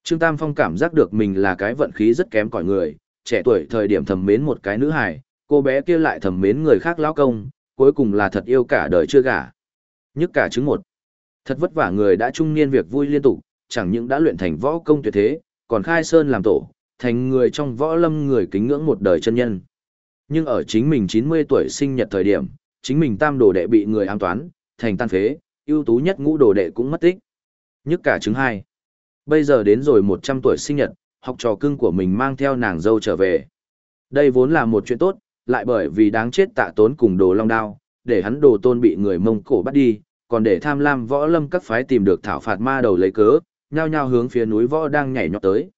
Trương Tam Phong cảm giác được mình là cái vận khí rất kém cỏi người, trẻ tuổi thời điểm thầm mến một cái nữ hài, cô bé kia lại thầm mến người khác lão công, cuối cùng là thật yêu cả đời chưa gả. Nhất cả chứng một. Thật vất vả người đã trung niên việc vui liên tục, chẳng những đã luyện thành võ công tuyệt thế, còn khai sơn làm tổ, thành người trong võ lâm người kính ngưỡng một đời chân nhân. Nhưng ở chính mình 90 tuổi sinh nhật thời điểm, chính mình tam đồ đệ bị người ám toán, thành tan phế, ưu tú nhất ngũ đồ đệ cũng mất tích. Nhất cả chứng hai. Bây giờ đến rồi 100 tuổi sinh nhật, học trò cưng của mình mang theo nàng dâu trở về. Đây vốn là một chuyện tốt, lại bởi vì đáng chết tạ tốn cùng đồ long đao, để hắn đồ tôn bị người mông cổ bắt đi, còn để tham lam võ lâm các phái tìm được thảo phạt ma đầu lấy cớ, nhao nhao hướng phía núi võ đang nhảy nhót tới.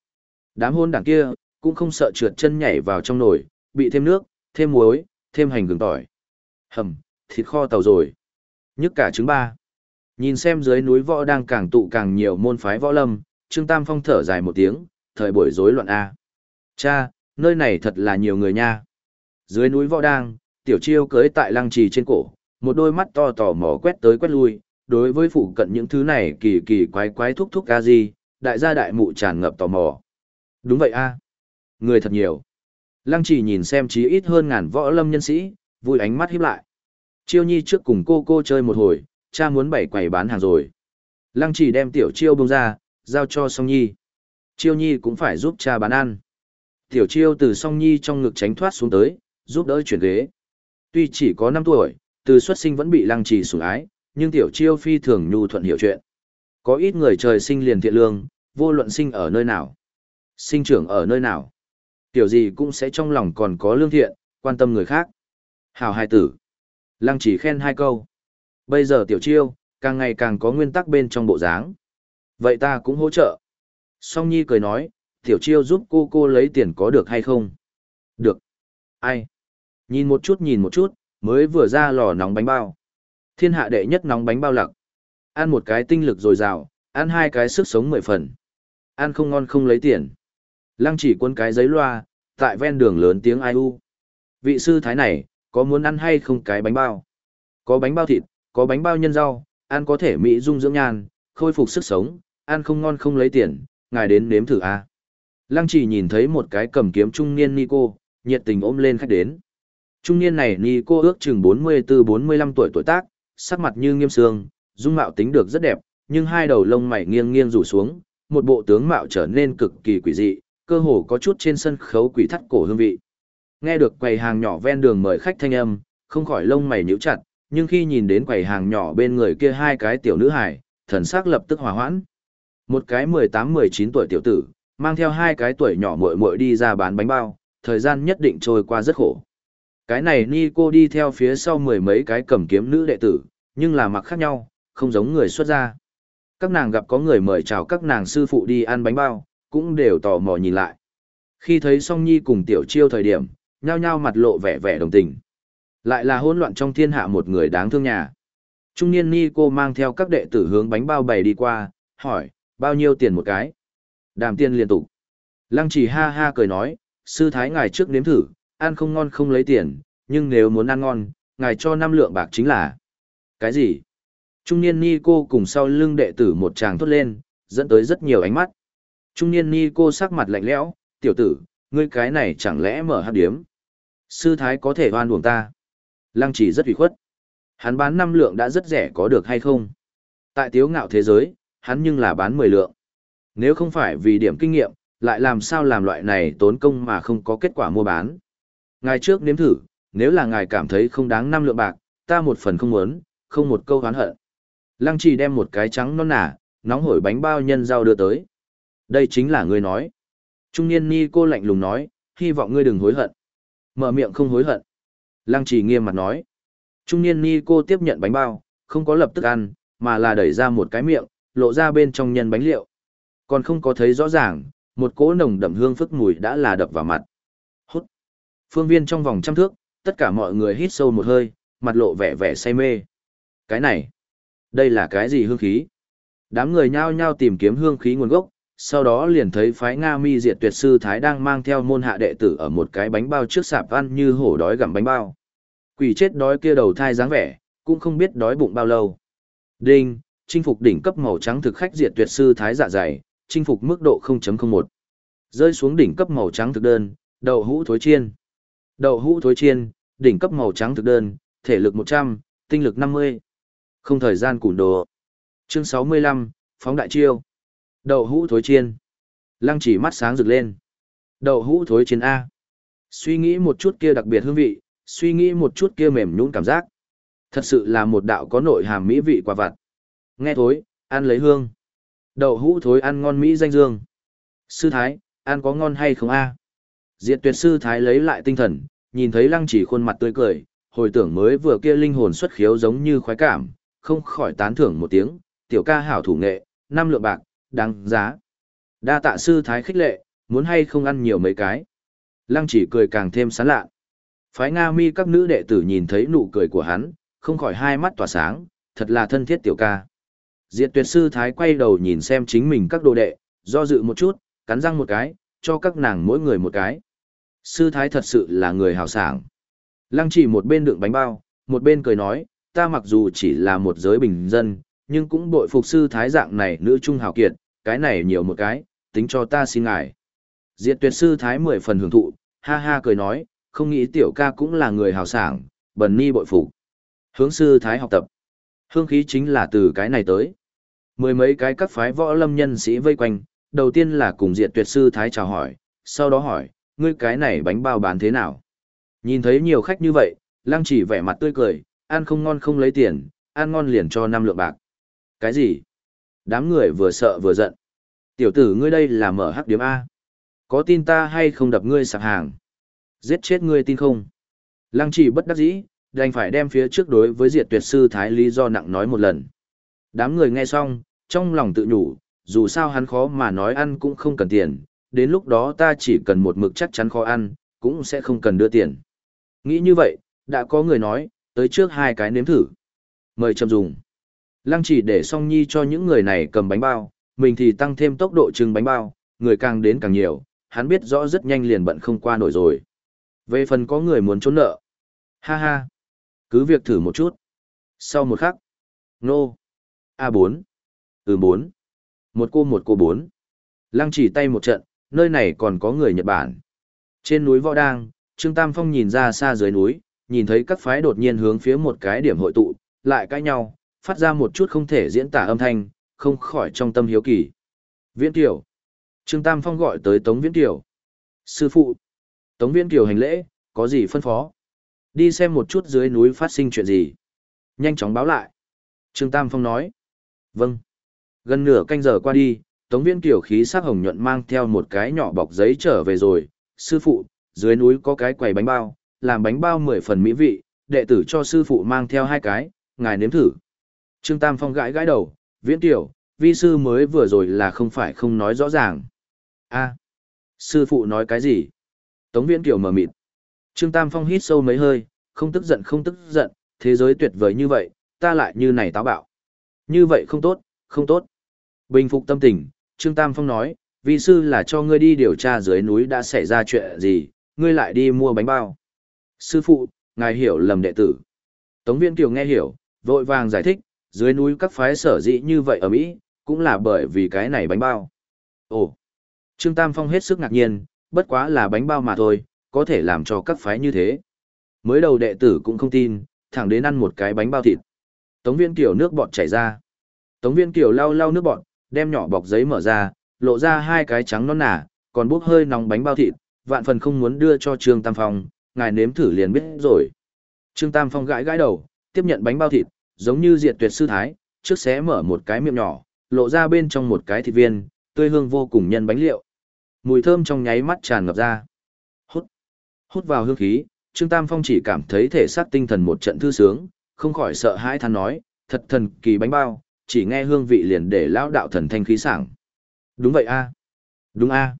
Đám hôn đảng kia, cũng không sợ trượt chân nhảy vào trong nồi, bị thêm nước, thêm muối, thêm hành gừng tỏi. Hầm, thịt kho tàu rồi. Nhất cả trứng ba. Nhìn xem dưới núi võ đang càng tụ càng nhiều môn phái võ lâm, Trương Tam Phong thở dài một tiếng, thời buổi rối loạn A. Cha, nơi này thật là nhiều người nha. Dưới núi võ đang, tiểu chiêu cưới tại lăng trì trên cổ, một đôi mắt to tò mò quét tới quét lui, đối với phụ cận những thứ này kỳ kỳ quái quái thúc thúc ca gì, đại gia đại mụ tràn ngập tò mò. Đúng vậy a Người thật nhiều. Lăng chỉ nhìn xem chí ít hơn ngàn võ lâm nhân sĩ, vui ánh mắt híp lại. Chiêu nhi trước cùng cô cô chơi một hồi, cha muốn bảy quầy bán hàng rồi. Lăng chỉ đem tiểu chiêu bông ra, giao cho song nhi. Chiêu nhi cũng phải giúp cha bán ăn. Tiểu chiêu từ song nhi trong ngực tránh thoát xuống tới, giúp đỡ chuyển ghế. Tuy chỉ có 5 tuổi, từ xuất sinh vẫn bị lăng trì sủng ái, nhưng tiểu chiêu phi thường nhu thuận hiểu chuyện. Có ít người trời sinh liền thiện lương, vô luận sinh ở nơi nào, sinh trưởng ở nơi nào. Tiểu gì cũng sẽ trong lòng còn có lương thiện, quan tâm người khác. Hào hai tử. Lăng chỉ khen hai câu. Bây giờ tiểu chiêu, càng ngày càng có nguyên tắc bên trong bộ dáng. Vậy ta cũng hỗ trợ. Song Nhi cười nói, tiểu chiêu giúp cô cô lấy tiền có được hay không? Được. Ai? Nhìn một chút nhìn một chút, mới vừa ra lò nóng bánh bao. Thiên hạ đệ nhất nóng bánh bao lặc. Ăn một cái tinh lực dồi dào, ăn hai cái sức sống mười phần. Ăn không ngon không lấy tiền. Lăng chỉ quân cái giấy loa, tại ven đường lớn tiếng ai u. Vị sư thái này, có muốn ăn hay không cái bánh bao? Có bánh bao thịt, có bánh bao nhân rau, ăn có thể mỹ dung dưỡng nhan, khôi phục sức sống, ăn không ngon không lấy tiền, ngài đến nếm thử a. À. Lăng chỉ nhìn thấy một cái cầm kiếm trung niên Nico, nhiệt tình ôm lên khách đến. Trung niên này Nico ước chừng 44-45 tuổi tuổi tác, sắc mặt như nghiêm sương, dung mạo tính được rất đẹp, nhưng hai đầu lông mày nghiêng nghiêng rủ xuống, một bộ tướng mạo trở nên cực kỳ quỷ dị, cơ hồ có chút trên sân khấu quỷ thắt cổ hương vị. Nghe được quầy hàng nhỏ ven đường mời khách thanh âm, không khỏi lông mày nhíu chặt, nhưng khi nhìn đến quầy hàng nhỏ bên người kia hai cái tiểu nữ hài, thần sắc lập tức hòa hoãn. Một cái 18-19 tuổi tiểu tử, mang theo hai cái tuổi nhỏ muội muội đi ra bán bánh bao, thời gian nhất định trôi qua rất khổ. Cái này ni cô đi theo phía sau mười mấy cái cầm kiếm nữ đệ tử, nhưng là mặc khác nhau, không giống người xuất gia. Các nàng gặp có người mời chào các nàng sư phụ đi ăn bánh bao, cũng đều tò mò nhìn lại. Khi thấy song nhi cùng tiểu chiêu thời điểm, nhao nhao mặt lộ vẻ vẻ đồng tình. Lại là hỗn loạn trong thiên hạ một người đáng thương nhà. Trung niên ni cô mang theo các đệ tử hướng bánh bao bày đi qua, hỏi, bao nhiêu tiền một cái? Đàm tiên liên tục. Lăng chỉ ha ha cười nói, sư thái ngài trước nếm thử, ăn không ngon không lấy tiền, nhưng nếu muốn ăn ngon, ngài cho năm lượng bạc chính là. Cái gì? Trung niên ni cô cùng sau lưng đệ tử một chàng thốt lên, dẫn tới rất nhiều ánh mắt. Trung niên ni cô sắc mặt lạnh lẽo, tiểu tử, ngươi cái này chẳng lẽ mở hạt điếm. Sư thái có thể oan uổng ta. Lăng chỉ rất ủy khuất. Hắn bán 5 lượng đã rất rẻ có được hay không? Tại tiếu ngạo thế giới, hắn nhưng là bán 10 lượng. Nếu không phải vì điểm kinh nghiệm, lại làm sao làm loại này tốn công mà không có kết quả mua bán. Ngài trước nếm thử, nếu là ngài cảm thấy không đáng năm lượng bạc, ta một phần không muốn, không một câu hán hận. Lăng trì đem một cái trắng non nả, nóng hổi bánh bao nhân rau đưa tới. Đây chính là ngươi nói. Trung niên ni cô lạnh lùng nói, hy vọng ngươi đừng hối hận. Mở miệng không hối hận. Lăng trì nghiêm mặt nói. Trung niên ni cô tiếp nhận bánh bao, không có lập tức ăn, mà là đẩy ra một cái miệng, lộ ra bên trong nhân bánh liệu. Còn không có thấy rõ ràng, một cỗ nồng đậm hương phức mùi đã là đập vào mặt. Phương viên trong vòng trăm thước, tất cả mọi người hít sâu một hơi, mặt lộ vẻ vẻ say mê. Cái này, đây là cái gì hương khí? Đám người nhao nhao tìm kiếm hương khí nguồn gốc, sau đó liền thấy phái Nga mi diệt tuyệt sư Thái đang mang theo môn hạ đệ tử ở một cái bánh bao trước sạp ăn như hổ đói gặm bánh bao. Quỷ chết đói kia đầu thai dáng vẻ, cũng không biết đói bụng bao lâu. Đinh, chinh phục đỉnh cấp màu trắng thực khách diệt tuyệt sư Thái dạ dày, chinh phục mức độ 0.01. Rơi xuống đỉnh cấp màu trắng thực đơn, đậu hũ thối chiên. Đậu hũ thối chiên, đỉnh cấp màu trắng thực đơn, thể lực 100, tinh lực 50. Không thời gian củ đồ. Chương 65, phóng đại chiêu. Đậu hũ thối chiên. Lăng chỉ mắt sáng rực lên. Đậu hũ thối chiên A. Suy nghĩ một chút kia đặc biệt hương vị, suy nghĩ một chút kia mềm nhũn cảm giác. Thật sự là một đạo có nội hàm mỹ vị quả vặt. Nghe thối, ăn lấy hương. Đậu hũ thối ăn ngon mỹ danh dương. Sư Thái, ăn có ngon hay không a? Diệt tuyệt sư Thái lấy lại tinh thần, nhìn thấy lăng chỉ khuôn mặt tươi cười, hồi tưởng mới vừa kia linh hồn xuất khiếu giống như khoái cảm, không khỏi tán thưởng một tiếng, tiểu ca hảo thủ nghệ, năm lượng bạc, đáng giá. Đa tạ sư Thái khích lệ, muốn hay không ăn nhiều mấy cái. Lăng chỉ cười càng thêm sán lạ. Phái Nga mi các nữ đệ tử nhìn thấy nụ cười của hắn, không khỏi hai mắt tỏa sáng, thật là thân thiết tiểu ca. Diệt tuyệt sư thái quay đầu nhìn xem chính mình các đồ đệ, do dự một chút, cắn răng một cái, cho các nàng mỗi người một cái. Sư thái thật sự là người hào sảng. Lăng chỉ một bên đựng bánh bao, một bên cười nói, ta mặc dù chỉ là một giới bình dân, nhưng cũng bội phục sư thái dạng này nữ trung hào kiệt, cái này nhiều một cái, tính cho ta xin ngài. Diệt tuyệt sư thái mười phần hưởng thụ, ha ha cười nói, không nghĩ tiểu ca cũng là người hào sảng, bần ni bội phục. Hướng sư thái học tập. Hương khí chính là từ cái này tới. Mười mấy cái các phái võ lâm nhân sĩ vây quanh, đầu tiên là cùng diệt tuyệt sư thái chào hỏi, sau đó hỏi, ngươi cái này bánh bao bán thế nào? Nhìn thấy nhiều khách như vậy, lăng chỉ vẻ mặt tươi cười, ăn không ngon không lấy tiền, ăn ngon liền cho năm lượng bạc. Cái gì? Đám người vừa sợ vừa giận. Tiểu tử ngươi đây là mở hắc điểm A. Có tin ta hay không đập ngươi sạp hàng? Giết chết ngươi tin không? Lăng chỉ bất đắc dĩ, đành phải đem phía trước đối với diệt tuyệt sư thái lý do nặng nói một lần. Đám người nghe xong, trong lòng tự nhủ, dù sao hắn khó mà nói ăn cũng không cần tiền, đến lúc đó ta chỉ cần một mực chắc chắn khó ăn, cũng sẽ không cần đưa tiền. Nghĩ như vậy, đã có người nói, tới trước hai cái nếm thử. Mời chậm dùng. Lăng chỉ để song nhi cho những người này cầm bánh bao, mình thì tăng thêm tốc độ trưng bánh bao, người càng đến càng nhiều, hắn biết rõ rất nhanh liền bận không qua nổi rồi. Về phần có người muốn trốn nợ. Ha ha. Cứ việc thử một chút. Sau một khắc. Nô. A4. Ừ 4. Một cô một cô 4. Lăng chỉ tay một trận, nơi này còn có người Nhật Bản. Trên núi Võ Đang, Trương Tam Phong nhìn ra xa dưới núi, nhìn thấy các phái đột nhiên hướng phía một cái điểm hội tụ, lại cãi nhau, phát ra một chút không thể diễn tả âm thanh, không khỏi trong tâm hiếu kỳ. Viễn Kiều. Trương Tam Phong gọi tới Tống Viễn Kiều. Sư phụ. Tống Viễn Kiều hành lễ, có gì phân phó? Đi xem một chút dưới núi phát sinh chuyện gì. Nhanh chóng báo lại. Trương Tam Phong nói. Vâng. Gần nửa canh giờ qua đi, Tống Viễn Kiều khí sắc hồng nhuận mang theo một cái nhỏ bọc giấy trở về rồi. Sư phụ, dưới núi có cái quầy bánh bao, làm bánh bao mười phần mỹ vị, đệ tử cho sư phụ mang theo hai cái, ngài nếm thử. Trương Tam Phong gãi gãi đầu, Viễn Kiều, vi sư mới vừa rồi là không phải không nói rõ ràng. a sư phụ nói cái gì? Tống Viễn Kiều mở mịt. Trương Tam Phong hít sâu mấy hơi, không tức giận không tức giận, thế giới tuyệt vời như vậy, ta lại như này táo bạo. Như vậy không tốt, không tốt. Bình phục tâm tình, Trương Tam Phong nói, vi sư là cho ngươi đi điều tra dưới núi đã xảy ra chuyện gì, ngươi lại đi mua bánh bao. Sư phụ, ngài hiểu lầm đệ tử. Tống Viên Kiều nghe hiểu, vội vàng giải thích, dưới núi các phái sở dĩ như vậy ở Mỹ, cũng là bởi vì cái này bánh bao. Ồ, Trương Tam Phong hết sức ngạc nhiên, bất quá là bánh bao mà thôi, có thể làm cho các phái như thế. Mới đầu đệ tử cũng không tin, thẳng đến ăn một cái bánh bao thịt. Tống viên Kiều nước bọt chảy ra. Tống viên Kiều lau lau nước bọt, đem nhỏ bọc giấy mở ra, lộ ra hai cái trắng non nả, còn bốc hơi nóng bánh bao thịt, vạn phần không muốn đưa cho Trương Tam Phong, ngài nếm thử liền biết rồi. Trương Tam Phong gãi gãi đầu, tiếp nhận bánh bao thịt, giống như diệt tuyệt sư thái, trước xé mở một cái miệng nhỏ, lộ ra bên trong một cái thịt viên, tươi hương vô cùng nhân bánh liệu. Mùi thơm trong nháy mắt tràn ngập ra. Hút, hút vào hương khí, Trương Tam Phong chỉ cảm thấy thể xác tinh thần một trận thư sướng, không khỏi sợ hãi than nói, thật thần kỳ bánh bao, chỉ nghe hương vị liền để lão đạo thần thanh khí sảng. Đúng vậy a, Đúng a.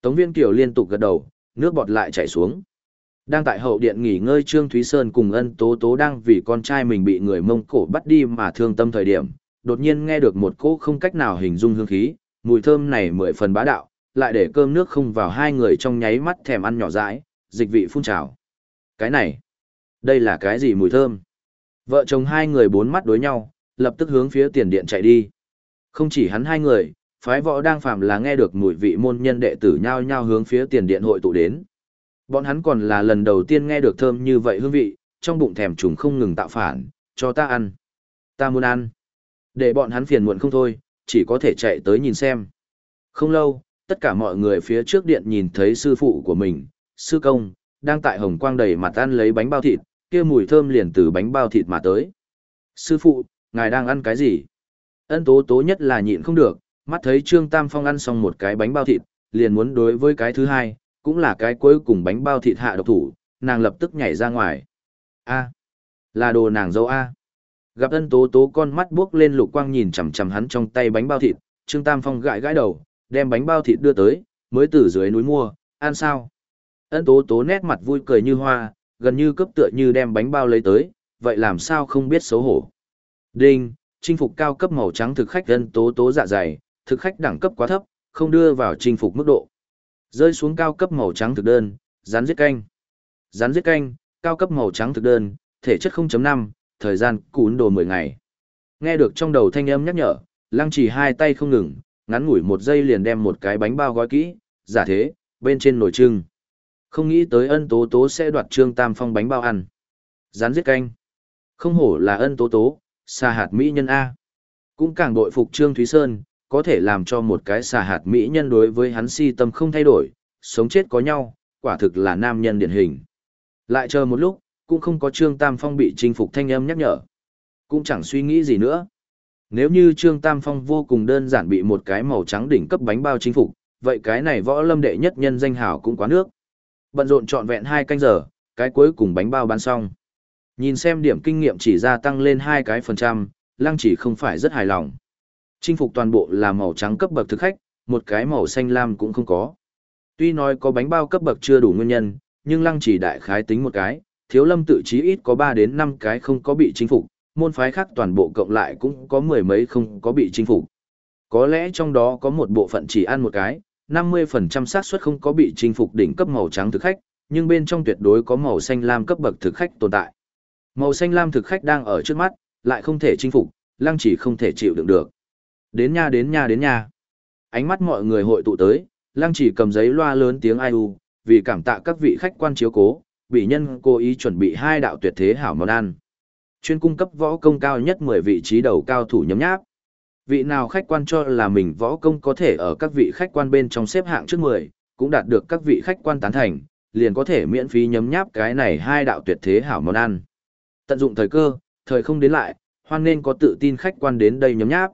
Tống Viên Kiều liên tục gật đầu, nước bọt lại chảy xuống. Đang tại hậu điện nghỉ ngơi Trương Thúy Sơn cùng ân tố tố đang vì con trai mình bị người Mông Cổ bắt đi mà thương tâm thời điểm, đột nhiên nghe được một cỗ không cách nào hình dung hương khí, mùi thơm này mười phần bá đạo, lại để cơm nước không vào hai người trong nháy mắt thèm ăn nhỏ dãi, dịch vị phun trào. Cái này, đây là cái gì mùi thơm? Vợ chồng hai người bốn mắt đối nhau, lập tức hướng phía tiền điện chạy đi. Không chỉ hắn hai người, phái võ đang phàm là nghe được mùi vị môn nhân đệ tử nhao nhao hướng phía tiền điện hội tụ đến. Bọn hắn còn là lần đầu tiên nghe được thơm như vậy hương vị, trong bụng thèm trùng không ngừng tạo phản, cho ta ăn. Ta muốn ăn. Để bọn hắn phiền muộn không thôi, chỉ có thể chạy tới nhìn xem. Không lâu, tất cả mọi người phía trước điện nhìn thấy sư phụ của mình, sư công, đang tại hồng quang đầy mặt ăn lấy bánh bao thịt, kia mùi thơm liền từ bánh bao thịt mà tới. Sư phụ, ngài đang ăn cái gì? Ân tố tố nhất là nhịn không được, mắt thấy Trương Tam Phong ăn xong một cái bánh bao thịt, liền muốn đối với cái thứ hai, cũng là cái cuối cùng bánh bao thịt hạ độc thủ, nàng lập tức nhảy ra ngoài. A, là đồ nàng dâu A. Gặp ân tố tố con mắt buốc lên lục quang nhìn chằm chằm hắn trong tay bánh bao thịt, Trương Tam Phong gãi gãi đầu, đem bánh bao thịt đưa tới, mới từ dưới núi mua, ăn sao? Ân tố tố nét mặt vui cười như hoa, gần như cấp tựa như đem bánh bao lấy tới, vậy làm sao không biết xấu hổ. Đinh, chinh phục cao cấp màu trắng thực khách ân tố tố dạ dày, thực khách đẳng cấp quá thấp, không đưa vào chinh phục mức độ. Rơi xuống cao cấp màu trắng thực đơn, rán giết canh. Rán giết canh, cao cấp màu trắng thực đơn, thể chất 0.5, thời gian cún đồ 10 ngày. Nghe được trong đầu thanh âm nhắc nhở, lăng chỉ hai tay không ngừng, ngắn ngủi một giây liền đem một cái bánh bao gói kỹ, giả thế, bên trên nồi trưng. Không nghĩ tới ân tố tố sẽ đoạt trương tam phong bánh bao ăn. Rán giết canh. Không hổ là ân tố tố, xà hạt mỹ nhân A. Cũng càng đội phục trương Thúy Sơn, có thể làm cho một cái xà hạt mỹ nhân đối với hắn si tâm không thay đổi, sống chết có nhau, quả thực là nam nhân điển hình. Lại chờ một lúc, cũng không có Trương Tam Phong bị chinh phục thanh âm nhắc nhở. Cũng chẳng suy nghĩ gì nữa. Nếu như Trương Tam Phong vô cùng đơn giản bị một cái màu trắng đỉnh cấp bánh bao chinh phục, vậy cái này võ lâm đệ nhất nhân danh hào cũng quá nước. Bận rộn trọn vẹn hai canh giờ, cái cuối cùng bánh bao bán xong. Nhìn xem điểm kinh nghiệm chỉ gia tăng lên hai cái phần trăm, lăng chỉ không phải rất hài lòng. Chinh phục toàn bộ là màu trắng cấp bậc thực khách, một cái màu xanh lam cũng không có. Tuy nói có bánh bao cấp bậc chưa đủ nguyên nhân, nhưng lăng chỉ đại khái tính một cái, thiếu lâm tự chí ít có ba đến năm cái không có bị chinh phục, môn phái khác toàn bộ cộng lại cũng có mười mấy không có bị chinh phục. Có lẽ trong đó có một bộ phận chỉ ăn một cái, 50% xác suất không có bị chinh phục đỉnh cấp màu trắng thực khách, nhưng bên trong tuyệt đối có màu xanh lam cấp bậc thực khách tồn tại. Màu xanh lam thực khách đang ở trước mắt, lại không thể chinh phục, lăng chỉ không thể chịu đựng được. Đến nha đến nha đến nha. Ánh mắt mọi người hội tụ tới, lăng chỉ cầm giấy loa lớn tiếng ai u, vì cảm tạ các vị khách quan chiếu cố, bị nhân cố ý chuẩn bị hai đạo tuyệt thế hảo món ăn. Chuyên cung cấp võ công cao nhất 10 vị trí đầu cao thủ nhấm nháp. Vị nào khách quan cho là mình võ công có thể ở các vị khách quan bên trong xếp hạng trước 10, cũng đạt được các vị khách quan tán thành, liền có thể miễn phí nhấm nháp cái này hai đạo tuyệt thế hảo món ăn. Tận dụng thời cơ, thời không đến lại, hoan nên có tự tin khách quan đến đây nhấm nháp.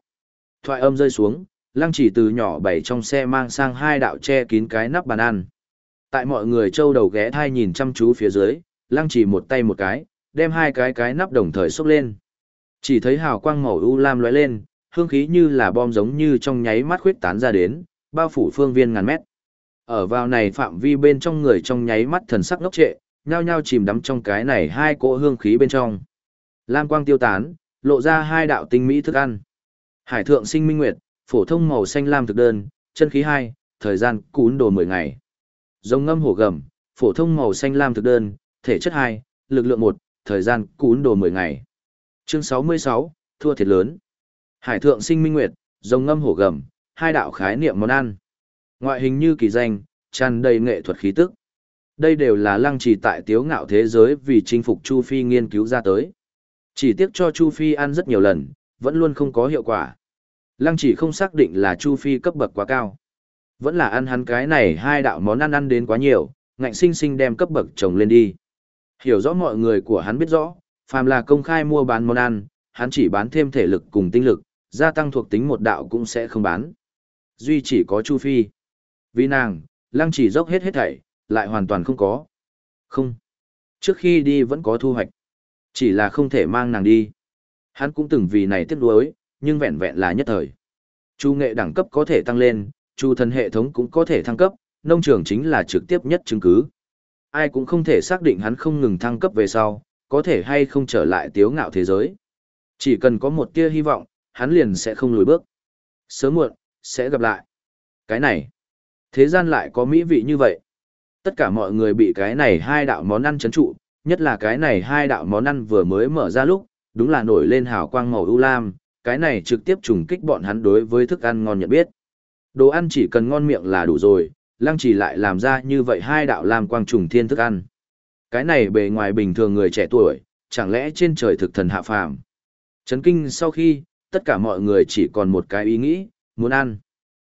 Thoại âm rơi xuống, lăng chỉ từ nhỏ bảy trong xe mang sang hai đạo che kín cái nắp bàn ăn. Tại mọi người trâu đầu ghé thai nhìn chăm chú phía dưới, lăng chỉ một tay một cái, đem hai cái cái nắp đồng thời xốc lên. Chỉ thấy hào quang màu u lam lóe lên, hương khí như là bom giống như trong nháy mắt khuyết tán ra đến, bao phủ phương viên ngàn mét. Ở vào này phạm vi bên trong người trong nháy mắt thần sắc ngốc trệ, nhao nhao chìm đắm trong cái này hai cỗ hương khí bên trong. Lam quang tiêu tán, lộ ra hai đạo tinh mỹ thức ăn. Hải thượng sinh minh nguyệt, phổ thông màu xanh lam thực đơn, chân khí 2, thời gian cún đồ 10 ngày. Rồng ngâm hổ gầm, phổ thông màu xanh lam thực đơn, thể chất 2, lực lượng 1, thời gian cún đồ 10 ngày. Chương 66, thua thiệt lớn. Hải thượng sinh minh nguyệt, rồng ngâm hổ gầm, hai đạo khái niệm món ăn. Ngoại hình như kỳ danh, tràn đầy nghệ thuật khí tức. Đây đều là lăng trì tại tiếu ngạo thế giới vì chinh phục Chu Phi nghiên cứu ra tới. Chỉ tiếc cho Chu Phi ăn rất nhiều lần, vẫn luôn không có hiệu quả. Lăng chỉ không xác định là Chu Phi cấp bậc quá cao. Vẫn là ăn hắn cái này hai đạo món ăn ăn đến quá nhiều, ngạnh sinh sinh đem cấp bậc chồng lên đi. Hiểu rõ mọi người của hắn biết rõ, phàm là công khai mua bán món ăn, hắn chỉ bán thêm thể lực cùng tinh lực, gia tăng thuộc tính một đạo cũng sẽ không bán. Duy chỉ có Chu Phi. Vì nàng, lăng chỉ dốc hết hết thảy, lại hoàn toàn không có. Không. Trước khi đi vẫn có thu hoạch. Chỉ là không thể mang nàng đi. Hắn cũng từng vì này tiếc nuối, nhưng vẹn vẹn là nhất thời. Chu nghệ đẳng cấp có thể tăng lên, chu thần hệ thống cũng có thể thăng cấp, nông trường chính là trực tiếp nhất chứng cứ. Ai cũng không thể xác định hắn không ngừng thăng cấp về sau, có thể hay không trở lại tiếu ngạo thế giới. Chỉ cần có một tia hy vọng, hắn liền sẽ không lùi bước. Sớm muộn, sẽ gặp lại. Cái này, thế gian lại có mỹ vị như vậy. Tất cả mọi người bị cái này hai đạo món ăn chấn trụ, nhất là cái này hai đạo món ăn vừa mới mở ra lúc, đúng là nổi lên hào quang màu ưu lam, cái này trực tiếp trùng kích bọn hắn đối với thức ăn ngon nhận biết. Đồ ăn chỉ cần ngon miệng là đủ rồi, lăng chỉ lại làm ra như vậy hai đạo lam quang trùng thiên thức ăn. Cái này bề ngoài bình thường người trẻ tuổi, chẳng lẽ trên trời thực thần hạ phàm. Chấn kinh sau khi, tất cả mọi người chỉ còn một cái ý nghĩ, muốn ăn.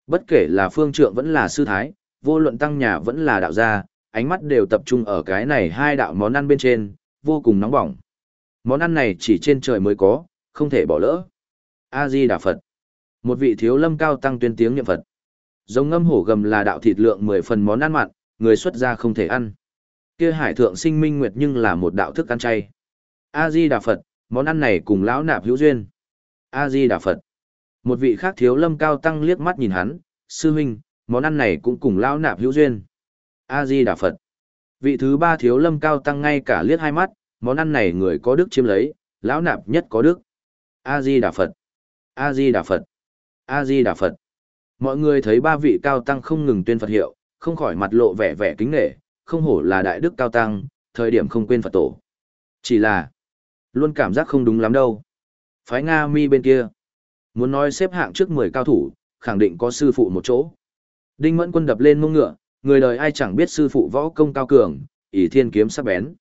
Bất kể là phương trượng vẫn là sư thái, vô luận tăng nhà vẫn là đạo gia, ánh mắt đều tập trung ở cái này hai đạo món ăn bên trên, vô cùng nóng bỏng. Món ăn này chỉ trên trời mới có, không thể bỏ lỡ. A-di Đà Phật. Một vị thiếu lâm cao tăng tuyên tiếng niệm Phật. Giống ngâm hổ gầm là đạo thịt lượng 10 phần món ăn mặn, người xuất gia không thể ăn. Kia hải thượng sinh minh nguyệt nhưng là một đạo thức ăn chay. A-di Đà Phật, món ăn này cùng lão nạp hữu duyên. A-di Đà Phật. Một vị khác thiếu lâm cao tăng liếc mắt nhìn hắn, sư huynh, món ăn này cũng cùng lão nạp hữu duyên. A-di Đà Phật. Vị thứ ba thiếu lâm cao tăng ngay cả liếc hai mắt, món ăn này người có đức chiếm lấy, lão nạp nhất có đức. A-di Đà Phật. A-di Đà Phật. A-di Đà Phật. Mọi người thấy ba vị cao tăng không ngừng tuyên Phật hiệu, không khỏi mặt lộ vẻ vẻ kính nể, không hổ là đại đức cao tăng, thời điểm không quên Phật tổ. Chỉ là, luôn cảm giác không đúng lắm đâu. Phái Nga mi bên kia, muốn nói xếp hạng trước 10 cao thủ, khẳng định có sư phụ một chỗ. Đinh Mẫn Quân đập lên mông ngựa, người đời ai chẳng biết sư phụ võ công cao cường, ỷ thiên kiếm sắc bén.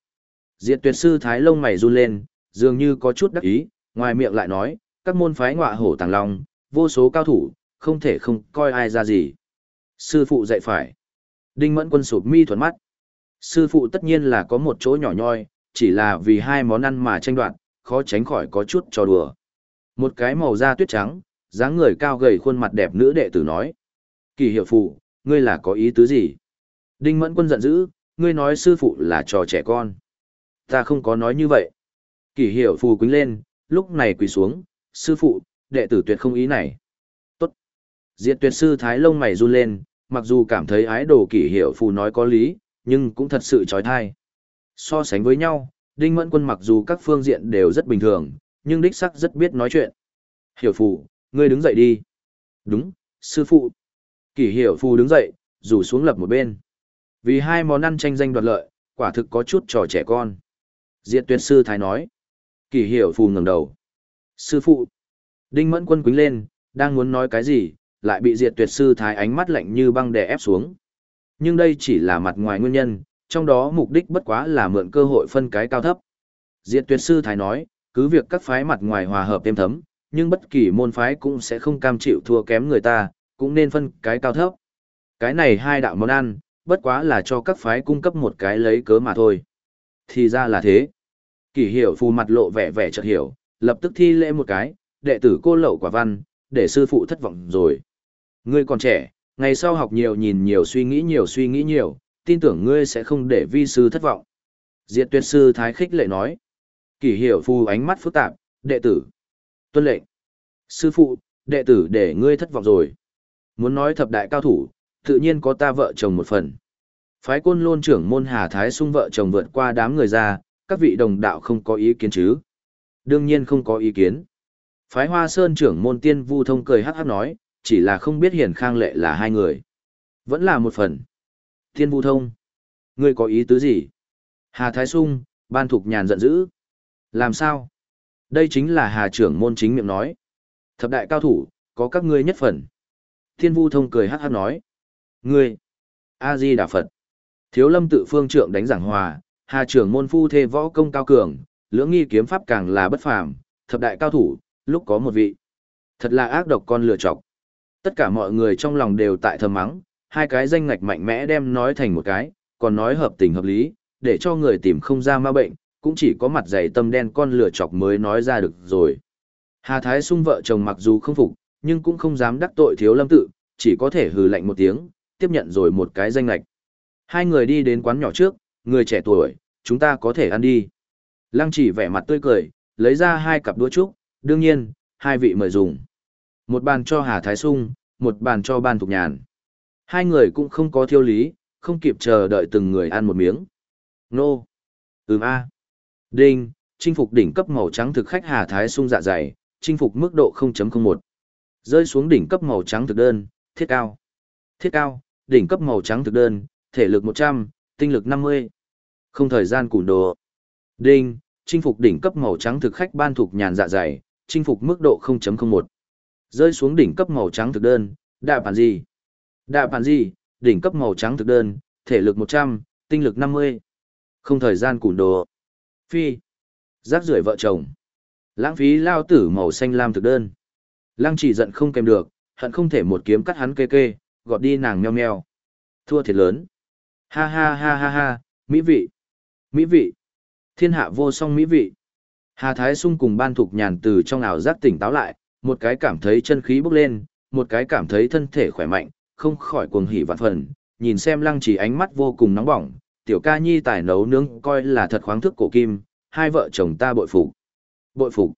Diệt tuyệt sư Thái lông mày run lên, dường như có chút đắc ý, ngoài miệng lại nói, các môn phái ngọa hổ tàng long, vô số cao thủ, không thể không coi ai ra gì. Sư phụ dạy phải. Đinh mẫn quân sụp mi thuần mắt. Sư phụ tất nhiên là có một chỗ nhỏ nhoi, chỉ là vì hai món ăn mà tranh đoạt, khó tránh khỏi có chút trò đùa. Một cái màu da tuyết trắng, dáng người cao gầy khuôn mặt đẹp nữ đệ tử nói. Kỳ hiệu phụ, ngươi là có ý tứ gì? Đinh mẫn quân giận dữ, ngươi nói sư phụ là trò trẻ con. Ta không có nói như vậy. Kỳ hiệu phù quýnh lên, lúc này quỳ xuống, sư phụ, đệ tử tuyệt không ý này. Tốt. Diệt tuyệt sư thái lông mày run lên, mặc dù cảm thấy ái đồ kỷ hiệu phù nói có lý, nhưng cũng thật sự trói thai. So sánh với nhau, Đinh Mẫn Quân mặc dù các phương diện đều rất bình thường, nhưng đích sắc rất biết nói chuyện. Hiểu phù, ngươi đứng dậy đi. Đúng, sư phụ. Kỷ hiểu phù đứng dậy, rủ xuống lập một bên. Vì hai món ăn tranh danh đoạt lợi, quả thực có chút trò trẻ con. Diệt tuyệt sư thái nói. Kỷ hiểu phù ngẩng đầu. Sư phụ. Đinh mẫn quân quính lên, đang muốn nói cái gì, lại bị diệt tuyệt sư thái ánh mắt lạnh như băng đè ép xuống. Nhưng đây chỉ là mặt ngoài nguyên nhân, trong đó mục đích bất quá là mượn cơ hội phân cái cao thấp. Diệt tuyệt sư thái nói, cứ việc các phái mặt ngoài hòa hợp thêm thấm, nhưng bất kỳ môn phái cũng sẽ không cam chịu thua kém người ta, cũng nên phân cái cao thấp. Cái này hai đạo món ăn, bất quá là cho các phái cung cấp một cái lấy cớ mà thôi. Thì ra là thế. Kỷ hiểu phù mặt lộ vẻ vẻ chợt hiểu, lập tức thi lễ một cái, đệ tử cô lậu quả văn, để sư phụ thất vọng rồi. Ngươi còn trẻ, ngày sau học nhiều nhìn nhiều suy nghĩ nhiều suy nghĩ nhiều, tin tưởng ngươi sẽ không để vi sư thất vọng. Diệt tuyệt sư thái khích lệ nói. Kỷ hiểu phù ánh mắt phức tạp, đệ tử. Tuân lệnh. Sư phụ, đệ tử để ngươi thất vọng rồi. Muốn nói thập đại cao thủ, tự nhiên có ta vợ chồng một phần. Phái côn lôn trưởng môn Hà Thái sung vợ chồng vượt qua đám người ra, các vị đồng đạo không có ý kiến chứ. Đương nhiên không có ý kiến. Phái Hoa Sơn trưởng môn tiên vu thông cười hát hát nói, chỉ là không biết hiển khang lệ là hai người. Vẫn là một phần. Tiên vu thông. Ngươi có ý tứ gì? Hà Thái Sung, ban thục nhàn giận dữ. Làm sao? Đây chính là Hà trưởng môn chính miệng nói. Thập đại cao thủ, có các ngươi nhất phần. Thiên vu thông cười hắc hắc nói. Ngươi, A-di Đà Phật. Thiếu lâm tự phương trượng đánh giảng hòa, Hà trưởng môn phu thê võ công cao cường, lưỡng nghi kiếm pháp càng là bất phàm, thập đại cao thủ, lúc có một vị. Thật là ác độc con lừa chọc. Tất cả mọi người trong lòng đều tại thầm mắng, hai cái danh ngạch mạnh mẽ đem nói thành một cái, còn nói hợp tình hợp lý, để cho người tìm không ra ma bệnh, cũng chỉ có mặt dày tâm đen con lừa chọc mới nói ra được rồi. Hà Thái Sung vợ chồng mặc dù không phục, nhưng cũng không dám đắc tội thiếu lâm tự, chỉ có thể hừ lạnh một tiếng, tiếp nhận rồi một cái danh lạch. Hai người đi đến quán nhỏ trước, người trẻ tuổi, chúng ta có thể ăn đi. Lăng chỉ vẻ mặt tươi cười, lấy ra hai cặp đũa trúc, đương nhiên, hai vị mời dùng. Một bàn cho Hà Thái Sung, một bàn cho Ban Thục Nhàn. Hai người cũng không có thiêu lý, không kịp chờ đợi từng người ăn một miếng. Nô. Ừm a. Đinh, chinh phục đỉnh cấp màu trắng thực khách Hà Thái Sung dạ dày, chinh phục mức độ 0.01. Rơi xuống đỉnh cấp màu trắng thực đơn, thiết cao. Thiết cao, đỉnh cấp màu trắng thực đơn, thể lực 100, tinh lực 50. Không thời gian cùn đồ. Đinh, chinh phục đỉnh cấp màu trắng thực khách ban thuộc nhàn dạ dày, chinh phục mức độ 0.01. Rơi xuống đỉnh cấp màu trắng thực đơn, đạ bản gì? Đạ bản gì, đỉnh cấp màu trắng thực đơn, thể lực 100, tinh lực 50. Không thời gian cùn đồ. Phi. Rác rưởi vợ chồng. Lãng phí lao tử màu xanh lam thực đơn. Lăng chỉ giận không kèm được, hận không thể một kiếm cắt hắn kê kê, gọt đi nàng meo meo. Thua thiệt lớn. Ha ha ha ha ha, mỹ vị. Mỹ vị. Thiên hạ vô song mỹ vị. Hà Thái Sung cùng ban thục nhàn từ trong ảo giác tỉnh táo lại, một cái cảm thấy chân khí bốc lên, một cái cảm thấy thân thể khỏe mạnh, không khỏi cuồng hỉ vạn phần, nhìn xem lăng chỉ ánh mắt vô cùng nóng bỏng, tiểu ca nhi tài nấu nướng coi là thật khoáng thức cổ kim, hai vợ chồng ta bội phục. Bội phục.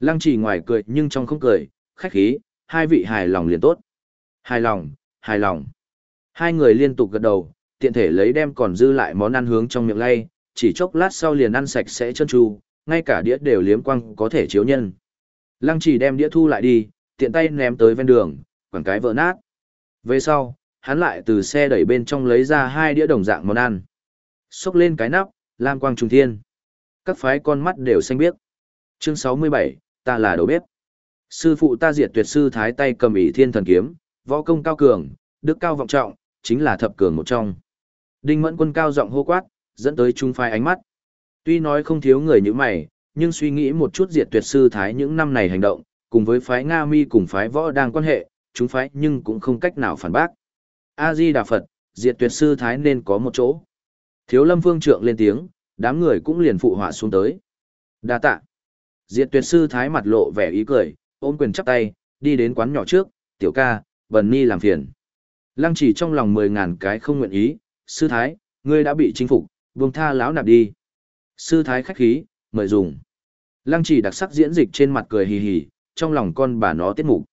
Lăng chỉ ngoài cười nhưng trong không cười, khách khí, hai vị hài lòng liền tốt. Hài lòng, hài lòng. Hai người liên tục gật đầu, tiện thể lấy đem còn dư lại món ăn hướng trong miệng lay, chỉ chốc lát sau liền ăn sạch sẽ chân tru, ngay cả đĩa đều liếm quăng có thể chiếu nhân. Lăng chỉ đem đĩa thu lại đi, tiện tay ném tới ven đường, quảng cái vỡ nát. Về sau, hắn lại từ xe đẩy bên trong lấy ra hai đĩa đồng dạng món ăn. Xốc lên cái nắp, lam quang trùng thiên. Các phái con mắt đều xanh biếc. Chương 67, ta là đầu bếp. Sư phụ ta diệt tuyệt sư thái tay cầm ỷ thiên thần kiếm, võ công cao cường, đức cao vọng trọng, chính là thập cường một trong. Đinh mẫn quân cao giọng hô quát, dẫn tới trung phái ánh mắt. Tuy nói không thiếu người như mày, nhưng suy nghĩ một chút diệt tuyệt sư thái những năm này hành động, cùng với phái Nga mi cùng phái võ đang quan hệ, chúng phái nhưng cũng không cách nào phản bác. A-di Đà Phật, diệt tuyệt sư thái nên có một chỗ. Thiếu lâm vương trượng lên tiếng, đám người cũng liền phụ họa xuống tới. Đa tạ. Diệt tuyệt sư thái mặt lộ vẻ ý cười, ôm quyền chắp tay, đi đến quán nhỏ trước, tiểu ca, bần ni làm phiền. Lăng chỉ trong lòng mười ngàn cái không nguyện ý, sư thái, ngươi đã bị chinh phục, buông tha lão nạp đi. Sư thái khách khí, mời dùng. Lăng chỉ đặc sắc diễn dịch trên mặt cười hì hì, trong lòng con bà nó tiết mục.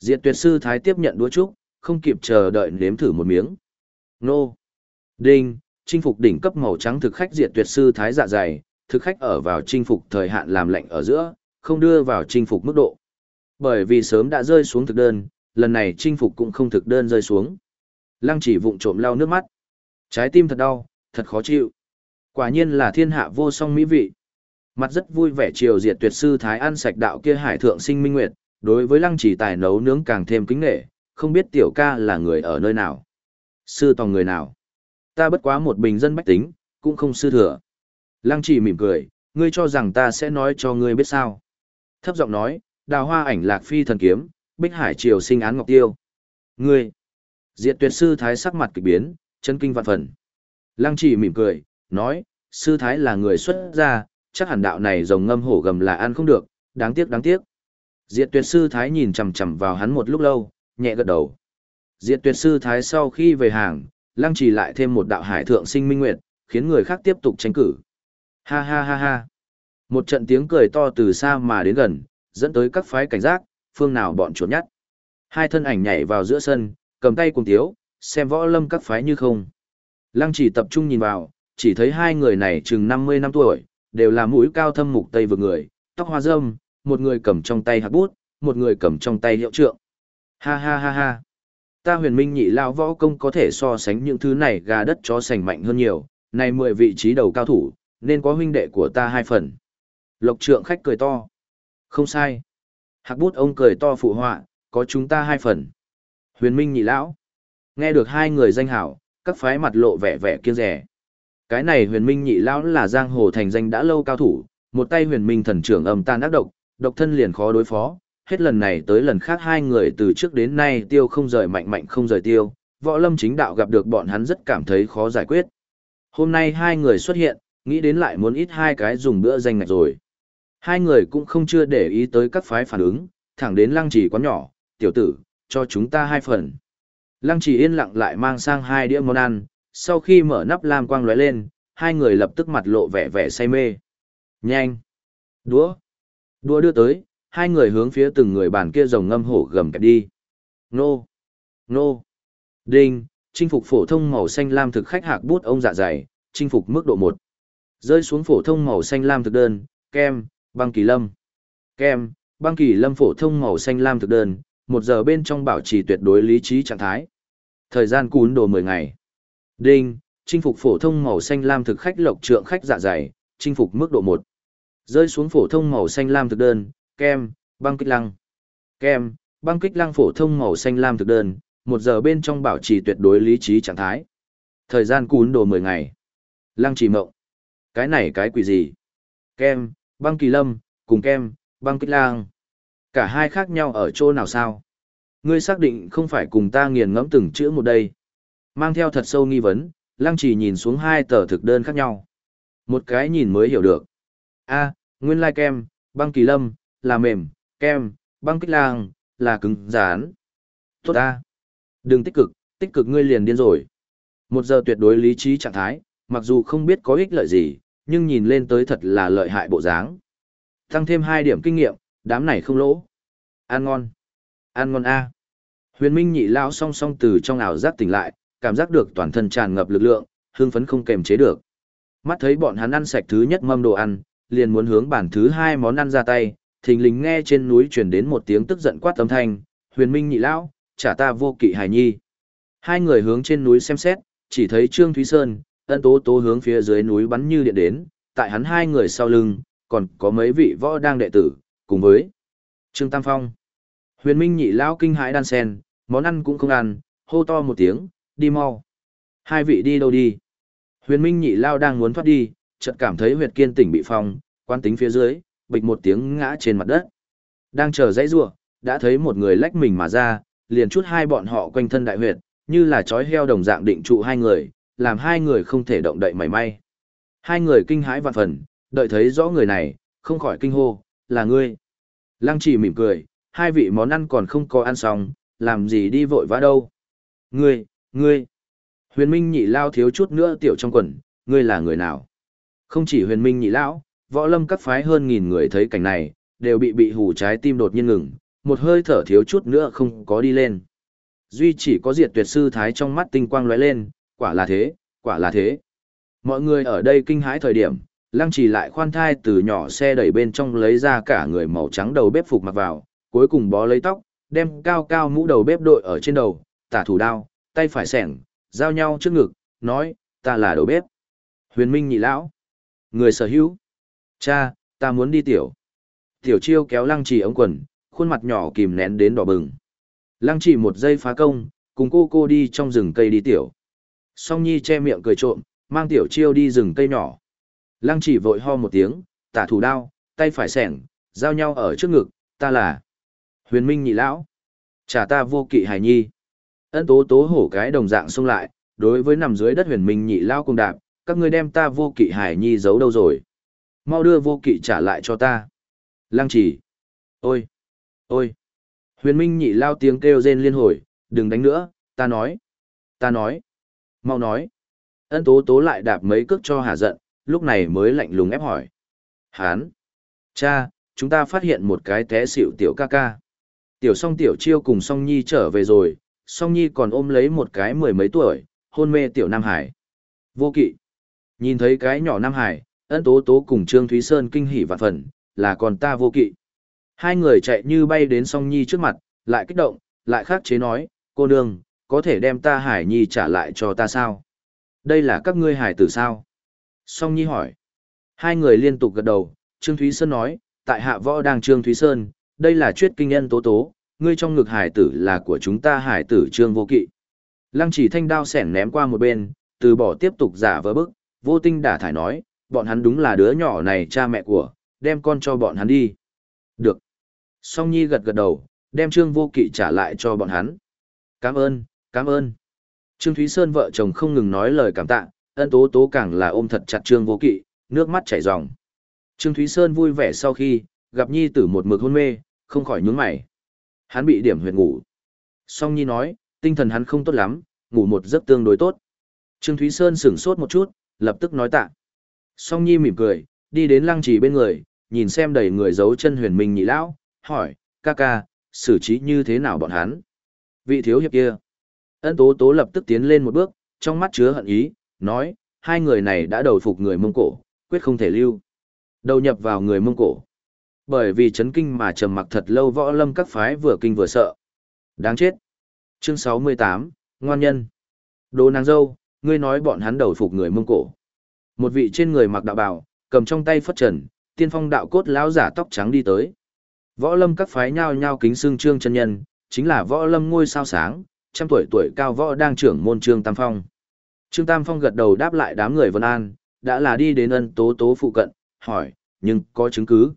Diệt tuyệt sư thái tiếp nhận đũa trúc, không kịp chờ đợi nếm thử một miếng. Nô. Đinh, chinh phục đỉnh cấp màu trắng thực khách diệt tuyệt sư thái dạ dày, thực khách ở vào chinh phục thời hạn làm lệnh ở giữa, không đưa vào chinh phục mức độ. Bởi vì sớm đã rơi xuống thực đơn, lần này chinh phục cũng không thực đơn rơi xuống. Lăng chỉ vụng trộm lau nước mắt. Trái tim thật đau, thật khó chịu. Quả nhiên là thiên hạ vô song mỹ vị. Mặt rất vui vẻ chiều diệt tuyệt sư Thái ăn sạch đạo kia hải thượng sinh minh nguyệt, đối với lăng chỉ tài nấu nướng càng thêm kính nghệ, không biết tiểu ca là người ở nơi nào. Sư tòng người nào. Ta bất quá một bình dân bách tính, cũng không sư thừa. Lăng chỉ mỉm cười, ngươi cho rằng ta sẽ nói cho ngươi biết sao. Thấp giọng nói, đào hoa ảnh lạc phi thần kiếm, bích hải triều sinh án ngọc tiêu. Ngươi, diệt tuyệt sư thái sắc mặt kịch biến, chân kinh vạn phần. Lăng chỉ mỉm cười, nói, sư thái là người xuất gia, chắc hẳn đạo này rồng ngâm hổ gầm là ăn không được, đáng tiếc đáng tiếc. Diệt tuyệt sư thái nhìn chằm chằm vào hắn một lúc lâu, nhẹ gật đầu. Diệt tuyệt sư thái sau khi về hàng, lăng trì lại thêm một đạo hải thượng sinh minh nguyệt, khiến người khác tiếp tục tranh cử. Ha ha ha ha. Một trận tiếng cười to từ xa mà đến gần, dẫn tới các phái cảnh giác, phương nào bọn chuột nhắt. Hai thân ảnh nhảy vào giữa sân, cầm tay cùng tiếu, xem võ lâm các phái như không. Lăng chỉ tập trung nhìn vào, chỉ thấy hai người này chừng 50 năm tuổi, đều là mũi cao thâm mục tây vừa người, tóc hoa râm, một người cầm trong tay hạt bút, một người cầm trong tay hiệu trượng. Ha ha ha ha. Ta huyền minh nhị lao võ công có thể so sánh những thứ này gà đất chó sành mạnh hơn nhiều, này 10 vị trí đầu cao thủ, nên có huynh đệ của ta hai phần. Lộc trượng khách cười to. Không sai. Hạc bút ông cười to phụ họa, có chúng ta hai phần. Huyền Minh nhị lão. Nghe được hai người danh hảo, các phái mặt lộ vẻ vẻ kiêng rẻ. Cái này huyền minh nhị lão là giang hồ thành danh đã lâu cao thủ, một tay huyền minh thần trưởng âm tan ác độc, độc thân liền khó đối phó, hết lần này tới lần khác hai người từ trước đến nay tiêu không rời mạnh mạnh không rời tiêu, võ lâm chính đạo gặp được bọn hắn rất cảm thấy khó giải quyết. Hôm nay hai người xuất hiện, nghĩ đến lại muốn ít hai cái dùng bữa danh ngạch rồi. Hai người cũng không chưa để ý tới các phái phản ứng, thẳng đến lăng trì quán nhỏ, tiểu tử, cho chúng ta hai phần. Lăng trì yên lặng lại mang sang hai đĩa món ăn, sau khi mở nắp lam quang lóe lên, hai người lập tức mặt lộ vẻ vẻ say mê. Nhanh! Đũa! Đũa đưa tới, hai người hướng phía từng người bàn kia rồng ngâm hổ gầm kẹp đi. Nô! Nô! Đinh! Chinh phục phổ thông màu xanh lam thực khách hạc bút ông dạ dày, chinh phục mức độ một Rơi xuống phổ thông màu xanh lam thực đơn, kem, băng kỳ lâm. Kem, băng kỳ lâm phổ thông màu xanh lam thực đơn, một giờ bên trong bảo trì tuyệt đối lý trí trạng thái. Thời gian cún đồ 10 ngày. Đinh, chinh phục phổ thông màu xanh lam thực khách lộc trượng khách dạ dày, chinh phục mức độ 1. Rơi xuống phổ thông màu xanh lam thực đơn, kem, băng kích lăng. Kem, băng kích lăng phổ thông màu xanh lam thực đơn, một giờ bên trong bảo trì tuyệt đối lý trí trạng thái. Thời gian cún đồ 10 ngày. Lăng trì mộng. Cái này cái quỷ gì? Kem, băng kỳ lâm, cùng kem, băng kích lang. Cả hai khác nhau ở chỗ nào sao? Ngươi xác định không phải cùng ta nghiền ngẫm từng chữ một đây. Mang theo thật sâu nghi vấn, lăng chỉ nhìn xuống hai tờ thực đơn khác nhau. Một cái nhìn mới hiểu được. A, nguyên lai kem, băng kỳ lâm, là mềm, kem, băng kích lang, là cứng, rán. Tốt ta, Đừng tích cực, tích cực ngươi liền điên rồi. Một giờ tuyệt đối lý trí trạng thái, mặc dù không biết có ích lợi gì, nhưng nhìn lên tới thật là lợi hại bộ dáng. Tăng thêm hai điểm kinh nghiệm, đám này không lỗ. Ăn ngon. Ăn ngon a. Huyền Minh nhị lao song song từ trong ảo giác tỉnh lại, cảm giác được toàn thân tràn ngập lực lượng, hưng phấn không kềm chế được. Mắt thấy bọn hắn ăn sạch thứ nhất mâm đồ ăn, liền muốn hướng bản thứ hai món ăn ra tay, thình lình nghe trên núi truyền đến một tiếng tức giận quát âm thanh, "Huyền Minh nhị lão, trả ta vô kỵ hài nhi." Hai người hướng trên núi xem xét, chỉ thấy Trương Thúy Sơn, ân tố tố hướng phía dưới núi bắn như điện đến, tại hắn hai người sau lưng, còn có mấy vị võ đang đệ tử, cùng với Trương Tam Phong. Huyền Minh nhị lão kinh hãi đan sen, món ăn cũng không ăn, hô to một tiếng, đi mau. Hai vị đi đâu đi? Huyền Minh nhị lao đang muốn thoát đi, chợt cảm thấy huyệt kiên tỉnh bị phong, quan tính phía dưới, bịch một tiếng ngã trên mặt đất. Đang chờ dãy rủa, đã thấy một người lách mình mà ra, liền chút hai bọn họ quanh thân đại huyệt, như là chói heo đồng dạng định trụ hai người, làm hai người không thể động đậy mảy may. Hai người kinh hãi vạn phần, đợi thấy rõ người này, không khỏi kinh hô, là ngươi. Lăng chỉ mỉm cười, hai vị món ăn còn không có ăn xong, làm gì đi vội vã đâu. Ngươi, ngươi. Huyền Minh nhị lao thiếu chút nữa tiểu trong quần, ngươi là người nào? Không chỉ huyền Minh nhị lão, võ lâm các phái hơn nghìn người thấy cảnh này, đều bị bị hù trái tim đột nhiên ngừng, một hơi thở thiếu chút nữa không có đi lên. Duy chỉ có diệt tuyệt sư thái trong mắt tinh quang lóe lên, quả là thế, quả là thế. Mọi người ở đây kinh hãi thời điểm, lăng trì lại khoan thai từ nhỏ xe đẩy bên trong lấy ra cả người màu trắng đầu bếp phục mặc vào, cuối cùng bó lấy tóc, đem cao cao mũ đầu bếp đội ở trên đầu, tả thủ đao, tay phải sẻng, giao nhau trước ngực, nói, ta là đầu bếp. Huyền Minh nhị lão. Người sở hữu. Cha, ta muốn đi tiểu. Tiểu chiêu kéo lăng trì ống quần, khuôn mặt nhỏ kìm nén đến đỏ bừng. Lăng trì một giây phá công, cùng cô cô đi trong rừng cây đi tiểu. Song Nhi che miệng cười trộm, mang tiểu chiêu đi rừng cây nhỏ. Lăng chỉ vội ho một tiếng, tả thủ đao, tay phải sẻng, giao nhau ở trước ngực, ta là huyền minh nhị lão. Trả ta vô kỵ hài nhi. Ân tố tố hổ cái đồng dạng xông lại, đối với nằm dưới đất huyền minh nhị lão cùng đạp, các ngươi đem ta vô kỵ hài nhi giấu đâu rồi. Mau đưa vô kỵ trả lại cho ta. Lăng chỉ. Ôi! Ôi! Huyền minh nhị lao tiếng kêu rên liên hồi, đừng đánh nữa, ta nói. Ta nói. Mau nói. Ân tố tố lại đạp mấy cước cho hà giận, lúc này mới lạnh lùng ép hỏi. Hán! Cha, chúng ta phát hiện một cái té xỉu tiểu ca ca. Tiểu song tiểu chiêu cùng song nhi trở về rồi, song nhi còn ôm lấy một cái mười mấy tuổi, hôn mê tiểu Nam Hải. Vô kỵ. Nhìn thấy cái nhỏ Nam Hải, ân tố tố cùng Trương Thúy Sơn kinh hỉ vạn phần, là còn ta vô kỵ. Hai người chạy như bay đến song nhi trước mặt, lại kích động, lại khắc chế nói, cô nương, có thể đem ta Hải Nhi trả lại cho ta sao? Đây là các ngươi hải tử sao? Song Nhi hỏi. Hai người liên tục gật đầu, Trương Thúy Sơn nói, tại hạ võ đang Trương Thúy Sơn, đây là chuyết kinh nhân tố tố, ngươi trong ngực hải tử là của chúng ta hải tử Trương Vô Kỵ. Lăng chỉ thanh đao sẻn ném qua một bên, từ bỏ tiếp tục giả vờ bức, vô tinh đả thải nói, bọn hắn đúng là đứa nhỏ này cha mẹ của, đem con cho bọn hắn đi. Được. Song Nhi gật gật đầu, đem Trương Vô Kỵ trả lại cho bọn hắn. Cảm ơn, cảm ơn. Trương Thúy Sơn vợ chồng không ngừng nói lời cảm tạ, ân tố tố càng là ôm thật chặt Trương Vô Kỵ, nước mắt chảy ròng. Trương Thúy Sơn vui vẻ sau khi, gặp Nhi tử một mực hôn mê, không khỏi nhướng mày. Hắn bị điểm huyệt ngủ. Song Nhi nói, tinh thần hắn không tốt lắm, ngủ một giấc tương đối tốt. Trương Thúy Sơn sửng sốt một chút, lập tức nói tạ. Song Nhi mỉm cười, đi đến lăng trì bên người, nhìn xem đầy người giấu chân huyền minh nhị lão, hỏi, ca ca, xử trí như thế nào bọn hắn? Vị thiếu hiệp kia. Ân tố tố lập tức tiến lên một bước, trong mắt chứa hận ý, nói, hai người này đã đầu phục người Mông Cổ, quyết không thể lưu. Đầu nhập vào người Mông Cổ. Bởi vì chấn kinh mà trầm mặc thật lâu võ lâm các phái vừa kinh vừa sợ. Đáng chết. Chương 68, Ngoan nhân. Đồ nàng dâu, ngươi nói bọn hắn đầu phục người Mông Cổ. Một vị trên người mặc đạo bào, cầm trong tay phất trần, tiên phong đạo cốt lão giả tóc trắng đi tới. Võ lâm các phái nhao nhao kính xương trương chân nhân, chính là võ lâm ngôi sao sáng, trăm tuổi tuổi cao võ đang trưởng môn trương tam phong. Trương Tam Phong gật đầu đáp lại đám người Vân An, đã là đi đến ân tố tố phụ cận, hỏi, nhưng có chứng cứ.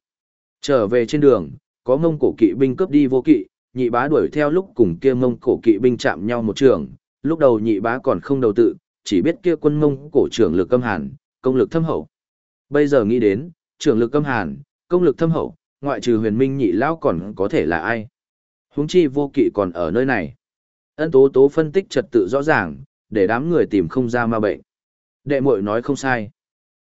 Trở về trên đường, có mông cổ kỵ binh cướp đi vô kỵ, nhị bá đuổi theo lúc cùng kia mông cổ kỵ binh chạm nhau một trường, lúc đầu nhị bá còn không đầu tự, chỉ biết kia quân mông cổ trưởng lực âm hàn, công lực thâm hậu. Bây giờ nghĩ đến, trưởng lực âm hàn, công lực thâm hậu, ngoại trừ huyền minh nhị lão còn có thể là ai. Huống chi vô kỵ còn ở nơi này. Ân tố tố phân tích trật tự rõ ràng, để đám người tìm không ra ma bệnh. Đệ muội nói không sai.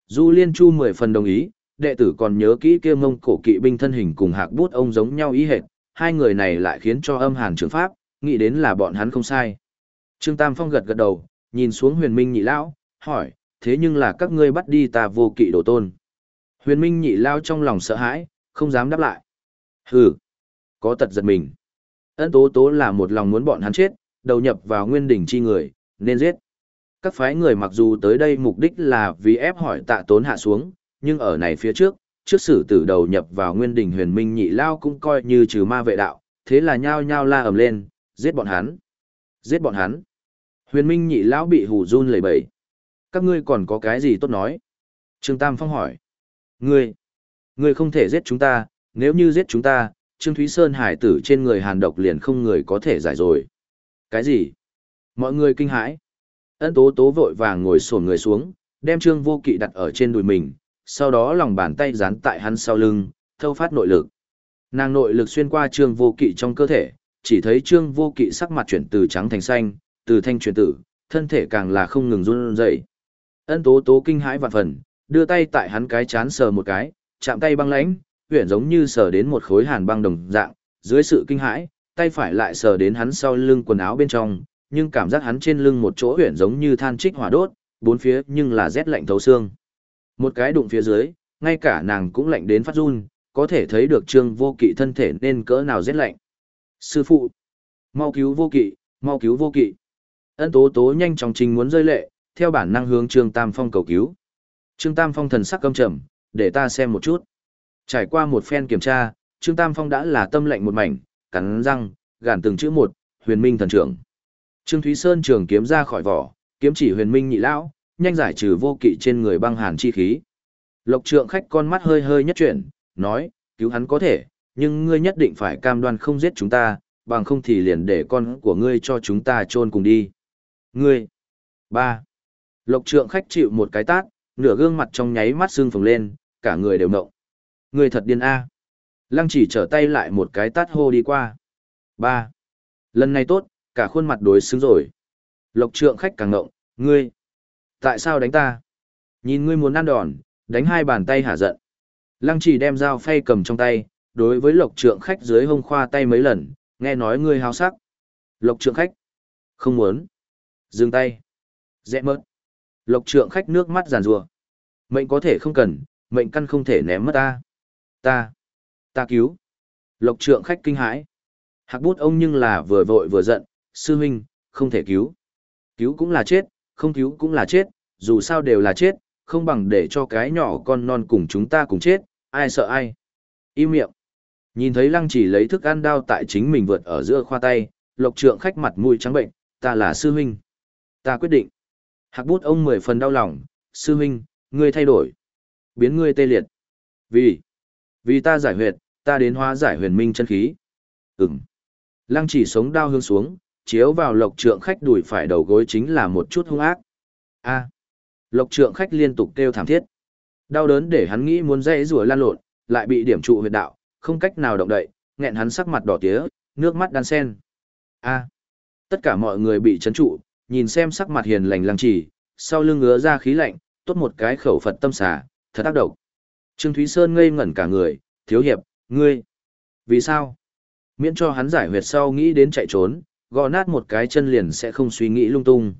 Du Liên Chu mười phần đồng ý, đệ tử còn nhớ kỹ kia mông cổ kỵ binh thân hình cùng hạc bút ông giống nhau ý hệt, hai người này lại khiến cho âm hàn trưởng pháp, nghĩ đến là bọn hắn không sai. Trương Tam Phong gật gật đầu, nhìn xuống huyền minh nhị lão, hỏi, thế nhưng là các ngươi bắt đi ta vô kỵ đồ tôn. Huyền minh nhị lao trong lòng sợ hãi, không dám đáp lại. Hừ, có tật giật mình. Ân tố tố là một lòng muốn bọn hắn chết, đầu nhập vào nguyên đỉnh chi người, nên giết. Các phái người mặc dù tới đây mục đích là vì ép hỏi tạ tốn hạ xuống, nhưng ở này phía trước, trước sử tử đầu nhập vào nguyên đỉnh huyền minh nhị lao cũng coi như trừ ma vệ đạo, thế là nhao nhao la ầm lên, giết bọn hắn. Giết bọn hắn. Huyền minh nhị lão bị hù run lẩy bẩy. Các ngươi còn có cái gì tốt nói? Trương Tam Phong hỏi. Ngươi, ngươi không thể giết chúng ta, nếu như giết chúng ta, Trương Thúy Sơn hải tử trên người hàn độc liền không người có thể giải rồi. Cái gì? Mọi người kinh hãi. Ân tố tố vội vàng ngồi sổn người xuống, đem trương vô kỵ đặt ở trên đùi mình, sau đó lòng bàn tay dán tại hắn sau lưng, thâu phát nội lực. Nàng nội lực xuyên qua trương vô kỵ trong cơ thể, chỉ thấy trương vô kỵ sắc mặt chuyển từ trắng thành xanh, từ thanh chuyển tử, thân thể càng là không ngừng run rẩy. Ân tố tố kinh hãi vạn phần, đưa tay tại hắn cái chán sờ một cái, chạm tay băng lãnh, huyển giống như sờ đến một khối hàn băng đồng dạng, dưới sự kinh hãi, tay phải lại sờ đến hắn sau lưng quần áo bên trong, nhưng cảm giác hắn trên lưng một chỗ huyền giống như than trích hỏa đốt, bốn phía nhưng là rét lạnh thấu xương. Một cái đụng phía dưới, ngay cả nàng cũng lạnh đến phát run, có thể thấy được trương vô kỵ thân thể nên cỡ nào rét lạnh. Sư phụ, mau cứu vô kỵ, mau cứu vô kỵ. Ân tố tố nhanh chóng trình muốn rơi lệ, theo bản năng hướng trương tam phong cầu cứu. Trương tam phong thần sắc căm trầm, để ta xem một chút. Trải qua một phen kiểm tra, trương tam phong đã là tâm lệnh một mảnh, cắn răng, gàn từng chữ một, huyền minh thần trưởng. Trương Thúy Sơn trường kiếm ra khỏi vỏ, kiếm chỉ huyền minh nhị lão, nhanh giải trừ vô kỵ trên người băng hàn chi khí. Lộc trượng khách con mắt hơi hơi nhất chuyển, nói, cứu hắn có thể, nhưng ngươi nhất định phải cam đoan không giết chúng ta, bằng không thì liền để con của ngươi cho chúng ta chôn cùng đi. Ngươi. ba. Lộc trượng khách chịu một cái tát, nửa gương mặt trong nháy mắt sưng phồng lên, cả người đều ngộng. Ngươi thật điên a. Lăng chỉ trở tay lại một cái tát hô đi qua. ba. Lần này tốt, cả khuôn mặt đối xứng rồi. Lộc trượng khách càng ngộng, ngươi, tại sao đánh ta? Nhìn ngươi muốn ăn đòn, đánh hai bàn tay hả giận. Lăng chỉ đem dao phay cầm trong tay, đối với lộc trượng khách dưới hông khoa tay mấy lần, nghe nói ngươi háo sắc. Lộc trượng khách, không muốn. Dừng tay. Dẹ mất. Lộc trượng khách nước mắt giàn rùa. Mệnh có thể không cần, mệnh căn không thể ném mất ta. Ta. Ta cứu. Lộc trượng khách kinh hãi. Hạc bút ông nhưng là vừa vội vừa giận, sư huynh, không thể cứu. Cứu cũng là chết, không cứu cũng là chết, dù sao đều là chết, không bằng để cho cái nhỏ con non cùng chúng ta cùng chết, ai sợ ai. Im miệng. Nhìn thấy lăng chỉ lấy thức ăn đao tại chính mình vượt ở giữa khoa tay, lộc trượng khách mặt mũi trắng bệnh, ta là sư huynh. Ta quyết định. Hạc bút ông mười phần đau lòng, sư huynh, ngươi thay đổi. Biến ngươi tê liệt. Vì, vì ta giải huyệt, ta đến hóa giải huyền minh chân khí. Ừm. Lăng chỉ sống đao hướng xuống, chiếu vào lộc trượng khách đùi phải đầu gối chính là một chút hung ác. A. Lộc trượng khách liên tục kêu thảm thiết. Đau đớn để hắn nghĩ muốn dây rùa lan lộn, lại bị điểm trụ huyệt đạo, không cách nào động đậy, nghẹn hắn sắc mặt đỏ tía, nước mắt đan sen. A. Tất cả mọi người bị chấn trụ, nhìn xem sắc mặt hiền lành lăng chỉ, sau lưng ngứa ra khí lạnh, tốt một cái khẩu Phật tâm xà, thật ác độc. Trương Thúy Sơn ngây ngẩn cả người, thiếu hiệp, ngươi. Vì sao? Miễn cho hắn giải huyệt sau nghĩ đến chạy trốn, gõ nát một cái chân liền sẽ không suy nghĩ lung tung.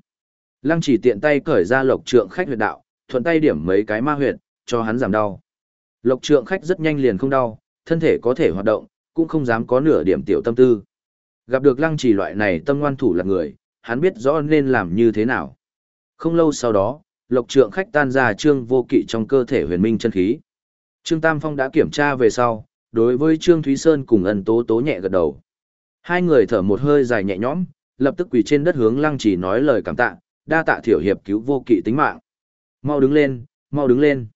Lăng chỉ tiện tay cởi ra lộc trượng khách huyệt đạo, thuận tay điểm mấy cái ma huyệt, cho hắn giảm đau. Lộc trượng khách rất nhanh liền không đau, thân thể có thể hoạt động, cũng không dám có nửa điểm tiểu tâm tư. Gặp được lăng chỉ loại này tâm ngoan thủ là người, hắn biết rõ nên làm như thế nào. Không lâu sau đó, lộc trượng khách tan ra trương vô kỵ trong cơ thể huyền minh chân khí. Trương Tam Phong đã kiểm tra về sau, đối với Trương Thúy Sơn cùng ân tố tố nhẹ gật đầu. Hai người thở một hơi dài nhẹ nhõm, lập tức quỳ trên đất hướng lăng chỉ nói lời cảm tạ, đa tạ thiểu hiệp cứu vô kỵ tính mạng. Mau đứng lên, mau đứng lên.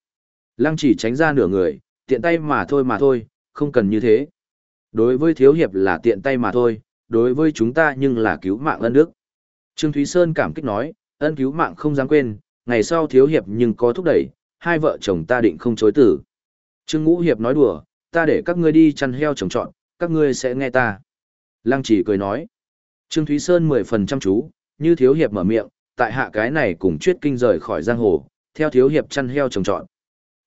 Lăng chỉ tránh ra nửa người, tiện tay mà thôi mà thôi, không cần như thế. Đối với thiếu hiệp là tiện tay mà thôi, đối với chúng ta nhưng là cứu mạng ân đức. Trương Thúy Sơn cảm kích nói, ân cứu mạng không dám quên, ngày sau thiếu hiệp nhưng có thúc đẩy, hai vợ chồng ta định không chối tử. Trương Ngũ Hiệp nói đùa, ta để các ngươi đi chăn heo trồng trọn, các ngươi sẽ nghe ta. Lăng chỉ cười nói. Trương Thúy Sơn mười phần chăm chú, như thiếu hiệp mở miệng, tại hạ cái này cùng chuyết kinh rời khỏi giang hồ, theo thiếu hiệp chăn heo trồng trọn.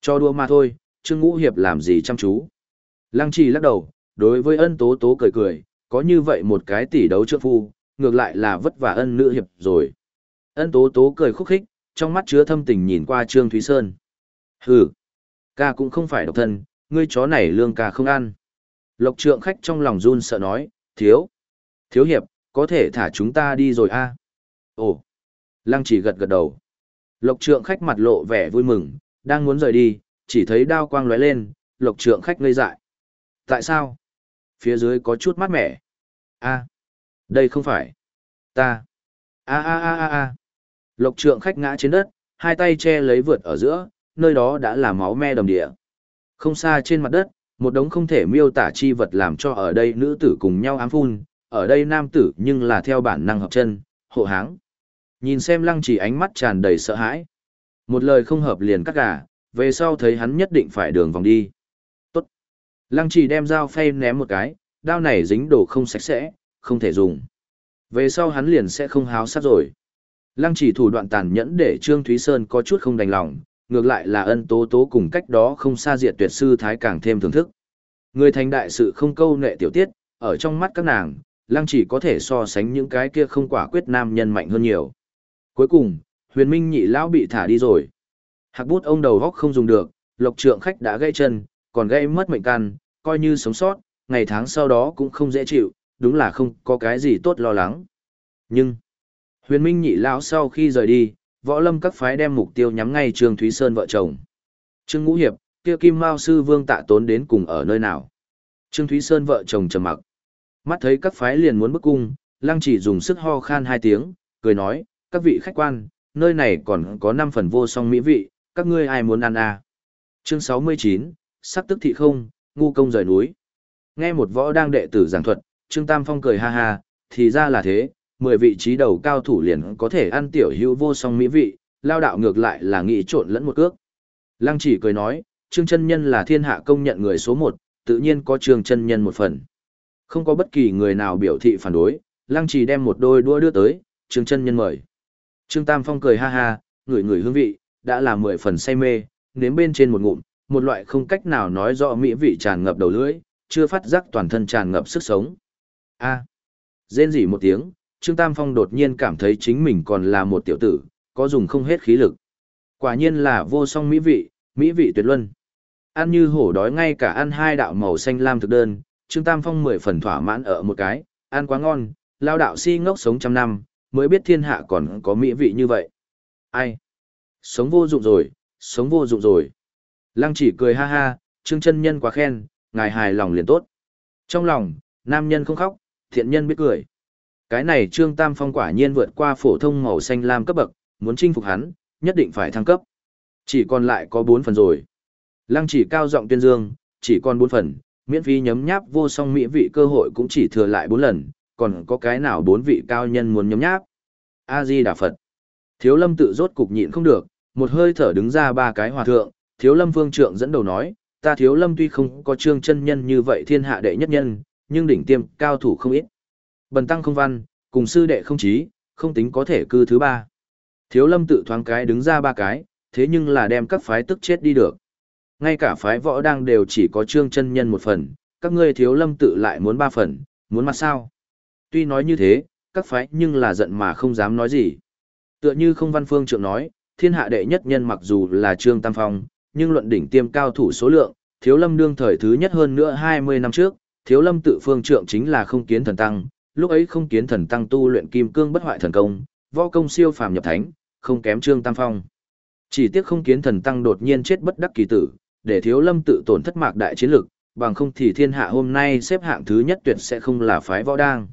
Cho đua mà thôi, Trương Ngũ Hiệp làm gì chăm chú. Lăng chỉ lắc đầu, đối với ân tố tố cười cười, có như vậy một cái tỷ đấu trượng phu, ngược lại là vất vả ân nữ hiệp rồi. Ân tố tố cười khúc khích, trong mắt chứa thâm tình nhìn qua Trương Thúy Sơn. Hừ, ca cũng không phải độc thân, ngươi chó này lương ca không ăn. Lộc trượng khách trong lòng run sợ nói, thiếu. Thiếu hiệp, có thể thả chúng ta đi rồi a Ồ, lăng chỉ gật gật đầu. Lộc trượng khách mặt lộ vẻ vui mừng, đang muốn rời đi, chỉ thấy đao quang lóe lên, lộc trượng khách ngây dại. Tại sao? Phía dưới có chút mát mẻ. a đây không phải. Ta. a a a a a Lộc trượng khách ngã trên đất, hai tay che lấy vượt ở giữa, nơi đó đã là máu me đầm địa. Không xa trên mặt đất, một đống không thể miêu tả chi vật làm cho ở đây nữ tử cùng nhau ám phun, ở đây nam tử nhưng là theo bản năng hợp chân, hộ háng. Nhìn xem lăng chỉ ánh mắt tràn đầy sợ hãi. Một lời không hợp liền cắt gà, về sau thấy hắn nhất định phải đường vòng đi. Tốt. Lăng chỉ đem dao phay ném một cái, đao này dính đồ không sạch sẽ, không thể dùng. Về sau hắn liền sẽ không háo sát rồi. Lăng chỉ thủ đoạn tàn nhẫn để Trương Thúy Sơn có chút không đành lòng, ngược lại là ân tố tố cùng cách đó không xa diệt tuyệt sư thái càng thêm thưởng thức. Người thành đại sự không câu nệ tiểu tiết, ở trong mắt các nàng, lăng chỉ có thể so sánh những cái kia không quả quyết nam nhân mạnh hơn nhiều. Cuối cùng, huyền minh nhị lão bị thả đi rồi. Hạc bút ông đầu góc không dùng được, lộc trượng khách đã gãy chân, còn gây mất mệnh căn, coi như sống sót, ngày tháng sau đó cũng không dễ chịu, đúng là không có cái gì tốt lo lắng. Nhưng, huyền minh nhị lão sau khi rời đi, võ lâm các phái đem mục tiêu nhắm ngay Trương Thúy Sơn vợ chồng. Trương Ngũ Hiệp, kia Kim Mao sư Vương Tạ Tốn đến cùng ở nơi nào? Trương Thúy Sơn vợ chồng trầm mặc. Mắt thấy các phái liền muốn bức cung, Lăng Chỉ dùng sức ho khan hai tiếng, cười nói, "Các vị khách quan, nơi này còn có năm phần vô song mỹ vị, các ngươi ai muốn ăn à?" Chương 69, sắc tức thị không, ngu công rời núi. Nghe một võ đang đệ tử giảng thuật, Trương Tam Phong cười ha ha, thì ra là thế, mười vị trí đầu cao thủ liền có thể ăn tiểu hữu vô song mỹ vị, lao đạo ngược lại là nghĩ trộn lẫn một cước. Lăng chỉ cười nói, Trương chân nhân là thiên hạ công nhận người số một, tự nhiên có Trương chân nhân một phần. Không có bất kỳ người nào biểu thị phản đối, Lăng chỉ đem một đôi đua đưa tới, Trương chân nhân mời. Trương Tam Phong cười ha ha, ngửi ngửi hương vị, đã là mười phần say mê, nếm bên trên một ngụm, một loại không cách nào nói rõ mỹ vị tràn ngập đầu lưỡi, chưa phát giác toàn thân tràn ngập sức sống. A. À. Rên rỉ một tiếng, Trương Tam Phong đột nhiên cảm thấy chính mình còn là một tiểu tử, có dùng không hết khí lực. Quả nhiên là vô song mỹ vị, mỹ vị tuyệt luân. Ăn như hổ đói ngay cả ăn hai đạo màu xanh lam thực đơn, Trương Tam Phong mười phần thỏa mãn ở một cái, ăn quá ngon, lao đạo si ngốc sống trăm năm, mới biết thiên hạ còn có mỹ vị như vậy. Ai? Sống vô dụng rồi, sống vô dụng rồi. Lăng chỉ cười ha ha, Trương chân nhân quá khen, ngài hài lòng liền tốt. Trong lòng, nam nhân không khóc, thiện nhân biết cười. Cái này Trương Tam Phong quả nhiên vượt qua phổ thông màu xanh lam cấp bậc, muốn chinh phục hắn, nhất định phải thăng cấp. Chỉ còn lại có 4 phần rồi. Lăng chỉ cao giọng tuyên dương, chỉ còn 4 phần, miễn phí nhấm nháp vô song mỹ vị cơ hội cũng chỉ thừa lại 4 lần, còn có cái nào bốn vị cao nhân muốn nhấm nháp. A-di Đà Phật. Thiếu lâm tự rốt cục nhịn không được, một hơi thở đứng ra ba cái hòa thượng, thiếu lâm vương trượng dẫn đầu nói, ta thiếu lâm tuy không có trương chân nhân như vậy thiên hạ đệ nhất nhân, nhưng đỉnh tiêm cao thủ không ít. Bần tăng không văn, cùng sư đệ không trí, không tính có thể cư thứ ba. Thiếu lâm tự thoáng cái đứng ra ba cái, thế nhưng là đem các phái tức chết đi được. Ngay cả phái võ đang đều chỉ có trương chân nhân một phần, các ngươi thiếu lâm tự lại muốn ba phần, muốn mặt sao? Tuy nói như thế, các phái nhưng là giận mà không dám nói gì. Tựa như không văn phương trượng nói, thiên hạ đệ nhất nhân mặc dù là trương tam phong, nhưng luận đỉnh tiêm cao thủ số lượng, thiếu lâm đương thời thứ nhất hơn nữa 20 năm trước, thiếu lâm tự phương trượng chính là không kiến thần tăng, lúc ấy không kiến thần tăng tu luyện kim cương bất hoại thần công, võ công siêu phàm nhập thánh, không kém trương tam phong. Chỉ tiếc không kiến thần tăng đột nhiên chết bất đắc kỳ tử, để thiếu lâm tự tổn thất mạc đại chiến lực, bằng không thì thiên hạ hôm nay xếp hạng thứ nhất tuyệt sẽ không là phái võ đang.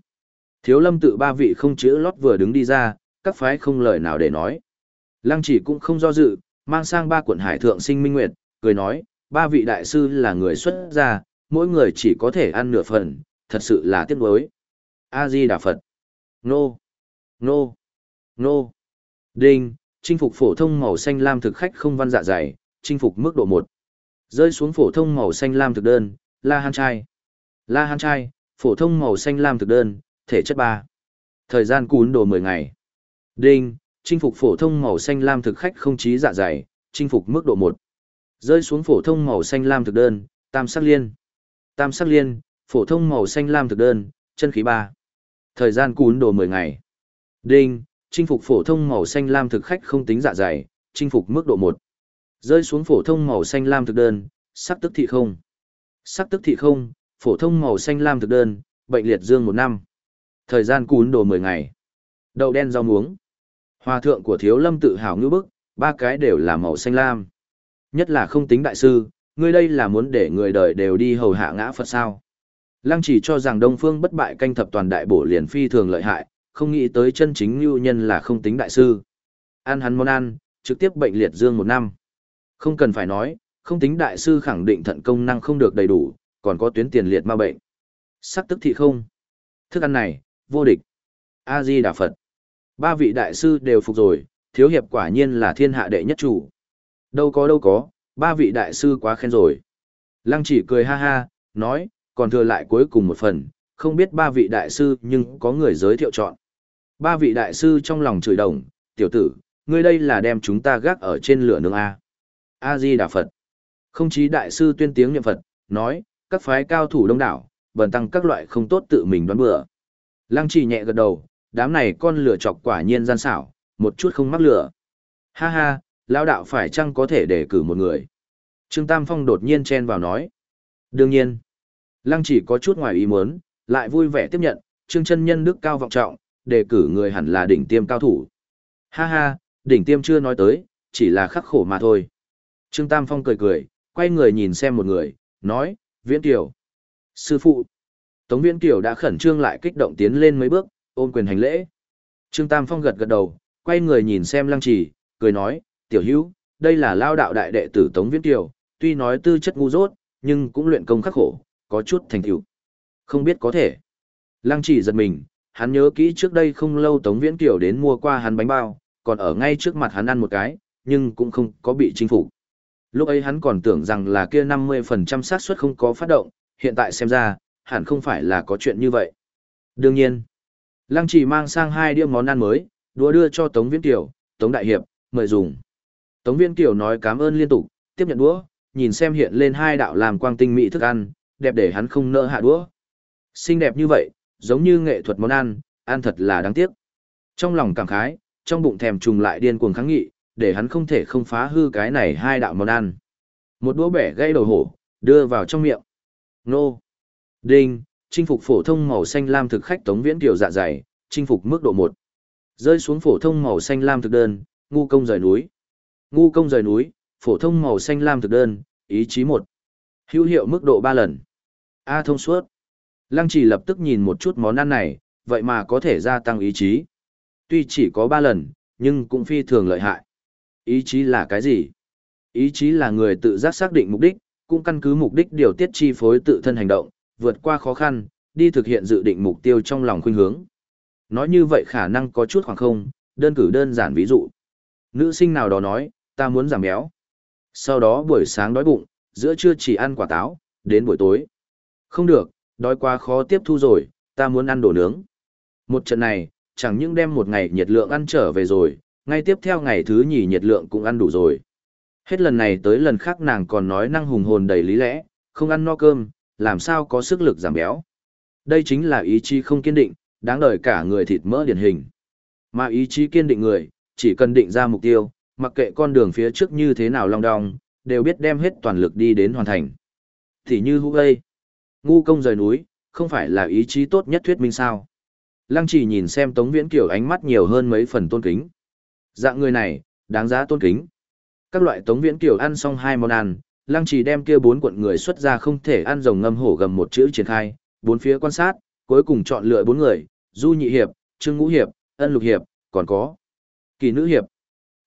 Thiếu lâm tự ba vị không chữ lót vừa đứng đi ra, các phái không lời nào để nói. Lăng chỉ cũng không do dự, mang sang ba quận hải thượng sinh minh nguyệt, cười nói, ba vị đại sư là người xuất gia, mỗi người chỉ có thể ăn nửa phần, thật sự là tiếc nuối. A-di Đà Phật. Nô. Nô. Nô. Đinh, chinh phục phổ thông màu xanh lam thực khách không văn dạ dày, chinh phục mức độ một, Rơi xuống phổ thông màu xanh lam thực đơn, La Han Trai. La Han Trai, phổ thông màu xanh lam thực đơn, thể chất ba, Thời gian cún đồ 10 ngày. Đinh, chinh phục phổ thông màu xanh lam thực khách không trí dạ dày, chinh phục mức độ một, Rơi xuống phổ thông màu xanh lam thực đơn, tam sắc liên. Tam sắc liên, phổ thông màu xanh lam thực đơn, chân khí 3. Thời gian cún đồ 10 ngày. Đinh, chinh phục phổ thông màu xanh lam thực khách không tính dạ dày, chinh phục mức độ 1. Rơi xuống phổ thông màu xanh lam thực đơn, sắc tức thị không. Sắc tức thị không, phổ thông màu xanh lam thực đơn, bệnh liệt dương một năm. Thời gian cún đồ 10 ngày. Đậu đen rau muống. Hòa thượng của thiếu lâm tự hào ngữ bức, ba cái đều là màu xanh lam. Nhất là không tính đại sư, ngươi đây là muốn để người đời đều đi hầu hạ ngã Phật sao. Lăng chỉ cho rằng Đông Phương bất bại canh thập toàn đại bổ liền phi thường lợi hại, không nghĩ tới chân chính lưu nhân là không tính đại sư. Ăn hắn món ăn, trực tiếp bệnh liệt dương một năm. Không cần phải nói, không tính đại sư khẳng định thận công năng không được đầy đủ, còn có tuyến tiền liệt ma bệnh. Sắc tức thị không. Thức ăn này, vô địch. A-di Đà Phật. Ba vị đại sư đều phục rồi, thiếu hiệp quả nhiên là thiên hạ đệ nhất chủ. Đâu có đâu có, ba vị đại sư quá khen rồi. Lăng chỉ cười ha ha, nói, còn thừa lại cuối cùng một phần, không biết ba vị đại sư nhưng có người giới thiệu chọn. Ba vị đại sư trong lòng chửi đồng, tiểu tử, ngươi đây là đem chúng ta gác ở trên lửa nướng A. A-di Đà Phật. Không chí đại sư tuyên tiếng niệm Phật, nói, các phái cao thủ đông đảo, bần tăng các loại không tốt tự mình đoán bừa. Lăng chỉ nhẹ gật đầu, đám này con lửa chọc quả nhiên gian xảo, một chút không mắc lửa. Ha ha, lão đạo phải chăng có thể để cử một người? Trương Tam Phong đột nhiên chen vào nói. Đương nhiên. Lăng chỉ có chút ngoài ý muốn, lại vui vẻ tiếp nhận, Trương chân nhân đức cao vọng trọng, đề cử người hẳn là đỉnh tiêm cao thủ. Ha ha, đỉnh tiêm chưa nói tới, chỉ là khắc khổ mà thôi. Trương Tam Phong cười cười, quay người nhìn xem một người, nói, Viễn Kiều. Sư phụ. Tống Viễn Kiều đã khẩn trương lại kích động tiến lên mấy bước, ôm quyền hành lễ. Trương Tam Phong gật gật đầu, quay người nhìn xem Lăng Chỉ, cười nói, tiểu hữu, đây là lao đạo đại đệ tử Tống Viễn Kiều, tuy nói tư chất ngu dốt, nhưng cũng luyện công khắc khổ, có chút thành tựu. Không biết có thể. Lăng Chỉ giật mình, hắn nhớ kỹ trước đây không lâu Tống Viễn Kiều đến mua qua hắn bánh bao, còn ở ngay trước mặt hắn ăn một cái, nhưng cũng không có bị chinh phục. Lúc ấy hắn còn tưởng rằng là kia 50% xác suất không có phát động, hiện tại xem ra, hẳn không phải là có chuyện như vậy. Đương nhiên, Lăng chỉ mang sang hai đĩa món ăn mới, đũa đưa cho Tống Viễn Kiều, Tống Đại Hiệp, mời dùng. Tống Viễn Kiều nói cảm ơn liên tục, tiếp nhận đũa, nhìn xem hiện lên hai đạo làm quang tinh mỹ thức ăn, đẹp để hắn không nỡ hạ đũa. Xinh đẹp như vậy, giống như nghệ thuật món ăn, ăn thật là đáng tiếc. Trong lòng cảm khái, trong bụng thèm trùng lại điên cuồng kháng nghị, để hắn không thể không phá hư cái này hai đạo món ăn. Một đũa bẻ gây đầu hổ, đưa vào trong miệng. Nô. Đinh, chinh phục phổ thông màu xanh lam thực khách tống viễn tiểu dạ dày, chinh phục mức độ 1. Rơi xuống phổ thông màu xanh lam thực đơn, ngu công rời núi. Ngu công rời núi, phổ thông màu xanh lam thực đơn, ý chí 1. Hữu hiệu mức độ 3 lần. A thông suốt. Lăng chỉ lập tức nhìn một chút món ăn này, vậy mà có thể gia tăng ý chí. Tuy chỉ có ba lần, nhưng cũng phi thường lợi hại. Ý chí là cái gì? Ý chí là người tự giác xác định mục đích, cũng căn cứ mục đích điều tiết chi phối tự thân hành động, vượt qua khó khăn, đi thực hiện dự định mục tiêu trong lòng khuynh hướng. Nói như vậy khả năng có chút khoảng không, đơn cử đơn giản ví dụ. Nữ sinh nào đó nói, ta muốn giảm béo. Sau đó buổi sáng đói bụng, giữa trưa chỉ ăn quả táo, đến buổi tối. Không được, đói quá khó tiếp thu rồi, ta muốn ăn đồ nướng. Một trận này, chẳng những đem một ngày nhiệt lượng ăn trở về rồi, ngay tiếp theo ngày thứ nhì nhiệt lượng cũng ăn đủ rồi. Hết lần này tới lần khác nàng còn nói năng hùng hồn đầy lý lẽ, không ăn no cơm, làm sao có sức lực giảm béo. Đây chính là ý chí không kiên định, đáng đời cả người thịt mỡ điển hình. Mà ý chí kiên định người, chỉ cần định ra mục tiêu, mặc kệ con đường phía trước như thế nào long đong, đều biết đem hết toàn lực đi đến hoàn thành. Thì như hũ gây, ngu công rời núi, không phải là ý chí tốt nhất thuyết minh sao. Lăng chỉ nhìn xem Tống Viễn Kiều ánh mắt nhiều hơn mấy phần tôn kính. Dạng người này, đáng giá tôn kính. Các loại Tống Viễn Kiều ăn xong hai món ăn, Lăng chỉ đem kia bốn quận người xuất ra không thể ăn rồng ngâm hổ gầm một chữ triển khai, bốn phía quan sát, cuối cùng chọn lựa bốn người, Du Nhị Hiệp, Trương Ngũ Hiệp, Ân Lục Hiệp, còn có Kỳ Nữ Hiệp.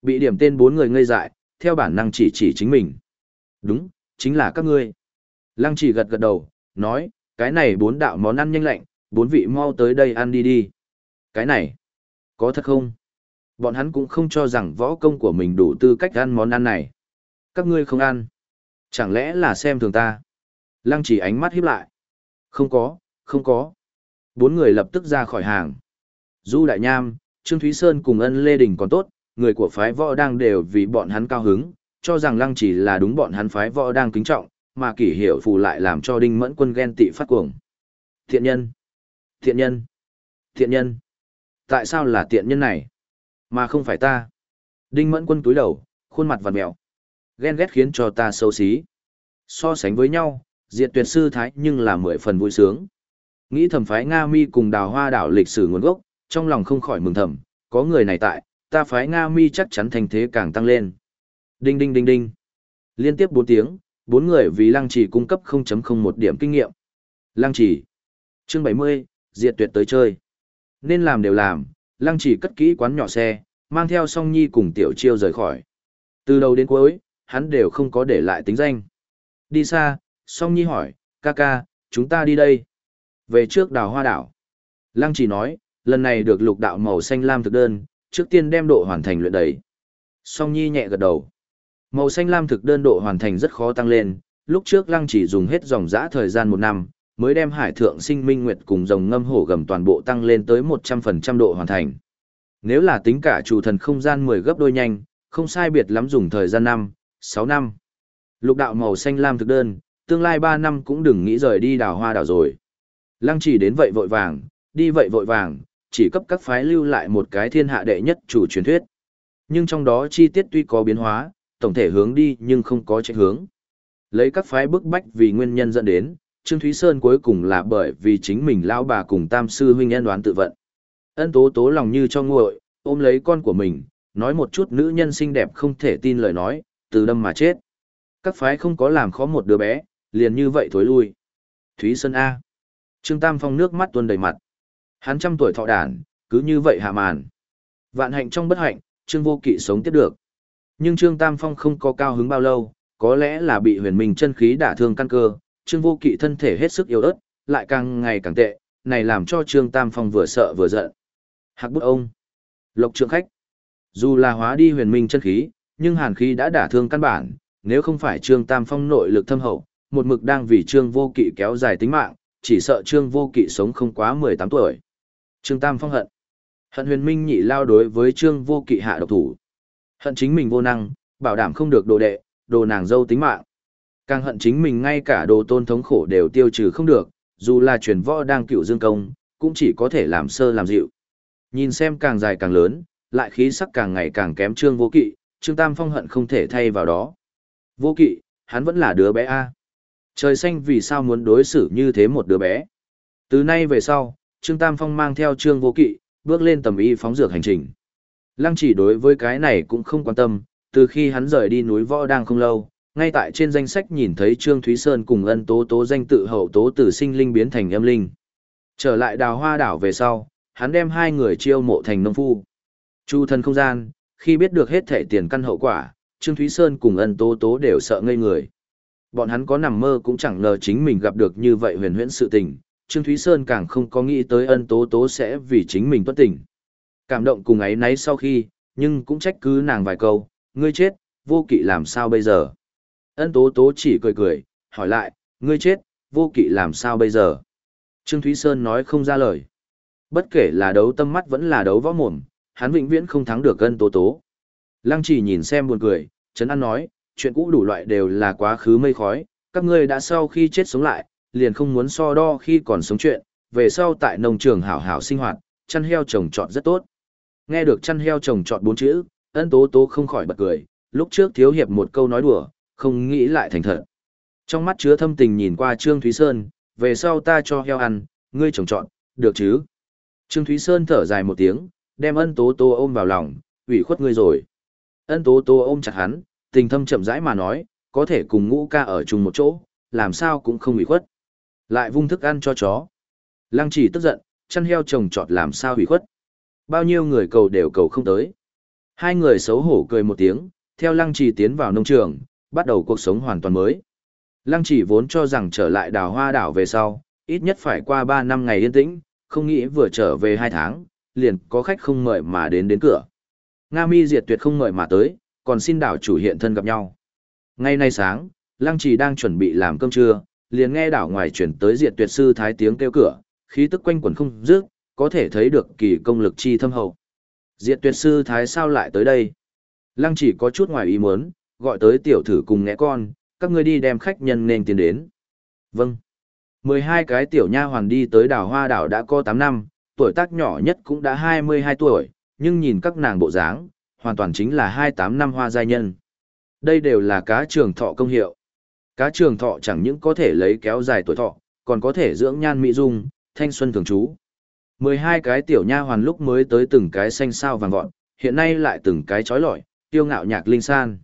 Bị điểm tên bốn người ngây dại, theo bản năng chỉ chỉ chính mình. Đúng, chính là các ngươi. Lăng chỉ gật gật đầu, nói, cái này bốn đạo món ăn nhanh lạnh, bốn vị mau tới đây ăn đi đi. Cái này, có thật không? Bọn hắn cũng không cho rằng võ công của mình đủ tư cách ăn món ăn này. Các ngươi không ăn. Chẳng lẽ là xem thường ta? Lăng chỉ ánh mắt híp lại. Không có, không có. Bốn người lập tức ra khỏi hàng. Du Đại Nham, Trương Thúy Sơn cùng ân Lê Đình còn tốt, người của phái võ đang đều vì bọn hắn cao hứng, cho rằng lăng chỉ là đúng bọn hắn phái võ đang kính trọng, mà kỷ hiệu phù lại làm cho đinh mẫn quân ghen tị phát cuồng. Thiện nhân! Thiện nhân! Thiện nhân! Tại sao là tiện nhân này? Mà không phải ta. Đinh mẫn quân túi đầu, khuôn mặt vặt mẹo. Ghen ghét khiến cho ta xấu xí. So sánh với nhau, diệt tuyệt sư thái nhưng là mười phần vui sướng. Nghĩ thẩm phái Nga mi cùng đào hoa đảo lịch sử nguồn gốc, trong lòng không khỏi mừng thầm, có người này tại, ta phái Nga mi chắc chắn thành thế càng tăng lên. Đinh đinh đinh đinh. Liên tiếp bốn tiếng, bốn người vì lăng trì cung cấp 0.01 điểm kinh nghiệm. Lăng trì. Chương 70, diệt tuyệt tới chơi. Nên làm đều làm, lăng trì cất kỹ quán nhỏ xe, mang theo song nhi cùng tiểu chiêu rời khỏi. Từ đầu đến cuối, hắn đều không có để lại tính danh. Đi xa, song nhi hỏi, ca ca, chúng ta đi đây. Về trước đào hoa đảo. Lăng trì nói, lần này được lục đạo màu xanh lam thực đơn, trước tiên đem độ hoàn thành luyện đầy. Song nhi nhẹ gật đầu. Màu xanh lam thực đơn độ hoàn thành rất khó tăng lên, lúc trước lăng chỉ dùng hết dòng dã thời gian một năm, mới đem hải thượng sinh minh nguyệt cùng dòng ngâm hổ gầm toàn bộ tăng lên tới 100% độ hoàn thành. Nếu là tính cả chủ thần không gian 10 gấp đôi nhanh, không sai biệt lắm dùng thời gian năm, 6 năm. Lục đạo màu xanh lam thực đơn, tương lai 3 năm cũng đừng nghĩ rời đi đào hoa đảo rồi. Lăng chỉ đến vậy vội vàng, đi vậy vội vàng, chỉ cấp các phái lưu lại một cái thiên hạ đệ nhất chủ truyền thuyết. Nhưng trong đó chi tiết tuy có biến hóa, tổng thể hướng đi nhưng không có chạy hướng. Lấy các phái bức bách vì nguyên nhân dẫn đến, Trương Thúy Sơn cuối cùng là bởi vì chính mình lão bà cùng tam sư huynh nhân đoán tự vận. Ân tố tố lòng như cho nguội, ôm lấy con của mình, nói một chút nữ nhân xinh đẹp không thể tin lời nói, từ đâm mà chết. Các phái không có làm khó một đứa bé, liền như vậy thối lui. Thúy Sơn A. Trương Tam Phong nước mắt tuôn đầy mặt. Hắn trăm tuổi thọ đản, cứ như vậy hạ màn. Vạn hạnh trong bất hạnh, Trương Vô Kỵ sống tiếp được. Nhưng Trương Tam Phong không có cao hứng bao lâu, có lẽ là bị huyền minh chân khí đả thương căn cơ, Trương Vô Kỵ thân thể hết sức yếu ớt, lại càng ngày càng tệ, này làm cho Trương Tam Phong vừa sợ vừa giận. Hạc bút ông, lộc trượng khách. Dù là hóa đi huyền minh chân khí, nhưng hàn khí đã đả thương căn bản, nếu không phải Trương Tam Phong nội lực thâm hậu, một mực đang vì Trương Vô Kỵ kéo dài tính mạng, chỉ sợ Trương Vô Kỵ sống không quá 18 tuổi. Trương Tam Phong hận. Hận huyền minh nhị lao đối với Trương Vô Kỵ hạ độc thủ. Hận chính mình vô năng, bảo đảm không được đồ đệ, đồ nàng dâu tính mạng. Càng hận chính mình ngay cả đồ tôn thống khổ đều tiêu trừ không được, dù là truyền võ đang cựu dương công, cũng chỉ có thể làm sơ làm dịu. Nhìn xem càng dài càng lớn, lại khí sắc càng ngày càng kém trương vô kỵ, trương tam phong hận không thể thay vào đó. Vô kỵ, hắn vẫn là đứa bé A. Trời xanh vì sao muốn đối xử như thế một đứa bé. Từ nay về sau, trương tam phong mang theo trương vô kỵ, bước lên tầm y phóng dược hành trình. Lăng chỉ đối với cái này cũng không quan tâm, từ khi hắn rời đi núi võ đang không lâu, Ngay tại trên danh sách nhìn thấy Trương Thúy Sơn cùng ân tố tố danh tự hậu tố từ sinh linh biến thành âm linh. Trở lại đào hoa đảo về sau, hắn đem hai người chiêu mộ thành nông phu. Chu thân không gian, khi biết được hết thể tiền căn hậu quả, Trương Thúy Sơn cùng ân tố tố đều sợ ngây người. Bọn hắn có nằm mơ cũng chẳng ngờ chính mình gặp được như vậy huyền huyễn sự tình, Trương Thúy Sơn càng không có nghĩ tới ân tố tố sẽ vì chính mình tuất tình. Cảm động cùng ấy nấy sau khi, nhưng cũng trách cứ nàng vài câu, ngươi chết, vô kỵ làm sao bây giờ? Ân tố tố chỉ cười cười, hỏi lại, ngươi chết, vô kỵ làm sao bây giờ? Trương Thúy Sơn nói không ra lời. Bất kể là đấu tâm mắt vẫn là đấu võ mồm, hắn vĩnh viễn không thắng được ân tố tố. Lăng chỉ nhìn xem buồn cười, Trấn An nói, chuyện cũ đủ loại đều là quá khứ mây khói, các ngươi đã sau khi chết sống lại, liền không muốn so đo khi còn sống chuyện, về sau tại nông trường hảo hảo sinh hoạt, chăn heo trồng trọt rất tốt. Nghe được chăn heo trồng trọt bốn chữ, ân tố tố không khỏi bật cười, lúc trước thiếu hiệp một câu nói đùa, không nghĩ lại thành thật. Trong mắt chứa thâm tình nhìn qua Trương Thúy Sơn, về sau ta cho heo ăn, ngươi trồng trọt, được chứ? Trương Thúy Sơn thở dài một tiếng, đem ân tố tố ôm vào lòng, ủy khuất ngươi rồi. Ân tố tố ôm chặt hắn, tình thâm chậm rãi mà nói, có thể cùng ngũ ca ở chung một chỗ, làm sao cũng không ủy khuất. Lại vung thức ăn cho chó. Lăng chỉ tức giận, chăn heo trồng trọt làm sao ủy khuất. Bao nhiêu người cầu đều cầu không tới. Hai người xấu hổ cười một tiếng, theo lăng trì tiến vào nông trường, bắt đầu cuộc sống hoàn toàn mới. Lăng chỉ vốn cho rằng trở lại đào hoa đảo về sau, ít nhất phải qua 3 năm ngày yên tĩnh, không nghĩ vừa trở về 2 tháng, liền có khách không mời mà đến đến cửa. Nga mi diệt tuyệt không mời mà tới, còn xin đảo chủ hiện thân gặp nhau. Ngay nay sáng, Lăng chỉ đang chuẩn bị làm cơm trưa, liền nghe đảo ngoài chuyển tới diệt tuyệt sư thái tiếng kêu cửa, khí tức quanh quẩn không dứt, có thể thấy được kỳ công lực chi thâm hậu. Diệt tuyệt sư thái sao lại tới đây? Lăng chỉ có chút ngoài ý muốn, gọi tới tiểu thử cùng ngẽ con, các ngươi đi đem khách nhân nên tiến đến. Vâng. 12 cái tiểu nha hoàn đi tới đảo hoa đảo đã có 8 năm, tuổi tác nhỏ nhất cũng đã 22 tuổi, nhưng nhìn các nàng bộ dáng, hoàn toàn chính là 28 năm hoa giai nhân. Đây đều là cá trường thọ công hiệu. Cá trường thọ chẳng những có thể lấy kéo dài tuổi thọ, còn có thể dưỡng nhan mỹ dung, thanh xuân thường trú. 12 cái tiểu nha hoàn lúc mới tới từng cái xanh sao vàng vọt, hiện nay lại từng cái trói lọi, tiêu ngạo nhạc linh san.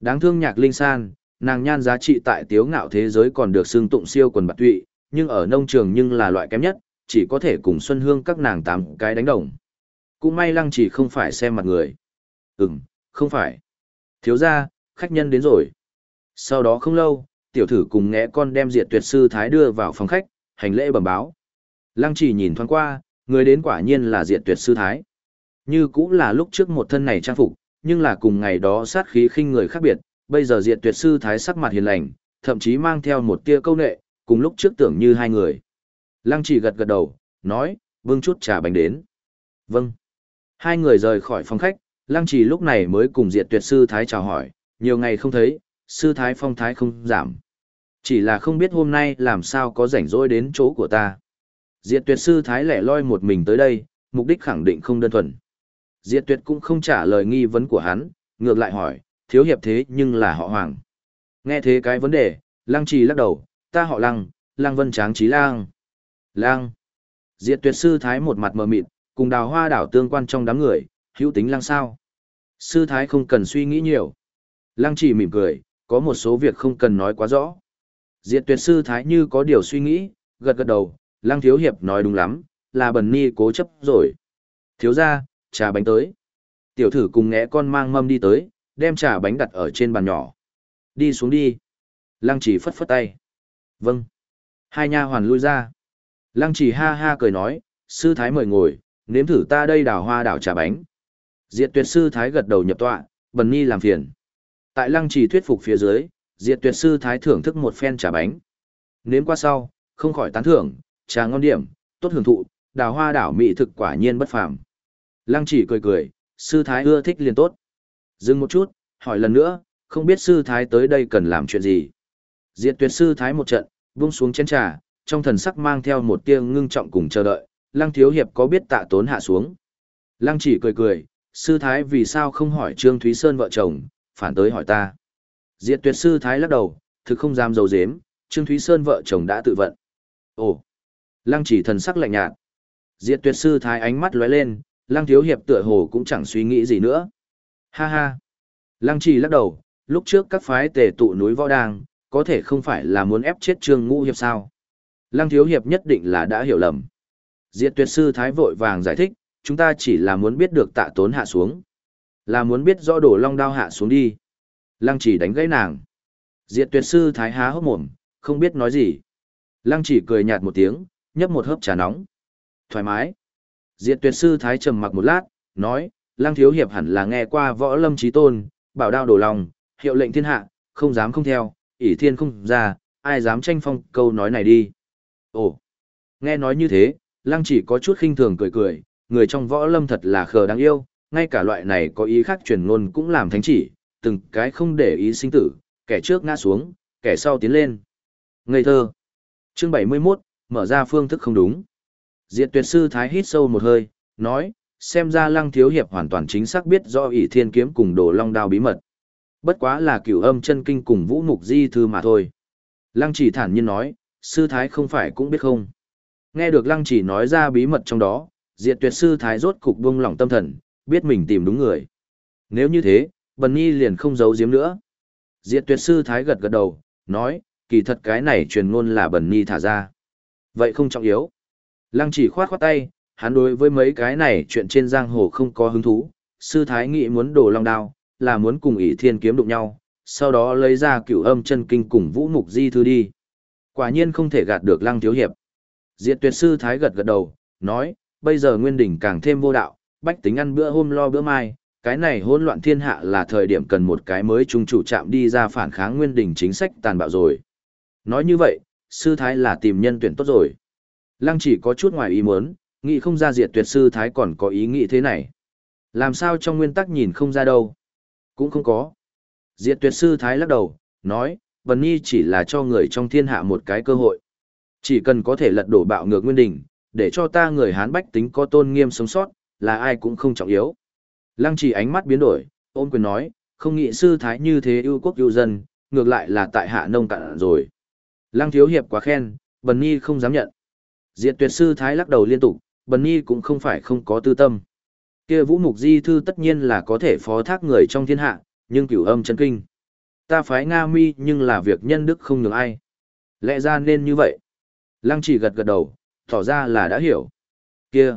Đáng thương nhạc linh san, nàng nhan giá trị tại tiếu ngạo thế giới còn được xưng tụng siêu quần bạc tụy, nhưng ở nông trường nhưng là loại kém nhất, chỉ có thể cùng Xuân Hương các nàng tám cái đánh đồng. Cũng may lăng chỉ không phải xem mặt người. Ừm, không phải. Thiếu ra, khách nhân đến rồi. Sau đó không lâu, tiểu thử cùng ngẽ con đem diệt tuyệt sư thái đưa vào phòng khách, hành lễ bẩm báo. Lăng chỉ nhìn thoáng qua, người đến quả nhiên là diệt tuyệt sư thái. Như cũng là lúc trước một thân này trang phục, nhưng là cùng ngày đó sát khí khinh người khác biệt, bây giờ diệt tuyệt sư thái sắc mặt hiền lành, thậm chí mang theo một tia câu nệ, cùng lúc trước tưởng như hai người. Lăng chỉ gật gật đầu, nói, vương chút trà bánh đến. Vâng. Hai người rời khỏi phòng khách, lăng chỉ lúc này mới cùng diệt tuyệt sư thái chào hỏi, nhiều ngày không thấy, sư thái phong thái không giảm. Chỉ là không biết hôm nay làm sao có rảnh rỗi đến chỗ của ta. Diệt tuyệt sư thái lẻ loi một mình tới đây, mục đích khẳng định không đơn thuần. Diệt tuyệt cũng không trả lời nghi vấn của hắn, ngược lại hỏi, thiếu hiệp thế nhưng là họ hoàng. Nghe thế cái vấn đề, lăng trì lắc đầu, ta họ lăng, lăng vân tráng trí lang. Lang. Diệt tuyệt sư thái một mặt mờ mịt, cùng đào hoa đảo tương quan trong đám người, hữu tính lăng sao. Sư thái không cần suy nghĩ nhiều. Lăng trì mỉm cười, có một số việc không cần nói quá rõ. Diệt tuyệt sư thái như có điều suy nghĩ, gật gật đầu, lăng thiếu hiệp nói đúng lắm, là bần ni cố chấp rồi. Thiếu ra, trà bánh tới. Tiểu thử cùng ngẽ con mang mâm đi tới, đem trà bánh đặt ở trên bàn nhỏ. Đi xuống đi. Lăng chỉ phất phất tay. Vâng. Hai nha hoàn lui ra. Lăng chỉ ha ha cười nói, sư thái mời ngồi, nếm thử ta đây đào hoa đảo trà bánh. Diệt tuyệt sư thái gật đầu nhập tọa, bần ni làm phiền. Tại lăng chỉ thuyết phục phía dưới, diệt tuyệt sư thái thưởng thức một phen trà bánh. Nếm qua sau, không khỏi tán thưởng, trà ngon điểm, tốt hưởng thụ, đào hoa đảo mỹ thực quả nhiên bất phàm. Lăng chỉ cười cười, sư thái ưa thích liền tốt. Dừng một chút, hỏi lần nữa, không biết sư thái tới đây cần làm chuyện gì. Diệt tuyệt sư thái một trận, vung xuống chén trà, trong thần sắc mang theo một tia ngưng trọng cùng chờ đợi, lăng thiếu hiệp có biết tạ tốn hạ xuống. Lăng chỉ cười cười, sư thái vì sao không hỏi Trương Thúy Sơn vợ chồng, phản tới hỏi ta. Diệt tuyệt sư thái lắc đầu, thực không dám dầu dếm, Trương Thúy Sơn vợ chồng đã tự vận. Ồ! Lăng chỉ thần sắc lạnh nhạt. Diệt tuyệt sư thái ánh mắt lóe lên, lăng thiếu hiệp tựa hồ cũng chẳng suy nghĩ gì nữa. Ha ha! Lăng chỉ lắc đầu, lúc trước các phái tề tụ núi võ đang, có thể không phải là muốn ép chết Trương Ngũ Hiệp sao. Lăng Thiếu Hiệp nhất định là đã hiểu lầm. Diệt tuyệt sư Thái vội vàng giải thích, chúng ta chỉ là muốn biết được tạ tốn hạ xuống. Là muốn biết rõ đổ long đao hạ xuống đi. Lăng chỉ đánh gãy nàng. Diệt tuyệt sư Thái há hốc mồm, không biết nói gì. Lăng chỉ cười nhạt một tiếng, nhấp một hớp trà nóng. Thoải mái. Diệt tuyệt sư Thái trầm mặc một lát, nói, Lăng Thiếu Hiệp hẳn là nghe qua võ lâm trí tôn, bảo đao đổ lòng, hiệu lệnh thiên hạ, không dám không theo, ỷ thiên không ra, ai dám tranh phong câu nói này đi. Ồ, nghe nói như thế, lăng chỉ có chút khinh thường cười cười, người trong võ lâm thật là khờ đáng yêu, ngay cả loại này có ý khác truyền ngôn cũng làm thánh chỉ, từng cái không để ý sinh tử, kẻ trước ngã xuống, kẻ sau tiến lên. Ngây thơ. Chương 71, mở ra phương thức không đúng. Diệt tuyệt sư thái hít sâu một hơi, nói, xem ra lăng thiếu hiệp hoàn toàn chính xác biết do ỷ thiên kiếm cùng đồ long đao bí mật. Bất quá là cửu âm chân kinh cùng vũ mục di thư mà thôi. Lăng chỉ thản nhiên nói, sư thái không phải cũng biết không. Nghe được lăng chỉ nói ra bí mật trong đó, diệt tuyệt sư thái rốt cục buông lỏng tâm thần, biết mình tìm đúng người. Nếu như thế, bần nhi liền không giấu giếm nữa. Diệt tuyệt sư thái gật gật đầu, nói, kỳ thật cái này truyền ngôn là bần nhi thả ra. Vậy không trọng yếu. Lăng chỉ khoát khoát tay, hắn đối với mấy cái này chuyện trên giang hồ không có hứng thú. Sư thái nghị muốn đổ long đao, là muốn cùng ỷ thiên kiếm đụng nhau, sau đó lấy ra cửu âm chân kinh cùng vũ mục di thư đi. Quả nhiên không thể gạt được lăng thiếu hiệp. Diệt tuyệt sư thái gật gật đầu, nói, bây giờ nguyên đỉnh càng thêm vô đạo, bách tính ăn bữa hôm lo bữa mai, cái này hỗn loạn thiên hạ là thời điểm cần một cái mới trung chủ chạm đi ra phản kháng nguyên đỉnh chính sách tàn bạo rồi. Nói như vậy, sư thái là tìm nhân tuyển tốt rồi. Lăng chỉ có chút ngoài ý muốn, nghĩ không ra diệt tuyệt sư thái còn có ý nghĩ thế này. Làm sao trong nguyên tắc nhìn không ra đâu. Cũng không có. Diệt tuyệt sư thái lắc đầu, nói, Vân Nhi chỉ là cho người trong thiên hạ một cái cơ hội. Chỉ cần có thể lật đổ bạo ngược nguyên đỉnh, để cho ta người Hán bách tính có tôn nghiêm sống sót, là ai cũng không trọng yếu. Lăng chỉ ánh mắt biến đổi, ôn quyền nói, không nghĩ sư thái như thế ưu quốc ưu dân, ngược lại là tại hạ nông cạn rồi. Lăng thiếu hiệp quá khen, Bần Nhi không dám nhận. Diệt tuyệt sư thái lắc đầu liên tục, Bần Nhi cũng không phải không có tư tâm. kia vũ mục di thư tất nhiên là có thể phó thác người trong thiên hạ, nhưng cửu âm chân kinh. Ta phái Nga mi nhưng là việc nhân đức không nhường ai. Lẽ ra nên như vậy. Lăng chỉ gật gật đầu, tỏ ra là đã hiểu. Kia!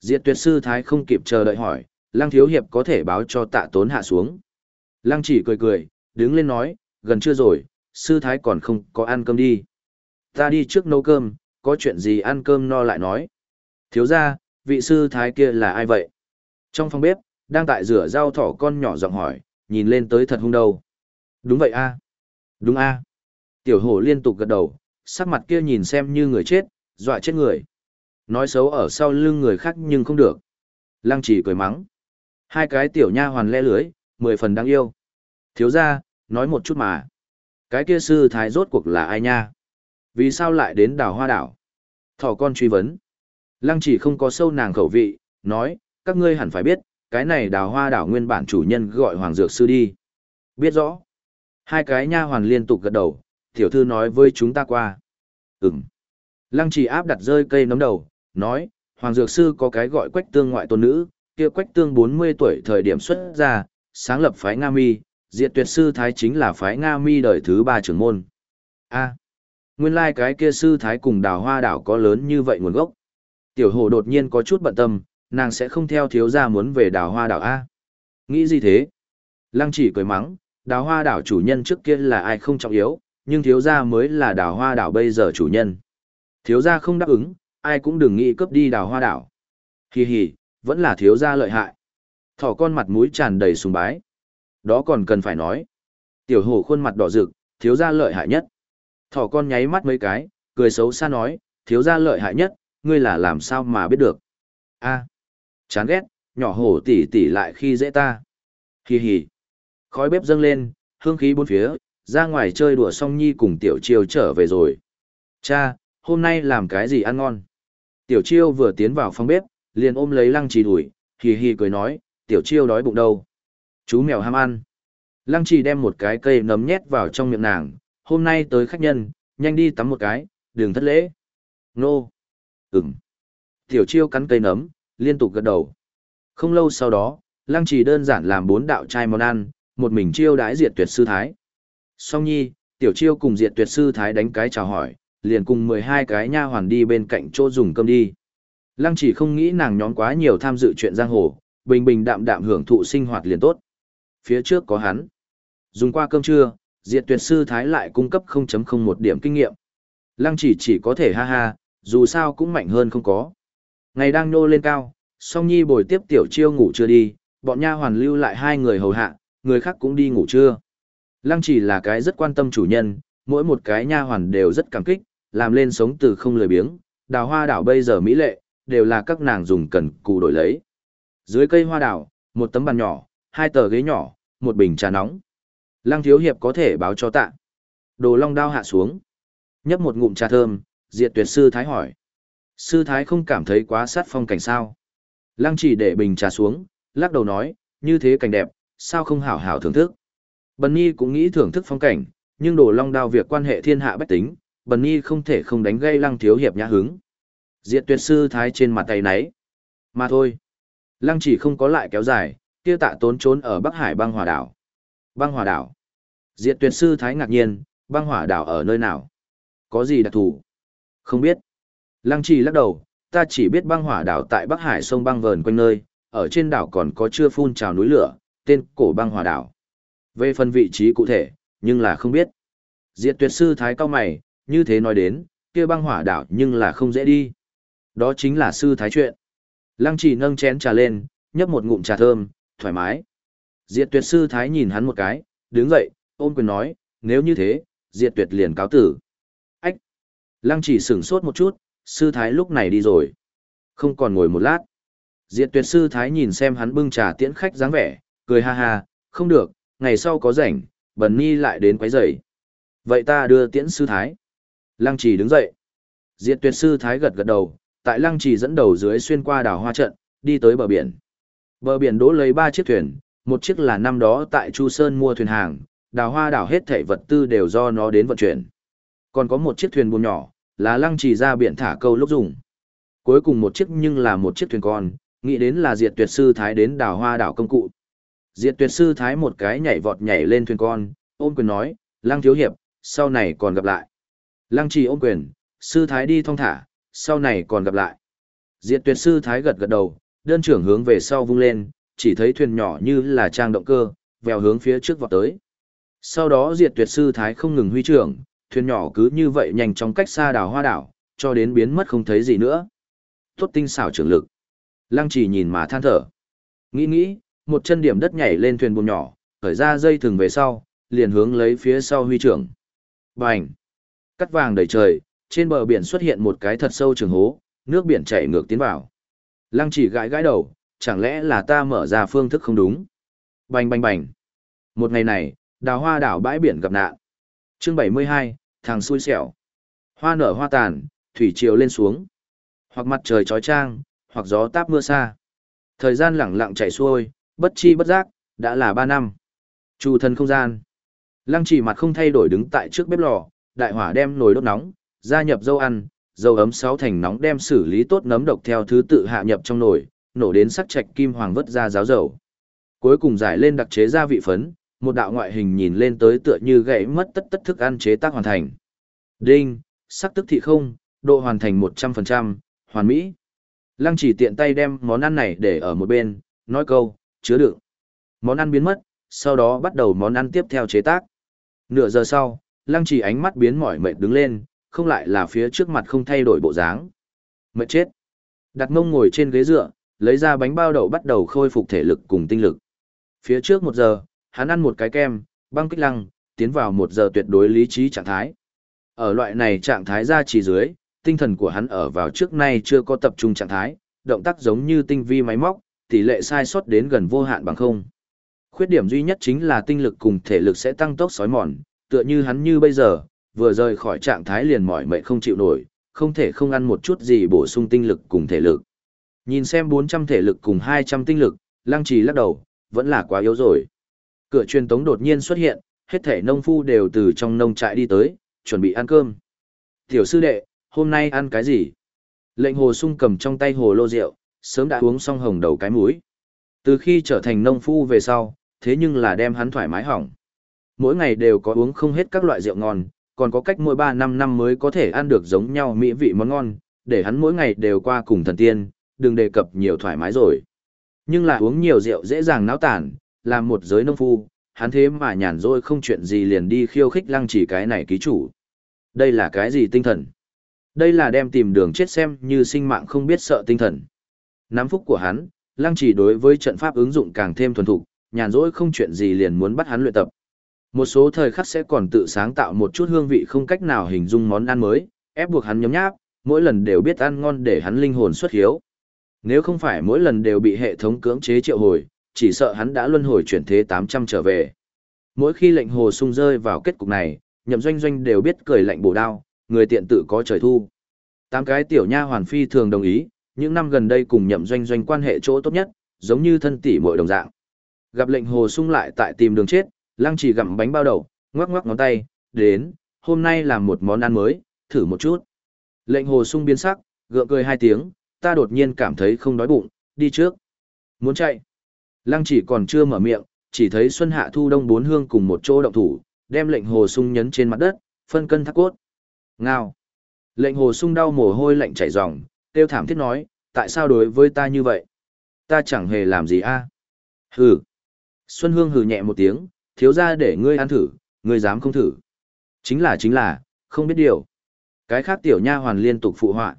Diệt tuyệt sư thái không kịp chờ đợi hỏi, lăng thiếu hiệp có thể báo cho tạ tốn hạ xuống. Lăng chỉ cười cười, đứng lên nói, gần chưa rồi, sư thái còn không có ăn cơm đi. Ta đi trước nấu cơm, có chuyện gì ăn cơm no lại nói. Thiếu ra, vị sư thái kia là ai vậy? Trong phòng bếp, đang tại rửa rau thỏ con nhỏ giọng hỏi, nhìn lên tới thật hung đầu. Đúng vậy a Đúng a Tiểu hổ liên tục gật đầu, sắc mặt kia nhìn xem như người chết, dọa chết người. Nói xấu ở sau lưng người khác nhưng không được. Lăng chỉ cười mắng. Hai cái tiểu nha hoàn le lưới, mười phần đáng yêu. Thiếu ra, nói một chút mà. Cái kia sư thái rốt cuộc là ai nha? Vì sao lại đến đảo hoa đảo? Thỏ con truy vấn. Lăng chỉ không có sâu nàng khẩu vị, nói, các ngươi hẳn phải biết, cái này đào hoa đảo nguyên bản chủ nhân gọi Hoàng Dược Sư đi. Biết rõ. Hai cái nha hoàn liên tục gật đầu, tiểu thư nói với chúng ta qua. Ừm. Lăng chỉ áp đặt rơi cây nấm đầu, nói, Hoàng Dược Sư có cái gọi quách tương ngoại tôn nữ, kia quách tương 40 tuổi thời điểm xuất ra, sáng lập phái Nga Mi, diệt tuyệt sư thái chính là phái Nga Mi đời thứ ba trưởng môn. A. nguyên lai like cái kia sư thái cùng đào hoa đảo có lớn như vậy nguồn gốc. Tiểu hồ đột nhiên có chút bận tâm, nàng sẽ không theo thiếu gia muốn về đào hoa đảo A. Nghĩ gì thế? Lăng chỉ cười mắng, đào hoa đảo chủ nhân trước kia là ai không trọng yếu, nhưng thiếu gia mới là đào hoa đảo bây giờ chủ nhân. Thiếu gia không đáp ứng, ai cũng đừng nghĩ cướp đi đào hoa đảo. Hì hì, vẫn là thiếu gia lợi hại. Thỏ con mặt mũi tràn đầy sùng bái. Đó còn cần phải nói. Tiểu hổ khuôn mặt đỏ rực, thiếu gia lợi hại nhất. Thỏ con nháy mắt mấy cái, cười xấu xa nói, thiếu gia lợi hại nhất, ngươi là làm sao mà biết được. a chán ghét, nhỏ hổ tỉ tỉ lại khi dễ ta. Hì hì. Khói bếp dâng lên, hương khí bốn phía, ra ngoài chơi đùa xong nhi cùng tiểu chiêu trở về rồi. Cha, hôm nay làm cái gì ăn ngon? Tiểu chiêu vừa tiến vào phòng bếp, liền ôm lấy lăng trì đuổi, hì hì cười nói, tiểu chiêu đói bụng đâu. Chú mèo ham ăn. Lăng trì đem một cái cây nấm nhét vào trong miệng nàng, hôm nay tới khách nhân, nhanh đi tắm một cái, đừng thất lễ. Nô. Ừm. Tiểu chiêu cắn cây nấm, liên tục gật đầu. Không lâu sau đó, lăng trì đơn giản làm bốn đạo chai món ăn, một mình chiêu đãi diệt tuyệt sư thái. Song nhi, tiểu chiêu cùng diệt tuyệt sư thái đánh cái chào hỏi, liền cùng 12 cái nha hoàn đi bên cạnh chỗ dùng cơm đi. Lăng chỉ không nghĩ nàng nhóm quá nhiều tham dự chuyện giang hồ, bình bình đạm đạm hưởng thụ sinh hoạt liền tốt. Phía trước có hắn. Dùng qua cơm trưa, diệt tuyệt sư thái lại cung cấp 0.01 điểm kinh nghiệm. Lăng chỉ chỉ có thể ha ha, dù sao cũng mạnh hơn không có. Ngày đang nô lên cao, song nhi bồi tiếp tiểu chiêu ngủ chưa đi, bọn nha hoàn lưu lại hai người hầu hạ, người khác cũng đi ngủ trưa. Lăng chỉ là cái rất quan tâm chủ nhân, mỗi một cái nha hoàn đều rất cảm kích, làm lên sống từ không lười biếng, đào hoa đảo bây giờ mỹ lệ, đều là các nàng dùng cần cù đổi lấy. Dưới cây hoa đảo, một tấm bàn nhỏ, hai tờ ghế nhỏ, một bình trà nóng. Lăng thiếu hiệp có thể báo cho tạ. Đồ long đao hạ xuống. Nhấp một ngụm trà thơm, diệt tuyệt sư thái hỏi. Sư thái không cảm thấy quá sát phong cảnh sao. Lăng chỉ để bình trà xuống, lắc đầu nói, như thế cảnh đẹp, sao không hảo hảo thưởng thức. Bần Nhi cũng nghĩ thưởng thức phong cảnh, nhưng đồ long đao việc quan hệ thiên hạ bách tính, Bần Nhi không thể không đánh gây lăng thiếu hiệp nhã hứng. Diệt tuyệt sư thái trên mặt tay nấy. Mà thôi. Lăng chỉ không có lại kéo dài, kia tạ tốn trốn ở Bắc Hải băng hòa đảo. Băng hòa đảo. Diệt tuyệt sư thái ngạc nhiên, băng hỏa đảo ở nơi nào? Có gì đặc thù? Không biết. Lăng chỉ lắc đầu, ta chỉ biết băng hỏa đảo tại Bắc Hải sông băng vờn quanh nơi, ở trên đảo còn có chưa phun trào núi lửa, tên cổ băng hỏa đảo. Về phần vị trí cụ thể, nhưng là không biết. Diệt tuyệt sư thái cao mày, như thế nói đến, kia băng hỏa đảo nhưng là không dễ đi. Đó chính là sư thái chuyện. Lăng chỉ nâng chén trà lên, nhấp một ngụm trà thơm, thoải mái. Diệt tuyệt sư thái nhìn hắn một cái, đứng dậy, ôm quyền nói, nếu như thế, diệt tuyệt liền cáo tử. Ách! Lăng chỉ sửng sốt một chút, sư thái lúc này đi rồi. Không còn ngồi một lát. Diệt tuyệt sư thái nhìn xem hắn bưng trà tiễn khách dáng vẻ, cười ha ha, không được, ngày sau có rảnh, bần ni lại đến quấy rầy. Vậy ta đưa tiễn sư thái. Lăng chỉ đứng dậy. Diệt tuyệt sư thái gật gật đầu, tại lăng chỉ dẫn đầu dưới xuyên qua đảo hoa trận, đi tới bờ biển. Bờ biển đỗ lấy ba chiếc thuyền, một chiếc là năm đó tại Chu Sơn mua thuyền hàng, đào hoa đảo hết thảy vật tư đều do nó đến vận chuyển. Còn có một chiếc thuyền buồm nhỏ, là lăng trì ra biển thả câu lúc dùng. Cuối cùng một chiếc nhưng là một chiếc thuyền con, nghĩ đến là diệt tuyệt sư thái đến đào hoa đảo công cụ. Diệt tuyệt sư thái một cái nhảy vọt nhảy lên thuyền con, ôm quyền nói, lăng thiếu hiệp, sau này còn gặp lại. Lăng trì ôm quyền, sư thái đi thong thả, sau này còn gặp lại. Diệt tuyệt sư thái gật gật đầu, đơn trưởng hướng về sau vung lên, chỉ thấy thuyền nhỏ như là trang động cơ, vèo hướng phía trước vọt tới. Sau đó diệt tuyệt sư thái không ngừng huy trưởng, thuyền nhỏ cứ như vậy nhanh chóng cách xa đảo hoa đảo, cho đến biến mất không thấy gì nữa. Tốt tinh xảo trưởng lực. Lăng chỉ nhìn mà than thở. Nghĩ nghĩ, một chân điểm đất nhảy lên thuyền buồm nhỏ, khởi ra dây thừng về sau, liền hướng lấy phía sau huy trưởng. Bành! Cắt vàng đầy trời, trên bờ biển xuất hiện một cái thật sâu trường hố, nước biển chảy ngược tiến vào. Lăng chỉ gãi gãi đầu, chẳng lẽ là ta mở ra phương thức không đúng? Bành bành bành! Một ngày này, đào hoa đảo bãi biển gặp nạn. Chương 72, thằng xui xẻo. Hoa nở hoa tàn, thủy triều lên xuống. Hoặc mặt trời trói trang, hoặc gió táp mưa xa. Thời gian lẳng lặng chảy xuôi, bất chi bất giác, đã là ba năm. Chủ thân không gian. Lăng chỉ mặt không thay đổi đứng tại trước bếp lò, đại hỏa đem nồi đốt nóng, gia nhập dâu ăn, dầu ấm sáu thành nóng đem xử lý tốt nấm độc theo thứ tự hạ nhập trong nồi, nổ đến sắc trạch kim hoàng vất ra ráo dầu. Cuối cùng giải lên đặc chế gia vị phấn, một đạo ngoại hình nhìn lên tới tựa như gãy mất tất tất thức ăn chế tác hoàn thành. Đinh, sắc tức thị không, độ hoàn thành 100%, hoàn mỹ. Lăng chỉ tiện tay đem món ăn này để ở một bên, nói câu, chứa đựng. Món ăn biến mất, sau đó bắt đầu món ăn tiếp theo chế tác. Nửa giờ sau, lăng chỉ ánh mắt biến mỏi mệt đứng lên, không lại là phía trước mặt không thay đổi bộ dáng. Mệt chết. Đặt mông ngồi trên ghế dựa, lấy ra bánh bao đậu bắt đầu khôi phục thể lực cùng tinh lực. Phía trước một giờ, hắn ăn một cái kem, băng kích lăng, tiến vào một giờ tuyệt đối lý trí trạng thái. Ở loại này trạng thái ra chỉ dưới, tinh thần của hắn ở vào trước nay chưa có tập trung trạng thái, động tác giống như tinh vi máy móc, tỷ lệ sai sót đến gần vô hạn bằng không. Khuyết điểm duy nhất chính là tinh lực cùng thể lực sẽ tăng tốc sói mòn, tựa như hắn như bây giờ, vừa rời khỏi trạng thái liền mỏi mệt không chịu nổi, không thể không ăn một chút gì bổ sung tinh lực cùng thể lực. Nhìn xem 400 thể lực cùng 200 tinh lực, lăng trì lắc đầu, vẫn là quá yếu rồi. Cửa truyền tống đột nhiên xuất hiện, hết thể nông phu đều từ trong nông trại đi tới, chuẩn bị ăn cơm. Tiểu sư đệ, hôm nay ăn cái gì? Lệnh hồ sung cầm trong tay hồ lô rượu, sớm đã uống xong hồng đầu cái mũi. Từ khi trở thành nông phu về sau, thế nhưng là đem hắn thoải mái hỏng. Mỗi ngày đều có uống không hết các loại rượu ngon, còn có cách mỗi 3 năm năm mới có thể ăn được giống nhau mỹ vị món ngon, để hắn mỗi ngày đều qua cùng thần tiên, đừng đề cập nhiều thoải mái rồi. Nhưng là uống nhiều rượu dễ dàng náo tản, làm một giới nông phu, hắn thế mà nhàn rỗi không chuyện gì liền đi khiêu khích lăng chỉ cái này ký chủ. Đây là cái gì tinh thần? Đây là đem tìm đường chết xem như sinh mạng không biết sợ tinh thần. Nắm phúc của hắn, lăng chỉ đối với trận pháp ứng dụng càng thêm thuần thục, nhàn rỗi không chuyện gì liền muốn bắt hắn luyện tập. Một số thời khắc sẽ còn tự sáng tạo một chút hương vị không cách nào hình dung món ăn mới, ép buộc hắn nhấm nháp, mỗi lần đều biết ăn ngon để hắn linh hồn xuất hiếu. Nếu không phải mỗi lần đều bị hệ thống cưỡng chế triệu hồi, chỉ sợ hắn đã luân hồi chuyển thế 800 trở về. Mỗi khi lệnh hồ sung rơi vào kết cục này, nhậm doanh doanh đều biết cười lạnh bổ đao, người tiện tự có trời thu. Tám cái tiểu nha hoàn phi thường đồng ý, những năm gần đây cùng nhậm doanh doanh quan hệ chỗ tốt nhất, giống như thân tỷ muội đồng dạng. Gặp lệnh hồ sung lại tại tìm đường chết, lăng chỉ gặm bánh bao đầu, ngoắc ngoắc ngón tay, đến, hôm nay làm một món ăn mới, thử một chút. Lệnh hồ sung biến sắc, gượng cười hai tiếng, ta đột nhiên cảm thấy không đói bụng, đi trước. Muốn chạy. Lăng chỉ còn chưa mở miệng, chỉ thấy Xuân Hạ Thu Đông bốn hương cùng một chỗ động thủ, đem lệnh hồ sung nhấn trên mặt đất, phân cân thác cốt. Ngao. Lệnh hồ sung đau mồ hôi lạnh chảy ròng, tiêu thảm thiết nói, tại sao đối với ta như vậy? Ta chẳng hề làm gì a. Hừ. Xuân Hương hừ nhẹ một tiếng, thiếu ra để ngươi ăn thử, ngươi dám không thử. Chính là chính là, không biết điều. Cái khác tiểu nha hoàn liên tục phụ họa.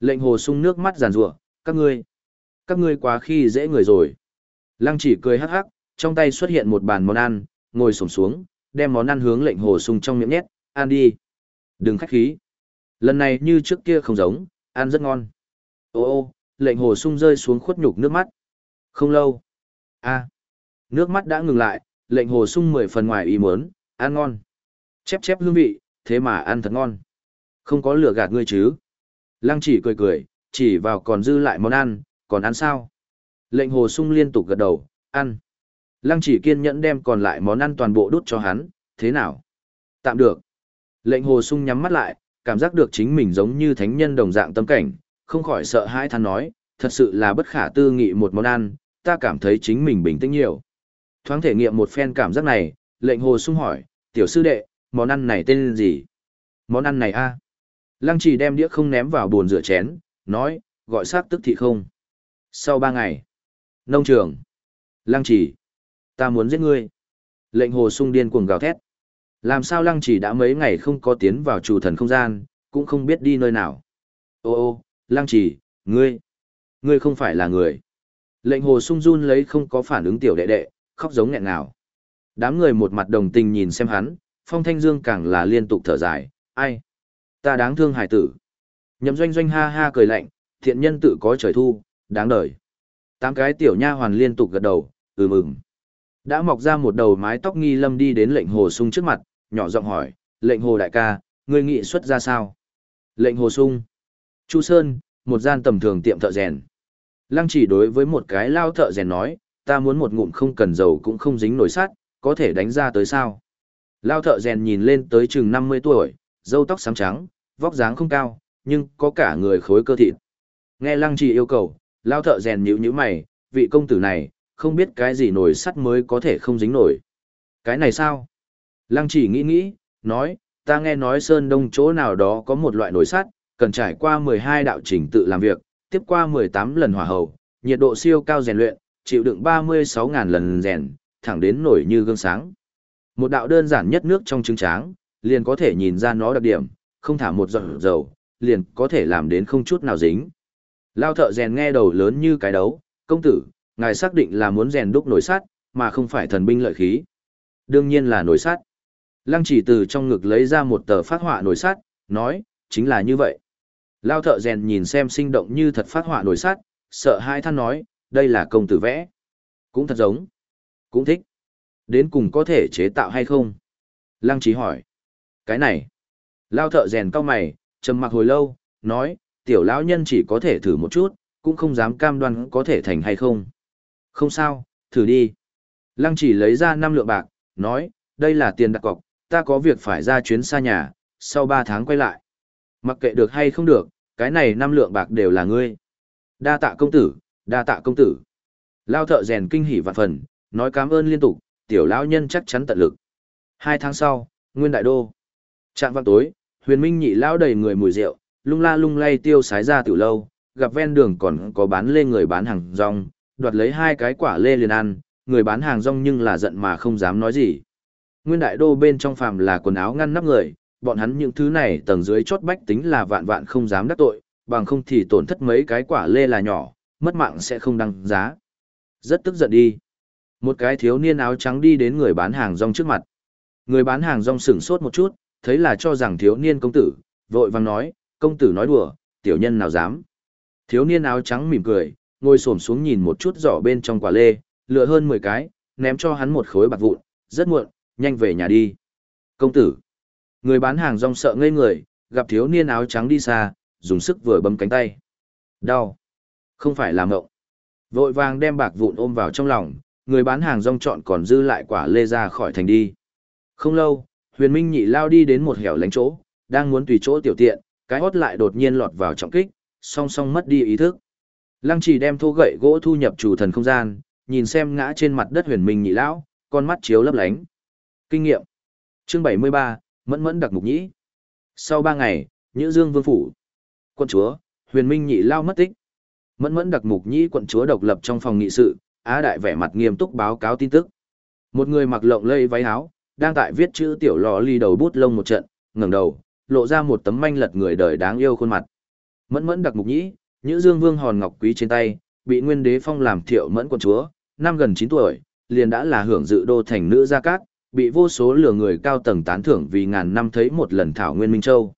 Lệnh hồ sung nước mắt giàn rủa các ngươi. Các ngươi quá khi dễ người rồi. Lăng chỉ cười hắc hắc, trong tay xuất hiện một bàn món ăn, ngồi xổm xuống, đem món ăn hướng lệnh hồ sung trong miệng nhét, ăn đi. Đừng khách khí. Lần này như trước kia không giống, ăn rất ngon. Ô ô, lệnh hồ sung rơi xuống khuất nhục nước mắt. Không lâu. a nước mắt đã ngừng lại, lệnh hồ sung mười phần ngoài ý muốn, ăn ngon. Chép chép hương vị, thế mà ăn thật ngon. Không có lửa gạt ngươi chứ. Lăng chỉ cười cười, chỉ vào còn dư lại món ăn, còn ăn sao? Lệnh hồ sung liên tục gật đầu, ăn. Lăng chỉ kiên nhẫn đem còn lại món ăn toàn bộ đút cho hắn, thế nào? Tạm được. Lệnh hồ sung nhắm mắt lại, cảm giác được chính mình giống như thánh nhân đồng dạng tâm cảnh, không khỏi sợ hãi than nói, thật sự là bất khả tư nghị một món ăn, ta cảm thấy chính mình bình tĩnh nhiều. Thoáng thể nghiệm một phen cảm giác này, lệnh hồ sung hỏi, tiểu sư đệ, món ăn này tên gì? Món ăn này a Lăng chỉ đem đĩa không ném vào bồn rửa chén, nói, gọi xác tức thị không. Sau ba ngày, nông trường, lăng chỉ, ta muốn giết ngươi. Lệnh hồ sung điên cuồng gào thét. Làm sao lăng chỉ đã mấy ngày không có tiến vào chủ thần không gian, cũng không biết đi nơi nào. Ô ô, lăng chỉ, ngươi, ngươi không phải là người. Lệnh hồ sung run lấy không có phản ứng tiểu đệ đệ, khóc giống nghẹn ngào. Đám người một mặt đồng tình nhìn xem hắn, phong thanh dương càng là liên tục thở dài, ai? Ta đáng thương hải tử. Nhậm doanh doanh ha ha cười lạnh, thiện nhân tự có trời thu, đáng đời. Tám cái tiểu nha hoàn liên tục gật đầu, ừ mừng. Đã mọc ra một đầu mái tóc nghi lâm đi đến lệnh hồ sung trước mặt, nhỏ giọng hỏi, lệnh hồ đại ca, ngươi nghị xuất ra sao? Lệnh hồ sung. Chu Sơn, một gian tầm thường tiệm thợ rèn. Lăng chỉ đối với một cái lao thợ rèn nói, ta muốn một ngụm không cần dầu cũng không dính nổi sắt, có thể đánh ra tới sao? Lao thợ rèn nhìn lên tới chừng 50 tuổi, râu tóc xám trắng, vóc dáng không cao, nhưng có cả người khối cơ thịt. Nghe lăng chỉ yêu cầu, lao thợ rèn nhíu nhíu mày, vị công tử này, không biết cái gì nổi sắt mới có thể không dính nổi. Cái này sao? Lăng chỉ nghĩ nghĩ, nói, ta nghe nói Sơn Đông chỗ nào đó có một loại nổi sắt, cần trải qua 12 đạo trình tự làm việc, tiếp qua 18 lần hỏa hầu, nhiệt độ siêu cao rèn luyện, chịu đựng 36.000 lần rèn, thẳng đến nổi như gương sáng. Một đạo đơn giản nhất nước trong trứng tráng, liền có thể nhìn ra nó đặc điểm, không thả một giọt dầu, liền có thể làm đến không chút nào dính. Lao thợ rèn nghe đầu lớn như cái đấu, công tử, ngài xác định là muốn rèn đúc nổi sắt, mà không phải thần binh lợi khí. Đương nhiên là nổi sắt. Lăng chỉ từ trong ngực lấy ra một tờ phát họa nổi sắt, nói, chính là như vậy. Lao thợ rèn nhìn xem sinh động như thật phát họa nổi sắt, sợ hai than nói, đây là công tử vẽ. Cũng thật giống. Cũng thích. Đến cùng có thể chế tạo hay không? Lăng trí hỏi. Cái này. Lao thợ rèn cao mày, trầm mặc hồi lâu, nói, tiểu lão nhân chỉ có thể thử một chút, cũng không dám cam đoan có thể thành hay không. Không sao, thử đi. Lăng chỉ lấy ra năm lượng bạc, nói, đây là tiền đặt cọc, ta có việc phải ra chuyến xa nhà, sau ba tháng quay lại. Mặc kệ được hay không được, cái này năm lượng bạc đều là ngươi. Đa tạ công tử, đa tạ công tử. Lao thợ rèn kinh hỉ vạn phần, nói cảm ơn liên tục, tiểu lão nhân chắc chắn tận lực. Hai tháng sau, Nguyên Đại Đô. Trạng vang tối, huyền minh nhị lão đầy người mùi rượu, lung la lung lay tiêu sái ra tiểu lâu, gặp ven đường còn có bán lê người bán hàng rong, đoạt lấy hai cái quả lê liền ăn, người bán hàng rong nhưng là giận mà không dám nói gì. Nguyên đại đô bên trong phàm là quần áo ngăn nắp người, bọn hắn những thứ này tầng dưới chốt bách tính là vạn vạn không dám đắc tội, bằng không thì tổn thất mấy cái quả lê là nhỏ, mất mạng sẽ không đăng giá. Rất tức giận đi. Một cái thiếu niên áo trắng đi đến người bán hàng rong trước mặt. Người bán hàng rong sửng sốt một chút, thấy là cho rằng thiếu niên công tử, vội vàng nói, công tử nói đùa, tiểu nhân nào dám. Thiếu niên áo trắng mỉm cười, ngồi xổm xuống nhìn một chút giỏ bên trong quả lê, lựa hơn 10 cái, ném cho hắn một khối bạc vụn, rất muộn, nhanh về nhà đi. Công tử. Người bán hàng rong sợ ngây người, gặp thiếu niên áo trắng đi xa, dùng sức vừa bấm cánh tay. Đau. Không phải là mộng. Vội vàng đem bạc vụn ôm vào trong lòng, người bán hàng rong chọn còn dư lại quả lê ra khỏi thành đi. Không lâu, huyền minh nhị lao đi đến một hẻo lánh chỗ, đang muốn tùy chỗ tiểu tiện, cái hót lại đột nhiên lọt vào trọng kích, song song mất đi ý thức. Lăng chỉ đem thô gậy gỗ thu nhập chủ thần không gian, nhìn xem ngã trên mặt đất huyền minh nhị lão, con mắt chiếu lấp lánh. Kinh nghiệm. Chương 73, Mẫn Mẫn đặc mục nhĩ. Sau 3 ngày, Nhữ Dương Vương phủ. Quân chúa, huyền minh nhị lao mất tích. Mẫn Mẫn đặc mục nhĩ quận chúa độc lập trong phòng nghị sự, Á Đại vẻ mặt nghiêm túc báo cáo tin tức. Một người mặc lộng lây váy áo, đang tại viết chữ tiểu lò ly đầu bút lông một trận, ngẩng đầu, lộ ra một tấm manh lật người đời đáng yêu khuôn mặt. Mẫn Mẫn đặc mục nhĩ, Nhữ Dương Vương hòn ngọc quý trên tay, bị Nguyên Đế phong làm Thiệu Mẫn quận chúa, năm gần 9 tuổi, liền đã là hưởng dự đô thành nữ gia cát, bị vô số lừa người cao tầng tán thưởng vì ngàn năm thấy một lần thảo nguyên minh châu.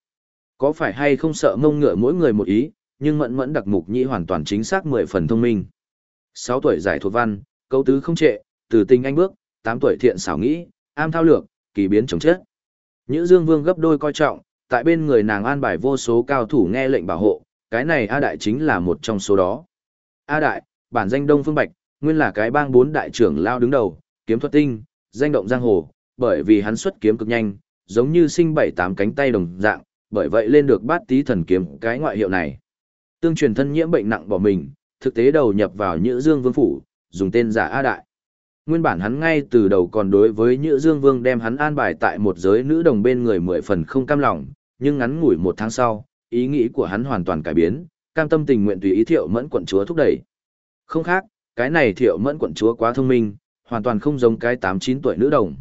Có phải hay không sợ mông ngựa mỗi người một ý, nhưng mẫn mẫn đặc mục nhĩ hoàn toàn chính xác 10 phần thông minh. sáu tuổi giải thuộc văn, câu tứ không trệ, từ tình anh bước, tám tuổi thiện xảo nghĩ, am thao lược, kỳ biến chống chết. Nhữ Dương Vương gấp đôi coi trọng, tại bên người nàng an bài vô số cao thủ nghe lệnh bảo hộ, cái này A Đại chính là một trong số đó. A Đại, bản danh Đông Phương Bạch, nguyên là cái bang bốn đại trưởng lao đứng đầu, kiếm thuật tinh, danh động giang hồ, bởi vì hắn xuất kiếm cực nhanh, giống như sinh bảy tám cánh tay đồng dạng, bởi vậy lên được bát tí thần kiếm cái ngoại hiệu này. Tương truyền thân nhiễm bệnh nặng bỏ mình, thực tế đầu nhập vào Nhữ Dương Vương phủ, dùng tên giả A Đại. Nguyên bản hắn ngay từ đầu còn đối với Nhữ Dương Vương đem hắn an bài tại một giới nữ đồng bên người mười phần không cam lòng, nhưng ngắn ngủi một tháng sau, ý nghĩ của hắn hoàn toàn cải biến, cam tâm tình nguyện tùy ý thiệu mẫn quận chúa thúc đẩy. Không khác, cái này thiệu mẫn quận chúa quá thông minh, hoàn toàn không giống cái tám chín tuổi nữ đồng.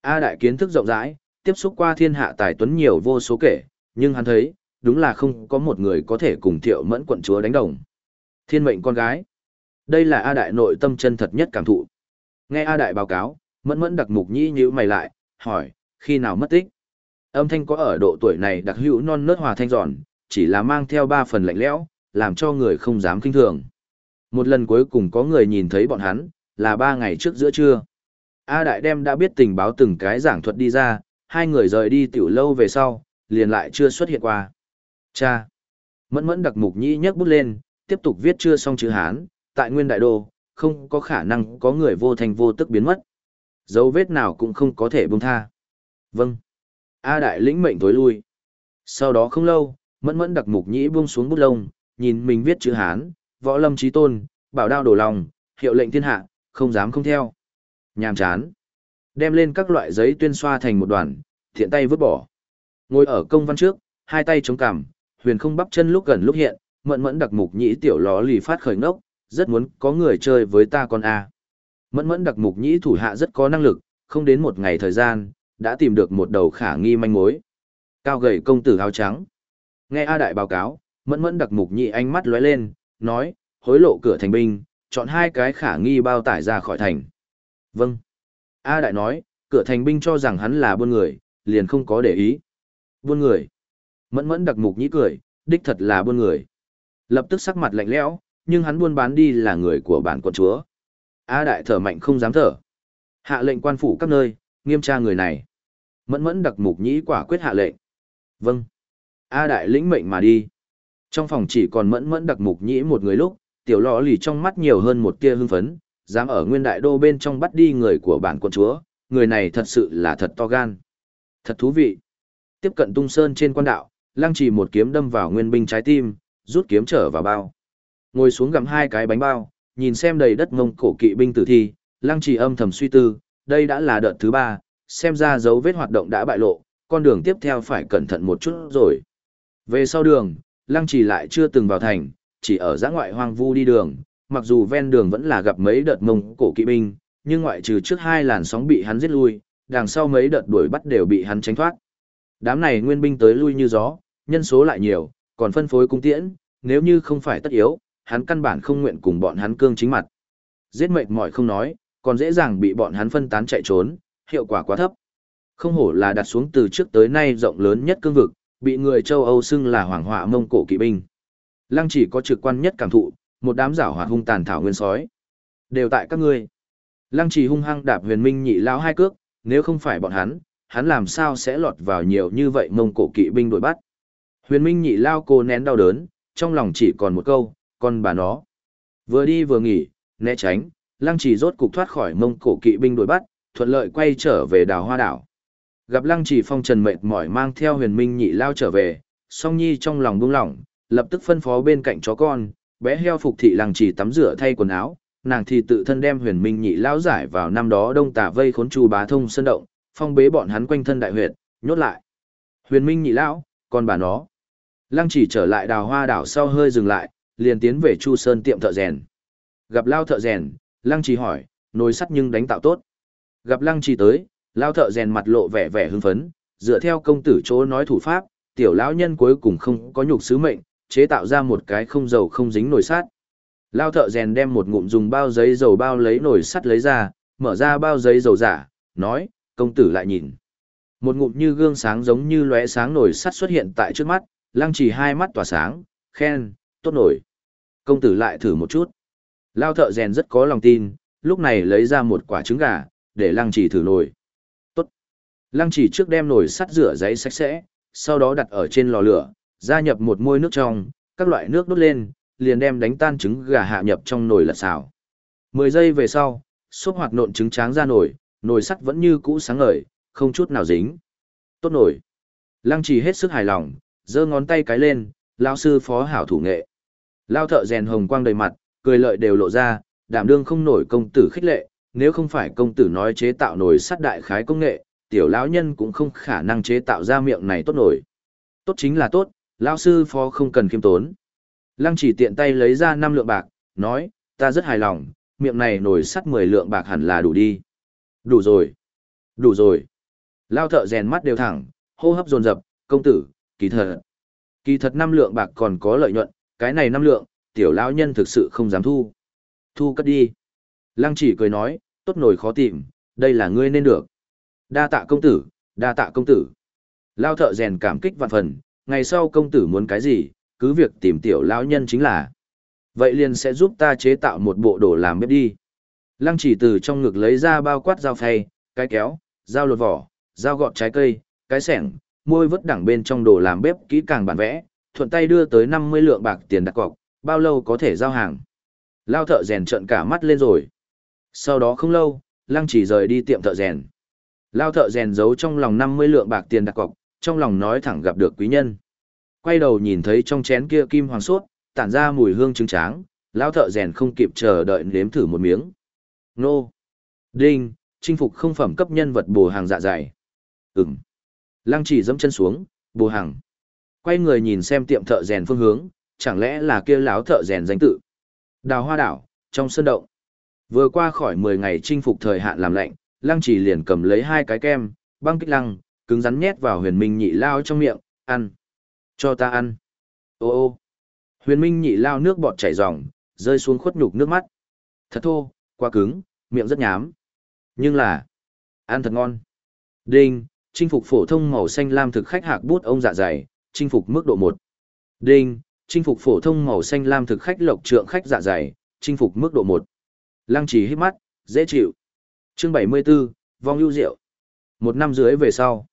A đại kiến thức rộng rãi, tiếp xúc qua thiên hạ tài tuấn nhiều vô số kể, nhưng hắn thấy, đúng là không có một người có thể cùng thiệu mẫn quận chúa đánh đồng. Thiên mệnh con gái. Đây là A đại nội tâm chân thật nhất cảm thụ. Nghe A đại báo cáo, mẫn mẫn đặc mục nhĩ nhữ mày lại, hỏi, khi nào mất tích? Âm thanh có ở độ tuổi này đặc hữu non nớt hòa thanh giòn, chỉ là mang theo ba phần lạnh lẽo, làm cho người không dám kinh thường. Một lần cuối cùng có người nhìn thấy bọn hắn, là ba ngày trước giữa trưa. A Đại đem đã biết tình báo từng cái giảng thuật đi ra, hai người rời đi tiểu lâu về sau, liền lại chưa xuất hiện qua. Cha! Mẫn mẫn đặc mục nhĩ nhấc bút lên, tiếp tục viết chưa xong chữ Hán, tại nguyên đại đô, không có khả năng có người vô thành vô tức biến mất. Dấu vết nào cũng không có thể buông tha. Vâng. A Đại lĩnh mệnh tối lui. Sau đó không lâu, mẫn mẫn đặc mục nhĩ buông xuống bút lông, nhìn mình viết chữ Hán, võ lâm trí tôn, bảo đao đổ lòng, hiệu lệnh thiên hạ, không dám không theo. Nhàm chán. Đem lên các loại giấy tuyên xoa thành một đoàn, thiện tay vứt bỏ. Ngồi ở công văn trước, hai tay chống cằm, huyền không bắp chân lúc gần lúc hiện, mẫn mẫn đặc mục nhĩ tiểu ló lì phát khởi ngốc, rất muốn có người chơi với ta con a. Mẫn mẫn đặc mục nhĩ thủ hạ rất có năng lực, không đến một ngày thời gian, đã tìm được một đầu khả nghi manh mối. Cao gầy công tử áo trắng. Nghe A Đại báo cáo, mẫn mẫn đặc mục nhĩ ánh mắt lóe lên, nói, hối lộ cửa thành binh, chọn hai cái khả nghi bao tải ra khỏi thành. Vâng. A Đại nói, cửa thành binh cho rằng hắn là buôn người, liền không có để ý. Buôn người. Mẫn mẫn đặc mục nhĩ cười, đích thật là buôn người. Lập tức sắc mặt lạnh lẽo, nhưng hắn buôn bán đi là người của bản quận chúa. A Đại thở mạnh không dám thở. Hạ lệnh quan phủ các nơi, nghiêm tra người này. Mẫn mẫn đặc mục nhĩ quả quyết hạ lệnh. Vâng. A Đại lĩnh mệnh mà đi. Trong phòng chỉ còn mẫn mẫn đặc mục nhĩ một người lúc, tiểu lọ lì trong mắt nhiều hơn một tia hưng phấn, dám ở nguyên đại đô bên trong bắt đi người của bản quân chúa, người này thật sự là thật to gan. Thật thú vị. Tiếp cận tung sơn trên quan đạo, lăng trì một kiếm đâm vào nguyên binh trái tim, rút kiếm trở vào bao. Ngồi xuống gặm hai cái bánh bao, nhìn xem đầy đất mông cổ kỵ binh tử thi, lăng trì âm thầm suy tư, đây đã là đợt thứ ba, xem ra dấu vết hoạt động đã bại lộ, con đường tiếp theo phải cẩn thận một chút rồi. Về sau đường, lăng trì lại chưa từng vào thành, chỉ ở giã ngoại hoang vu đi đường, mặc dù ven đường vẫn là gặp mấy đợt mông cổ kỵ binh, nhưng ngoại trừ trước hai làn sóng bị hắn giết lui, đằng sau mấy đợt đuổi bắt đều bị hắn tránh thoát. Đám này nguyên binh tới lui như gió, nhân số lại nhiều, còn phân phối cung tiễn, nếu như không phải tất yếu, hắn căn bản không nguyện cùng bọn hắn cương chính mặt. Giết mệt mỏi không nói, còn dễ dàng bị bọn hắn phân tán chạy trốn, hiệu quả quá thấp. Không hổ là đặt xuống từ trước tới nay rộng lớn nhất cương vực, bị người châu Âu xưng là hoàng họa mông cổ kỵ binh. Lăng chỉ có trực quan nhất cảm thụ, một đám giảo hoạt hung tàn thảo nguyên sói. Đều tại các ngươi. Lăng chỉ hung hăng đạp huyền minh nhị lão hai cước, nếu không phải bọn hắn, hắn làm sao sẽ lọt vào nhiều như vậy mông cổ kỵ binh đuổi bắt. Huyền minh nhị lao cô nén đau đớn, trong lòng chỉ còn một câu, con bà nó. Vừa đi vừa nghỉ, né tránh, lăng chỉ rốt cục thoát khỏi mông cổ kỵ binh đuổi bắt, thuận lợi quay trở về đào hoa đảo. Gặp lăng chỉ phong trần mệt mỏi mang theo huyền minh nhị lao trở về, song nhi trong lòng buông lỏng, lập tức phân phó bên cạnh chó con, bé heo phục thị lăng chỉ tắm rửa thay quần áo, nàng thì tự thân đem huyền minh nhị lao giải vào năm đó đông tả vây khốn chu bá thông sân động, phong bế bọn hắn quanh thân đại huyệt, nhốt lại. Huyền minh nhị lão, con bà nó. Lăng chỉ trở lại đào hoa đảo sau hơi dừng lại, liền tiến về chu sơn tiệm thợ rèn. Gặp lao thợ rèn, lăng chỉ hỏi, nồi sắt nhưng đánh tạo tốt. Gặp lăng chỉ tới, lao thợ rèn mặt lộ vẻ vẻ hưng phấn, dựa theo công tử chỗ nói thủ pháp, tiểu lão nhân cuối cùng không có nhục sứ mệnh, chế tạo ra một cái không dầu không dính nồi sắt. Lao thợ rèn đem một ngụm dùng bao giấy dầu bao lấy nồi sắt lấy ra, mở ra bao giấy dầu giả, nói, công tử lại nhìn. Một ngụm như gương sáng giống như lóe sáng nồi sắt xuất hiện tại trước mắt, lăng chỉ hai mắt tỏa sáng, khen, tốt nổi. Công tử lại thử một chút. Lao thợ rèn rất có lòng tin, lúc này lấy ra một quả trứng gà, để lăng chỉ thử nồi. Tốt. Lăng chỉ trước đem nồi sắt rửa giấy sạch sẽ, sau đó đặt ở trên lò lửa, gia nhập một môi nước trong, các loại nước đốt lên, liền đem đánh tan trứng gà hạ nhập trong nồi lật xào. 10 giây về sau, xốp hoạt nộn trứng tráng ra nồi, nồi sắt vẫn như cũ sáng ngời, không chút nào dính. Tốt nổi. Lăng chỉ hết sức hài lòng, giơ ngón tay cái lên, lao sư phó hảo thủ nghệ. Lao thợ rèn hồng quang đầy mặt, cười lợi đều lộ ra, đảm đương không nổi công tử khích lệ, nếu không phải công tử nói chế tạo nồi sắt đại khái công nghệ, tiểu lão nhân cũng không khả năng chế tạo ra miệng này tốt nổi. Tốt chính là tốt, lão sư phó không cần khiêm tốn. Lăng chỉ tiện tay lấy ra 5 lượng bạc, nói, ta rất hài lòng, miệng này nổi sắt 10 lượng bạc hẳn là đủ đi. Đủ rồi. Đủ rồi. Lao thợ rèn mắt đều thẳng, hô hấp dồn dập, công tử, kỳ thật. Kỳ thật 5 lượng bạc còn có lợi nhuận, cái này 5 lượng, tiểu lão nhân thực sự không dám thu. Thu cất đi. Lăng chỉ cười nói, tốt nổi khó tìm, đây là ngươi nên được. Đa tạ công tử, đa tạ công tử. Lao thợ rèn cảm kích vạn phần, ngày sau công tử muốn cái gì, cứ việc tìm tiểu lão nhân chính là. Vậy liền sẽ giúp ta chế tạo một bộ đồ làm bếp đi. Lăng chỉ từ trong ngực lấy ra bao quát dao phay, cái kéo, dao lột vỏ, dao gọt trái cây, cái sẻng, môi vứt đẳng bên trong đồ làm bếp kỹ càng bản vẽ, thuận tay đưa tới 50 lượng bạc tiền đặt cọc, bao lâu có thể giao hàng. Lao thợ rèn trợn cả mắt lên rồi. Sau đó không lâu, Lăng chỉ rời đi tiệm thợ rèn. Lao thợ rèn giấu trong lòng 50 lượng bạc tiền đặt cọc, trong lòng nói thẳng gặp được quý nhân. Quay đầu nhìn thấy trong chén kia kim hoàng sốt, tản ra mùi hương trứng tráng, lao thợ rèn không kịp chờ đợi nếm thử một miếng. Nô! Đinh! Chinh phục không phẩm cấp nhân vật bổ hàng dạ dày. Ừm! Lăng chỉ dẫm chân xuống, bồ hàng. Quay người nhìn xem tiệm thợ rèn phương hướng, chẳng lẽ là kia lão thợ rèn danh tự. Đào hoa đảo, trong sân động. Vừa qua khỏi 10 ngày chinh phục thời hạn làm lạnh, lăng chỉ liền cầm lấy hai cái kem, băng kích lăng, cứng rắn nhét vào huyền minh nhị lao trong miệng, ăn. Cho ta ăn. Ô ô. Huyền Minh nhị lao nước bọt chảy ròng, rơi xuống khuất nhục nước mắt. Thật thô, quá cứng, miệng rất nhám. Nhưng là, ăn thật ngon. Đinh, chinh phục phổ thông màu xanh lam thực khách hạc bút ông dạ dày, chinh phục mức độ một Đinh, chinh phục phổ thông màu xanh lam thực khách lộc trượng khách dạ dày, chinh phục mức độ một Lăng trì hít mắt, dễ chịu. Chương 74, vong ưu rượu. Một năm dưới về sau.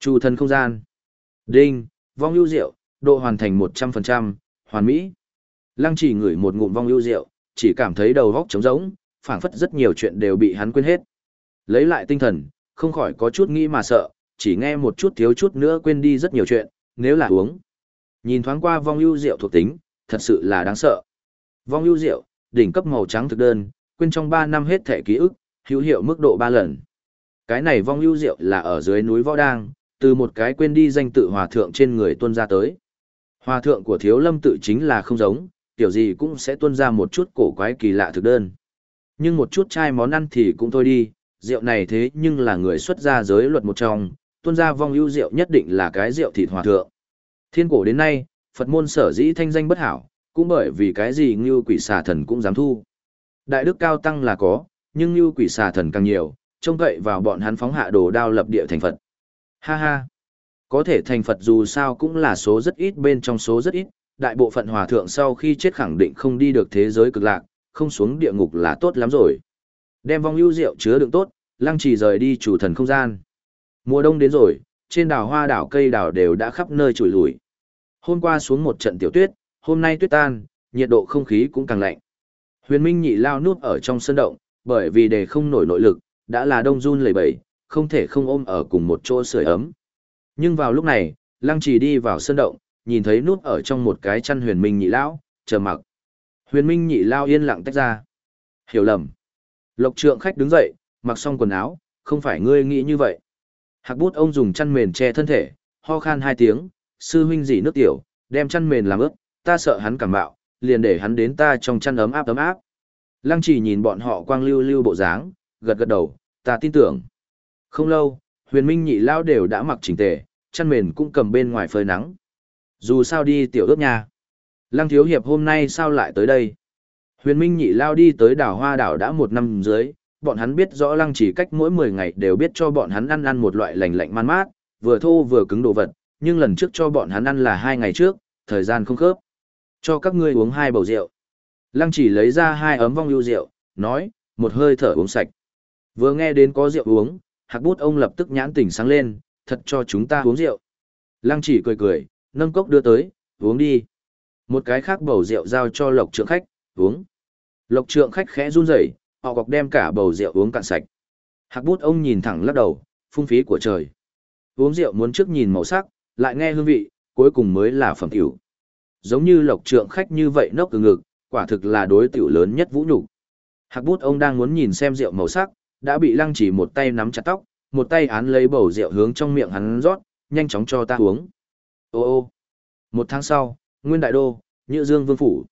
Chủ thần không gian. Đinh, vong ưu rượu, độ hoàn thành 100%, hoàn mỹ. Lăng chỉ ngửi một ngụm vong ưu rượu, chỉ cảm thấy đầu góc trống rỗng, phảng phất rất nhiều chuyện đều bị hắn quên hết. Lấy lại tinh thần, không khỏi có chút nghĩ mà sợ, chỉ nghe một chút thiếu chút nữa quên đi rất nhiều chuyện, nếu là uống. Nhìn thoáng qua vong ưu rượu thuộc tính, thật sự là đáng sợ. Vong ưu rượu, đỉnh cấp màu trắng thực đơn, quên trong 3 năm hết thể ký ức, hữu hiệu mức độ 3 lần. Cái này vong ưu rượu là ở dưới núi Võ Đang, từ một cái quên đi danh tự hòa thượng trên người tuân ra tới. Hòa thượng của thiếu lâm tự chính là không giống, tiểu gì cũng sẽ tuân ra một chút cổ quái kỳ lạ thực đơn. Nhưng một chút chai món ăn thì cũng thôi đi, rượu này thế nhưng là người xuất ra giới luật một trong, tuân ra vong ưu rượu nhất định là cái rượu thịt hòa thượng. Thiên cổ đến nay, Phật môn sở dĩ thanh danh bất hảo, cũng bởi vì cái gì như quỷ xà thần cũng dám thu. Đại đức cao tăng là có, nhưng như quỷ xà thần càng nhiều, trông cậy vào bọn hắn phóng hạ đồ đao lập địa thành Phật. Ha ha! Có thể thành Phật dù sao cũng là số rất ít bên trong số rất ít, đại bộ phận hòa thượng sau khi chết khẳng định không đi được thế giới cực lạc, không xuống địa ngục là tốt lắm rồi. Đem vong ưu rượu chứa đựng tốt, lăng trì rời đi chủ thần không gian. Mùa đông đến rồi, trên đảo hoa đảo cây đảo đều đã khắp nơi trùi lùi. Hôm qua xuống một trận tiểu tuyết, hôm nay tuyết tan, nhiệt độ không khí cũng càng lạnh. Huyền Minh nhị lao nuốt ở trong sân động, bởi vì để không nổi nội lực, đã là đông run lẩy bẩy, không thể không ôm ở cùng một chỗ sưởi ấm. Nhưng vào lúc này, Lăng Chỉ đi vào sân động, nhìn thấy nuốt ở trong một cái chăn Huyền Minh nhị lao, chờ mặc. Huyền Minh nhị lao yên lặng tách ra. Hiểu lầm. Lộc trượng khách đứng dậy, mặc xong quần áo, không phải ngươi nghĩ như vậy. Hạc bút ông dùng chăn mền che thân thể, ho khan hai tiếng, sư huynh dỉ nước tiểu, đem chăn mền làm ướt, ta sợ hắn cảm bạo, liền để hắn đến ta trong chăn ấm áp ấm áp. Lăng chỉ nhìn bọn họ quang lưu lưu bộ dáng, gật gật đầu, ta tin tưởng. Không lâu, huyền minh nhị lao đều đã mặc chỉnh tề, chăn mền cũng cầm bên ngoài phơi nắng. Dù sao đi tiểu ướt nhà. Lăng thiếu hiệp hôm nay sao lại tới đây? Huyền minh nhị lao đi tới đảo hoa đảo đã một năm dưới, bọn hắn biết rõ lăng chỉ cách mỗi 10 ngày đều biết cho bọn hắn ăn ăn một loại lành lạnh man mát, vừa thô vừa cứng đồ vật, nhưng lần trước cho bọn hắn ăn là hai ngày trước, thời gian không khớp. Cho các ngươi uống hai bầu rượu. Lăng chỉ lấy ra hai ấm vong lưu rượu, nói, một hơi thở uống sạch. Vừa nghe đến có rượu uống, hạc bút ông lập tức nhãn tỉnh sáng lên, thật cho chúng ta uống rượu. Lăng chỉ cười cười, nâng cốc đưa tới, uống đi. Một cái khác bầu rượu giao cho lộc trượng khách, uống. Lộc trượng khách khẽ run rẩy, họ gọc đem cả bầu rượu uống cạn sạch. Hạc bút ông nhìn thẳng lắc đầu, phung phí của trời. Uống rượu muốn trước nhìn màu sắc, lại nghe hương vị, cuối cùng mới là phẩm tiểu. Giống như lộc trượng khách như vậy nốc từ ngực, quả thực là đối tiểu lớn nhất vũ nhục. Hạc bút ông đang muốn nhìn xem rượu màu sắc, đã bị lăng chỉ một tay nắm chặt tóc, một tay án lấy bầu rượu hướng trong miệng hắn rót, nhanh chóng cho ta uống. Ô ô. Một tháng sau, Nguyên Đại Đô, Nhữ Dương Vương Phủ.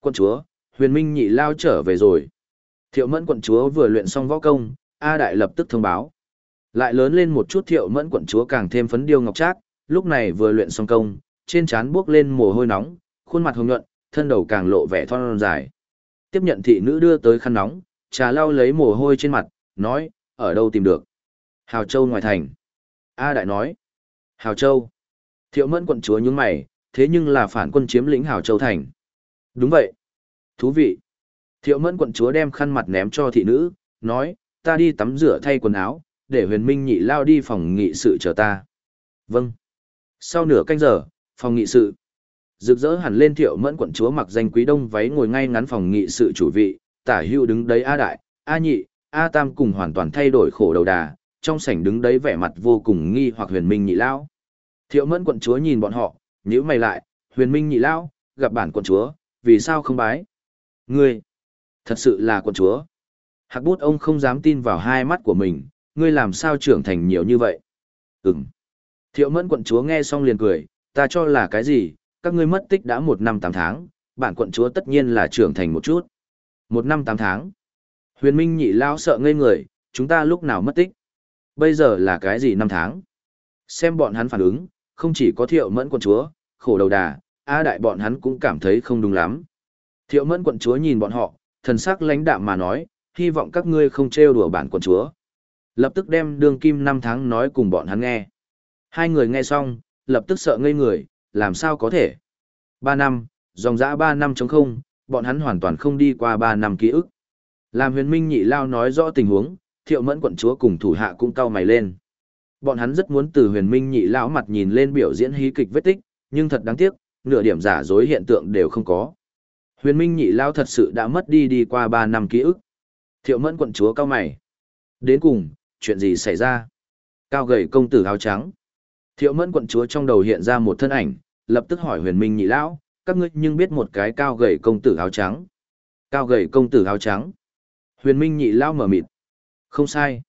Quân chúa, huyền minh nhị lao trở về rồi. Thiệu mẫn quận chúa vừa luyện xong võ công, A Đại lập tức thông báo. Lại lớn lên một chút thiệu mẫn quận chúa càng thêm phấn điêu ngọc trác, lúc này vừa luyện xong công, trên trán buốc lên mồ hôi nóng, khuôn mặt hồng nhuận, thân đầu càng lộ vẻ thon dài. Tiếp nhận thị nữ đưa tới khăn nóng, trà lau lấy mồ hôi trên mặt, nói, ở đâu tìm được? Hào Châu ngoài thành. A Đại nói, Hào Châu. Thiệu mẫn quận chúa nhướng mày, thế nhưng là phản quân chiếm lĩnh Hào Châu thành. Đúng vậy. Thú vị. Thiệu mẫn quận chúa đem khăn mặt ném cho thị nữ, nói, ta đi tắm rửa thay quần áo, để huyền minh nhị lao đi phòng nghị sự chờ ta. Vâng. Sau nửa canh giờ, phòng nghị sự. Rực rỡ hẳn lên thiệu mẫn quận chúa mặc danh quý đông váy ngồi ngay ngắn phòng nghị sự chủ vị, tả hưu đứng đấy A đại, A nhị, A tam cùng hoàn toàn thay đổi khổ đầu đà, trong sảnh đứng đấy vẻ mặt vô cùng nghi hoặc huyền minh nhị lao. Thiệu mẫn quận chúa nhìn bọn họ, nhíu mày lại, huyền minh nhị lao, gặp bản quận chúa, vì sao không bái? Ngươi, thật sự là quận chúa. Hạc bút ông không dám tin vào hai mắt của mình, ngươi làm sao trưởng thành nhiều như vậy? Ừm. Thiệu mẫn quận chúa nghe xong liền cười, ta cho là cái gì, các ngươi mất tích đã một năm tám tháng, bản quận chúa tất nhiên là trưởng thành một chút. Một năm tám tháng. Huyền Minh nhị lao sợ ngây người, chúng ta lúc nào mất tích. Bây giờ là cái gì năm tháng? Xem bọn hắn phản ứng, không chỉ có thiệu mẫn quận chúa, khổ đầu đà, A đại bọn hắn cũng cảm thấy không đúng lắm. Thiệu mẫn quận chúa nhìn bọn họ, thần sắc lãnh đạm mà nói, hy vọng các ngươi không trêu đùa bản quận chúa. Lập tức đem đường kim năm tháng nói cùng bọn hắn nghe. Hai người nghe xong, lập tức sợ ngây người, làm sao có thể. Ba năm, dòng dã ba năm chống không, bọn hắn hoàn toàn không đi qua ba năm ký ức. Làm huyền minh nhị lao nói rõ tình huống, thiệu mẫn quận chúa cùng thủ hạ cũng cau mày lên. Bọn hắn rất muốn từ huyền minh nhị lão mặt nhìn lên biểu diễn hí kịch vết tích, nhưng thật đáng tiếc, nửa điểm giả dối hiện tượng đều không có. Huyền minh nhị lao thật sự đã mất đi đi qua ba năm ký ức. Thiệu mẫn quận chúa cao mày. Đến cùng, chuyện gì xảy ra? Cao gầy công tử áo trắng. Thiệu mẫn quận chúa trong đầu hiện ra một thân ảnh, lập tức hỏi huyền minh nhị lão, các ngươi nhưng biết một cái cao gầy công tử áo trắng. Cao gầy công tử áo trắng. Huyền minh nhị lão mở mịt. Không sai.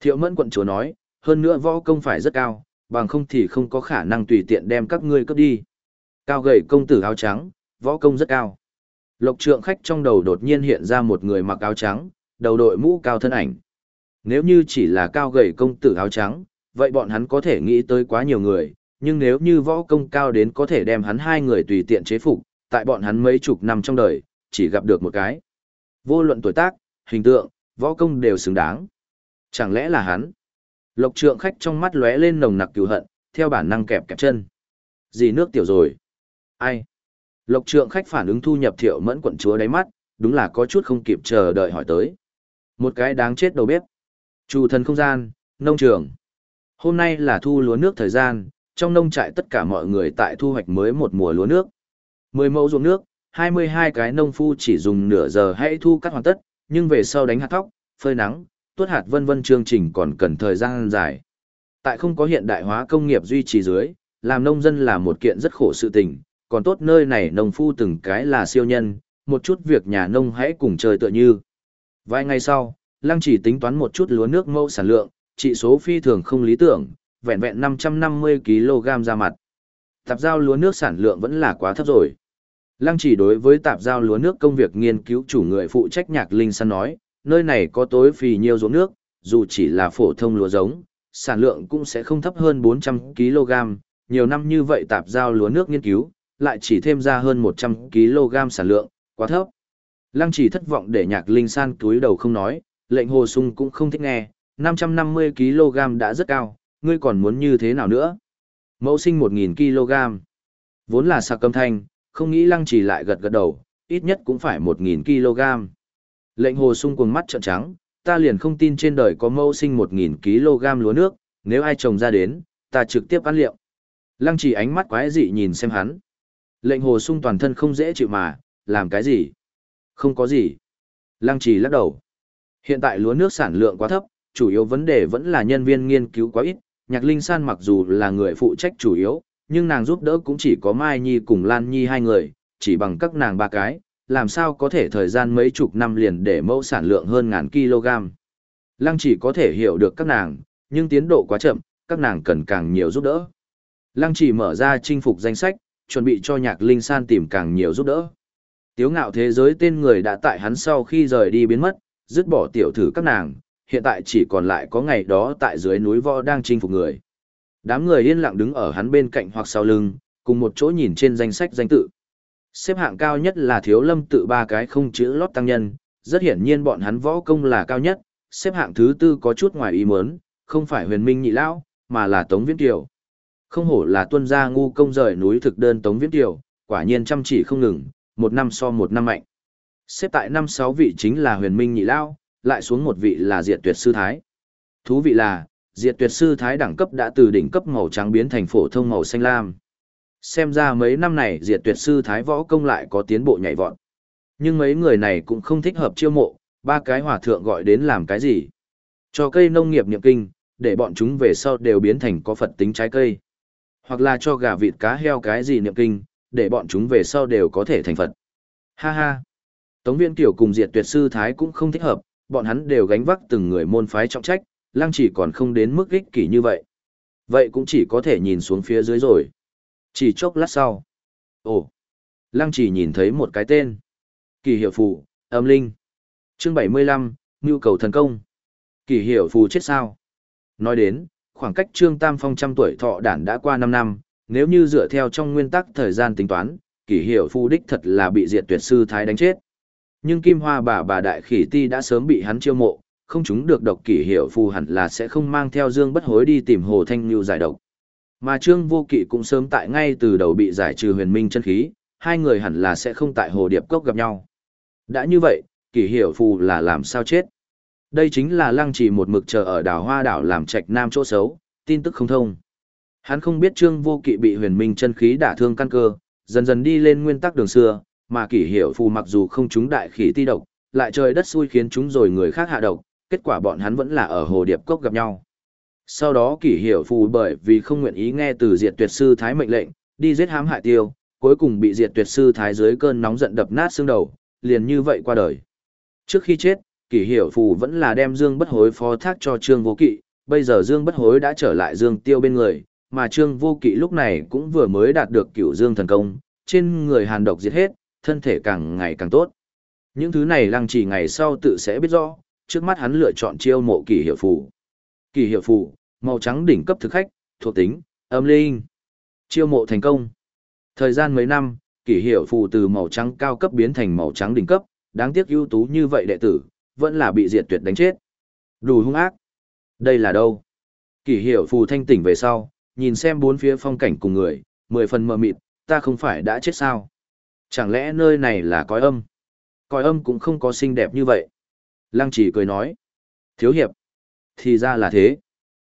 Thiệu mẫn quận chúa nói, hơn nữa võ công phải rất cao, bằng không thì không có khả năng tùy tiện đem các ngươi cướp đi. Cao gầy công tử áo trắng, võ công rất cao. Lộc trượng khách trong đầu đột nhiên hiện ra một người mặc áo trắng, đầu đội mũ cao thân ảnh. Nếu như chỉ là cao gầy công tử áo trắng, vậy bọn hắn có thể nghĩ tới quá nhiều người, nhưng nếu như võ công cao đến có thể đem hắn hai người tùy tiện chế phục, tại bọn hắn mấy chục năm trong đời, chỉ gặp được một cái. Vô luận tuổi tác, hình tượng, võ công đều xứng đáng. Chẳng lẽ là hắn? Lộc trượng khách trong mắt lóe lên nồng nặc cừu hận, theo bản năng kẹp kẹp chân. Gì nước tiểu rồi? Ai? Lộc trượng khách phản ứng thu nhập thiệu mẫn quận chúa đáy mắt, đúng là có chút không kịp chờ đợi hỏi tới. Một cái đáng chết đầu bếp. Chủ thần không gian, nông trường. Hôm nay là thu lúa nước thời gian, trong nông trại tất cả mọi người tại thu hoạch mới một mùa lúa nước. Mười mẫu ruộng nước, hai mươi hai cái nông phu chỉ dùng nửa giờ hãy thu cắt hoàn tất, nhưng về sau đánh hạt thóc, phơi nắng, tuốt hạt vân vân chương trình còn cần thời gian dài. Tại không có hiện đại hóa công nghiệp duy trì dưới, làm nông dân là một kiện rất khổ sự tình, còn tốt nơi này nông phu từng cái là siêu nhân, một chút việc nhà nông hãy cùng chơi tựa như. Vài ngày sau, Lăng chỉ tính toán một chút lúa nước mẫu sản lượng, trị số phi thường không lý tưởng, vẹn vẹn 550 kg ra mặt. Tạp giao lúa nước sản lượng vẫn là quá thấp rồi. Lăng chỉ đối với tạp giao lúa nước công việc nghiên cứu chủ người phụ trách nhạc linh săn nói, nơi này có tối phì nhiều ruộng nước, dù chỉ là phổ thông lúa giống, sản lượng cũng sẽ không thấp hơn 400 kg, nhiều năm như vậy tạp giao lúa nước nghiên cứu, lại chỉ thêm ra hơn 100 kg sản lượng, quá thấp. Lăng chỉ thất vọng để nhạc linh san túi đầu không nói, lệnh hồ sung cũng không thích nghe, 550 kg đã rất cao, ngươi còn muốn như thế nào nữa? Mẫu sinh 1.000 kg. Vốn là sạc cầm thanh, không nghĩ lăng chỉ lại gật gật đầu, ít nhất cũng phải 1.000 kg. Lệnh hồ sung cuồng mắt trợn trắng, ta liền không tin trên đời có mẫu sinh 1.000 kg lúa nước, nếu ai trồng ra đến, ta trực tiếp ăn liệu. Lăng chỉ ánh mắt quái dị nhìn xem hắn. Lệnh hồ sung toàn thân không dễ chịu mà, làm cái gì? Không có gì. Lăng trì lắc đầu. Hiện tại lúa nước sản lượng quá thấp, chủ yếu vấn đề vẫn là nhân viên nghiên cứu quá ít. Nhạc Linh San mặc dù là người phụ trách chủ yếu, nhưng nàng giúp đỡ cũng chỉ có Mai Nhi cùng Lan Nhi hai người, chỉ bằng các nàng ba cái, làm sao có thể thời gian mấy chục năm liền để mẫu sản lượng hơn ngàn kg. Lăng chỉ có thể hiểu được các nàng, nhưng tiến độ quá chậm, các nàng cần càng nhiều giúp đỡ. Lăng chỉ mở ra chinh phục danh sách, chuẩn bị cho nhạc linh san tìm càng nhiều giúp đỡ. Tiếu ngạo thế giới tên người đã tại hắn sau khi rời đi biến mất, dứt bỏ tiểu thử các nàng, hiện tại chỉ còn lại có ngày đó tại dưới núi võ đang chinh phục người. Đám người yên lặng đứng ở hắn bên cạnh hoặc sau lưng, cùng một chỗ nhìn trên danh sách danh tự. Xếp hạng cao nhất là thiếu lâm tự ba cái không chữ lót tăng nhân, rất hiển nhiên bọn hắn võ công là cao nhất, xếp hạng thứ tư có chút ngoài ý muốn, không phải huyền minh nhị lão, mà là Tống Viễn Kiều. Không hổ là tuân gia ngu công rời núi thực đơn Tống Viễn Kiều, quả nhiên chăm chỉ không ngừng, một năm so một năm mạnh. Xếp tại năm sáu vị chính là huyền minh nhị lão, lại xuống một vị là diệt tuyệt sư thái. Thú vị là, diệt tuyệt sư thái đẳng cấp đã từ đỉnh cấp màu trắng biến thành phổ thông màu xanh lam. Xem ra mấy năm này diệt tuyệt sư thái võ công lại có tiến bộ nhảy vọt. Nhưng mấy người này cũng không thích hợp chiêu mộ, ba cái hòa thượng gọi đến làm cái gì? Cho cây nông nghiệp niệm kinh, để bọn chúng về sau đều biến thành có Phật tính trái cây. Hoặc là cho gà vịt cá heo cái gì niệm kinh, để bọn chúng về sau đều có thể thành Phật. Ha ha! Tống viên tiểu cùng diệt tuyệt sư thái cũng không thích hợp, bọn hắn đều gánh vác từng người môn phái trọng trách, lăng chỉ còn không đến mức ích kỷ như vậy. Vậy cũng chỉ có thể nhìn xuống phía dưới rồi. Chỉ chốc lát sau. Ồ! Lăng chỉ nhìn thấy một cái tên. Kỳ hiệu phù, âm linh. Chương 75, nhu cầu thần công. Kỳ hiệu phù chết sao? Nói đến, khoảng cách Trương Tam Phong trăm tuổi thọ đản đã qua 5 năm, nếu như dựa theo trong nguyên tắc thời gian tính toán, kỳ hiệu phù đích thật là bị diệt tuyệt sư thái đánh chết. Nhưng Kim Hoa bà bà đại khỉ ti đã sớm bị hắn chiêu mộ, không chúng được độc kỷ hiệu phù hẳn là sẽ không mang theo dương bất hối đi tìm hồ thanh như giải độc. Mà Trương Vô Kỵ cũng sớm tại ngay từ đầu bị giải trừ huyền minh chân khí, hai người hẳn là sẽ không tại hồ điệp cốc gặp nhau. Đã như vậy, kỷ hiệu phù là làm sao chết? Đây chính là lăng trì một mực chờ ở đảo hoa đảo làm trạch nam chỗ xấu, tin tức không thông. Hắn không biết Trương Vô Kỵ bị huyền minh chân khí đả thương căn cơ, dần dần đi lên nguyên tắc đường xưa, mà kỷ hiểu phù mặc dù không chúng đại khỉ ti độc, lại trời đất xui khiến chúng rồi người khác hạ độc, kết quả bọn hắn vẫn là ở hồ điệp cốc gặp nhau. Sau đó kỷ hiểu phù bởi vì không nguyện ý nghe từ diệt tuyệt sư thái mệnh lệnh, đi giết hãm hại tiêu, cuối cùng bị diệt tuyệt sư thái dưới cơn nóng giận đập nát xương đầu, liền như vậy qua đời. Trước khi chết, kỷ hiệu phù vẫn là đem Dương bất hối phó thác cho Trương Vô Kỵ, bây giờ Dương bất hối đã trở lại Dương Tiêu bên người, mà Trương Vô Kỵ lúc này cũng vừa mới đạt được cựu Dương thần công, trên người hàn độc diệt hết, thân thể càng ngày càng tốt. Những thứ này lăng chỉ ngày sau tự sẽ biết rõ, trước mắt hắn lựa chọn chiêu mộ kỷ hiệu phù. Kỷ hiệu phù, màu trắng đỉnh cấp thực khách, thuộc tính, âm linh. Chiêu mộ thành công. Thời gian mấy năm, kỷ hiệu phù từ màu trắng cao cấp biến thành màu trắng đỉnh cấp, đáng tiếc ưu tú như vậy đệ tử, vẫn là bị diệt tuyệt đánh chết. Đủ hung ác. Đây là đâu? Kỷ hiệu phù thanh tỉnh về sau, nhìn xem bốn phía phong cảnh cùng người, mười phần mờ mịt, ta không phải đã chết sao? Chẳng lẽ nơi này là cõi âm? Cõi âm cũng không có xinh đẹp như vậy. Lăng chỉ cười nói. Thiếu hiệp. Thì ra là thế.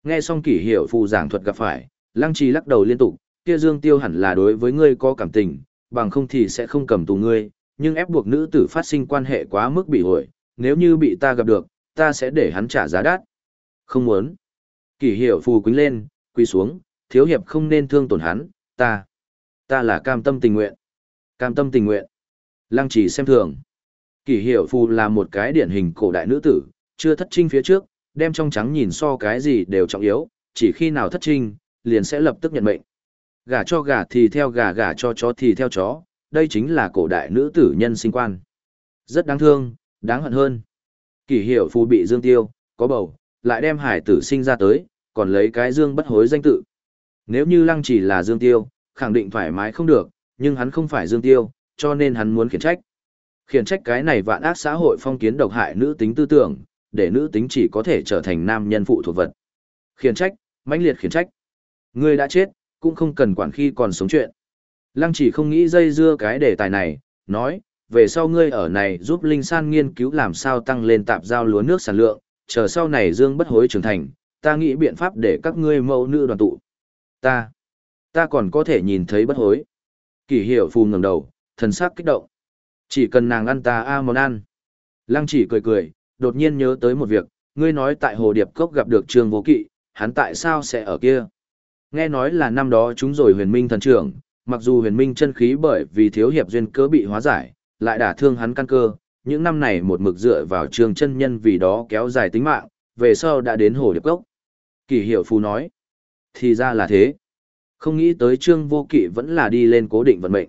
Nghe xong kỷ hiệu phù giảng thuật gặp phải, lăng trì lắc đầu liên tục, kia dương tiêu hẳn là đối với ngươi có cảm tình, bằng không thì sẽ không cầm tù ngươi, nhưng ép buộc nữ tử phát sinh quan hệ quá mức bị hội, nếu như bị ta gặp được, ta sẽ để hắn trả giá đắt. Không muốn. Kỷ hiệu phù quính lên, quỳ xuống, thiếu hiệp không nên thương tổn hắn, ta. Ta là cam tâm tình nguyện. Cam tâm tình nguyện. Lăng chỉ xem thường. Kỷ hiệu phù là một cái điển hình cổ đại nữ tử, chưa thất trinh phía trước, đem trong trắng nhìn so cái gì đều trọng yếu, chỉ khi nào thất trinh, liền sẽ lập tức nhận mệnh. Gà cho gà thì theo gà gà cho chó thì theo chó, đây chính là cổ đại nữ tử nhân sinh quan. Rất đáng thương, đáng hận hơn. Kỷ hiệu phù bị dương tiêu, có bầu, lại đem hải tử sinh ra tới, còn lấy cái dương bất hối danh tự. Nếu như lăng chỉ là dương tiêu, khẳng định thoải mái không được, nhưng hắn không phải dương tiêu, cho nên hắn muốn khiển trách. Khiển trách cái này vạn ác xã hội phong kiến độc hại nữ tính tư tưởng, để nữ tính chỉ có thể trở thành nam nhân phụ thuộc vật. Khiển trách, mãnh liệt khiển trách. Ngươi đã chết, cũng không cần quản khi còn sống chuyện. Lăng chỉ không nghĩ dây dưa cái đề tài này, nói, về sau ngươi ở này giúp Linh San nghiên cứu làm sao tăng lên tạp giao lúa nước sản lượng, chờ sau này dương bất hối trưởng thành, ta nghĩ biện pháp để các ngươi mẫu nữ đoàn tụ. Ta, ta còn có thể nhìn thấy bất hối. Kỷ hiểu phù ngẩng đầu, thần sắc kích động. Chỉ cần nàng ăn ta a món ăn. Lăng chỉ cười cười, đột nhiên nhớ tới một việc, ngươi nói tại Hồ Điệp Cốc gặp được Trương Vô Kỵ, hắn tại sao sẽ ở kia? Nghe nói là năm đó chúng rồi huyền minh thần trưởng, mặc dù huyền minh chân khí bởi vì thiếu hiệp duyên cớ bị hóa giải, lại đả thương hắn căn cơ, những năm này một mực dựa vào trường chân nhân vì đó kéo dài tính mạng, về sau đã đến Hồ Điệp Cốc. Kỳ hiệu phù nói, thì ra là thế. Không nghĩ tới Trương Vô Kỵ vẫn là đi lên cố định vận mệnh.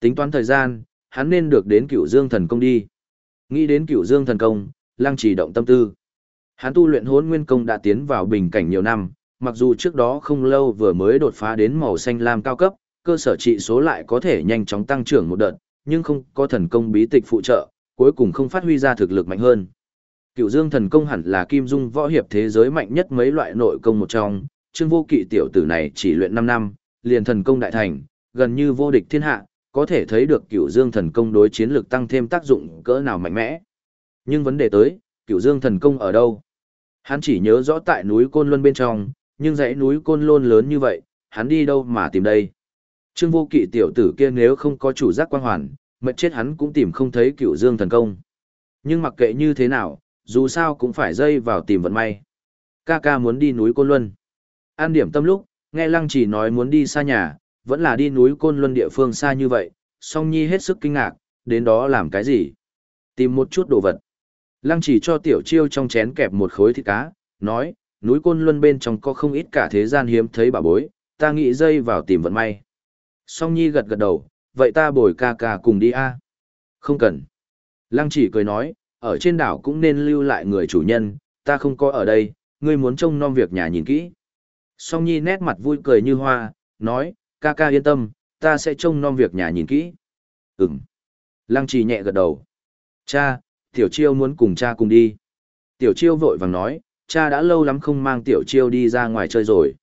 Tính toán thời gian, hắn nên được đến cửu dương thần công đi. Nghĩ đến cửu dương thần công, lăng chỉ động tâm tư. Hắn tu luyện hốn nguyên công đã tiến vào bình cảnh nhiều năm, mặc dù trước đó không lâu vừa mới đột phá đến màu xanh lam cao cấp, cơ sở trị số lại có thể nhanh chóng tăng trưởng một đợt, nhưng không có thần công bí tịch phụ trợ, cuối cùng không phát huy ra thực lực mạnh hơn. Cựu Dương thần công hẳn là kim dung võ hiệp thế giới mạnh nhất mấy loại nội công một trong, Trương Vô Kỵ tiểu tử này chỉ luyện 5 năm, liền thần công đại thành, gần như vô địch thiên hạ, có thể thấy được Cựu Dương thần công đối chiến lực tăng thêm tác dụng cỡ nào mạnh mẽ. Nhưng vấn đề tới, Cựu Dương thần công ở đâu? Hắn chỉ nhớ rõ tại núi Côn Luân bên trong, nhưng dãy núi Côn Luân lớn như vậy, hắn đi đâu mà tìm đây? Trương Vô Kỵ tiểu tử kia nếu không có chủ giác quan hoàn, mệt chết hắn cũng tìm không thấy Cựu Dương thần công. Nhưng mặc kệ như thế nào, dù sao cũng phải dây vào tìm vận may. Ca ca muốn đi núi Côn Luân. An điểm tâm lúc, nghe Lăng chỉ nói muốn đi xa nhà, vẫn là đi núi Côn Luân địa phương xa như vậy, song nhi hết sức kinh ngạc, đến đó làm cái gì? Tìm một chút đồ vật. Lăng chỉ cho tiểu chiêu trong chén kẹp một khối thịt cá, nói, núi Côn Luân bên trong có không ít cả thế gian hiếm thấy bà bối, ta nghĩ dây vào tìm vận may. Song nhi gật gật đầu, vậy ta bồi ca ca cùng đi a Không cần. Lăng chỉ cười nói, ở trên đảo cũng nên lưu lại người chủ nhân, ta không có ở đây, ngươi muốn trông nom việc nhà nhìn kỹ. Song Nhi nét mặt vui cười như hoa, nói, ca ca yên tâm, ta sẽ trông nom việc nhà nhìn kỹ. Ừm. Lăng trì nhẹ gật đầu. Cha, Tiểu Chiêu muốn cùng cha cùng đi. Tiểu Chiêu vội vàng nói, cha đã lâu lắm không mang Tiểu Chiêu đi ra ngoài chơi rồi.